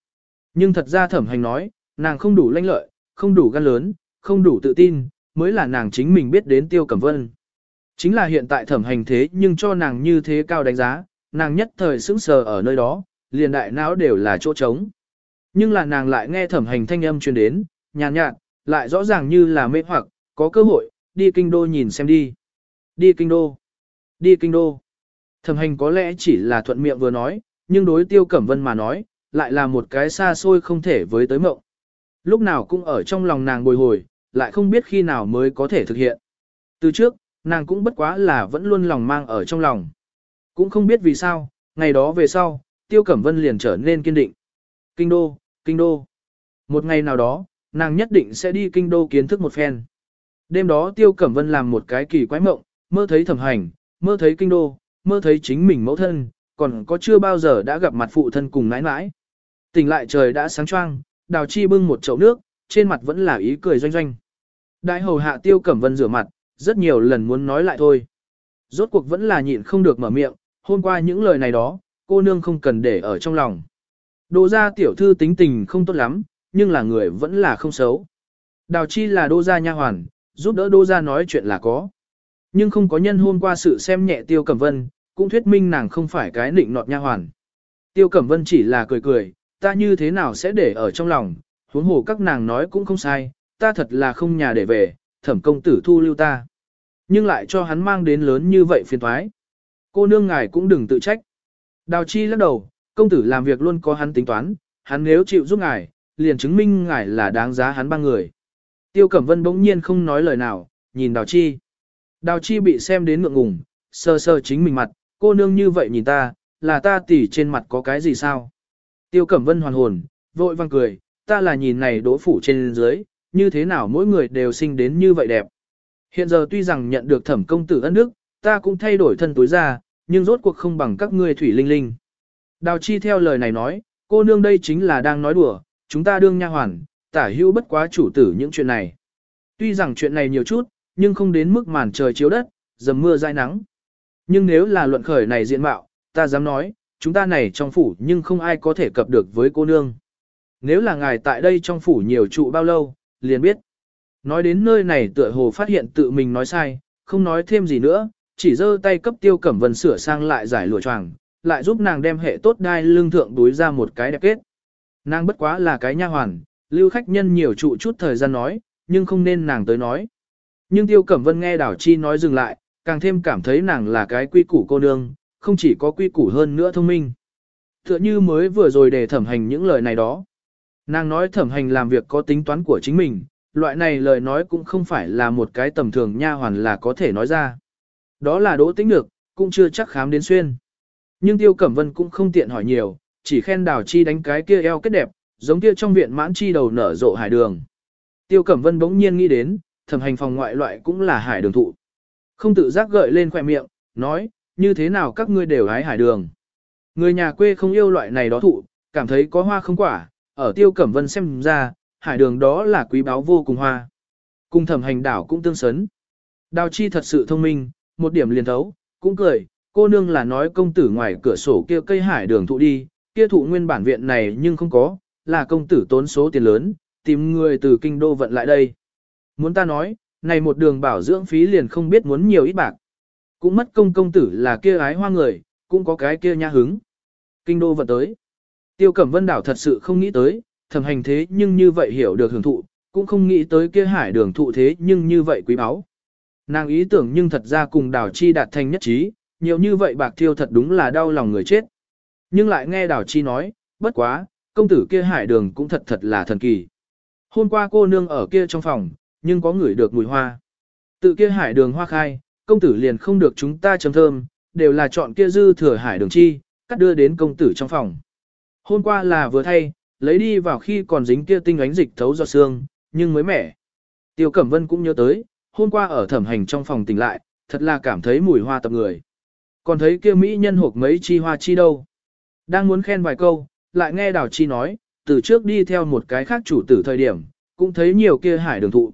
Nhưng thật ra thẩm hành nói, nàng không đủ lanh lợi, không đủ gan lớn, không đủ tự tin, mới là nàng chính mình biết đến tiêu cẩm vân. Chính là hiện tại thẩm hành thế nhưng cho nàng như thế cao đánh giá, nàng nhất thời sững sờ ở nơi đó, liền đại não đều là chỗ trống. Nhưng là nàng lại nghe thẩm hành thanh âm truyền đến, nhàn nhạt, lại rõ ràng như là mê hoặc, có cơ hội, đi kinh đô nhìn xem đi. Đi kinh đô. Đi kinh đô. Thẩm hành có lẽ chỉ là thuận miệng vừa nói, nhưng đối tiêu cẩm vân mà nói, lại là một cái xa xôi không thể với tới mộng. Lúc nào cũng ở trong lòng nàng bồi hồi, lại không biết khi nào mới có thể thực hiện. Từ trước, nàng cũng bất quá là vẫn luôn lòng mang ở trong lòng. Cũng không biết vì sao, ngày đó về sau, Tiêu Cẩm Vân liền trở nên kiên định. Kinh đô, kinh đô. Một ngày nào đó, nàng nhất định sẽ đi kinh đô kiến thức một phen. Đêm đó Tiêu Cẩm Vân làm một cái kỳ quái mộng, mơ thấy thẩm hành, mơ thấy kinh đô, mơ thấy chính mình mẫu thân, còn có chưa bao giờ đã gặp mặt phụ thân cùng nãi nãi. Tỉnh lại trời đã sáng choang, đào chi bưng một chậu nước, trên mặt vẫn là ý cười doanh doanh. Đại hầu hạ Tiêu Cẩm Vân rửa mặt, rất nhiều lần muốn nói lại thôi. Rốt cuộc vẫn là nhịn không được mở miệng, hôm qua những lời này đó, cô nương không cần để ở trong lòng. Đỗ gia tiểu thư tính tình không tốt lắm, nhưng là người vẫn là không xấu. Đào chi là đô gia nha hoàn, giúp đỡ đô gia nói chuyện là có. Nhưng không có nhân hôm qua sự xem nhẹ tiêu cẩm vân, cũng thuyết minh nàng không phải cái nịnh nọt nha hoàn. Tiêu cẩm vân chỉ là cười cười, ta như thế nào sẽ để ở trong lòng, huống hồ các nàng nói cũng không sai, ta thật là không nhà để về, thẩm công tử thu lưu ta. Nhưng lại cho hắn mang đến lớn như vậy phiền thoái. Cô nương ngài cũng đừng tự trách. Đào chi lắc đầu, công tử làm việc luôn có hắn tính toán, hắn nếu chịu giúp ngài, liền chứng minh ngài là đáng giá hắn ba người. Tiêu Cẩm Vân bỗng nhiên không nói lời nào, nhìn Đào Chi. Đào Chi bị xem đến ngượng ngùng, sơ sơ chính mình mặt, cô nương như vậy nhìn ta, là ta tỉ trên mặt có cái gì sao? Tiêu Cẩm Vân hoàn hồn, vội vang cười, ta là nhìn này đỗ phủ trên dưới, như thế nào mỗi người đều sinh đến như vậy đẹp. Hiện giờ tuy rằng nhận được thẩm công tử ân đức, ta cũng thay đổi thân tối ra, nhưng rốt cuộc không bằng các ngươi thủy linh linh. Đào chi theo lời này nói, cô nương đây chính là đang nói đùa, chúng ta đương nha hoàn, tả hữu bất quá chủ tử những chuyện này. Tuy rằng chuyện này nhiều chút, nhưng không đến mức màn trời chiếu đất, dầm mưa dai nắng. Nhưng nếu là luận khởi này diện mạo, ta dám nói, chúng ta này trong phủ nhưng không ai có thể cập được với cô nương. Nếu là ngài tại đây trong phủ nhiều trụ bao lâu, liền biết. Nói đến nơi này tựa hồ phát hiện tự mình nói sai, không nói thêm gì nữa, chỉ giơ tay cấp tiêu cẩm vân sửa sang lại giải lụa choàng, lại giúp nàng đem hệ tốt đai lương thượng túi ra một cái đẹp kết. Nàng bất quá là cái nha hoàn, lưu khách nhân nhiều trụ chút thời gian nói, nhưng không nên nàng tới nói. Nhưng tiêu cẩm vân nghe đảo chi nói dừng lại, càng thêm cảm thấy nàng là cái quy củ cô nương, không chỉ có quy củ hơn nữa thông minh. Tựa như mới vừa rồi để thẩm hành những lời này đó. Nàng nói thẩm hành làm việc có tính toán của chính mình, loại này lời nói cũng không phải là một cái tầm thường nha hoàn là có thể nói ra. Đó là đỗ tính được, cũng chưa chắc khám đến xuyên. Nhưng Tiêu Cẩm Vân cũng không tiện hỏi nhiều, chỉ khen đào chi đánh cái kia eo kết đẹp, giống kia trong viện mãn chi đầu nở rộ hải đường. Tiêu Cẩm Vân bỗng nhiên nghĩ đến, thẩm hành phòng ngoại loại cũng là hải đường thụ. Không tự giác gợi lên khỏe miệng, nói, như thế nào các ngươi đều hái hải đường. Người nhà quê không yêu loại này đó thụ, cảm thấy có hoa không quả, ở Tiêu Cẩm Vân xem ra, hải đường đó là quý báu vô cùng hoa. Cùng thẩm hành đảo cũng tương sấn. Đào chi thật sự thông minh, một điểm liền thấu, cũng cười, cô nương là nói công tử ngoài cửa sổ kia cây hải đường thụ đi, kia thụ nguyên bản viện này nhưng không có, là công tử tốn số tiền lớn, tìm người từ kinh đô vận lại đây. Muốn ta nói, này một đường bảo dưỡng phí liền không biết muốn nhiều ít bạc. Cũng mất công công tử là kia ái hoa người, cũng có cái kia nha hứng. Kinh đô vận tới. Tiêu Cẩm Vân Đảo thật sự không nghĩ tới, thầm hành thế nhưng như vậy hiểu được hưởng thụ, cũng không nghĩ tới kia hải đường thụ thế nhưng như vậy quý báu. Nàng ý tưởng nhưng thật ra cùng đảo chi đạt thành nhất trí, nhiều như vậy bạc thiêu thật đúng là đau lòng người chết. Nhưng lại nghe đảo chi nói, bất quá, công tử kia hải đường cũng thật thật là thần kỳ. Hôm qua cô nương ở kia trong phòng, nhưng có người được mùi hoa. Tự kia hải đường hoa khai, công tử liền không được chúng ta chấm thơm, đều là chọn kia dư thừa hải đường chi, cắt đưa đến công tử trong phòng. Hôm qua là vừa thay, lấy đi vào khi còn dính kia tinh ánh dịch thấu giọt xương, nhưng mới mẻ. Tiêu Cẩm Vân cũng nhớ tới, hôm qua ở thẩm hành trong phòng tỉnh lại, thật là cảm thấy mùi hoa tập người. Còn thấy kia mỹ nhân hộp mấy chi hoa chi đâu. Đang muốn khen vài câu, lại nghe Đào Chi nói, từ trước đi theo một cái khác chủ tử thời điểm, cũng thấy nhiều kia hải đường thụ.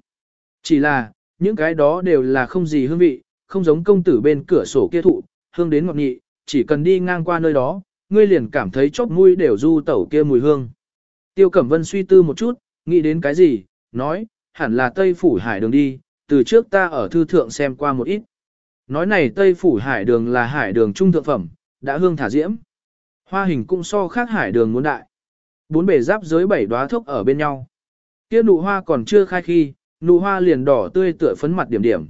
Chỉ là, những cái đó đều là không gì hương vị, không giống công tử bên cửa sổ kia thụ, hương đến ngọt nhị, chỉ cần đi ngang qua nơi đó, ngươi liền cảm thấy chóp mũi đều du tẩu kia mùi hương. Tiêu Cẩm Vân suy tư một chút, nghĩ đến cái gì, nói, hẳn là Tây Phủ Hải đường đi, từ trước ta ở thư thượng xem qua một ít. Nói này Tây Phủ Hải đường là hải đường trung thượng phẩm, đã hương thả diễm. Hoa hình cũng so khác hải đường muốn đại. Bốn bể giáp dưới bảy đóa thốc ở bên nhau. Kia nụ hoa còn chưa khai khi, nụ hoa liền đỏ tươi tựa phấn mặt điểm điểm.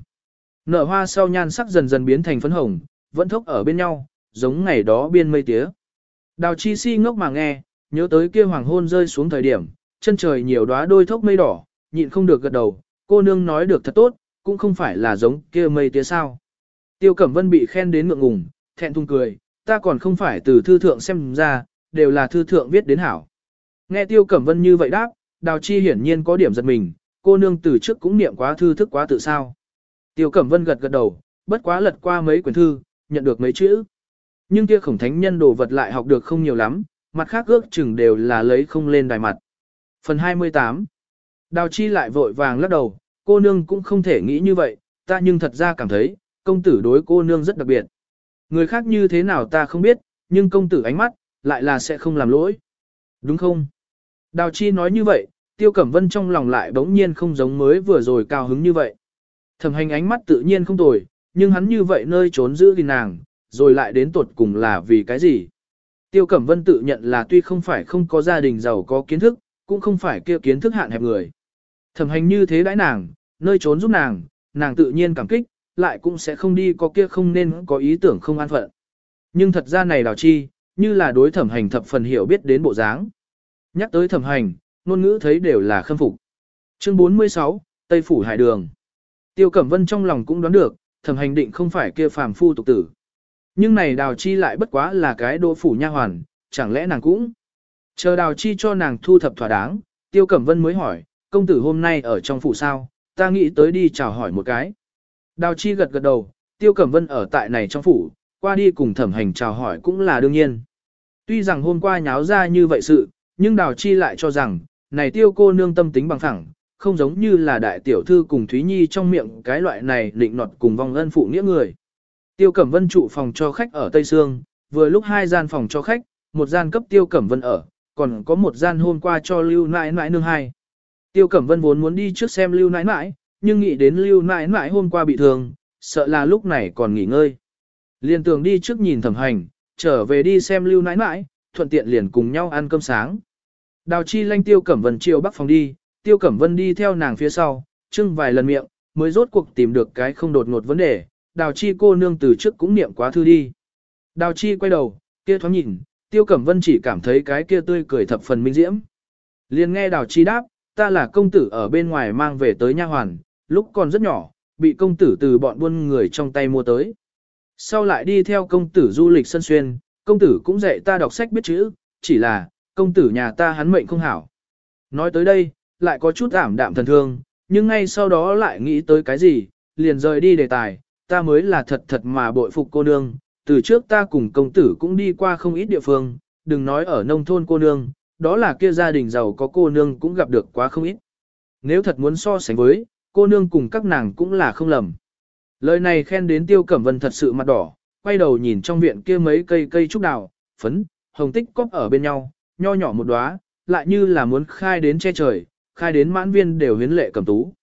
Nở hoa sau nhan sắc dần dần biến thành phấn hồng, vẫn thốc ở bên nhau, giống ngày đó biên mây tía. Đào chi si ngốc mà nghe, nhớ tới kia hoàng hôn rơi xuống thời điểm, chân trời nhiều đóa đôi thốc mây đỏ, nhịn không được gật đầu, cô nương nói được thật tốt, cũng không phải là giống kia mây tía sao. Tiêu Cẩm Vân bị khen đến ngượng ngùng, thẹn thùng cười, ta còn không phải từ thư thượng xem ra, đều là thư thượng viết đến hảo. Nghe Tiêu Cẩm Vân như vậy đáp, Đào Chi hiển nhiên có điểm giật mình, cô nương từ trước cũng niệm quá thư thức quá tự sao. Tiêu Cẩm Vân gật gật đầu, bất quá lật qua mấy quyển thư, nhận được mấy chữ. Nhưng kia khổng thánh nhân đồ vật lại học được không nhiều lắm, mặt khác ước chừng đều là lấy không lên đài mặt. Phần 28 Đào Chi lại vội vàng lắc đầu, cô nương cũng không thể nghĩ như vậy, ta nhưng thật ra cảm thấy, công tử đối cô nương rất đặc biệt. Người khác như thế nào ta không biết, nhưng công tử ánh mắt, lại là sẽ không làm lỗi. Đúng không? Đào Chi nói như vậy, Tiêu Cẩm Vân trong lòng lại bỗng nhiên không giống mới vừa rồi cao hứng như vậy. Thẩm hành ánh mắt tự nhiên không tồi, nhưng hắn như vậy nơi trốn giữ gìn nàng, rồi lại đến tuột cùng là vì cái gì? Tiêu Cẩm Vân tự nhận là tuy không phải không có gia đình giàu có kiến thức, cũng không phải kia kiến thức hạn hẹp người. Thẩm hành như thế đãi nàng, nơi trốn giúp nàng, nàng tự nhiên cảm kích, lại cũng sẽ không đi có kia không nên có ý tưởng không an phận. Nhưng thật ra này đào chi, như là đối thẩm hành thập phần hiểu biết đến bộ dáng. Nhắc tới thẩm hành, ngôn ngữ thấy đều là khâm phục. Chương 46, Tây Phủ Hải Đường. Tiêu Cẩm Vân trong lòng cũng đoán được, thẩm hành định không phải kia phàm phu tục tử. Nhưng này đào chi lại bất quá là cái đô phủ nha hoàn, chẳng lẽ nàng cũng. Chờ đào chi cho nàng thu thập thỏa đáng, Tiêu Cẩm Vân mới hỏi, công tử hôm nay ở trong phủ sao, ta nghĩ tới đi chào hỏi một cái. Đào chi gật gật đầu, Tiêu Cẩm Vân ở tại này trong phủ, qua đi cùng thẩm hành chào hỏi cũng là đương nhiên. Tuy rằng hôm qua nháo ra như vậy sự, nhưng Đào Chi lại cho rằng, này tiêu cô nương tâm tính bằng phẳng, không giống như là đại tiểu thư cùng Thúy Nhi trong miệng cái loại này định nọt cùng vong ân phụ nghĩa người. Tiêu Cẩm Vân trụ phòng cho khách ở Tây Sương, vừa lúc hai gian phòng cho khách, một gian cấp Tiêu Cẩm Vân ở, còn có một gian hôm qua cho Lưu Nãi Nãi nương hai. Tiêu Cẩm Vân vốn muốn đi trước xem Lưu Nãi Nãi, nhưng nghĩ đến Lưu Nãi Nãi hôm qua bị thương, sợ là lúc này còn nghỉ ngơi. Liên tưởng đi trước nhìn thẩm hành, trở về đi xem Lưu Nãi Nãi, thuận tiện liền cùng nhau ăn cơm sáng. Đào Chi lanh Tiêu Cẩm Vân chiều bắc phòng đi, Tiêu Cẩm Vân đi theo nàng phía sau, trưng vài lần miệng, mới rốt cuộc tìm được cái không đột ngột vấn đề, Đào Chi cô nương từ trước cũng niệm quá thư đi. Đào Chi quay đầu, kia thoáng nhìn, Tiêu Cẩm Vân chỉ cảm thấy cái kia tươi cười thập phần minh diễm. Liền nghe Đào Chi đáp, ta là công tử ở bên ngoài mang về tới nha hoàn, lúc còn rất nhỏ, bị công tử từ bọn buôn người trong tay mua tới. Sau lại đi theo công tử du lịch sân xuyên, công tử cũng dạy ta đọc sách biết chữ, chỉ là, công tử nhà ta hắn mệnh không hảo. Nói tới đây, lại có chút ảm đạm thần thương, nhưng ngay sau đó lại nghĩ tới cái gì, liền rời đi đề tài, ta mới là thật thật mà bội phục cô nương, từ trước ta cùng công tử cũng đi qua không ít địa phương, đừng nói ở nông thôn cô nương, đó là kia gia đình giàu có cô nương cũng gặp được quá không ít. Nếu thật muốn so sánh với, cô nương cùng các nàng cũng là không lầm. Lời này khen đến Tiêu Cẩm Vân thật sự mặt đỏ, quay đầu nhìn trong viện kia mấy cây cây trúc đào, phấn, hồng tích cóp ở bên nhau, nho nhỏ một đóa, lại như là muốn khai đến che trời, khai đến mãn viên đều huyến lệ cẩm tú.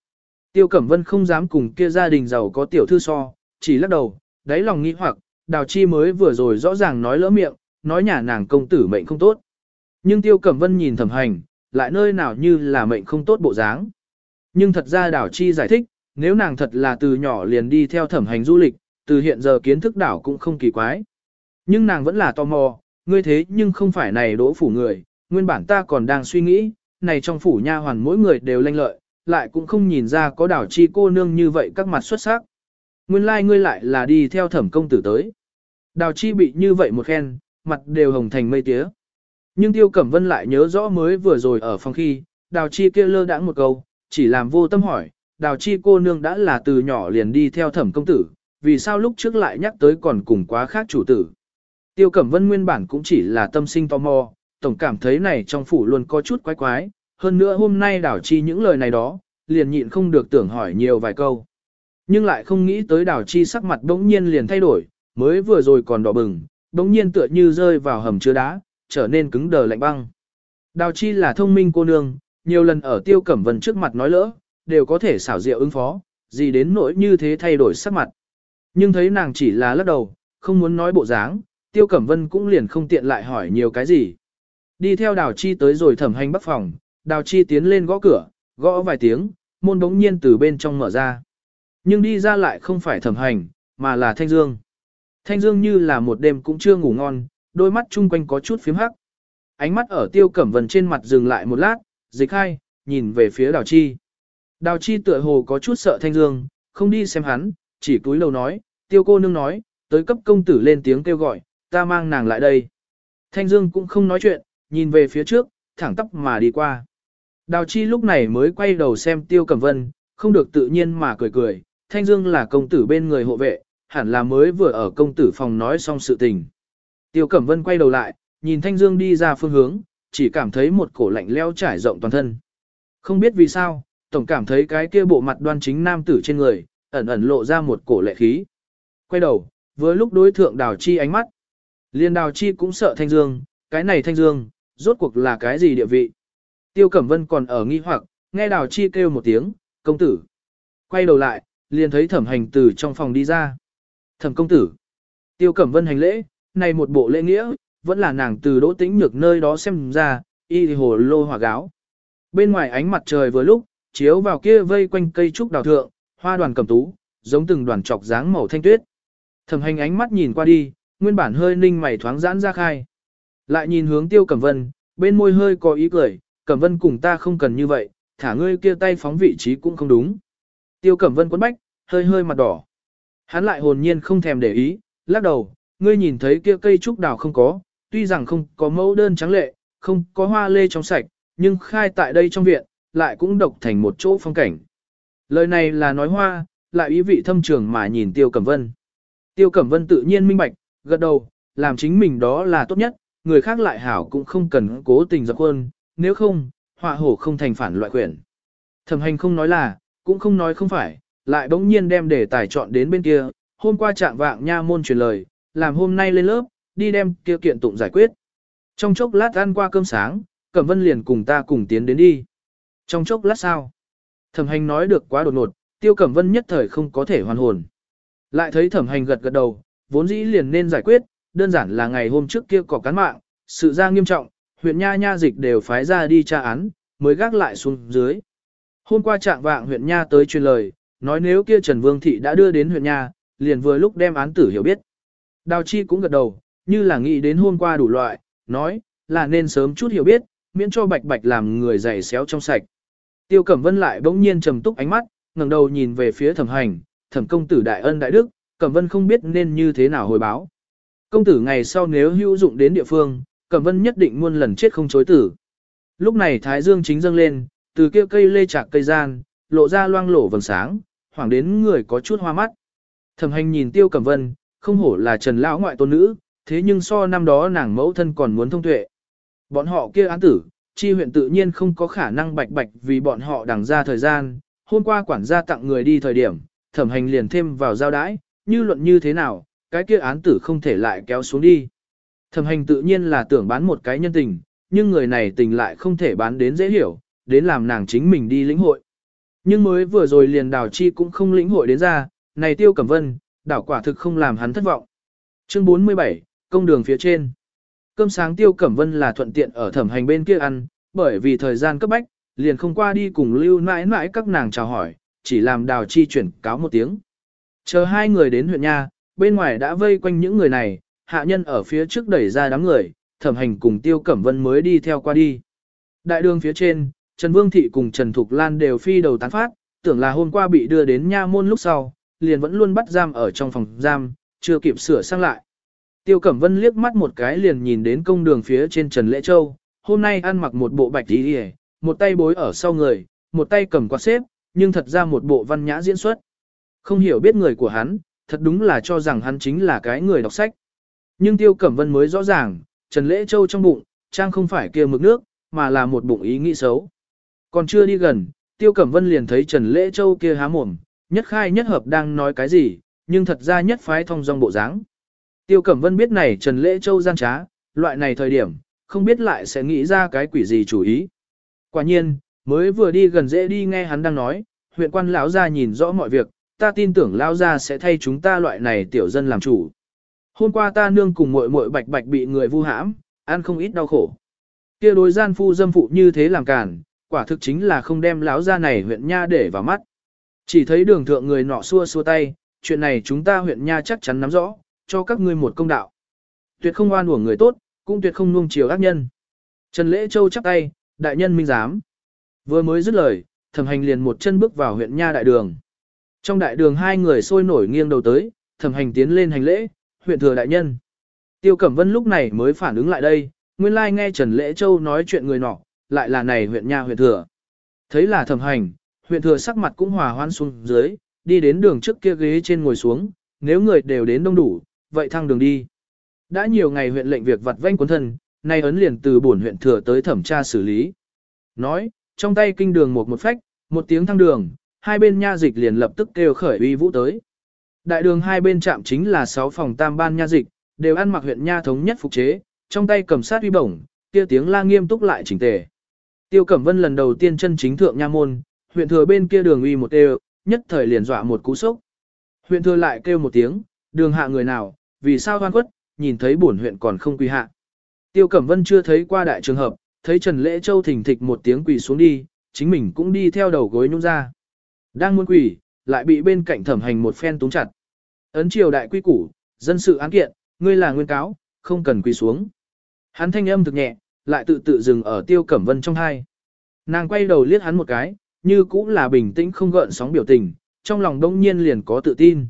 Tiêu Cẩm Vân không dám cùng kia gia đình giàu có tiểu thư so, chỉ lắc đầu, đáy lòng nghĩ hoặc, đào chi mới vừa rồi rõ ràng nói lỡ miệng, nói nhà nàng công tử mệnh không tốt. Nhưng Tiêu Cẩm Vân nhìn thẩm hành, lại nơi nào như là mệnh không tốt bộ dáng. Nhưng thật ra đào chi giải thích, nếu nàng thật là từ nhỏ liền đi theo thẩm hành du lịch, từ hiện giờ kiến thức đảo cũng không kỳ quái. Nhưng nàng vẫn là tò mò, ngươi thế nhưng không phải này đỗ phủ người, nguyên bản ta còn đang suy nghĩ, này trong phủ nha hoàn mỗi người đều lanh lợi, lại cũng không nhìn ra có đảo chi cô nương như vậy các mặt xuất sắc. Nguyên lai like ngươi lại là đi theo thẩm công tử tới. Đào chi bị như vậy một khen, mặt đều hồng thành mây tía. Nhưng tiêu cẩm vân lại nhớ rõ mới vừa rồi ở phòng khi, đào chi kia lơ đãng một câu, chỉ làm vô tâm hỏi, đào chi cô nương đã là từ nhỏ liền đi theo thẩm công tử, vì sao lúc trước lại nhắc tới còn cùng quá khác chủ tử. Tiêu Cẩm Vân nguyên bản cũng chỉ là tâm sinh tò mò, tổng cảm thấy này trong phủ luôn có chút quái quái, hơn nữa hôm nay đảo chi những lời này đó, liền nhịn không được tưởng hỏi nhiều vài câu. Nhưng lại không nghĩ tới đảo chi sắc mặt bỗng nhiên liền thay đổi, mới vừa rồi còn đỏ bừng, bỗng nhiên tựa như rơi vào hầm chứa đá, trở nên cứng đờ lạnh băng. Đào chi là thông minh cô nương, nhiều lần ở tiêu cẩm vân trước mặt nói lỡ, đều có thể xảo diệu ứng phó, gì đến nỗi như thế thay đổi sắc mặt. Nhưng thấy nàng chỉ là lắc đầu, không muốn nói bộ dáng, Tiêu Cẩm Vân cũng liền không tiện lại hỏi nhiều cái gì. Đi theo Đào Chi tới rồi thẩm hành bắc phòng, Đào Chi tiến lên gõ cửa, gõ vài tiếng, môn đống nhiên từ bên trong mở ra. Nhưng đi ra lại không phải thẩm hành, mà là Thanh Dương. Thanh Dương như là một đêm cũng chưa ngủ ngon, đôi mắt chung quanh có chút phím hắc. Ánh mắt ở Tiêu Cẩm Vân trên mặt dừng lại một lát, dịch hai, nhìn về phía Đào Chi. Đào Chi tựa hồ có chút sợ Thanh Dương, không đi xem hắn, chỉ cúi đầu nói, Tiêu cô nương nói, tới cấp công tử lên tiếng kêu gọi, ta mang nàng lại đây. Thanh Dương cũng không nói chuyện, nhìn về phía trước, thẳng tắp mà đi qua. Đào Chi lúc này mới quay đầu xem Tiêu Cẩm Vân, không được tự nhiên mà cười cười, Thanh Dương là công tử bên người hộ vệ, hẳn là mới vừa ở công tử phòng nói xong sự tình. Tiêu Cẩm Vân quay đầu lại, nhìn Thanh Dương đi ra phương hướng, chỉ cảm thấy một cổ lạnh leo trải rộng toàn thân. Không biết vì sao, tổng cảm thấy cái kia bộ mặt đoan chính nam tử trên người, ẩn ẩn lộ ra một cổ lệ khí. Quay đầu, với lúc đối thượng Đào Chi ánh mắt, Liên đào chi cũng sợ thanh dương, cái này thanh dương, rốt cuộc là cái gì địa vị. Tiêu Cẩm Vân còn ở nghi hoặc, nghe đào chi kêu một tiếng, công tử. Quay đầu lại, liền thấy thẩm hành từ trong phòng đi ra. Thẩm công tử. Tiêu Cẩm Vân hành lễ, này một bộ lễ nghĩa, vẫn là nàng từ đỗ tĩnh nhược nơi đó xem ra, y hồ lô hỏa gáo. Bên ngoài ánh mặt trời vừa lúc, chiếu vào kia vây quanh cây trúc đào thượng, hoa đoàn cầm tú, giống từng đoàn trọc dáng màu thanh tuyết. Thẩm hành ánh mắt nhìn qua đi, nguyên bản hơi ninh mày thoáng giãn ra khai. Lại nhìn hướng tiêu cẩm vân, bên môi hơi có ý cười, Cẩm Vân cùng ta không cần như vậy, thả ngươi kia tay phóng vị trí cũng không đúng. Tiêu Cẩm Vân quấn bách, hơi hơi mặt đỏ. Hắn lại hồn nhiên không thèm để ý, lắc đầu, ngươi nhìn thấy kia cây trúc đào không có, tuy rằng không có mẫu đơn trắng lệ, không có hoa lê trong sạch, nhưng khai tại đây trong viện, lại cũng độc thành một chỗ phong cảnh. Lời này là nói hoa, lại ý vị thâm trường mà nhìn Tiêu Cẩm Vân. Tiêu Cẩm Vân tự nhiên minh bạch, gật đầu, làm chính mình đó là tốt nhất, người khác lại hảo cũng không cần cố tình dập khuôn, nếu không, họa hổ không thành phản loại quyển. Thẩm hành không nói là, cũng không nói không phải, lại bỗng nhiên đem đề tài chọn đến bên kia, hôm qua trạng vạng nha môn truyền lời, làm hôm nay lên lớp, đi đem kia kiện tụng giải quyết. Trong chốc lát ăn qua cơm sáng, Cẩm Vân liền cùng ta cùng tiến đến đi. Trong chốc lát sao? Thẩm hành nói được quá đột ngột, Tiêu Cẩm Vân nhất thời không có thể hoàn hồn. Lại thấy thẩm hành gật gật đầu, vốn dĩ liền nên giải quyết, đơn giản là ngày hôm trước kia có cán mạng, sự ra nghiêm trọng, huyện Nha Nha dịch đều phái ra đi tra án, mới gác lại xuống dưới. Hôm qua trạng vạng huyện Nha tới truyền lời, nói nếu kia Trần Vương Thị đã đưa đến huyện Nha, liền vừa lúc đem án tử hiểu biết. Đào Chi cũng gật đầu, như là nghĩ đến hôm qua đủ loại, nói, là nên sớm chút hiểu biết, miễn cho bạch bạch làm người dày xéo trong sạch. Tiêu Cẩm Vân lại bỗng nhiên trầm túc ánh mắt, ngẩng đầu nhìn về phía thẩm hành, thẩm công tử đại ân đại đức, Cẩm Vân không biết nên như thế nào hồi báo. Công tử ngày sau nếu hữu dụng đến địa phương, Cẩm Vân nhất định muôn lần chết không chối tử. Lúc này Thái Dương chính dâng lên, từ kia cây lê chạc cây gian, lộ ra loang lổ vầng sáng, hoảng đến người có chút hoa mắt. Thẩm hành nhìn Tiêu Cẩm Vân, không hổ là Trần lão ngoại tôn nữ, thế nhưng so năm đó nàng mẫu thân còn muốn thông tuệ. Bọn họ kia án tử, chi huyện tự nhiên không có khả năng bạch bạch vì bọn họ đằng ra thời gian, hôm qua quản gia tặng người đi thời điểm, thẩm hành liền thêm vào giao đãi, như luận như thế nào, cái kia án tử không thể lại kéo xuống đi. Thẩm hành tự nhiên là tưởng bán một cái nhân tình, nhưng người này tình lại không thể bán đến dễ hiểu, đến làm nàng chính mình đi lĩnh hội. Nhưng mới vừa rồi liền đào chi cũng không lĩnh hội đến ra, này tiêu cẩm vân, đảo quả thực không làm hắn thất vọng. Chương 47, công đường phía trên. Cơm sáng tiêu cẩm vân là thuận tiện ở thẩm hành bên kia ăn, bởi vì thời gian cấp bách, liền không qua đi cùng lưu mãi mãi các nàng chào hỏi, chỉ làm đào chi chuyển cáo một tiếng. Chờ hai người đến huyện nha, bên ngoài đã vây quanh những người này, hạ nhân ở phía trước đẩy ra đám người, thẩm hành cùng tiêu cẩm vân mới đi theo qua đi. Đại đường phía trên, Trần Vương Thị cùng Trần Thục Lan đều phi đầu tán phát, tưởng là hôm qua bị đưa đến nha môn lúc sau, liền vẫn luôn bắt giam ở trong phòng giam, chưa kịp sửa sang lại. Tiêu Cẩm Vân liếc mắt một cái liền nhìn đến công đường phía trên Trần Lễ Châu, hôm nay ăn mặc một bộ bạch y, một tay bối ở sau người, một tay cầm quạt xếp, nhưng thật ra một bộ văn nhã diễn xuất. Không hiểu biết người của hắn, thật đúng là cho rằng hắn chính là cái người đọc sách. Nhưng Tiêu Cẩm Vân mới rõ ràng, Trần Lễ Châu trong bụng, trang không phải kia mực nước, mà là một bụng ý nghĩ xấu. Còn chưa đi gần, Tiêu Cẩm Vân liền thấy Trần Lễ Châu kia há mồm, nhất khai nhất hợp đang nói cái gì, nhưng thật ra nhất phái thông dong bộ dáng. Tiêu Cẩm Vân biết này Trần Lễ Châu gian trá, loại này thời điểm, không biết lại sẽ nghĩ ra cái quỷ gì chủ ý. Quả nhiên, mới vừa đi gần dễ đi nghe hắn đang nói, huyện quan lão gia nhìn rõ mọi việc, ta tin tưởng lão gia sẽ thay chúng ta loại này tiểu dân làm chủ. Hôm qua ta nương cùng muội muội bạch bạch bị người vu hãm, ăn không ít đau khổ. Kia đối gian phu dâm phụ như thế làm cản, quả thực chính là không đem lão gia này huyện nha để vào mắt. Chỉ thấy đường thượng người nọ xua xua tay, chuyện này chúng ta huyện nha chắc chắn nắm rõ, cho các ngươi một công đạo. Tuyệt không oan uổng người tốt, cũng tuyệt không nuông chiều ác nhân. Trần Lễ Châu chắp tay, đại nhân minh giám. Vừa mới dứt lời, thẩm hành liền một chân bước vào huyện nha đại đường. Trong đại đường hai người sôi nổi nghiêng đầu tới, thẩm hành tiến lên hành lễ, huyện thừa đại nhân. Tiêu Cẩm Vân lúc này mới phản ứng lại đây, nguyên lai nghe Trần Lễ Châu nói chuyện người nọ, lại là này huyện nha huyện thừa. Thấy là thẩm hành, huyện thừa sắc mặt cũng hòa hoan xuống dưới, đi đến đường trước kia ghế trên ngồi xuống, nếu người đều đến đông đủ, vậy thăng đường đi. Đã nhiều ngày huyện lệnh việc vặt vanh cuốn thân, nay ấn liền từ bổn huyện thừa tới thẩm tra xử lý. Nói, trong tay kinh đường một một phách, một tiếng thăng đường, hai bên nha dịch liền lập tức kêu khởi uy vũ tới. Đại đường hai bên chạm chính là sáu phòng tam ban nha dịch, đều ăn mặc huyện nha thống nhất phục chế, trong tay cầm sát uy bổng, kia tiếng la nghiêm túc lại chỉnh tề. Tiêu Cẩm Vân lần đầu tiên chân chính thượng nha môn, huyện thừa bên kia đường uy một đều, nhất thời liền dọa một cú sốc. Huyện thừa lại kêu một tiếng, đường hạ người nào, vì sao hoan quất, nhìn thấy bổn huyện còn không quy hạ. Tiêu Cẩm Vân chưa thấy qua đại trường hợp, thấy Trần Lễ Châu thỉnh thịch một tiếng quỳ xuống đi, chính mình cũng đi theo đầu gối nhung ra. Đang muốn quỳ, lại bị bên cạnh thẩm hành một phen túng chặt. Ấn triều đại quy củ, dân sự án kiện, ngươi là nguyên cáo, không cần quỳ xuống. Hắn thanh âm thực nhẹ, lại tự tự dừng ở Tiêu Cẩm Vân trong hai. Nàng quay đầu liếc hắn một cái, như cũng là bình tĩnh không gợn sóng biểu tình, trong lòng đông nhiên liền có tự tin.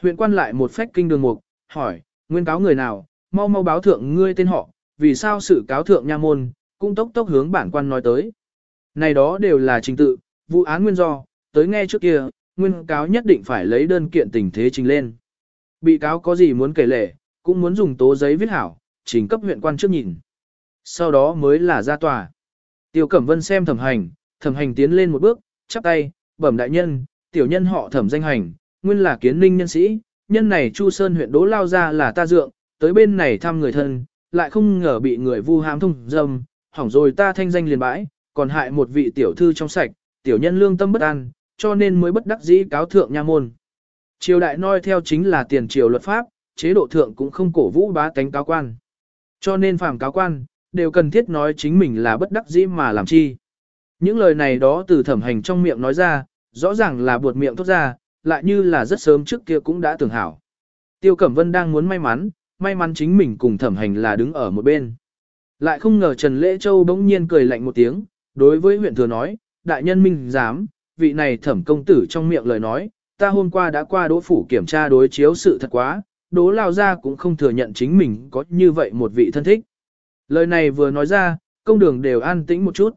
Huyện quan lại một phách kinh đường mục, hỏi, nguyên cáo người nào, mau mau báo thượng ngươi tên họ, vì sao sự cáo thượng nha môn, cũng tốc tốc hướng bản quan nói tới. Này đó đều là trình tự, vụ án nguyên do, tới nghe trước kia, nguyên cáo nhất định phải lấy đơn kiện tình thế trình lên. Bị cáo có gì muốn kể lể, cũng muốn dùng tố giấy viết hảo, trình cấp huyện quan trước nhìn. Sau đó mới là ra tòa. Tiêu Cẩm Vân xem thẩm hành, thẩm hành tiến lên một bước, chắp tay, bẩm đại nhân, tiểu nhân họ thẩm danh hành, nguyên là kiến ninh nhân sĩ, nhân này Chu Sơn huyện đố lao ra là ta dượng, tới bên này thăm người thân, lại không ngờ bị người vu hãm thông dâm, hỏng rồi ta thanh danh liền bãi, còn hại một vị tiểu thư trong sạch, tiểu nhân lương tâm bất an, cho nên mới bất đắc dĩ cáo thượng nha môn. Triều đại noi theo chính là tiền triều luật pháp, chế độ thượng cũng không cổ vũ bá tánh cáo quan. Cho nên phàm cáo quan, đều cần thiết nói chính mình là bất đắc dĩ mà làm chi. Những lời này đó từ thẩm hành trong miệng nói ra, rõ ràng là buột miệng thốt ra, lại như là rất sớm trước kia cũng đã tưởng hảo. Tiêu Cẩm Vân đang muốn may mắn, may mắn chính mình cùng thẩm hành là đứng ở một bên. Lại không ngờ Trần Lễ Châu bỗng nhiên cười lạnh một tiếng, đối với huyện thừa nói, đại nhân minh dám, vị này thẩm công tử trong miệng lời nói, ta hôm qua đã qua đỗ phủ kiểm tra đối chiếu sự thật quá, đỗ lao ra cũng không thừa nhận chính mình có như vậy một vị thân thích. Lời này vừa nói ra, công đường đều an tĩnh một chút.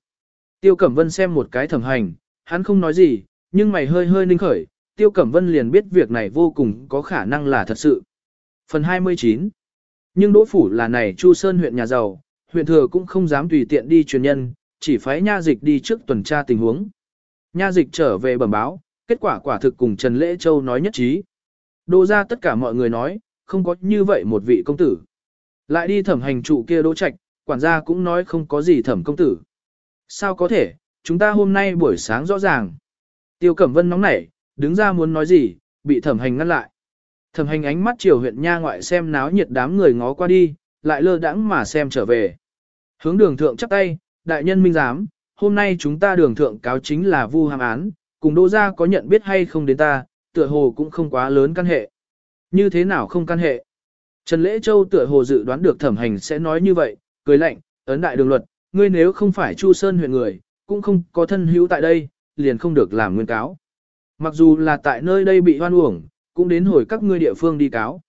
Tiêu Cẩm Vân xem một cái thẩm hành, hắn không nói gì, nhưng mày hơi hơi ninh khởi, Tiêu Cẩm Vân liền biết việc này vô cùng có khả năng là thật sự. Phần 29 Nhưng Đỗ Phủ là này Chu Sơn huyện nhà giàu, huyện thừa cũng không dám tùy tiện đi truyền nhân, chỉ phái nha dịch đi trước tuần tra tình huống. Nha dịch trở về bẩm báo, kết quả quả thực cùng Trần Lễ Châu nói nhất trí. Đô ra tất cả mọi người nói, không có như vậy một vị công tử. Lại đi thẩm hành trụ kia đỗ trạch, quản gia cũng nói không có gì thẩm công tử. Sao có thể, chúng ta hôm nay buổi sáng rõ ràng. Tiêu Cẩm Vân nóng nảy, đứng ra muốn nói gì, bị thẩm hành ngăn lại. Thẩm hành ánh mắt chiều huyện nha ngoại xem náo nhiệt đám người ngó qua đi, lại lơ đãng mà xem trở về. Hướng đường thượng chắp tay, đại nhân minh giám, hôm nay chúng ta đường thượng cáo chính là vu hàm án, cùng đô gia có nhận biết hay không đến ta, tựa hồ cũng không quá lớn căn hệ. Như thế nào không căn hệ? Trần Lễ Châu tựa hồ dự đoán được thẩm hành sẽ nói như vậy, cười lạnh, ấn đại đường luật, ngươi nếu không phải Chu Sơn huyện người, cũng không có thân hữu tại đây, liền không được làm nguyên cáo. Mặc dù là tại nơi đây bị hoan uổng, cũng đến hồi các ngươi địa phương đi cáo.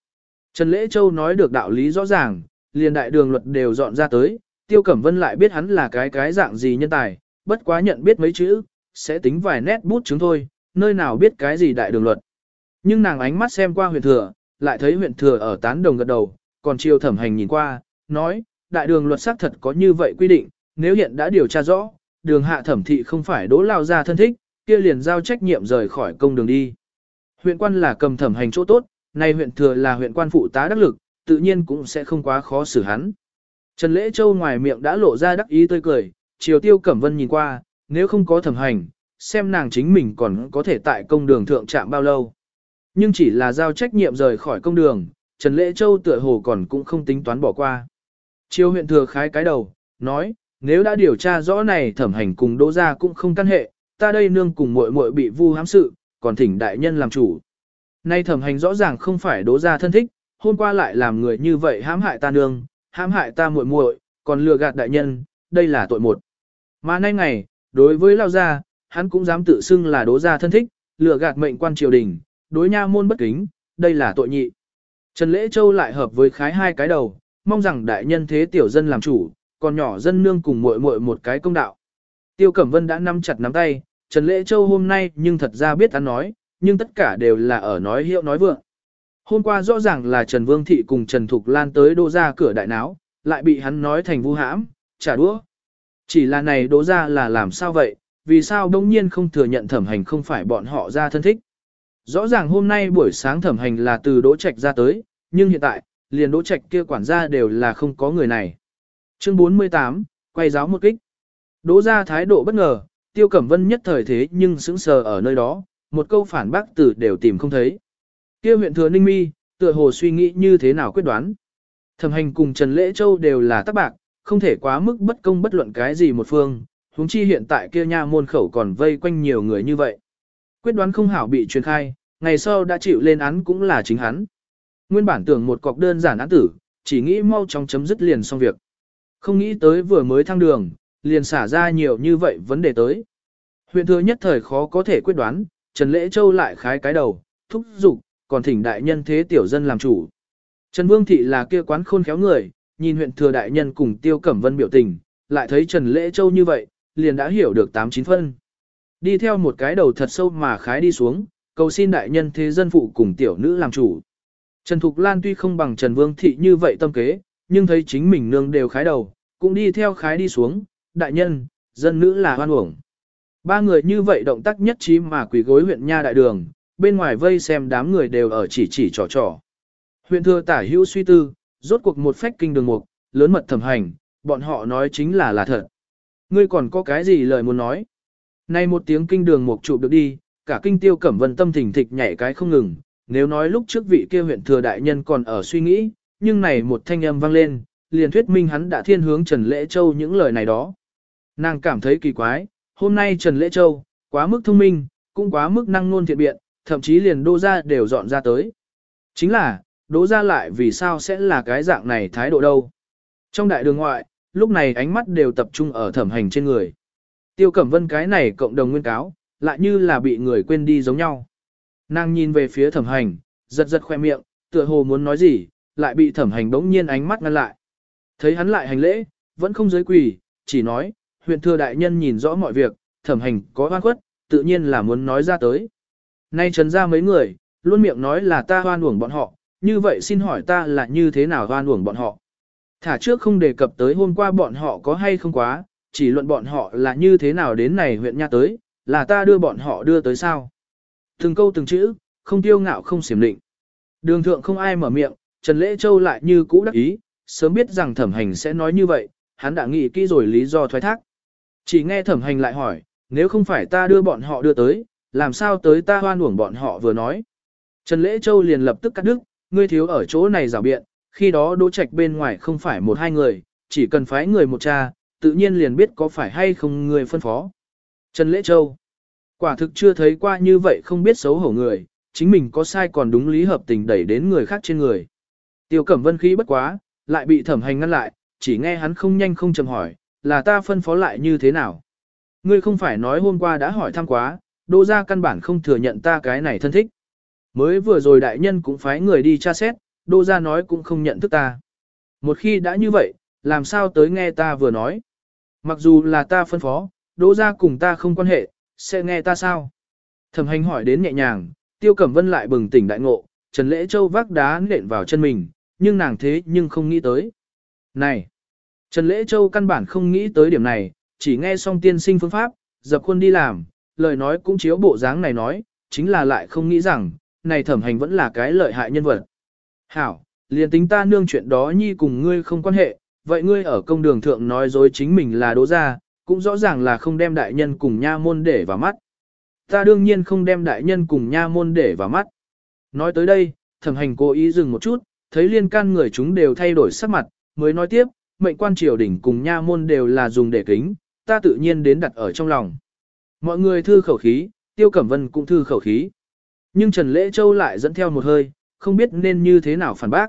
Trần Lễ Châu nói được đạo lý rõ ràng, liền đại đường luật đều dọn ra tới, Tiêu Cẩm Vân lại biết hắn là cái cái dạng gì nhân tài, bất quá nhận biết mấy chữ, sẽ tính vài nét bút chứng thôi, nơi nào biết cái gì đại đường luật. Nhưng nàng ánh mắt xem qua huyện thừa, lại thấy huyện thừa ở tán đồng gật đầu, còn chiều thẩm hành nhìn qua, nói, đại đường luật xác thật có như vậy quy định, nếu hiện đã điều tra rõ, đường hạ thẩm thị không phải đỗ lao ra thân thích, kia liền giao trách nhiệm rời khỏi công đường đi. Huyện quan là cầm thẩm hành chỗ tốt, nay huyện thừa là huyện quan phụ tá đắc lực, tự nhiên cũng sẽ không quá khó xử hắn. Trần Lễ Châu ngoài miệng đã lộ ra đắc ý tươi cười, chiều tiêu cẩm vân nhìn qua, nếu không có thẩm hành, xem nàng chính mình còn có thể tại công đường thượng trạm bao lâu. Nhưng chỉ là giao trách nhiệm rời khỏi công đường, Trần Lễ Châu tựa hồ còn cũng không tính toán bỏ qua. Chiêu huyện thừa khái cái đầu, nói, nếu đã điều tra rõ này thẩm hành cùng đỗ gia cũng không căn hệ, ta đây nương cùng muội muội bị vu hãm sự, còn thỉnh đại nhân làm chủ. Nay thẩm hành rõ ràng không phải đỗ gia thân thích, hôm qua lại làm người như vậy hãm hại ta nương, hãm hại ta muội muội, còn lừa gạt đại nhân, đây là tội một. Mà nay ngày, đối với lao gia, hắn cũng dám tự xưng là đố gia thân thích, lừa gạt mệnh quan triều đình, đối nha môn bất kính, đây là tội nhị. Trần Lễ Châu lại hợp với khái hai cái đầu, mong rằng đại nhân thế tiểu dân làm chủ, còn nhỏ dân nương cùng muội muội một cái công đạo. Tiêu Cẩm Vân đã nắm chặt nắm tay, Trần Lễ Châu hôm nay nhưng thật ra biết ăn nói, nhưng tất cả đều là ở nói hiệu nói vượng. Hôm qua rõ ràng là Trần Vương Thị cùng Trần Thục Lan tới đô ra cửa đại náo, lại bị hắn nói thành vu hãm, trả đũa. Chỉ là này đô ra là làm sao vậy, vì sao đông nhiên không thừa nhận thẩm hành không phải bọn họ ra thân thích. Rõ ràng hôm nay buổi sáng thẩm hành là từ Đỗ Trạch ra tới, nhưng hiện tại, liền Đỗ Trạch kia quản gia đều là không có người này. Chương 48, quay giáo một kích. Đỗ ra thái độ bất ngờ, Tiêu Cẩm Vân nhất thời thế nhưng sững sờ ở nơi đó, một câu phản bác từ đều tìm không thấy. Kia huyện thừa Ninh Mi, tựa hồ suy nghĩ như thế nào quyết đoán. Thẩm hành cùng Trần Lễ Châu đều là tác bạc, không thể quá mức bất công bất luận cái gì một phương, huống chi hiện tại kia nha môn khẩu còn vây quanh nhiều người như vậy. Quyết đoán không hảo bị truyền khai, ngày sau đã chịu lên án cũng là chính hắn. Nguyên bản tưởng một cọc đơn giản án tử, chỉ nghĩ mau chóng chấm dứt liền xong việc. Không nghĩ tới vừa mới thăng đường, liền xả ra nhiều như vậy vấn đề tới. Huyện thừa nhất thời khó có thể quyết đoán, Trần Lễ Châu lại khái cái đầu, thúc giục, còn thỉnh đại nhân thế tiểu dân làm chủ. Trần Vương Thị là kia quán khôn khéo người, nhìn huyện thừa đại nhân cùng Tiêu Cẩm Vân biểu tình, lại thấy Trần Lễ Châu như vậy, liền đã hiểu được 8-9 phân. Đi theo một cái đầu thật sâu mà khái đi xuống, cầu xin đại nhân thế dân phụ cùng tiểu nữ làm chủ. Trần Thục Lan tuy không bằng Trần Vương Thị như vậy tâm kế, nhưng thấy chính mình nương đều khái đầu, cũng đi theo khái đi xuống, đại nhân, dân nữ là hoan uổng. Ba người như vậy động tác nhất trí mà quỳ gối huyện Nha Đại Đường, bên ngoài vây xem đám người đều ở chỉ chỉ trò trò. Huyện thừa tả hữu suy tư, rốt cuộc một phách kinh đường mục, lớn mật thẩm hành, bọn họ nói chính là là thật. Ngươi còn có cái gì lời muốn nói? Nay một tiếng kinh đường mục chụp được đi, cả kinh tiêu cẩm vân tâm thỉnh thịch nhảy cái không ngừng, nếu nói lúc trước vị kia huyện thừa đại nhân còn ở suy nghĩ, nhưng này một thanh âm vang lên, liền thuyết minh hắn đã thiên hướng Trần Lễ Châu những lời này đó. Nàng cảm thấy kỳ quái, hôm nay Trần Lễ Châu, quá mức thông minh, cũng quá mức năng nôn thiện biện, thậm chí liền đô ra đều dọn ra tới. Chính là, đỗ ra lại vì sao sẽ là cái dạng này thái độ đâu. Trong đại đường ngoại, lúc này ánh mắt đều tập trung ở thẩm hành trên người. Tiêu Cẩm Vân cái này cộng đồng nguyên cáo, lại như là bị người quên đi giống nhau. Nàng nhìn về phía thẩm hành, giật giật khoe miệng, tựa hồ muốn nói gì, lại bị thẩm hành bỗng nhiên ánh mắt ngăn lại. Thấy hắn lại hành lễ, vẫn không giới quỳ, chỉ nói, huyện thừa đại nhân nhìn rõ mọi việc, thẩm hành có oan khuất, tự nhiên là muốn nói ra tới. Nay trần ra mấy người, luôn miệng nói là ta hoan uổng bọn họ, như vậy xin hỏi ta là như thế nào hoan uổng bọn họ. Thả trước không đề cập tới hôm qua bọn họ có hay không quá, chỉ luận bọn họ là như thế nào đến này huyện nha tới, là ta đưa bọn họ đưa tới sao. Từng câu từng chữ, không tiêu ngạo không xiểm định. Đường thượng không ai mở miệng, Trần Lễ Châu lại như cũ đắc ý, sớm biết rằng thẩm hành sẽ nói như vậy, hắn đã nghĩ kỹ rồi lý do thoái thác. Chỉ nghe thẩm hành lại hỏi, nếu không phải ta đưa bọn họ đưa tới, làm sao tới ta hoan uổng bọn họ vừa nói. Trần Lễ Châu liền lập tức cắt đứt, ngươi thiếu ở chỗ này rào biện, khi đó đỗ trạch bên ngoài không phải một hai người, chỉ cần phái người một cha, tự nhiên liền biết có phải hay không người phân phó. Trần Lễ Châu Quả thực chưa thấy qua như vậy không biết xấu hổ người, chính mình có sai còn đúng lý hợp tình đẩy đến người khác trên người. Tiêu Cẩm Vân khí bất quá, lại bị thẩm hành ngăn lại, chỉ nghe hắn không nhanh không chậm hỏi, là ta phân phó lại như thế nào? Ngươi không phải nói hôm qua đã hỏi thăm quá, đô gia căn bản không thừa nhận ta cái này thân thích. Mới vừa rồi đại nhân cũng phái người đi tra xét, đô gia nói cũng không nhận thức ta. Một khi đã như vậy, làm sao tới nghe ta vừa nói? Mặc dù là ta phân phó, đô gia cùng ta không quan hệ, sẽ nghe ta sao? Thẩm hành hỏi đến nhẹ nhàng, tiêu cẩm vân lại bừng tỉnh đại ngộ, Trần Lễ Châu vác đá nện vào chân mình, nhưng nàng thế nhưng không nghĩ tới. Này! Trần Lễ Châu căn bản không nghĩ tới điểm này, chỉ nghe xong tiên sinh phương pháp, dập khuôn đi làm, lời nói cũng chiếu bộ dáng này nói, chính là lại không nghĩ rằng, này thẩm hành vẫn là cái lợi hại nhân vật. Hảo, liền tính ta nương chuyện đó nhi cùng ngươi không quan hệ, vậy ngươi ở công đường thượng nói dối chính mình là đố ra, cũng rõ ràng là không đem đại nhân cùng nha môn để vào mắt. Ta đương nhiên không đem đại nhân cùng nha môn để vào mắt. Nói tới đây, thẩm hành cố ý dừng một chút, thấy liên can người chúng đều thay đổi sắc mặt, mới nói tiếp, mệnh quan triều đỉnh cùng nha môn đều là dùng để kính, ta tự nhiên đến đặt ở trong lòng. Mọi người thư khẩu khí, Tiêu Cẩm Vân cũng thư khẩu khí. Nhưng Trần Lễ Châu lại dẫn theo một hơi, không biết nên như thế nào phản bác.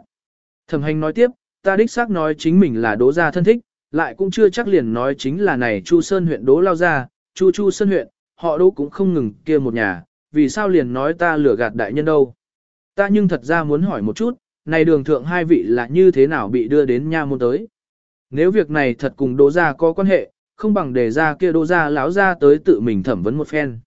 Thẩm hành nói tiếp, ta đích xác nói chính mình là đố gia thân thích, lại cũng chưa chắc liền nói chính là này Chu Sơn huyện đố lao gia, Chu Chu Sơn huyện, họ đố cũng không ngừng kia một nhà, vì sao liền nói ta lừa gạt đại nhân đâu. Ta nhưng thật ra muốn hỏi một chút, này đường thượng hai vị là như thế nào bị đưa đến nha môn tới. Nếu việc này thật cùng đố gia có quan hệ, không bằng để ra kia đô ra lão ra tới tự mình thẩm vấn một phen.